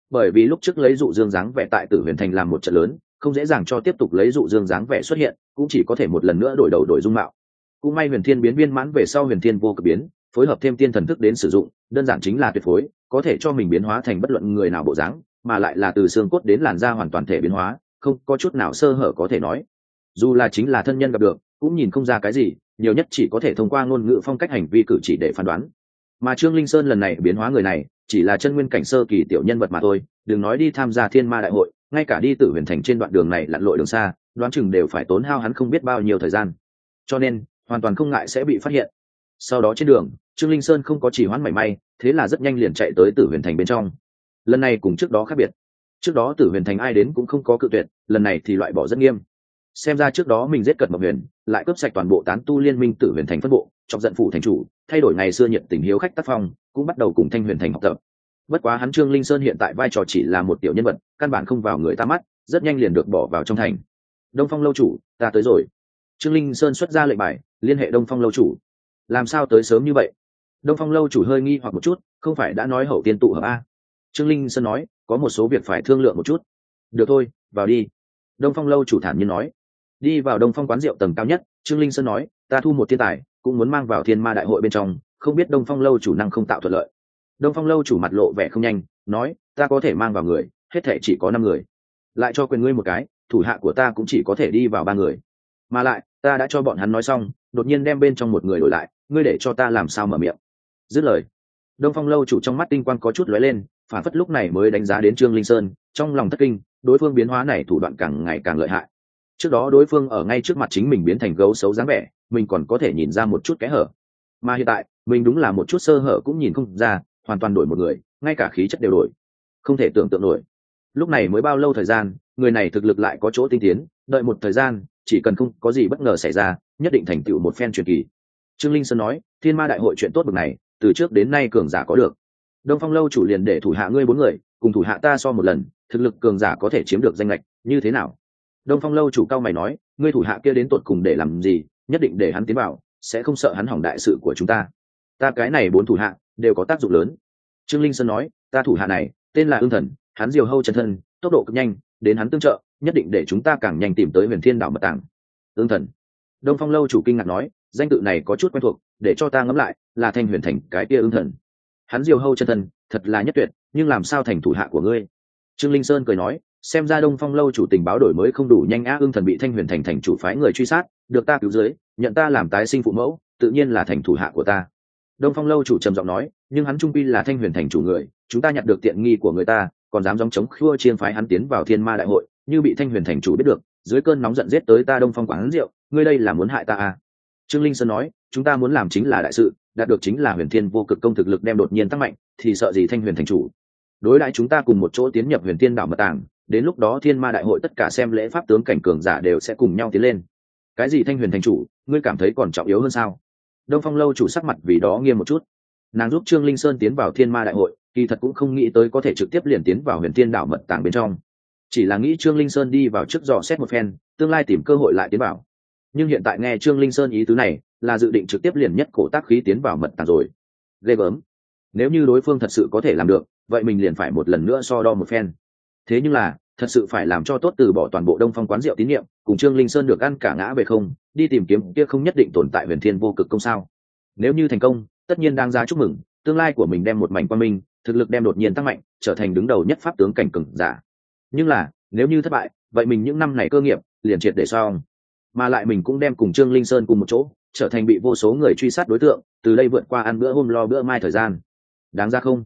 Bởi vì lúc trước lấy dụ dương dáng vẻ tại tử huyền thành làm một trận lớn, không dễ dàng cho tiếp tục lấy dụ dương dáng vẻ xuất hiện, cũng chỉ có thể một lần nữa đổi đầu đổi dung mạo. Cũng may huyền thiên biến viên mãn về sau huyền thiên vô cực biến, phối hợp thêm tiên thần thức đến sử dụng, đơn giản chính là tuyệt phối, có thể cho mình biến hóa thành bất luận người nào bộ dáng mà lại là từ xương cốt đến làn da hoàn toàn thể biến hóa, không có chút nào sơ hở có thể nói. Dù là chính là thân nhân gặp được, cũng nhìn không ra cái gì, nhiều nhất chỉ có thể thông qua ngôn ngữ phong cách hành vi cử chỉ để phán đoán. Mà trương linh sơn lần này biến hóa người này, chỉ là chân nguyên cảnh sơ kỳ tiểu nhân vật mà thôi, đừng nói đi tham gia thiên ma đại hội, ngay cả đi tự huyền thành trên đoạn đường này lặn lội đường xa, đoán chừng đều phải tốn hao hắn không biết bao nhiêu thời gian. Cho nên, hoàn toàn không ngại sẽ bị phát hiện. Sau đó trên đường, trương linh sơn không có chỉ hoãn mảy may, thế là rất nhanh liền chạy tới tử huyền thành bên trong lần này cùng trước đó khác biệt. Trước đó tử huyền thành ai đến cũng không có cự tuyệt, lần này thì loại bỏ rất nghiêm. Xem ra trước đó mình giết cật mộc huyền, lại cướp sạch toàn bộ tán tu liên minh tử huyền thành phân bộ, chọc giận phủ thành chủ, thay đổi ngày xưa nhiệt tình hiếu khách tác phong, cũng bắt đầu cùng thanh huyền thành học tập. Bất quá hắn trương linh sơn hiện tại vai trò chỉ là một tiểu nhân vật, căn bản không vào người ta mắt, rất nhanh liền được bỏ vào trong thành. Đông phong lâu chủ, ta tới rồi. Trương linh sơn xuất ra lệnh bài, liên hệ đông phong lâu chủ. Làm sao tới sớm như vậy? Đông phong lâu chủ hơi nghi hoặc một chút, không phải đã nói hậu tiên tụ hợp a? Trương linh sơn nói, có một số việc phải thương lượng một chút. Được thôi, vào đi. Đông phong lâu chủ thản nhiên nói. Đi vào đông phong quán rượu tầng cao nhất, trương linh sơn nói, ta thu một thiên tài, cũng muốn mang vào thiên ma đại hội bên trong, không biết đông phong lâu chủ năng không tạo thuận lợi. Đông phong lâu chủ mặt lộ vẻ không nhanh, nói, ta có thể mang vào người, hết thể chỉ có năm người. Lại cho quyền ngươi một cái, thủ hạ của ta cũng chỉ có thể đi vào ba người. Mà lại, ta đã cho bọn hắn nói xong, đột nhiên đem bên trong một người đổi lại, ngươi để cho ta làm sao mở miệng? Dứt lời, đông phong lâu chủ trong mắt tinh quang có chút lóe lên phản phất lúc này mới đánh giá đến trương linh sơn, trong lòng thất kinh, đối phương biến hóa này thủ đoạn càng ngày càng lợi hại. Trước đó đối phương ở ngay trước mặt chính mình biến thành gấu xấu dáng vẻ, mình còn có thể nhìn ra một chút kẽ hở. Mà hiện tại, mình đúng là một chút sơ hở cũng nhìn không ra, hoàn toàn đổi một người, ngay cả khí chất đều đổi. Không thể tưởng tượng nổi. Lúc này mới bao lâu thời gian, người này thực lực lại có chỗ tinh tiến, đợi một thời gian, chỉ cần không có gì bất ngờ xảy ra, nhất định thành tựu một phen truyền kỳ. Trương linh sơn nói, thiên ma đại hội chuyện tốt bực này, từ trước đến nay cường giả có được đông phong lâu chủ liền để thủ hạ ngươi bốn người, cùng thủ hạ ta so một lần, thực lực cường giả có thể chiếm được danh lệch như thế nào? Đông phong lâu chủ cao mày nói, ngươi thủ hạ kia đến tột cùng để làm gì, nhất định để hắn tiến vào, sẽ không sợ hắn hỏng đại sự của chúng ta. Ta cái này bốn thủ hạ, đều có tác dụng lớn. Trương linh sơn nói, ta thủ hạ này, tên là ương thần, hắn diều hâu chân thân, tốc độ cực nhanh, đến hắn tương trợ, nhất định để chúng ta càng nhanh tìm tới huyền thiên đảo mật tàng. Ương thần. Đông phong lâu chủ kinh ngạc nói, danh tự này có chút quen thuộc, để cho ta ngẫm lại, là thanh huyền thành cái kia ương thần hắn diều hâu chân thân, thật là nhất tuyệt, nhưng làm sao thành thủ hạ của ngươi? Trương linh sơn cười nói, xem ra đông phong lâu chủ tình báo đổi mới không đủ nhanh á ưng thần bị thanh huyền thành thành chủ phái người truy sát, được ta cứu dưới, nhận ta làm tái sinh phụ mẫu, tự nhiên là thành thủ hạ của ta. Đông phong lâu chủ trầm giọng nói, nhưng hắn trung pi là thanh huyền thành chủ người, chúng ta nhận được tiện nghi của người ta, còn dám dòng chống khua chiên phái hắn tiến vào thiên ma đại hội, như bị thanh huyền thành chủ biết được, dưới cơn nóng giận giết tới ta đông phong quán rượu, ngươi đây là muốn hại ta à? Trương linh sơn nói, chúng ta muốn làm chính là đại sự đạt được chính là huyền thiên vô cực công thực lực đem đột nhiên tăng mạnh, thì sợ gì thanh huyền thành chủ? Đối lại chúng ta cùng một chỗ tiến nhập huyền thiên đảo mật tàng, đến lúc đó thiên ma đại hội tất cả xem lễ pháp tướng cảnh cường giả đều sẽ cùng nhau tiến lên. Cái gì thanh huyền thành chủ, ngươi cảm thấy còn trọng yếu hơn sao? Đông phong lâu chủ sắc mặt vì đó nghiêm một chút. Nàng giúp trương linh sơn tiến vào thiên ma đại hội, kỳ thật cũng không nghĩ tới có thể trực tiếp liền tiến vào huyền thiên đảo mật tàng bên trong. Chỉ là nghĩ trương linh sơn đi vào trước dò xét một phen, tương lai tìm cơ hội lại tiến vào. Nhưng hiện tại nghe trương linh sơn ý tứ này là dự định trực tiếp liền nhất cổ tác khí tiến vào mật tàng rồi. Ghê gớm. Nếu như đối phương thật sự có thể làm được, vậy mình liền phải một lần nữa so đo một phen. Thế nhưng là, thật sự phải làm cho tốt từ bỏ toàn bộ đông phong quán rượu tín nhiệm, cùng trương linh sơn được ăn cả ngã về không, đi tìm kiếm kia không nhất định tồn tại huyền thiên vô cực công sao. Nếu như thành công, tất nhiên đang ra chúc mừng, tương lai của mình đem một mảnh quan minh, thực lực đem đột nhiên tăng mạnh, trở thành đứng đầu nhất pháp tướng cảnh cừng giả. Nhưng là, nếu như thất bại, vậy mình những năm này cơ nghiệp, liền triệt để xong. Mà lại mình cũng đem cùng trương linh sơn cùng một chỗ trở thành bị vô số người truy sát đối tượng, từ đây vượt qua ăn bữa hôm lo bữa mai thời gian. Đáng ra không?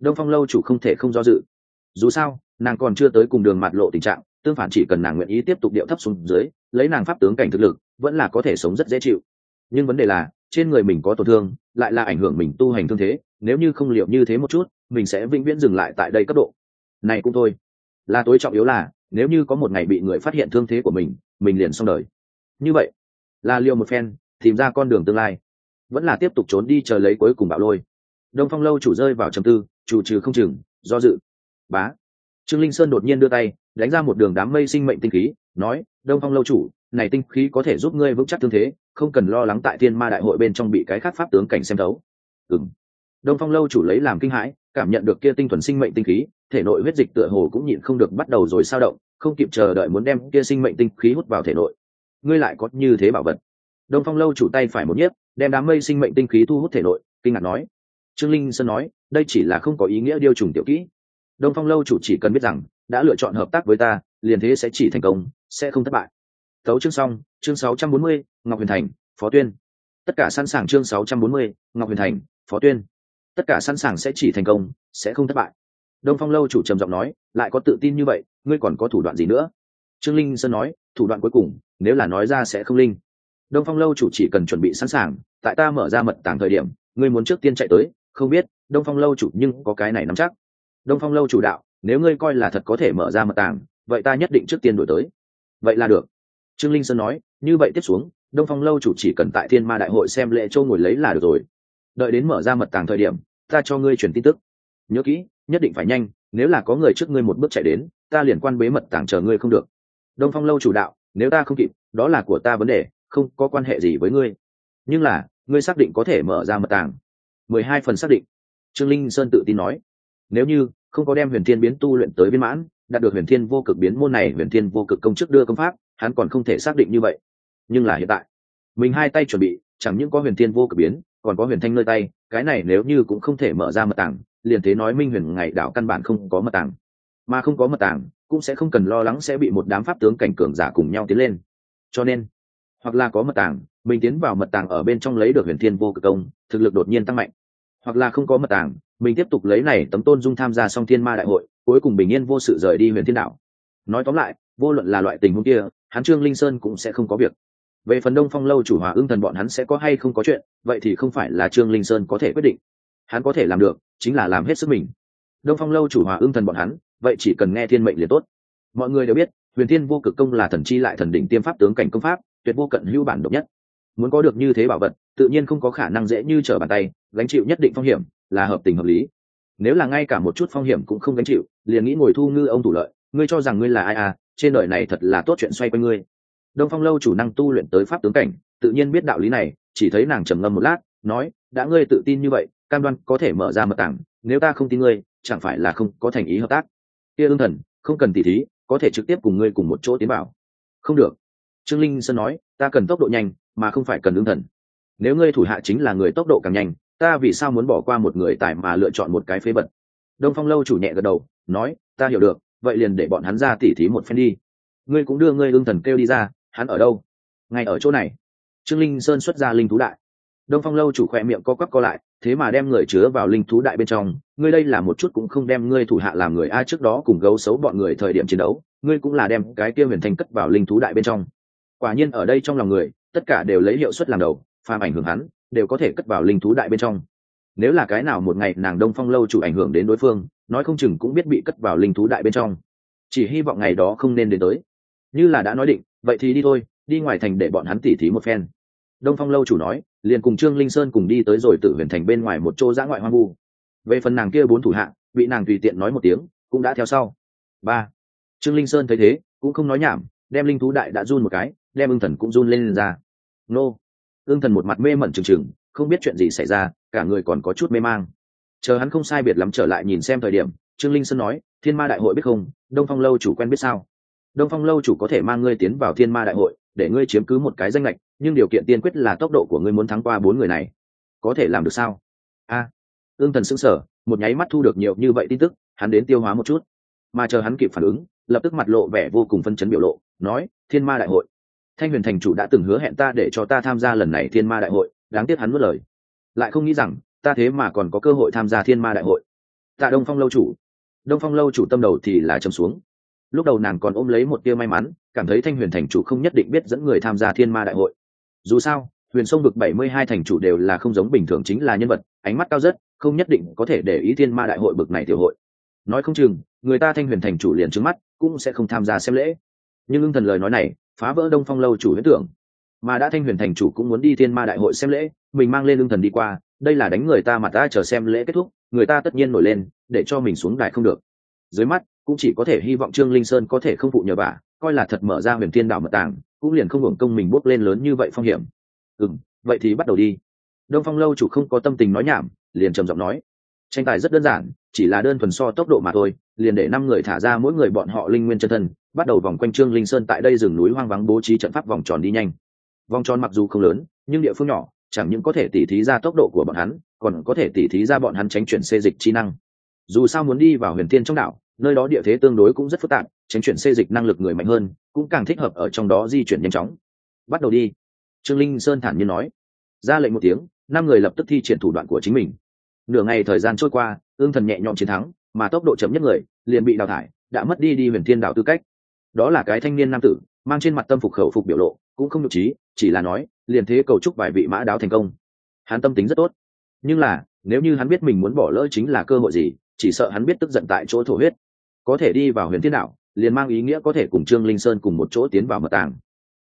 Đông phong lâu chủ không thể không do dự. Dù sao, nàng còn chưa tới cùng đường mạt lộ tình trạng, tương phản chỉ cần nàng nguyện ý tiếp tục điệu thấp xuống dưới, lấy nàng pháp tướng cảnh thực lực, vẫn là có thể sống rất dễ chịu. Nhưng vấn đề là, trên người mình có tổn thương, lại là ảnh hưởng mình tu hành thương thế, nếu như không liệu như thế một chút, mình sẽ vĩnh viễn dừng lại tại đây cấp độ. Này cũng thôi. Là tối trọng yếu là, nếu như có một ngày bị người phát hiện thương thế của mình mình liền xong đời. Như vậy, là liệu một phen tìm ra con đường tương lai. Vẫn là tiếp tục trốn đi chờ lấy cuối cùng bạo lôi. Đông phong lâu chủ rơi vào trầm tư, chủ trừ không chừng, do dự. Bá. Trương linh sơn đột nhiên đưa tay, đánh ra một đường đám mây sinh mệnh tinh khí, nói, đông phong lâu chủ, này tinh khí có thể giúp ngươi vững chắc thương thế, không cần lo lắng tại thiên ma đại hội bên trong bị cái khác pháp tướng cảnh xem thấu. Ừng đông phong lâu chủ lấy làm kinh hãi, cảm nhận được kia tinh thuần sinh mệnh tinh khí, thể nội huyết dịch tựa hồ cũng nhịn không được bắt đầu rồi sao động, không kịp chờ đợi muốn đem kia sinh mệnh tinh khí hút vào thể nội. Ngươi lại có như thế bảo vật đông phong lâu chủ tay phải một nhiếp đem đám mây sinh mệnh tinh khí thu hút thể nội kinh ngạc nói. Trương linh sơn nói đây chỉ là không có ý nghĩa điêu trùng tiểu kỹ. Đông phong lâu chủ chỉ cần biết rằng đã lựa chọn hợp tác với ta liền thế sẽ chỉ thành công sẽ không thất bại. Tấu chương xong chương 640, ngọc huyền thành phó tuyên. Tất cả sẵn sàng chương 640, ngọc huyền thành phó tuyên. Tất cả sẵn sàng sẽ chỉ thành công sẽ không thất bại. Đông phong lâu chủ trầm giọng nói lại có tự tin như vậy ngươi còn có thủ đoạn gì nữa? Trương linh sơn nói thủ đoạn cuối cùng nếu là nói ra sẽ không linh đông phong lâu chủ chỉ cần chuẩn bị sẵn sàng, tại ta mở ra mật tàng thời điểm, ngươi muốn trước tiên chạy tới, không biết, đông phong lâu chủ nhưng có cái này nắm chắc. Đông phong lâu chủ đạo, nếu ngươi coi là thật có thể mở ra mật tàng, vậy ta nhất định trước tiên đổi tới. Vậy là được. Trương linh sơn nói, như vậy tiếp xuống, đông phong lâu chủ chỉ cần tại thiên ma đại hội xem lệ châu ngồi lấy là được rồi. Đợi đến mở ra mật tàng thời điểm, ta cho ngươi truyền tin tức. Nhớ kỹ, nhất định phải nhanh, nếu là có người trước ngươi một bước chạy đến, ta liền quan bế mật tàng chờ ngươi không được. Đông phong lâu chủ đạo, nếu ta không kịp, đó là của ta vấn đề không có quan hệ gì với ngươi. Nhưng là, ngươi xác định có thể mở ra mật tàng. Mười hai phần xác định. Trương linh sơn tự tin nói. Nếu như không có đem huyền thiên biến tu luyện tới viên mãn, đạt được huyền thiên vô cực biến môn này, huyền thiên vô cực công chức đưa công pháp, hắn còn không thể xác định như vậy. Nhưng là hiện tại, mình hai tay chuẩn bị, chẳng những có huyền thiên vô cực biến, còn có huyền thanh nơi tay, cái này nếu như cũng không thể mở ra mật tàng, liền thế nói minh huyền ngày đạo căn bản không có mật tàng. Mà không có mật tàng, cũng sẽ không cần lo lắng sẽ bị một đám pháp tướng cảnh cường giả cùng nhau tiến lên. Cho nên hoặc là có mật tàng, mình tiến vào mật tàng ở bên trong lấy được huyền thiên vô cực công, thực lực đột nhiên tăng mạnh. Hoặc là không có mật tàng, mình tiếp tục lấy này tấm tôn dung tham gia song thiên ma đại hội, cuối cùng bình yên vô sự rời đi huyền thiên đạo. Nói tóm lại, vô luận là loại tình huống kia, hắn trương linh sơn cũng sẽ không có việc. Về phần đông phong lâu chủ hòa ưng thần bọn hắn sẽ có hay không có chuyện, vậy thì không phải là trương linh sơn có thể quyết định. Hắn có thể làm được, chính là làm hết sức mình. Đông phong lâu chủ hòa ưng thần bọn hắn, vậy chỉ cần nghe thiên mệnh liền tốt. Mọi người đều biết, huyền thiên vô cực công là thần chi lại thần đỉnh tiêm pháp tướng cảnh công pháp tuyệt vô cận hữu bản độc nhất. Muốn có được như thế bảo vật, tự nhiên không có khả năng dễ như trở bàn tay, gánh chịu nhất định phong hiểm, là hợp tình hợp lý. Nếu là ngay cả một chút phong hiểm cũng không gánh chịu, liền nghĩ ngồi thu ngư ông thủ lợi, ngươi cho rằng ngươi là ai à trên đời này thật là tốt chuyện xoay quanh ngươi. Đông phong lâu chủ năng tu luyện tới pháp tướng cảnh, tự nhiên biết đạo lý này, chỉ thấy nàng trầm ngâm một lát, nói, đã ngươi tự tin như vậy, cam đoan có thể mở ra mật tảng, nếu ta không tin ngươi, chẳng phải là không có thành ý hợp tác? Kia ương thần, không cần tỉ thí, có thể trực tiếp cùng ngươi cùng một chỗ tiến bảo không được trương linh sơn nói, ta cần tốc độ nhanh, mà không phải cần ương thần. Nếu ngươi thủ hạ chính là người tốc độ càng nhanh, ta vì sao muốn bỏ qua một người tài mà lựa chọn một cái phế vật? Đông phong lâu chủ nhẹ gật đầu, nói, ta hiểu được, vậy liền để bọn hắn ra tỉ thí một phen đi. Ngươi cũng đưa ngươi ương thần kêu đi ra, hắn ở đâu? Ngay ở chỗ này. Trương linh sơn xuất ra linh thú đại. Đông phong lâu chủ khoe miệng co quắp co lại, thế mà đem người chứa vào linh thú đại bên trong. Ngươi đây là một chút cũng không đem ngươi thủ hạ làm người ai trước đó cùng gấu xấu bọn người thời điểm chiến đấu, ngươi cũng là đem cái kia huyền thanh cất vào linh thú đại bên trong quả nhiên ở đây trong lòng người, tất cả đều lấy hiệu suất làm đầu, phàm ảnh hưởng hắn, đều có thể cất vào linh thú đại bên trong. Nếu là cái nào một ngày nàng đông phong lâu chủ ảnh hưởng đến đối phương, nói không chừng cũng biết bị cất vào linh thú đại bên trong. Chỉ hy vọng ngày đó không nên đến tới. Như là đã nói định, vậy thì đi thôi, đi ngoài thành để bọn hắn tỉ thí một phen. Đông phong lâu chủ nói, liền cùng trương linh sơn cùng đi tới rồi tự huyền thành bên ngoài một chỗ giã ngoại hoang vu. Về phần nàng kia bốn thủ hạ, bị nàng tùy tiện nói một tiếng, cũng đã theo sau. Ba. Trương linh sơn thấy thế, cũng không nói nhảm, đem linh thú đại đã run một cái đem ưng thần cũng run lên, lên ra. Nô. Ưng thần một mặt mê mẩn trừng trừng không biết chuyện gì xảy ra cả người còn có chút mê mang. Chờ hắn không sai biệt lắm trở lại nhìn xem thời điểm trương linh sơn nói thiên ma đại hội biết không? Đông phong lâu chủ quen biết sao? Đông phong lâu chủ có thể mang ngươi tiến vào thiên ma đại hội để ngươi chiếm cứ một cái danh lệch nhưng điều kiện tiên quyết là tốc độ của ngươi muốn thắng qua bốn người này. Có thể làm được sao? A. À, ương thần sững sở một nháy mắt thu được nhiều như vậy tin tức hắn đến tiêu hóa một chút. Mà chờ hắn kịp phản ứng lập tức mặt lộ vẻ vô cùng phân chấn biểu lộ nói thiên ma đại hội thanh huyền thành chủ đã từng hứa hẹn ta để cho ta tham gia lần này thiên ma đại hội, đáng tiếc hắn mất lời. Lại không nghĩ rằng, ta thế mà còn có cơ hội tham gia thiên ma đại hội. Tạ đông phong lâu chủ. Đông phong lâu chủ tâm đầu thì là trầm xuống. Lúc đầu nàng còn ôm lấy một tia may mắn, cảm thấy thanh huyền thành chủ không nhất định biết dẫn người tham gia thiên ma đại hội. Dù sao, huyền sông vực bảy mươi hai thành chủ đều là không giống bình thường chính là nhân vật, ánh mắt cao rất, không nhất định có thể để ý thiên ma đại hội bực này tiểu hội. Nói không chừng, người ta thanh huyền thành chủ liền trước mắt, cũng sẽ không tham gia xem lễ. Nhưng ưng thần lời nói này phá vỡ đông phong lâu chủ huyết tưởng. Mà đã thanh huyền thành chủ cũng muốn đi thiên ma đại hội xem lễ, mình mang lên lương thần đi qua, đây là đánh người ta mà ta chờ xem lễ kết thúc, người ta tất nhiên nổi lên, để cho mình xuống đài không được. Dưới mắt, cũng chỉ có thể hy vọng trương linh sơn có thể không phụ nhờ bà, coi là thật mở ra huyền thiên đảo mật tàng, cũng liền không hưởng công mình bốc lên lớn như vậy phong hiểm. Ừ vậy thì bắt đầu đi. Đông phong lâu chủ không có tâm tình nói nhảm, liền trầm giọng nói. Tranh tài rất đơn giản, chỉ là đơn thuần so tốc độ mà thôi, liền để năm người thả ra mỗi người bọn họ linh nguyên chân thân bắt đầu vòng quanh trương linh sơn tại đây rừng núi hoang vắng bố trí trận pháp vòng tròn đi nhanh. Vòng tròn mặc dù không lớn, nhưng địa phương nhỏ, chẳng những có thể tỉ thí ra tốc độ của bọn hắn, còn có thể tỉ thí ra bọn hắn tránh chuyển xê dịch chi năng. Dù sao muốn đi vào huyền thiên trong đảo, nơi đó địa thế tương đối cũng rất phức tạp, tránh chuyển xê dịch năng lực người mạnh hơn, cũng càng thích hợp ở trong đó di chuyển nhanh chóng. Bắt đầu đi. Trương linh sơn thản nhiên nói. Ra lệnh một tiếng, năm người lập tức thi triển thủ đoạn của chính mình. Nửa ngày thời gian trôi qua, ương thần nhẹ nhõm chiến thắng, mà tốc độ chậm nhất người, liền bị đào thải, đã mất đi đi huyền thiên đảo tư cách đó là cái thanh niên nam tử, mang trên mặt tâm phục khẩu phục biểu lộ, cũng không nhục trí, chỉ là nói, liền thế cầu chúc vài vị mã đáo thành công. Hắn tâm tính rất tốt. Nhưng là, nếu như hắn biết mình muốn bỏ lỡ chính là cơ hội gì, chỉ sợ hắn biết tức giận tại chỗ thổ huyết. Có thể đi vào huyền thiên đạo, liền mang ý nghĩa có thể cùng trương linh sơn cùng một chỗ tiến vào mật tàng.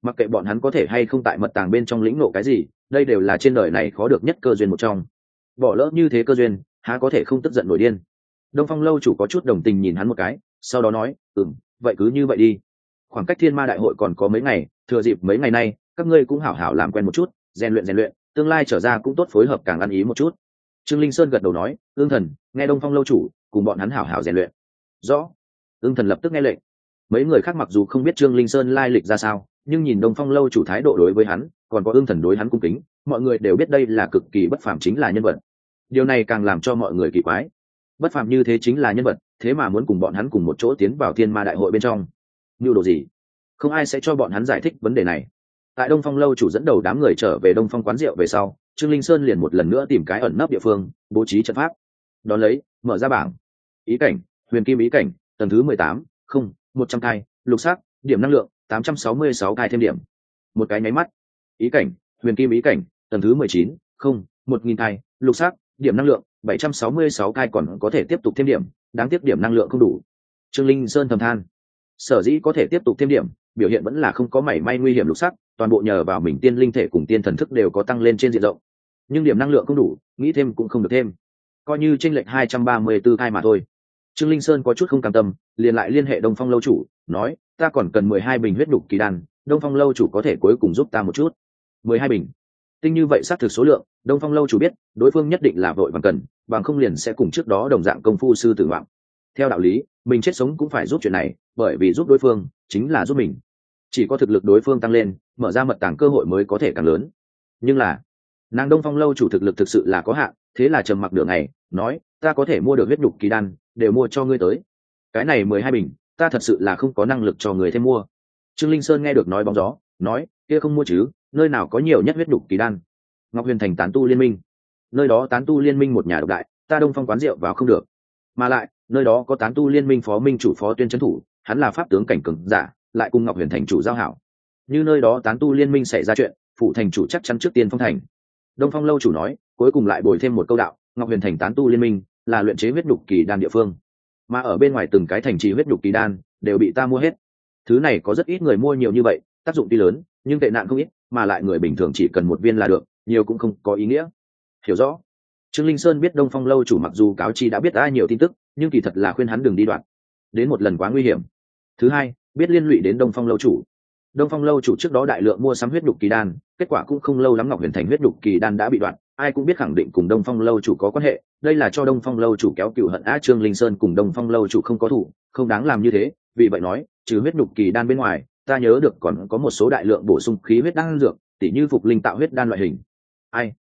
Mặc kệ bọn hắn có thể hay không tại mật tàng bên trong lĩnh nộ cái gì, đây đều là trên đời này khó được nhất cơ duyên một trong. Bỏ lỡ như thế cơ duyên, há có thể không tức giận nổi điên. Đông phong lâu chủ có chút đồng tình nhìn hắn một cái, sau đó nói ừ m vậy cứ như vậy đi. Khoảng cách thiên ma đại hội còn có mấy ngày, thừa dịp mấy ngày nay, các ngươi cũng hảo hảo làm quen một chút, rèn luyện rèn luyện, tương lai trở ra cũng tốt phối hợp càng ăn ý một chút. Trương linh sơn gật đầu nói ương thần, nghe đông phong lâu chủ, cùng bọn hắn hảo hảo rèn luyện. Rõ. Ương thần lập tức nghe lệnh. Mấy người khác mặc dù không biết trương linh sơn lai lịch ra sao, nhưng nhìn đông phong lâu chủ thái độ đối với hắn, còn có ương thần đối hắn cung kính, mọi người đều biết đây là cực kỳ bất phàm chính là nhân vật. Điều này càng làm cho mọi người kỳ quái. Bất phàm như thế chính là nhân vật thế mà muốn cùng bọn hắn cùng một chỗ tiến vào thiên ma đại hội bên trong. Như đồ gì? Không ai sẽ cho bọn hắn giải thích vấn đề này. Tại đông phong lâu chủ dẫn đầu đám người trở về đông phong quán rượu về sau, trương linh sơn liền một lần nữa tìm cái ẩn nấp địa phương, bố trí trận pháp. Đón lấy, mở ra bảng. Ý cảnh, huyền kim ý cảnh, tầng thứ mười tám, không, một trăm thai lục sắc, điểm năng lượng, tám trăm sáu mươi sáu cai thêm điểm. Một cái nháy mắt. Ý cảnh, huyền kim ý cảnh, tầng thứ mười chín, không, một nghìn thai lục sắc, điểm năng lượng, bảy trăm sáu mươi sáu cai còn có thể tiếp tục thêm điểm đáng tiếc điểm năng lượng không đủ. Trương linh sơn thầm than. Sở dĩ có thể tiếp tục thêm điểm, biểu hiện vẫn là không có mảy may nguy hiểm lục sắc, toàn bộ nhờ vào mình tiên linh thể cùng tiên thần thức đều có tăng lên trên diện rộng. Nhưng điểm năng lượng không đủ, nghĩ thêm cũng không được thêm. Coi như tranh lệch hai trăm ba mươi b ố hai mà thôi. Trương linh sơn có chút không cam tâm, liền lại liên hệ đông phong lâu chủ, nói, ta còn cần mười hai bình huyết đục kỳ đan, đông phong lâu chủ có thể cuối cùng giúp ta một chút. mười hai bình tinh như vậy xác thực số lượng, đông phong lâu chủ biết, đối phương nhất định là vội bằng cần, bằng không liền sẽ cùng trước đó đồng dạng công phu sư tử vọng. Theo đạo lý, mình chết sống cũng phải giúp chuyện này, bởi vì giúp đối phương, chính là giúp mình. Chỉ có thực lực đối phương tăng lên, mở ra mật tàng cơ hội mới có thể càng lớn. Nhưng là, nàng đông phong lâu chủ thực lực thực sự là có hạn, thế là trầm mặc đường này nói, ta có thể mua được huyết đục kỳ đan, đều mua cho ngươi tới. Cái này mười hai bình, ta thật sự là không có năng lực cho người thêm mua. Trương linh sơn nghe được nói bóng gió, nói, kia không mua chứ nơi nào có nhiều nhất huyết đục kỳ đan? Ngọc huyền thành tán tu liên minh. Nơi đó tán tu liên minh một nhà độc đại, ta đông phong quán rượu vào không được. Mà lại, nơi đó có tán tu liên minh phó minh chủ phó tuyên trấn thủ, hắn là pháp tướng cảnh cường giả, lại cùng ngọc huyền thành chủ giao hảo. Như nơi đó tán tu liên minh xảy ra chuyện phụ thành chủ chắc chắn trước tiên phong thành. Đông phong lâu chủ nói, cuối cùng lại bồi thêm một câu đạo, ngọc huyền thành tán tu liên minh là luyện chế huyết đục kỳ đan địa phương. Mà ở bên ngoài từng cái thành trì huyết đục kỳ đan đều bị ta mua hết. Thứ này có rất ít người mua nhiều như vậy, tác dụng tuy lớn, nhưng tệ nạn không ít mà lại người bình thường chỉ cần một viên là được, nhiều cũng không có ý nghĩa. Hiểu rõ. Trương linh sơn biết đông phong lâu chủ mặc dù cáo chi đã biết ai nhiều tin tức, nhưng kỳ thật là khuyên hắn đừng đi đoạn. Đến một lần quá nguy hiểm. Thứ hai, biết liên lụy đến đông phong lâu chủ. Đông phong lâu chủ trước đó đại lượng mua sắm huyết đục kỳ đan, kết quả cũng không lâu lắm ngọc huyền thành huyết đục kỳ đan đã bị đoạn, ai cũng biết khẳng định cùng đông phong lâu chủ có quan hệ, đây là cho đông phong lâu chủ kéo cựu hận á, trương linh sơn cùng đông phong lâu chủ không có thủ, không đáng làm như thế, vì vậy nói, trừ huyết đục kỳ đan bên ngoài ta nhớ được còn có một số đại lượng bổ sung khí huyết đan dược, tỉ như phục linh tạo huyết đan loại hình. Ai?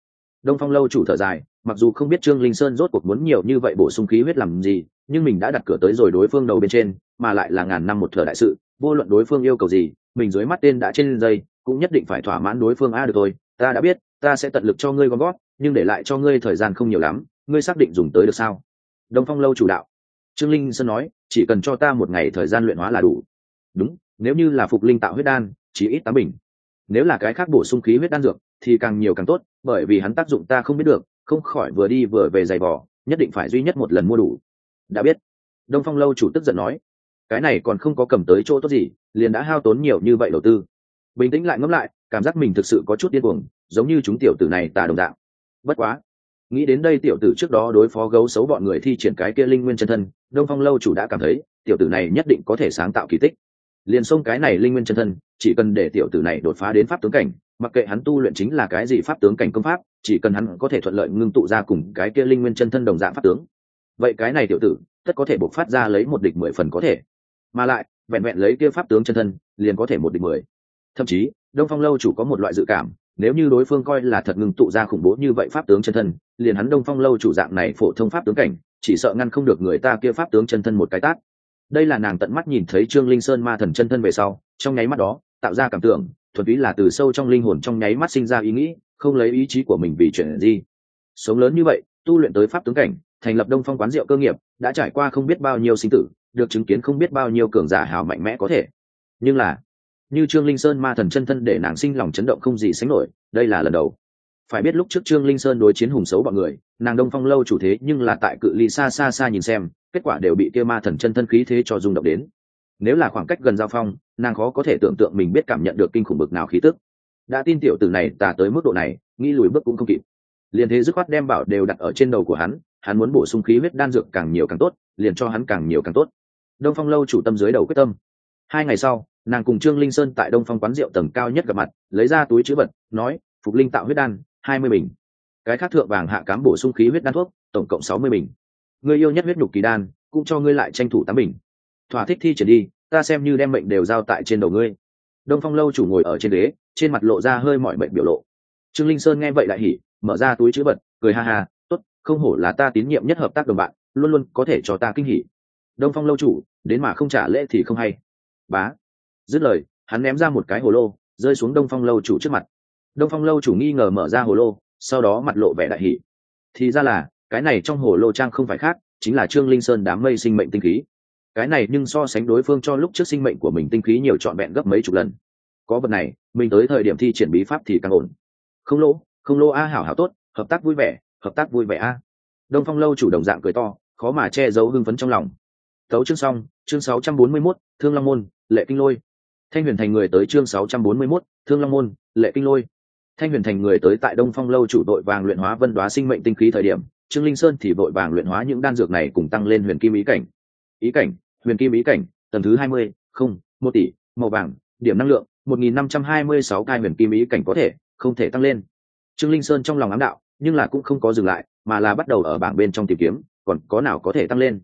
Đông phong lâu chủ thở dài, mặc dù không biết trương linh sơn rốt cuộc muốn nhiều như vậy bổ sung khí huyết làm gì, nhưng mình đã đặt cửa tới rồi đối phương đầu bên trên, mà lại là ngàn năm một thở đại sự, vô luận đối phương yêu cầu gì, mình dưới mắt tên đã trên dây, cũng nhất định phải thỏa mãn đối phương a được thôi. Ta đã biết, ta sẽ tận lực cho ngươi gom gót nhưng để lại cho ngươi thời gian không nhiều lắm, ngươi xác định dùng tới được sao? Đông phong lâu chủ đạo. Trương linh sơn nói, chỉ cần cho ta một ngày thời gian luyện hóa là đủ. Đúng nếu như là phục linh tạo huyết đan, chỉ ít tám bình. Nếu là cái khác bổ sung khí huyết đan dược, thì càng nhiều càng tốt, bởi vì hắn tác dụng ta không biết được, không khỏi vừa đi vừa về giày vỏ nhất định phải duy nhất một lần mua đủ. Đã biết. Đông phong lâu chủ tức giận nói. Cái này còn không có cầm tới chỗ tốt gì, liền đã hao tốn nhiều như vậy đầu tư. Bình tĩnh lại ngẫm lại, cảm giác mình thực sự có chút điên cuồng, giống như chúng tiểu tử này tà đồng đạo bất quá. Nghĩ đến đây tiểu tử trước đó đối phó gấu xấu bọn người thi triển cái kia linh nguyên chân thân, đông phong lâu chủ đã cảm thấy, tiểu tử này nhất định có thể sáng tạo kỳ tích liền xông cái này linh nguyên chân thân, chỉ cần để tiểu tử này đột phá đến pháp tướng cảnh, mặc kệ hắn tu luyện chính là cái gì pháp tướng cảnh công pháp, chỉ cần hắn có thể thuận lợi ngưng tụ ra cùng cái kia linh nguyên chân thân đồng dạng pháp tướng. Vậy cái này tiểu tử, tất có thể bộc phát ra lấy một địch mười phần có thể. Mà lại, vẹn vẹn lấy kia pháp tướng chân thân, liền có thể một địch mười. Thậm chí, đông phong lâu chủ có một loại dự cảm, nếu như đối phương coi là thật ngưng tụ ra khủng bố như vậy pháp tướng chân thân, liền hắn đông phong lâu chủ dạng này phổ thông pháp tướng cảnh, chỉ sợ ngăn không được người ta kia pháp tướng chân thân một cái tát đây là nàng tận mắt nhìn thấy trương linh sơn ma thần chân thân về sau, trong nháy mắt đó, tạo ra cảm tưởng, thuần túy là từ sâu trong linh hồn trong nháy mắt sinh ra ý nghĩ, không lấy ý chí của mình vì chuyện gì. Sống lớn như vậy, tu luyện tới pháp tướng cảnh, thành lập đông phong quán rượu cơ nghiệp, đã trải qua không biết bao nhiêu sinh tử, được chứng kiến không biết bao nhiêu cường giả hào mạnh mẽ có thể. Nhưng là, như trương linh sơn ma thần chân thân để nàng sinh lòng chấn động không gì sánh nổi, đây là lần đầu. Phải biết lúc trước trương linh sơn đối chiến hùng xấu bọn người, nàng đông phong lâu chủ thế nhưng là tại cự ly xa xa xa nhìn xem kết quả đều bị kia ma thần chân thân khí thế cho rung động đến. Nếu là khoảng cách gần giao phong, nàng khó có thể tưởng tượng mình biết cảm nhận được kinh khủng bực nào khí tức. Đã tin tiểu tử này tà tới mức độ này, nghĩ lùi bước cũng không kịp. Liền thế dứt khoát đem bảo đều đặt ở trên đầu của hắn hắn muốn bổ sung khí huyết đan dược càng nhiều càng tốt, liền cho hắn càng nhiều càng tốt. Đông phong lâu chủ tâm dưới đầu quyết tâm. Hai ngày sau, nàng cùng trương linh sơn tại đông phong quán rượu tầng cao nhất gặp mặt, lấy ra túi chữ vật, nói, phục linh tạo huyết đan, hai mươi bình. Cái khác thượng vàng hạ cám bổ sung khí huyết đan thuốc, tổng cộng sáu mươi bình người yêu nhất huyết nhục kỳ đan, cũng cho ngươi lại tranh thủ tám bình. Thỏa thích thi triển đi, ta xem như đem mệnh đều giao tại trên đầu ngươi. Đông phong lâu chủ ngồi ở trên ghế, trên mặt lộ ra hơi mọi mệnh biểu lộ. Trương linh sơn nghe vậy lại hỉ, mở ra túi chữ vật, cười ha ha, tốt, không hổ là ta tín nhiệm nhất hợp tác đồng bạn, luôn luôn có thể cho ta kinh hỉ. Đông phong lâu chủ, đến mà không trả lễ thì không hay. Bá. Dứt lời, hắn ném ra một cái hồ lô, rơi xuống đông phong lâu chủ trước mặt. Đông phong lâu chủ nghi ngờ mở ra hồ lô, sau đó mặt lộ vẻ đại hỷ thì ra là cái này trong hồ lô trang không phải khác chính là trương linh sơn đám mây sinh mệnh tinh khí. Cái này nhưng so sánh đối phương cho lúc trước sinh mệnh của mình tinh khí nhiều trọn vẹn gấp mấy chục lần. Có vật này mình tới thời điểm thi triển bí pháp thì càng ổn. Không lỗ không lỗ a hảo hảo tốt hợp tác vui vẻ hợp tác vui vẻ a. Đông phong lâu chủ đồng dạng cười to khó mà che giấu hưng phấn trong lòng. Tấu chương xong chương 641, thương long môn lệ kinh lôi. Thanh huyền thành người tới chương 641, thương long môn lệ kinh lôi. Thanh huyền thành người tới tại đông phong lâu chủ đội vàng luyện hóa vân đoá sinh mệnh tinh khí thời điểm trương linh sơn thì vội vàng luyện hóa những đan dược này cùng tăng lên huyền kim ý cảnh. Ý cảnh, huyền kim ý cảnh, tầng thứ hai mươi, không, một tỷ, màu vàng, điểm năng lượng, một nghìn năm trăm hai mươi sáu cai huyền kim ý cảnh có thể, không thể tăng lên. Trương linh sơn trong lòng ám đạo, nhưng là cũng không có dừng lại, mà là bắt đầu ở bảng bên trong tìm kiếm, còn có nào có thể tăng lên.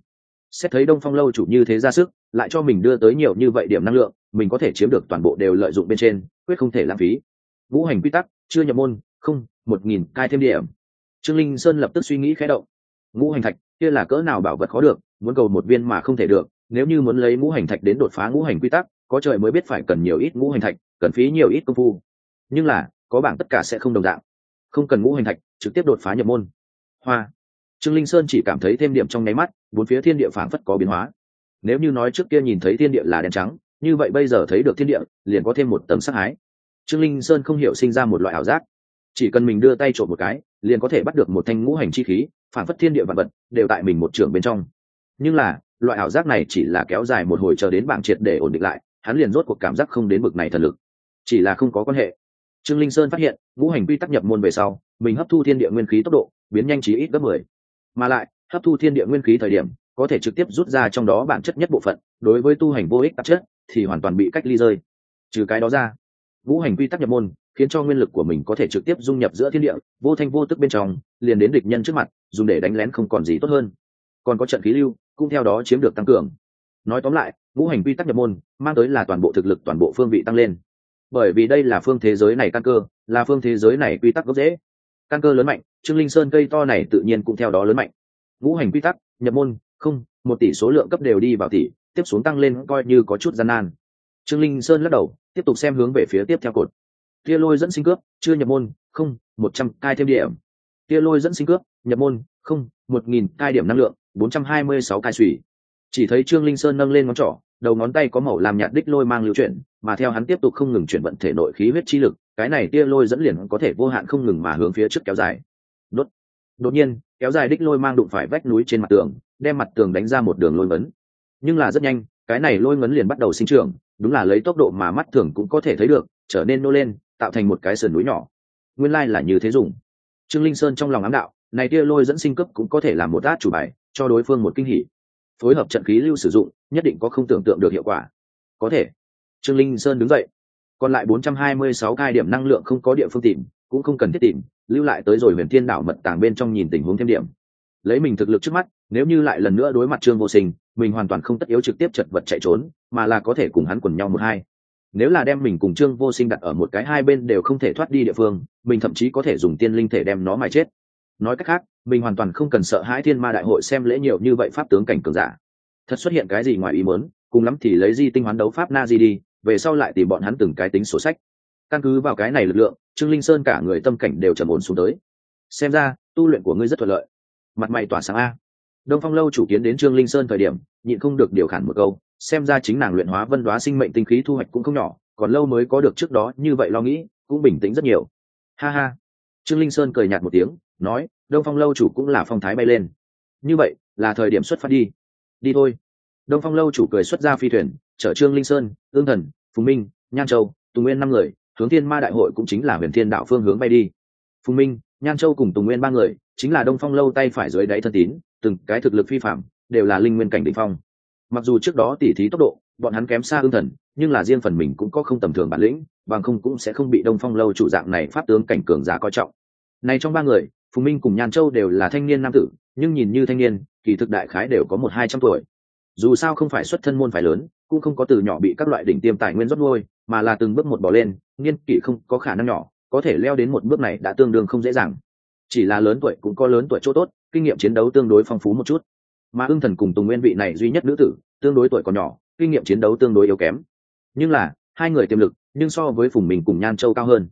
Xét thấy đông phong lâu chủ như thế ra sức, lại cho mình đưa tới nhiều như vậy điểm năng lượng, mình có thể chiếm được toàn bộ đều lợi dụng bên trên, quyết không thể lãng phí. Ngũ hành quy tắc, chưa nhập môn, không, một nghìn cai thêm điểm trương linh sơn lập tức suy nghĩ khẽ động. Ngũ hành thạch, kia là cỡ nào bảo vật khó được, muốn cầu một viên mà không thể được, nếu như muốn lấy ngũ hành thạch đến đột phá ngũ hành quy tắc, có trời mới biết phải cần nhiều ít ngũ hành thạch, cần phí nhiều ít công phu. Nhưng là, có bảng tất cả sẽ không đồng dạng. Không cần ngũ hành thạch, trực tiếp đột phá nhập môn. Hoa. Trương linh sơn chỉ cảm thấy thêm điểm trong nháy mắt, bốn phía thiên địa phảng phất có biến hóa. Nếu như nói trước kia nhìn thấy thiên địa là đen trắng, như vậy bây giờ thấy được thiên địa, liền có thêm một tầng sắc hái. Trương linh sơn không hiểu sinh ra một loại ảo giác chỉ cần mình đưa tay trộm một cái, liền có thể bắt được một thanh ngũ hành chi khí, phản phất thiên địa vật vật, đều tại mình một trường bên trong. Nhưng là, loại ảo giác này chỉ là kéo dài một hồi chờ đến bảng triệt để ổn định lại, hắn liền rốt cuộc cảm giác không đến bực này thần lực. Chỉ là không có quan hệ. Trương linh sơn phát hiện, ngũ hành quy tắc nhập môn về sau, mình hấp thu thiên địa nguyên khí tốc độ, biến nhanh chí ít gấp mười. Mà lại, hấp thu thiên địa nguyên khí thời điểm, có thể trực tiếp rút ra trong đó bản chất nhất bộ phận, đối với tu hành vô ích tạp chất, thì hoàn toàn bị cách ly rơi. Trừ cái đó ra, ngũ hành quy tắc nhập môn khiến cho nguyên lực của mình có thể trực tiếp dung nhập giữa thiên địa, vô thanh vô tức bên trong, liền đến địch nhân trước mặt, dùng để đánh lén không còn gì tốt hơn. Còn có trận khí lưu, cũng theo đó chiếm được tăng cường. Nói tóm lại, ngũ hành quy tắc nhập môn, mang tới là toàn bộ thực lực, toàn bộ phương vị tăng lên. Bởi vì đây là phương thế giới này căn cơ, là phương thế giới này quy tắc gốc dễ căn cơ lớn mạnh, trương linh sơn cây to này tự nhiên cũng theo đó lớn mạnh. Ngũ hành quy tắc, nhập môn, không, một tỷ số lượng cấp đều đi vào tỷ, tiếp xuống tăng lên coi như có chút gian nan. Trương linh sơn lắc đầu, tiếp tục xem hướng về phía tiếp theo cột tia lôi dẫn sinh cướp, chưa nhập môn, không, một trăm cai thêm điểm. Tia lôi dẫn sinh cướp, nhập môn, không, một nghìn cai điểm năng lượng 426 cai suy chỉ thấy trương linh sơn nâng lên ngón trỏ, đầu ngón tay có màu làm nhạt đích lôi mang lưu chuyển, mà theo hắn tiếp tục không ngừng chuyển vận thể nội khí huyết chi lực, cái này tia lôi dẫn liền có thể vô hạn không ngừng mà hướng phía trước kéo dài. Đốt. Đột nhiên, kéo dài đích lôi mang đụng phải vách núi trên mặt tường, đem mặt tường đánh ra một đường lôi ngấn. Nhưng là rất nhanh, cái này lôi ngấn liền bắt đầu sinh trưởng, đúng là lấy tốc độ mà mắt thường cũng có thể thấy được, trở nên nô lên tạo thành một cái sườn núi nhỏ. Nguyên lai là như thế dùng. Trương linh sơn trong lòng ám đạo, này tia lôi dẫn sinh cấp cũng có thể làm một át chủ bài, cho đối phương một kinh hỉ. Phối hợp trận khí lưu sử dụng, nhất định có không tưởng tượng được hiệu quả. Có thể. Trương linh sơn đứng dậy. Còn lại 426 cai điểm năng lượng không có địa phương tìm, cũng không cần thiết tìm, lưu lại tới rồi huyền thiên đảo mật tàng bên trong nhìn tình huống thêm điểm. Lấy mình thực lực trước mắt, nếu như lại lần nữa đối mặt trương vô sinh, mình hoàn toàn không tất yếu trực tiếp chật vật chạy trốn, mà là có thể cùng hắn quần nhau một hai nếu là đem mình cùng trương vô sinh đặt ở một cái hai bên đều không thể thoát đi địa phương, mình thậm chí có thể dùng tiên linh thể đem nó mà chết. Nói cách khác, mình hoàn toàn không cần sợ hãi thiên ma đại hội xem lễ nhiều như vậy pháp tướng cảnh cường giả. Thật xuất hiện cái gì ngoài ý muốn, cùng lắm thì lấy di tinh hoán đấu pháp na di đi, về sau lại tìm bọn hắn từng cái tính sổ sách. Căn cứ vào cái này lực lượng, trương linh sơn cả người tâm cảnh đều trầm ổn xuống tới. Xem ra, tu luyện của ngươi rất thuận lợi. Mặt mày tỏa sáng a. Đông phong lâu chủ kiến đến trương linh sơn thời điểm, nhịn không được điều khản một câu xem ra chính nàng luyện hóa vân đoá sinh mệnh tinh khí thu hoạch cũng không nhỏ, còn lâu mới có được trước đó, như vậy lo nghĩ, cũng bình tĩnh rất nhiều. Ha ha. Trương linh sơn cười nhạt một tiếng, nói, đông phong lâu chủ cũng là phong thái bay lên. Như vậy, là thời điểm xuất phát đi. Đi thôi. Đông phong lâu chủ cười xuất ra phi thuyền, chở trương linh sơn, ương thần, phùng minh, nhan châu, tùng nguyên năm người, hướng thiên ma đại hội cũng chính là huyền thiên đạo phương hướng bay đi. Phùng minh, nhan châu cùng tùng nguyên ba người, chính là đông phong lâu tay phải dưới đáy thân tín, từng cái thực lực phi phạm, đều là linh nguyên cảnh đ ỉ n h phong mặc dù trước đó tỉ thí tốc độ, bọn hắn kém xa ương thần, nhưng là riêng phần mình cũng có không tầm thường bản lĩnh, bằng không cũng sẽ không bị đông phong lâu chủ dạng này pháp tướng cảnh cường giả coi trọng. Này trong ba người, phùng minh cùng nhan châu đều là thanh niên nam tử, nhưng nhìn như thanh niên, kỳ thực đại khái đều có một hai trăm tuổi. Dù sao không phải xuất thân môn phải lớn, cũng không có từ nhỏ bị các loại đỉnh tiêm tài nguyên rót nuôi, mà là từng bước một bỏ lên, nghiên kỷ không có khả năng nhỏ, có thể leo đến một bước này đã tương đương không dễ dàng. Chỉ là lớn tuổi cũng có lớn tuổi chỗ tốt, kinh nghiệm chiến đấu tương đối phong phú một chút mà ưng thần cùng tùng nguyên vị này duy nhất nữ tử, tương đối tuổi còn nhỏ, kinh nghiệm chiến đấu tương đối yếu kém. Nhưng là, hai người tiềm lực, nhưng so với phùng mình cùng nhan châu cao hơn.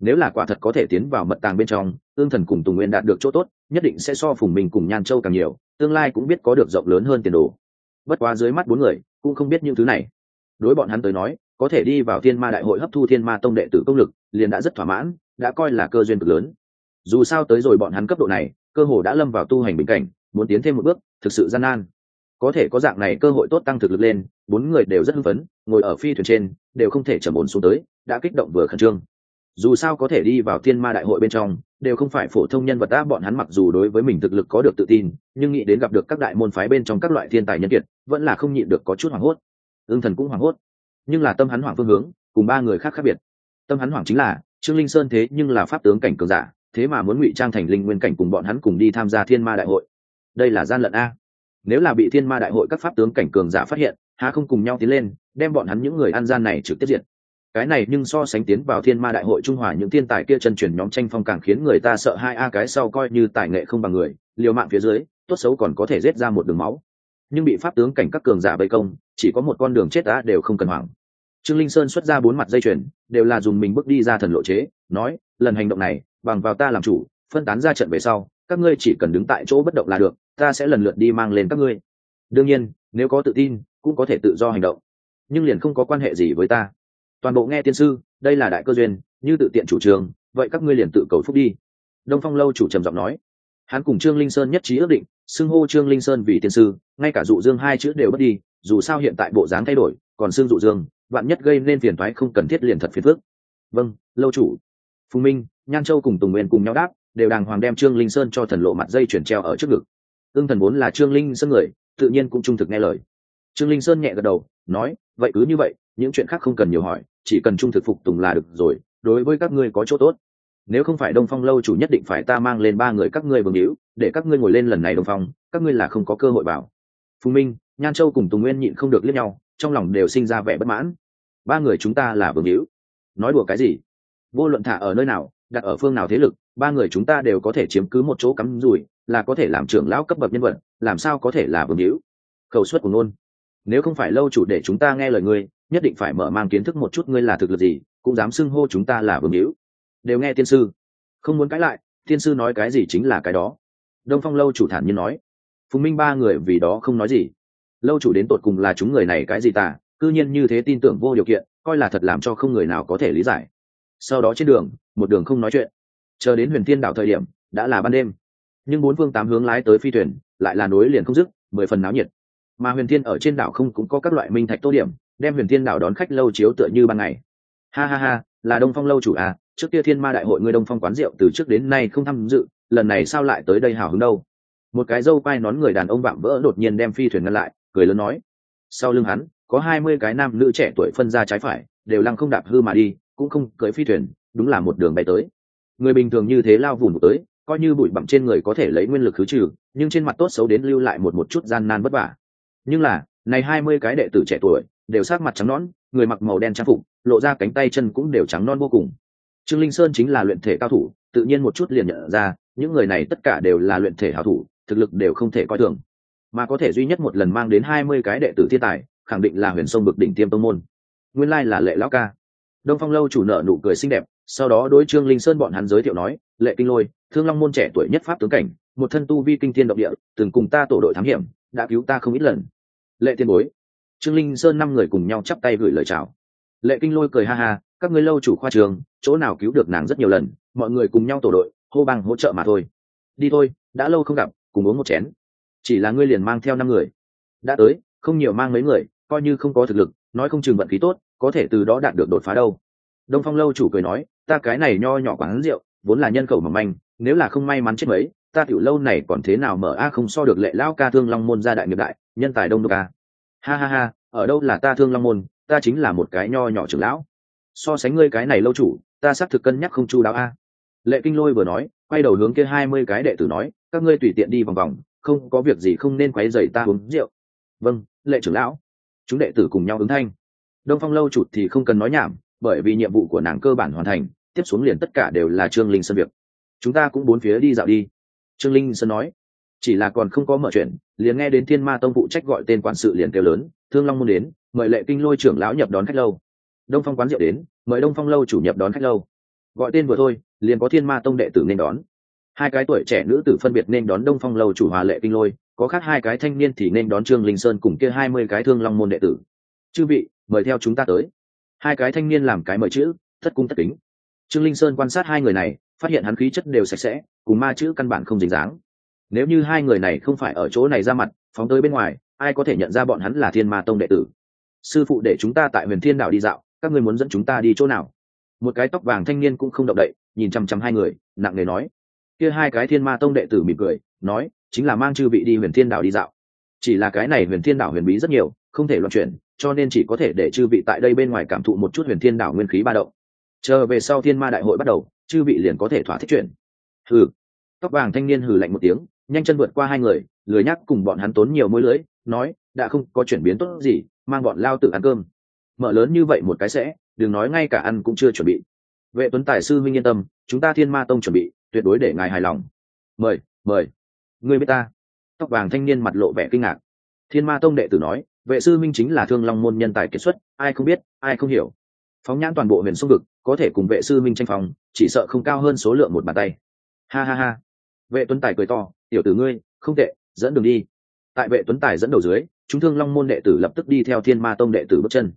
Nếu là quả thật có thể tiến vào mật tàng bên trong ương thần cùng tùng nguyên đạt được chỗ tốt, nhất định sẽ so phùng mình cùng nhan châu càng nhiều, tương lai cũng biết có được rộng lớn hơn tiền đồ. Bất quá dưới mắt bốn người, cũng không biết những thứ này. Đối bọn hắn tới nói, có thể đi vào thiên ma đại hội hấp thu thiên ma tông đệ tử công lực, liền đã rất thỏa mãn, đã coi là cơ duyên cực lớn. Dù sao tới rồi bọn hắn cấp độ này, cơ hồ đã lâm vào tu hành bình cảnh muốn tiến thêm một bước, thực sự gian nan. Có thể có dạng này cơ hội tốt tăng thực lực lên, bốn người đều rất hưng phấn, ngồi ở phi thuyền trên, đều không thể trầm ổn xuống tới, đã kích động vừa khẩn trương. Dù sao có thể đi vào thiên ma đại hội bên trong, đều không phải phổ thông nhân vật đã, bọn hắn mặc dù đối với mình thực lực có được tự tin, nhưng nghĩ đến gặp được các đại môn phái bên trong các loại thiên tài nhân kiệt, vẫn là không nhịn được có chút hoảng hốt. Ương thần cũng hoảng hốt. Nhưng là tâm hắn hoảng phương hướng, cùng ba người khác khác biệt. Tâm hắn hoảng chính là, trương linh sơn thế nhưng là pháp tướng cảnh cường giả, thế mà muốn ngụy trang thành linh nguyên cảnh cùng bọn hắn cùng đi tham gia thiên ma đại hội đây là gian lận a. Nếu là bị thiên ma đại hội các pháp tướng cảnh cường giả phát hiện, há không cùng nhau tiến lên, đem bọn hắn những người ăn gian này trực tiếp diện cái này nhưng so sánh tiến vào thiên ma đại hội trung hòa những thiên tài kia chân truyền nhóm tranh phong càng khiến người ta sợ hai a cái sau coi như tài nghệ không bằng người, liều mạng phía dưới, tốt xấu còn có thể rết ra một đường máu. Nhưng bị pháp tướng cảnh các cường giả vây công, chỉ có một con đường chết đã đều không cần hoảng. Trương linh sơn xuất ra bốn mặt dây chuyền, đều là dùng mình bước đi ra thần lộ chế, nói, lần hành động này, bằng vào ta làm chủ, phân tán ra trận về sau các ngươi chỉ cần đứng tại chỗ bất động là được, ta sẽ lần lượt đi mang lên các ngươi. Đương nhiên, nếu có tự tin, cũng có thể tự do hành động. Nhưng liền không có quan hệ gì với ta. Toàn bộ nghe tiên sư, đây là đại cơ duyên, như tự tiện chủ trường vậy các ngươi liền tự cầu phúc đi. Đông phong lâu chủ trầm giọng nói. Hắn cùng trương linh sơn nhất trí ước định, xưng hô trương linh sơn vì tiên sư, ngay cả dụ dương hai chữ đều mất đi, dù sao hiện tại bộ dáng thay đổi, còn xưng dụ dương bạn nhất gây nên phiền thoái không cần thiết liền thật phiền phước vâng lâu chủ. Phùng minh, nhan châu cùng tùng nguyên cùng nhau đáp đều đàng hoàng đem trương linh sơn cho thần lộ mặt dây chuyển treo ở trước ngực. Ương thần vốn là trương linh sơn người, tự nhiên cũng trung thực nghe lời. Trương linh sơn nhẹ gật đầu, nói, vậy cứ như vậy, những chuyện khác không cần nhiều hỏi, chỉ cần trung thực phục tùng là được rồi, đối với các ngươi có chỗ tốt. Nếu không phải đông phong lâu chủ nhất định phải ta mang lên ba người các ngươi vương hữu, để các ngươi ngồi lên lần này đông phong, các ngươi là không có cơ hội bảo phùng minh, nhan châu cùng tùng nguyên nhịn không được liếc nhau, trong lòng đều sinh ra vẻ bất mãn. Ba người chúng ta là vương hữu. Nói đùa cái gì? Vô luận thả ở nơi nào đặt ở phương nào thế lực, ba người chúng ta đều có thể chiếm cứ một chỗ cắm rủi, là có thể làm trưởng lão cấp bậc nhân vật, làm sao có thể là vương hữu? Khẩu suất của nôn nếu không phải lâu chủ để chúng ta nghe lời ngươi, nhất định phải mở mang kiến thức một chút ngươi là thực lực gì, cũng dám xưng hô chúng ta là vương hữu. Đều nghe tiên sư. Không muốn cãi lại, tiên sư nói cái gì chính là cái đó. Đông phong lâu chủ thản nhiên nói. Phùng minh ba người vì đó không nói gì. Lâu chủ đến tột cùng là chúng người này cái gì tả cư nhiên như thế tin tưởng vô điều kiện, coi là thật làm cho không người nào có thể lý giải sau đó trên đường, một đường không nói chuyện. Chờ đến huyền thiên đảo thời điểm, đã là ban đêm. Nhưng bốn phương tám hướng lái tới phi thuyền, lại là nối liền không dứt, mười phần náo nhiệt. Mà huyền thiên ở trên đảo không cũng có các loại minh thạch tô điểm, đem huyền thiên đảo đón khách lâu chiếu tựa như ban ngày. Ha ha ha, là đông phong lâu chủ à trước kia thiên ma đại hội ngươi đông phong quán rượu từ trước đến nay không tham dự, lần này sao lại tới đây hào hứng đâu? Một cái dâu quai nón người đàn ông vạm vỡ đột nhiên đem phi thuyền ngăn lại, cười lớn nói. Sau lưng hắn, có hai mươi cái nam nữ trẻ tuổi phân ra trái phải, đều lăng không đạp hư mà đi cũng không cưỡi phi thuyền, đúng là một đường bay tới. Người bình thường như thế lao vùng tới, coi như bụi bặm trên người có thể lấy nguyên lực khứ trừ, nhưng trên mặt tốt xấu đến lưu lại một một chút gian nan vất vả. Nhưng là, này hai mươi cái đệ tử trẻ tuổi, đều sát mặt trắng nón người mặc màu đen trang phục, lộ ra cánh tay chân cũng đều trắng non vô cùng. Trương linh sơn chính là luyện thể cao thủ, tự nhiên một chút liền nhận ra, những người này tất cả đều là luyện thể hảo thủ, thực lực đều không thể coi thường. Mà có thể duy nhất một lần mang đến hai mươi cái đệ tử thiên tài, khẳng định là huyền sông bực đỉnh tiêm tông môn. Nguyên lai là lệ lão ca đông phong lâu chủ nợ nụ cười xinh đẹp, sau đó đối trương linh sơn bọn hắn giới thiệu nói, lệ kinh lôi, thương long môn trẻ tuổi nhất pháp tướng cảnh, một thân tu vi kinh thiên động địa, từng cùng ta tổ đội thám hiểm, đã cứu ta không ít lần. Lệ tiên bối. Trương linh sơn năm người cùng nhau chắp tay gửi lời chào. Lệ kinh lôi cười ha ha, các ngươi lâu chủ khoa trường, chỗ nào cứu được nàng rất nhiều lần, mọi người cùng nhau tổ đội, hô bằng hỗ trợ mà thôi. Đi thôi, đã lâu không gặp, cùng uống một chén. Chỉ là ngươi liền mang theo năm người. Đã tới, không nhiều mang mấy người, coi như không có thực lực, nói không chừng vận khí tốt có thể từ đó đạt được đột phá đâu. Đông phong lâu chủ cười nói, ta cái này nho nhỏ quán rượu, vốn là nhân khẩu mỏng manh, nếu là không may mắn chết mấy, ta tiểu lâu này còn thế nào mở a, không so được lệ lao ca thương long môn gia đại nghiệp đại, nhân tài đông đô ca ha ha ha, ở đâu là ta thương long môn, ta chính là một cái nho nhỏ trưởng lão. So sánh ngươi cái này lâu chủ, ta xác thực cân nhắc không chu đáo a. Lệ kinh lôi vừa nói, quay đầu hướng kia hai mươi cái đệ tử nói, các ngươi tùy tiện đi vòng vòng, không có việc gì không nên quấy rầy ta uống rượu. Vâng lệ trưởng lão. Chúng đệ tử cùng nhau ứng thanh đông phong lâu chụt thì không cần nói nhảm, bởi vì nhiệm vụ của nàng cơ bản hoàn thành, tiếp xuống liền tất cả đều là trương linh sơn việc. Chúng ta cũng bốn phía đi dạo đi. Trương linh sơn nói. Chỉ là còn không có mở chuyện, liền nghe đến thiên ma tông phụ trách gọi tên quản sự liền kêu lớn, thương long môn đến, mời lệ kinh lôi trưởng lão nhập đón khách lâu. Đông phong quán rượu đến, mời đông phong lâu chủ nhập đón khách lâu. Gọi tên vừa thôi, liền có thiên ma tông đệ tử nên đón. Hai cái tuổi trẻ nữ tử phân biệt nên đón đông phong lâu chủ hòa lệ kinh lôi, có khác hai cái thanh niên thì nên đón trương linh sơn cùng kia hai mươi cái thương long môn đệ tử chư vị, mời theo chúng ta tới. Hai cái thanh niên làm cái mời chữ, thất cung thất kính. Trương linh sơn quan sát hai người này, phát hiện hắn khí chất đều sạch sẽ, cùng ma chữ căn bản không dính dáng. Nếu như hai người này không phải ở chỗ này ra mặt, phóng tới bên ngoài, ai có thể nhận ra bọn hắn là thiên ma tông đệ tử? Sư phụ để chúng ta tại huyền thiên đảo đi dạo, các ngươi muốn dẫn chúng ta đi chỗ nào? Một cái tóc vàng thanh niên cũng không động đậy, nhìn chăm chăm hai người, nặng nề nói. Kia hai cái thiên ma tông đệ tử mỉm cười, nói, chính là mang chư vị đi huyền thiên đảo đi dạo. Chỉ là cái này huyền thiên đảo huyền bí rất nhiều, không thể loạn chuyển cho nên chỉ có thể để chư vị tại đây bên ngoài cảm thụ một chút huyền thiên đảo nguyên khí ba động. Chờ về sau thiên ma đại hội bắt đầu, chư vị liền có thể thỏa thích chuyện. hừ. Tóc vàng thanh niên hừ lạnh một tiếng, nhanh chân vượt qua hai người, lười nhắc cùng bọn hắn tốn nhiều mối lưỡi nói, đã không có chuyển biến tốt gì, mang bọn lao tự ăn cơm. Mở lớn như vậy một cái sẽ, đừng nói ngay cả ăn cũng chưa chuẩn bị. Vệ tuấn tài sư minh yên tâm, chúng ta thiên ma tông chuẩn bị, tuyệt đối để ngài hài lòng. Mời mời. Ngươi biết ta? Tóc vàng thanh niên mặt lộ vẻ kinh ngạc. Thiên ma tông đệ tử nói vệ sư minh chính là thương long môn nhân tài kiệt xuất, ai không biết, ai không hiểu. Phóng nhãn toàn bộ huyền sông vực, có thể cùng vệ sư minh tranh phòng, chỉ sợ không cao hơn số lượng một bàn tay. Ha ha ha. Vệ tuấn tài cười to, tiểu tử ngươi, không tệ, dẫn đường đi. Tại vệ tuấn tài dẫn đầu dưới, chúng thương long môn đệ tử lập tức đi theo thiên ma tông đệ tử bước chân.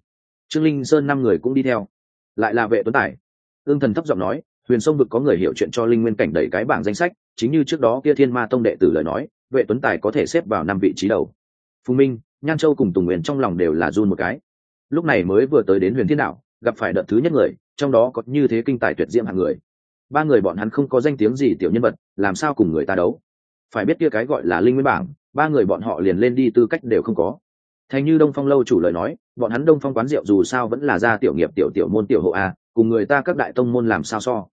Trương linh sơn năm người cũng đi theo. Lại là vệ tuấn tài. Ương thần thấp giọng nói, huyền sông vực có người hiểu chuyện cho linh nguyên cảnh đẩy cái bảng danh sách, chính như trước đó kia thiên ma tông đệ tử lời nói, vệ tuấn tài có thể xếp vào năm vị trí đầu. Phùng minh nhan châu cùng tùng nguyện trong lòng đều là run một cái. Lúc này mới vừa tới đến huyền thiên đạo gặp phải đợt thứ nhất người, trong đó có như thế kinh tài tuyệt diễm hạng người. Ba người bọn hắn không có danh tiếng gì tiểu nhân vật, làm sao cùng người ta đấu? Phải biết kia cái gọi là linh nguyên bảng, ba người bọn họ liền lên đi tư cách đều không có. Thành như đông phong lâu chủ lời nói, bọn hắn đông phong quán rượu dù sao vẫn là gia tiểu nghiệp, tiểu tiểu môn, tiểu hộ a, cùng người ta các đại tông môn làm sao so.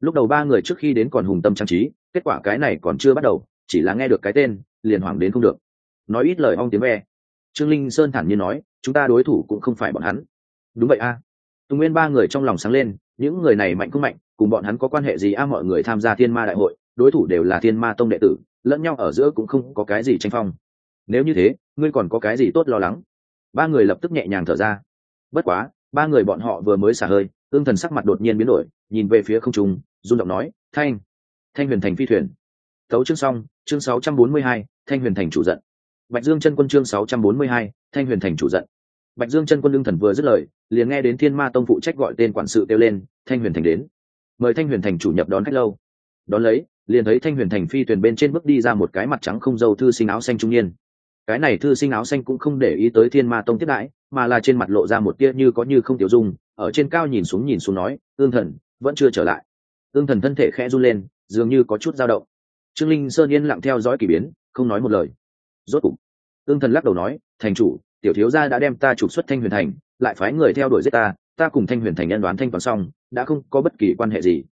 Lúc đầu ba người trước khi đến còn hùng tâm trang trí, kết quả cái này còn chưa bắt đầu, chỉ là nghe được cái tên, liền hoảng đến không được. Nói ít lời ong tiếng ve trương linh sơn thản nhiên nói chúng ta đối thủ cũng không phải bọn hắn. Đúng vậy a. Tùng nguyên ba người trong lòng sáng lên những người này mạnh không mạnh cùng bọn hắn có quan hệ gì a? Mọi người tham gia thiên ma đại hội đối thủ đều là thiên ma tông đệ tử lẫn nhau ở giữa cũng không có cái gì tranh phong. Nếu như thế ngươi còn có cái gì tốt lo lắng? Ba người lập tức nhẹ nhàng thở ra. Bất quá ba người bọn họ vừa mới xả hơi ương thần sắc mặt đột nhiên biến đổi nhìn về phía không trung run động nói thanh thanh huyền thành phi thuyền. Tấu chương xong chương 642, thanh huyền thành chủ giận bạch dương chân quân chương sáu trăm bốn mươi hai, thanh huyền thành chủ giận. Bạch dương chân quân lương thần vừa dứt lời, liền nghe đến thiên ma tông phụ trách gọi tên quản sự kêu lên, thanh huyền thành đến. Mời thanh huyền thành chủ nhập đón khách lâu. Đón lấy, liền thấy thanh huyền thành phi thuyền bên trên bước đi ra một cái mặt trắng không dâu thư sinh áo xanh trung niên. Cái này thư sinh áo xanh cũng không để ý tới thiên ma tông tiếp đãi, mà là trên mặt lộ ra một tia như có như không tiểu dung, ở trên cao nhìn xuống nhìn xuống nói ương thần, vẫn chưa trở lại. Ương thần thân thể khẽ run lên, dường như có chút dao động. Trương linh sơn yên lặng theo dõi k ỳ biến, không nói một lời rốt cục ương thần lắc đầu nói, thành chủ, tiểu thiếu gia đã đem ta trục xuất thanh huyền thành, lại phái người theo đuổi giết ta ta cùng thanh huyền thành nhân đoán thanh toán xong, đã không có bất kỳ quan hệ gì.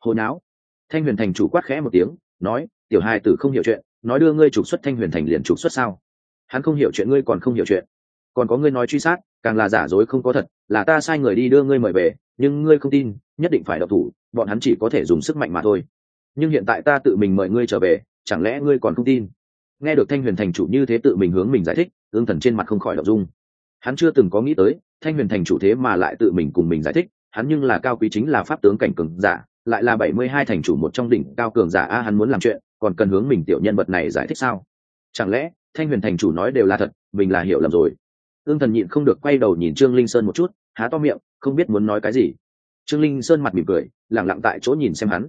Hồi não thanh huyền thành chủ quát khẽ một tiếng, nói, tiểu hai tử không hiểu chuyện, nói đưa ngươi trục xuất thanh huyền thành liền trục xuất sao? Hắn không hiểu chuyện ngươi còn không hiểu chuyện. Còn có ngươi nói truy sát, càng là giả dối không có thật, là ta sai người đi đưa ngươi mời về, nhưng ngươi không tin, nhất định phải độc thủ, bọn hắn chỉ có thể dùng sức mạnh mà thôi. Nhưng hiện tại ta tự mình mời ngươi trở về, chẳng lẽ ngươi còn không tin? Nghe được thanh huyền thành chủ như thế tự mình hướng mình giải thích, ương thần trên mặt không khỏi đọc dung. Hắn chưa từng có nghĩ tới, thanh huyền thành chủ thế mà lại tự mình cùng mình giải thích, hắn nhưng là cao quý chính là pháp tướng cảnh cường giả, lại là bảy mươi hai thành chủ một trong đỉnh cao cường giả a, hắn muốn làm chuyện, còn cần hướng mình tiểu nhân vật này giải thích sao? Chẳng lẽ, thanh huyền thành chủ nói đều là thật, mình là hiểu lầm rồi? Ương thần nhịn không được quay đầu nhìn trương linh sơn một chút, há to miệng, không biết muốn nói cái gì. Trương linh sơn mặt mỉm cười lẳng lặng tại chỗ nhìn xem hắn.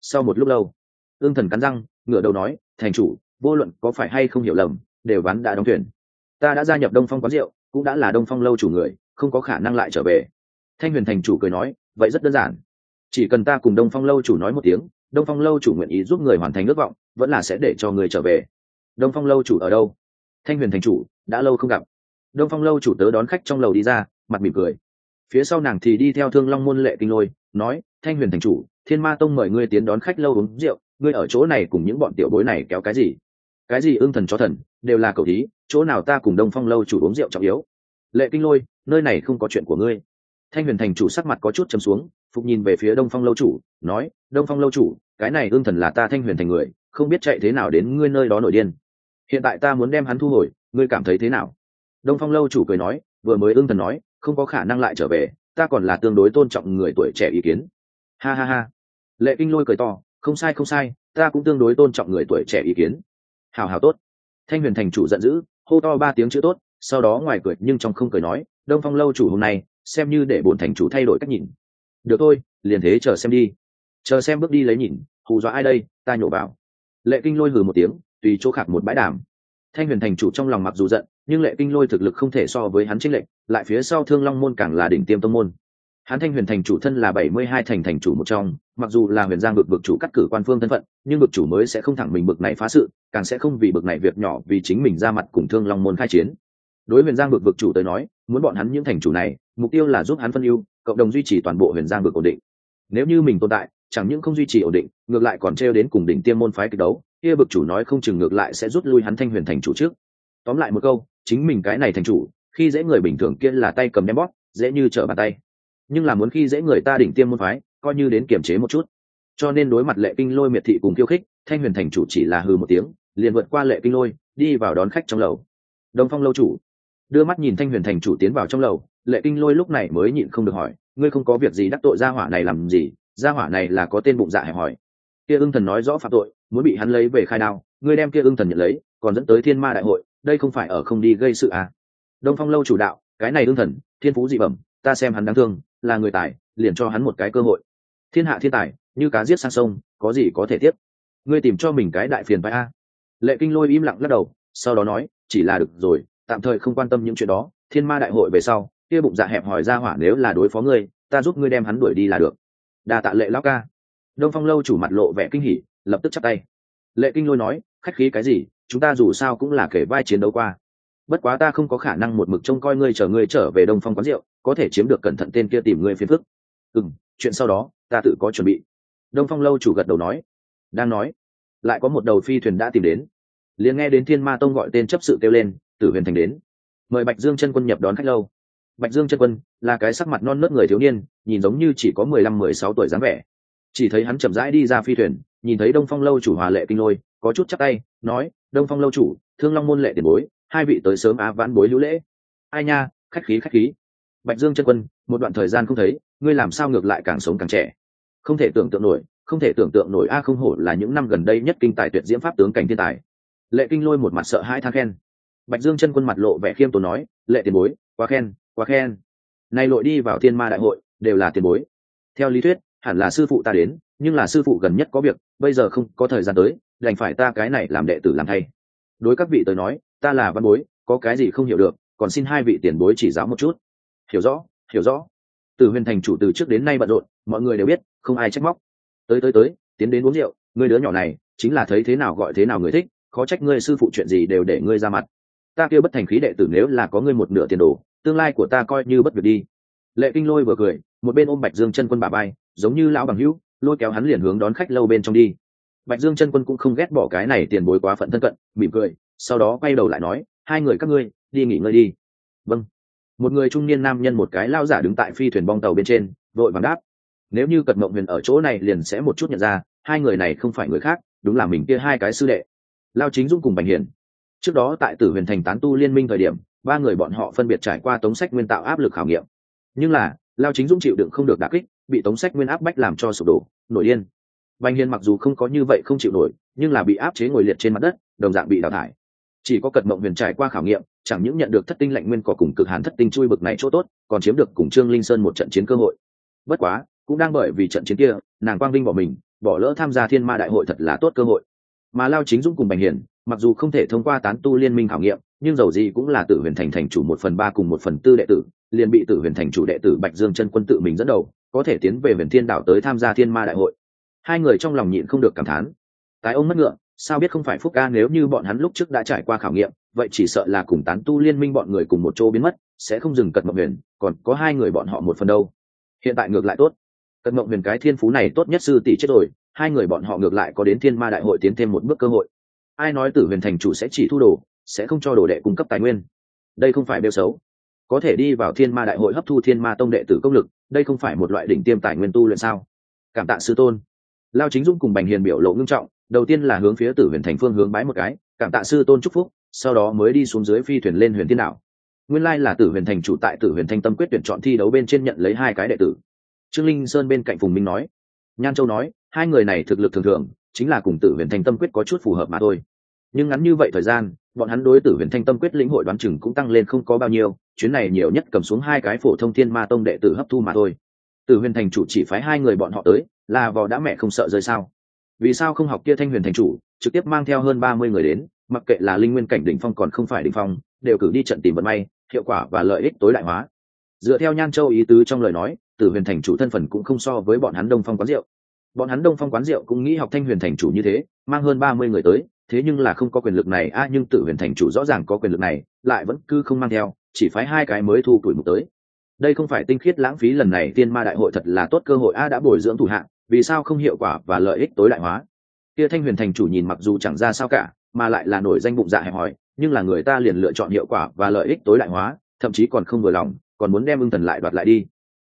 Sau một lúc lâu, ương thần cắn răng, ngửa đầu nói, thành chủ vô luận có phải hay không hiểu lầm, đều ván đã đóng thuyền. Ta đã gia nhập đông phong quán rượu, cũng đã là đông phong lâu chủ người, không có khả năng lại trở về. Thanh huyền thành chủ cười nói, vậy rất đơn giản. Chỉ cần ta cùng đông phong lâu chủ nói một tiếng, đông phong lâu chủ nguyện ý giúp người hoàn thành ước vọng, vẫn là sẽ để cho người trở về. Đông phong lâu chủ ở đâu? Thanh huyền thành chủ, đã lâu không gặp. Đông phong lâu chủ tớ đón khách trong lầu đi ra, mặt mỉm cười. Phía sau nàng thì đi theo thương long môn lệ kinh lôi, nói, thanh huyền thành chủ, thiên ma tông mời ngươi tiến đón khách lâu uống rượu, ngươi ở chỗ này cùng những bọn tiểu bối này kéo cái gì? Cái gì ưng thần chó thần, đều là cầu thí, chỗ nào ta cùng đông phong lâu chủ uống rượu trọng yếu. Lệ kinh lôi, nơi này không có chuyện của ngươi. Thanh huyền thành chủ sắc mặt có chút chấm xuống, phục nhìn về phía đông phong lâu chủ, nói, đông phong lâu chủ, cái này ương thần là ta thanh huyền thành người, không biết chạy thế nào đến ngươi nơi đó nổi điên. Hiện tại ta muốn đem hắn thu hồi, ngươi cảm thấy thế nào? Đông phong lâu chủ cười nói, vừa mới ương thần nói, không có khả năng lại trở về, ta còn là tương đối tôn trọng người tuổi trẻ ý kiến. Ha ha ha. Lệ kinh lôi cười to, không sai không sai, ta cũng tương đối tôn trọng người tuổi trẻ ý kiến hào hào tốt. Thanh huyền thành chủ giận dữ, hô to ba tiếng chữ tốt, sau đó ngoài cười nhưng trong không cười nói, đông phong lâu chủ hôm nay, xem như để bổn thành chủ thay đổi cách nhìn. Được thôi, liền thế chờ xem đi. Chờ xem bước đi lấy nhìn, hù dọa ai đây, ta nhổ vào. Lệ kinh lôi hừ một tiếng, tùy chỗ khạc một bãi đàm. Thanh huyền thành chủ trong lòng mặc dù giận, nhưng lệ kinh lôi thực lực không thể so với hắn trích lệnh lại phía sau thương long môn càng là đỉnh tiêm tông môn. Hán thanh huyền thành chủ thân là bảy mươi hai thành thành chủ một trong, mặc dù là huyền giang bực bực chủ cắt cử quan phương thân phận, nhưng bực chủ mới sẽ không thẳng mình bực này phá sự, càng sẽ không vì bực này việc nhỏ vì chính mình ra mặt cùng thương long môn khai chiến. Đối huyền giang bực bực chủ tới nói, muốn bọn hắn những thành chủ này, mục tiêu là giúp hắn phân ưu, cộng đồng duy trì toàn bộ huyền giang bực ổn định. Nếu như mình tồn tại, chẳng những không duy trì ổn định, ngược lại còn treo đến cùng đỉnh tiêm môn phái kịch đấu, kia bực chủ nói không chừng ngược lại sẽ rút lui hắn thanh huyền thành chủ trước. Tóm lại một câu, chính mình cái này thành chủ, khi dễ người bình thường kia là tay cầm đem bóp, dễ như trở bàn tay nhưng là muốn khi dễ người ta đỉnh tiêm môn phái, coi như đến kiềm chế một chút. Cho nên đối mặt lệ kinh lôi miệt thị cùng khiêu khích, thanh huyền thành chủ chỉ là hừ một tiếng, liền vượt qua lệ kinh lôi, đi vào đón khách trong lầu. Đông phong lâu chủ đưa mắt nhìn thanh huyền thành chủ tiến vào trong lầu, lệ kinh lôi lúc này mới nhịn không được hỏi, ngươi không có việc gì đắc tội gia hỏa này làm gì? Gia hỏa này là có tên bụng dạ hẹp hỏi kia ưng thần nói rõ phạm tội, muốn bị hắn lấy về khai đao, ngươi đem kia ưng thần nhận lấy, còn dẫn tới thiên ma đại hội, đây không phải ở không đi gây sự à? Đông phong lâu chủ đạo, cái này ưng thần, thiên phú dị bẩm, ta xem hắn đáng thương là người tài, liền cho hắn một cái cơ hội. Thiên hạ thiên tài, như cá giết sang sông, có gì có thể tiếp ngươi tìm cho mình cái đại phiền vai a. Lệ kinh lôi im lặng lắc đầu, sau đó nói, chỉ là được rồi, tạm thời không quan tâm những chuyện đó, thiên ma đại hội về sau, kia bụng dạ hẹp hỏi ra hỏa nếu là đối phó ngươi, ta giúp ngươi đem hắn đuổi đi là được. Đa tạ lệ lao ca. Đông phong lâu chủ mặt lộ vẻ kinh hỉ, lập tức chắp tay. Lệ kinh lôi nói, khách khí cái gì, chúng ta dù sao cũng là kể vai chiến đấu qua bất quá ta không có khả năng một mực trông coi ngươi chờ ngươi trở về đông phong quán rượu, có thể chiếm được cẩn thận tên kia tìm ngươi phiền phức. Ừ m chuyện sau đó, ta tự có chuẩn bị. Đông phong lâu chủ gật đầu nói. Đang nói, lại có một đầu phi thuyền đã tìm đến. Liền nghe đến thiên ma tông gọi tên chấp sự kêu lên, tử huyền thành đến. Mời bạch dương chân quân nhập đón khách lâu. Bạch dương chân quân là cái sắc mặt non nớt người thiếu niên, nhìn giống như chỉ có mười lăm, mười sáu tuổi dáng vẻ. Chỉ thấy hắn chậm rãi đi ra phi thuyền, nhìn thấy đông phong lâu chủ hòa lệ kinh lôi, có chút chắc tay, nói, đông phong lâu chủ, thương long môn lệ tiền bối hai vị tới sớm á vãn bối hữu lễ. Ai nha, khách khí khách khí. Bạch dương chân quân, một đoạn thời gian không thấy, ngươi làm sao ngược lại càng sống càng trẻ? Không thể tưởng tượng nổi, không thể tưởng tượng nổi a, không hổ là những năm gần đây nhất kinh tài tuyệt diễm pháp tướng cảnh thiên tài. Lệ kinh lôi một mặt sợ hai than khen. Bạch dương chân quân mặt lộ vẻ khiêm tốn nói, lệ tiền bối, quá khen quá khen. Nay lội đi vào thiên ma đại hội, đều là tiền bối. Theo lý thuyết, hẳn là sư phụ ta đến, nhưng là sư phụ gần nhất có việc, bây giờ không có thời gian tới, đành phải ta cái này làm đệ tử làm thay. Đối các vị tới nói ta là văn bối, có cái gì không hiểu được, còn xin hai vị tiền bối chỉ giáo một chút. Hiểu rõ hiểu rõ. Từ huyền thành chủ từ trước đến nay bận rộn, mọi người đều biết, không ai trách móc. Tới tới tới, tiến đến uống rượu, người đứa nhỏ này, chính là thấy thế nào gọi thế nào người thích, khó trách ngươi sư phụ chuyện gì đều để ngươi ra mặt. Ta kêu bất thành khí đệ tử nếu là có ngươi một nửa tiền đồ, tương lai của ta coi như bất việc đi. Lệ kinh lôi vừa cười, một bên ôm bạch dương chân quân bà bay giống như lão bằng hữu, lôi kéo hắn liền hướng đón khách lâu bên trong đi. Bạch dương chân quân cũng không ghét bỏ cái này tiền bối quá phận thân cận, mỉm cười sau đó quay đầu lại nói, hai người các ngươi, đi nghỉ ngơi đi. Vâng. Một người trung niên nam nhân một cái lao giả đứng tại phi thuyền bong tàu bên trên, vội vàng đáp, nếu như cật mộng huyền ở chỗ này liền sẽ một chút nhận ra, hai người này không phải người khác, đúng là mình kia hai cái sư đệ. Lao chính dung cùng bành hiền trước đó tại tử huyền thành tán tu liên minh thời điểm, ba người bọn họ phân biệt trải qua tống sách nguyên tạo áp lực khảo nghiệm. Nhưng là, lao chính dung chịu đựng không được đà kích, bị tống sách nguyên áp bách làm cho sụp đổ, nổi điên. Bành hiền mặc dù không có như vậy không chịu nổi, nhưng là bị áp chế ngồi liệt trên mặt đất, đồng dạng bị đào thải chỉ có cật mộng huyền trải qua khảo nghiệm, chẳng những nhận được thất tinh lạnh nguyên có cùng cực hàn thất tinh chui bực này chỗ tốt, còn chiếm được cùng trương linh sơn một trận chiến cơ hội. Bất quá, cũng đang bởi vì trận chiến kia, nàng quang vinh bỏ mình, bỏ lỡ tham gia thiên ma đại hội thật là tốt cơ hội. Mà lao chính dũng cùng bành hiền mặc dù không thể thông qua tán tu liên minh khảo nghiệm, nhưng dầu gì cũng là tử huyền thành thành chủ một phần ba cùng một phần tư đệ tử, liền bị tử huyền thành chủ đệ tử bạch dương chân quân tự mình dẫn đầu, có thể tiến về huyền thiên đảo tới tham gia thiên ma đại hội. Hai người trong lòng nhịn không được cảm thán. Tái ông mất ngựa sao biết không phải phúc ca nếu như bọn hắn lúc trước đã trải qua khảo nghiệm, vậy chỉ sợ là cùng tán tu liên minh bọn người cùng một chỗ biến mất, sẽ không dừng cật mộng huyền, còn có hai người bọn họ một phần đâu. Hiện tại ngược lại tốt. Cật mộng huyền cái thiên phú này tốt nhất sư tỷ chết rồi, hai người bọn họ ngược lại có đến thiên ma đại hội tiến thêm một bước cơ hội. Ai nói tử huyền thành chủ sẽ chỉ thu đồ, sẽ không cho đồ đệ cung cấp tài nguyên? Đây không phải bêu xấu. Có thể đi vào thiên ma đại hội hấp thu thiên ma tông đệ tử công lực, đây không phải một loại đỉnh tiêm tài nguyên tu luyện sao? Cảm tạ sư tôn. Lao chính dung cùng bành hiền biểu lộ ngưng trọng đầu tiên là hướng phía tử huyền thành phương hướng bái một cái, cảm tạ sư tôn trúc phúc, sau đó mới đi xuống dưới phi thuyền lên huyền thiên đảo. Nguyên lai là tử huyền thành chủ tại tử huyền thanh tâm quyết tuyển chọn thi đấu bên trên nhận lấy hai cái đệ tử. Trương linh sơn bên cạnh phùng minh nói. Nhan châu nói, hai người này thực lực thường thường, chính là cùng tử huyền thanh tâm quyết có chút phù hợp mà thôi. Nhưng ngắn như vậy thời gian, bọn hắn đối tử huyền thanh tâm quyết lĩnh hội đoán chừng cũng tăng lên không có bao nhiêu, chuyến này nhiều nhất cầm xuống hai cái phổ thông thiên ma tông đệ tử hấp thu mà thôi. Tử huyền thành chủ chỉ phái hai người bọn họ tới, là vò đã mẹ không sợ rơi sao? Vì sao không học kia thanh huyền thành chủ, trực tiếp mang theo hơn ba mươi người đến, mặc kệ là linh nguyên cảnh đỉnh phong còn không phải đỉnh phong, đều cử đi trận tìm vận may, hiệu quả và lợi ích tối đại hóa. Dựa theo nhan châu ý tứ trong lời nói tử huyền thành chủ thân phần cũng không so với bọn hắn đông phong quán rượu. Bọn hắn đông phong quán rượu cũng nghĩ học thanh huyền thành chủ như thế, mang hơn ba mươi người tới, thế nhưng là không có quyền lực này, a, nhưng tử huyền thành chủ rõ ràng có quyền lực này, lại vẫn cứ không mang theo, chỉ phái hai cái mới thu tuổi mục tới. Đây không phải tinh khiết lãng phí lần này, tiên ma đại hội thật là tốt cơ hội, a, đã bồi dưỡng thủ hạng vì sao không hiệu quả và lợi ích tối đại hóa? Kia thanh huyền thành chủ nhìn mặc dù chẳng ra sao cả, mà lại là nổi danh bụng dạ hẹp hòi, nhưng là người ta liền lựa chọn hiệu quả và lợi ích tối đại hóa, thậm chí còn không vừa lòng, còn muốn đem ưng thần lại đoạt lại đi.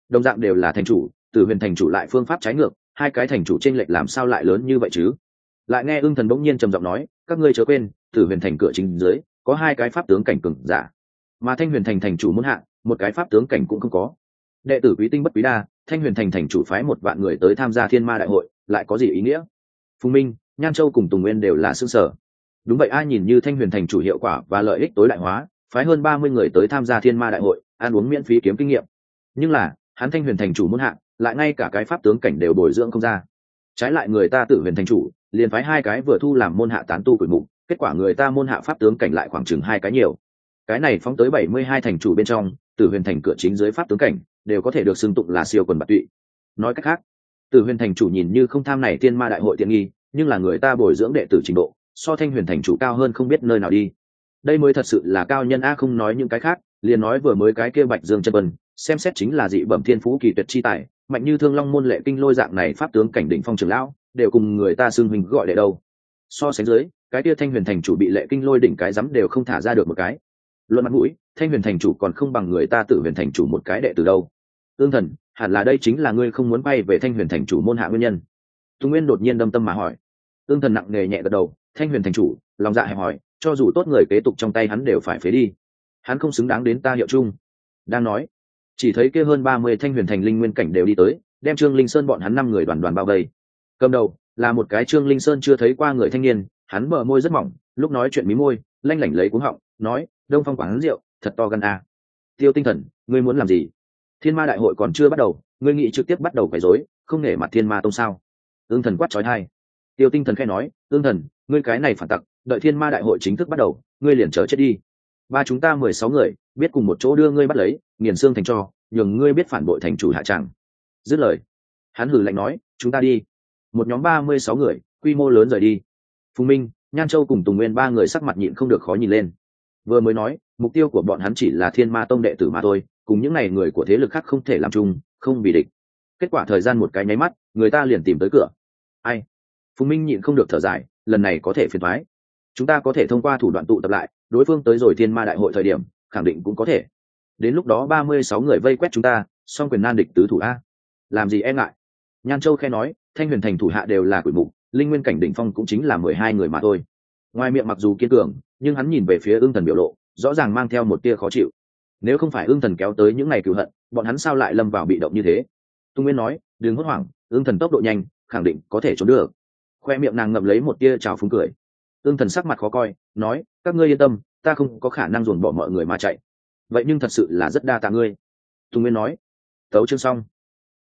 Đồng dạng đều là thành chủ, từ huyền thành chủ lại phương pháp trái ngược, hai cái thành chủ t r ê n lệch làm sao lại lớn như vậy chứ? Lại nghe ưng thần bỗng nhiên trầm giọng nói, các ngươi chớ quên, từ huyền thành cửa chính dưới, có hai cái pháp tướng cảnh cừng giả. Mà thanh huyền thành thành chủ muốn hạ, một cái pháp tướng cảnh cũng không có đệ tử quý tinh bất quý đa, thanh huyền thành thành chủ phái một vạn người tới tham gia thiên ma đại hội, lại có gì ý nghĩa? Phùng minh, nhan châu cùng tùng nguyên đều là xương sở. Đúng vậy, ai nhìn như thanh huyền thành chủ hiệu quả và lợi ích tối đại hóa, phái hơn ba mươi người tới tham gia thiên ma đại hội, ăn uống miễn phí kiếm kinh nghiệm. Nhưng là, hắn thanh huyền thành chủ muốn hạng lại ngay cả cái pháp tướng cảnh đều bồi dưỡng không ra. Trái lại người ta tự huyền thành chủ, liền phái hai cái vừa thu làm môn hạ tán tu quỷ mục, kết quả người ta môn hạ pháp tướng cảnh lại khoảng chừng hai cái nhiều. Cái này phóng tới bảy mươi hai thành chủ bên trong tử huyền thành cửa chính dưới pháp tướng cảnh đều có thể được xưng tụng là siêu quần bạc tụy. Nói cách khác tử huyền thành chủ nhìn như không tham này tiên ma đại hội tiện nghi, nhưng là người ta bồi dưỡng đệ tử trình độ, so thanh huyền thành chủ cao hơn không biết nơi nào đi. Đây mới thật sự là cao nhân a, không nói những cái khác, liền nói vừa mới cái kia bạch dương chân vân xem xét chính là dị bẩm thiên phú kỳ tuyệt chi tài, mạnh như thương long môn lệ kinh lôi dạng này pháp tướng cảnh đỉnh phong trường lão, đều cùng người ta xưng hình gọi đệ đâu. So sánh dưới, cái kia thanh huyền thành chủ bị lệ kinh lôi đỉnh cái rắm đều không thả ra được một cái. Luận mặt mũi, thanh huyền thành chủ còn không bằng người ta tự huyền thành chủ một cái đệ từ đâu ương thần, hẳn là đây chính là ngươi không muốn bay về thanh huyền thành chủ môn hạ nguyên nhân. Tùng nguyên đột nhiên đâm tâm mà hỏi. Ương thần nặng nề nhẹ gật đầu, thanh huyền thành chủ, lòng dạ hẹp hỏi, cho dù tốt người kế tục trong tay hắn đều phải phế đi. Hắn không xứng đáng đến ta hiệu chung. Đang nói, chỉ thấy kia hơn ba mươi thanh huyền thành linh nguyên cảnh đều đi tới, đem trương linh sơn bọn hắn năm người đoàn đoàn bao vây. Cầm đầu, là một cái trương linh sơn chưa thấy qua người thanh niên, hắn bờ môi rất mỏng, lúc nói chuyện mí môi, lanh lảnh lấy cuống họng, nói, đông phong quán rượu, thật to gan a. Tiêu tinh thần, ngươi muốn làm gì? Thiên ma đại hội còn chưa bắt đầu, ngươi nghĩ trực tiếp bắt đầu quấy rối, không nể mặt thiên ma tông sao? Ương thần quát trói thai. Tiêu tinh thần khai nói ương thần, ngươi cái này phản tặc, đợi thiên ma đại hội chính thức bắt đầu, ngươi liền chờ chết đi. Ba chúng ta mười sáu người, biết cùng một chỗ đưa ngươi bắt lấy, nghiền xương thành cho, nhường ngươi biết phản bội thành chủ hạ tràng dứt lời, hắn hử lạnh nói, chúng ta đi. Một nhóm ba mươi sáu người, quy mô lớn rời đi. Phùng minh, nhan châu cùng tùng nguyên ba người sắc mặt nhịn không được khó nhìn lên. Vừa mới nói, mục tiêu của bọn hắn chỉ là thiên ma tông đệ tử mà thôi cùng những này người của thế lực khác không thể làm chung, không bị địch. Kết quả thời gian một cái nháy mắt, người ta liền tìm tới cửa. Ai? Phùng minh nhịn không được thở dài, lần này có thể phiền thoái chúng ta có thể thông qua thủ đoạn tụ tập lại, đối phương tới rồi thiên ma đại hội thời điểm, khẳng định cũng có thể. Đến lúc đó ba mươi sáu người vây quét chúng ta, song quyền nan địch tứ thủ a. Làm gì e ngại? Nhan châu khe nói, thanh huyền thành thủ hạ đều là quỷ mục, linh nguyên cảnh đỉnh phong cũng chính là mười hai người mà thôi. Ngoài miệng mặc dù kiên cường, nhưng hắn nhìn về phía ương thần biểu lộ, rõ ràng mang theo một tia khó chịu nếu không phải ương thần kéo tới những ngày cựu hận, bọn hắn sao lại lâm vào bị động như thế? Tung nguyên nói, đừng hốt hoảng, ương thần tốc độ nhanh, khẳng định có thể trốn được. Khoe miệng nàng ngậm lấy một tia trào phúng cười. Ương thần sắc mặt khó coi, nói, các ngươi yên tâm, ta không có khả năng dồn bỏ mọi người mà chạy. Vậy nhưng thật sự là rất đa tạ ngươi. Tùng nguyên nói, tấu chương xong.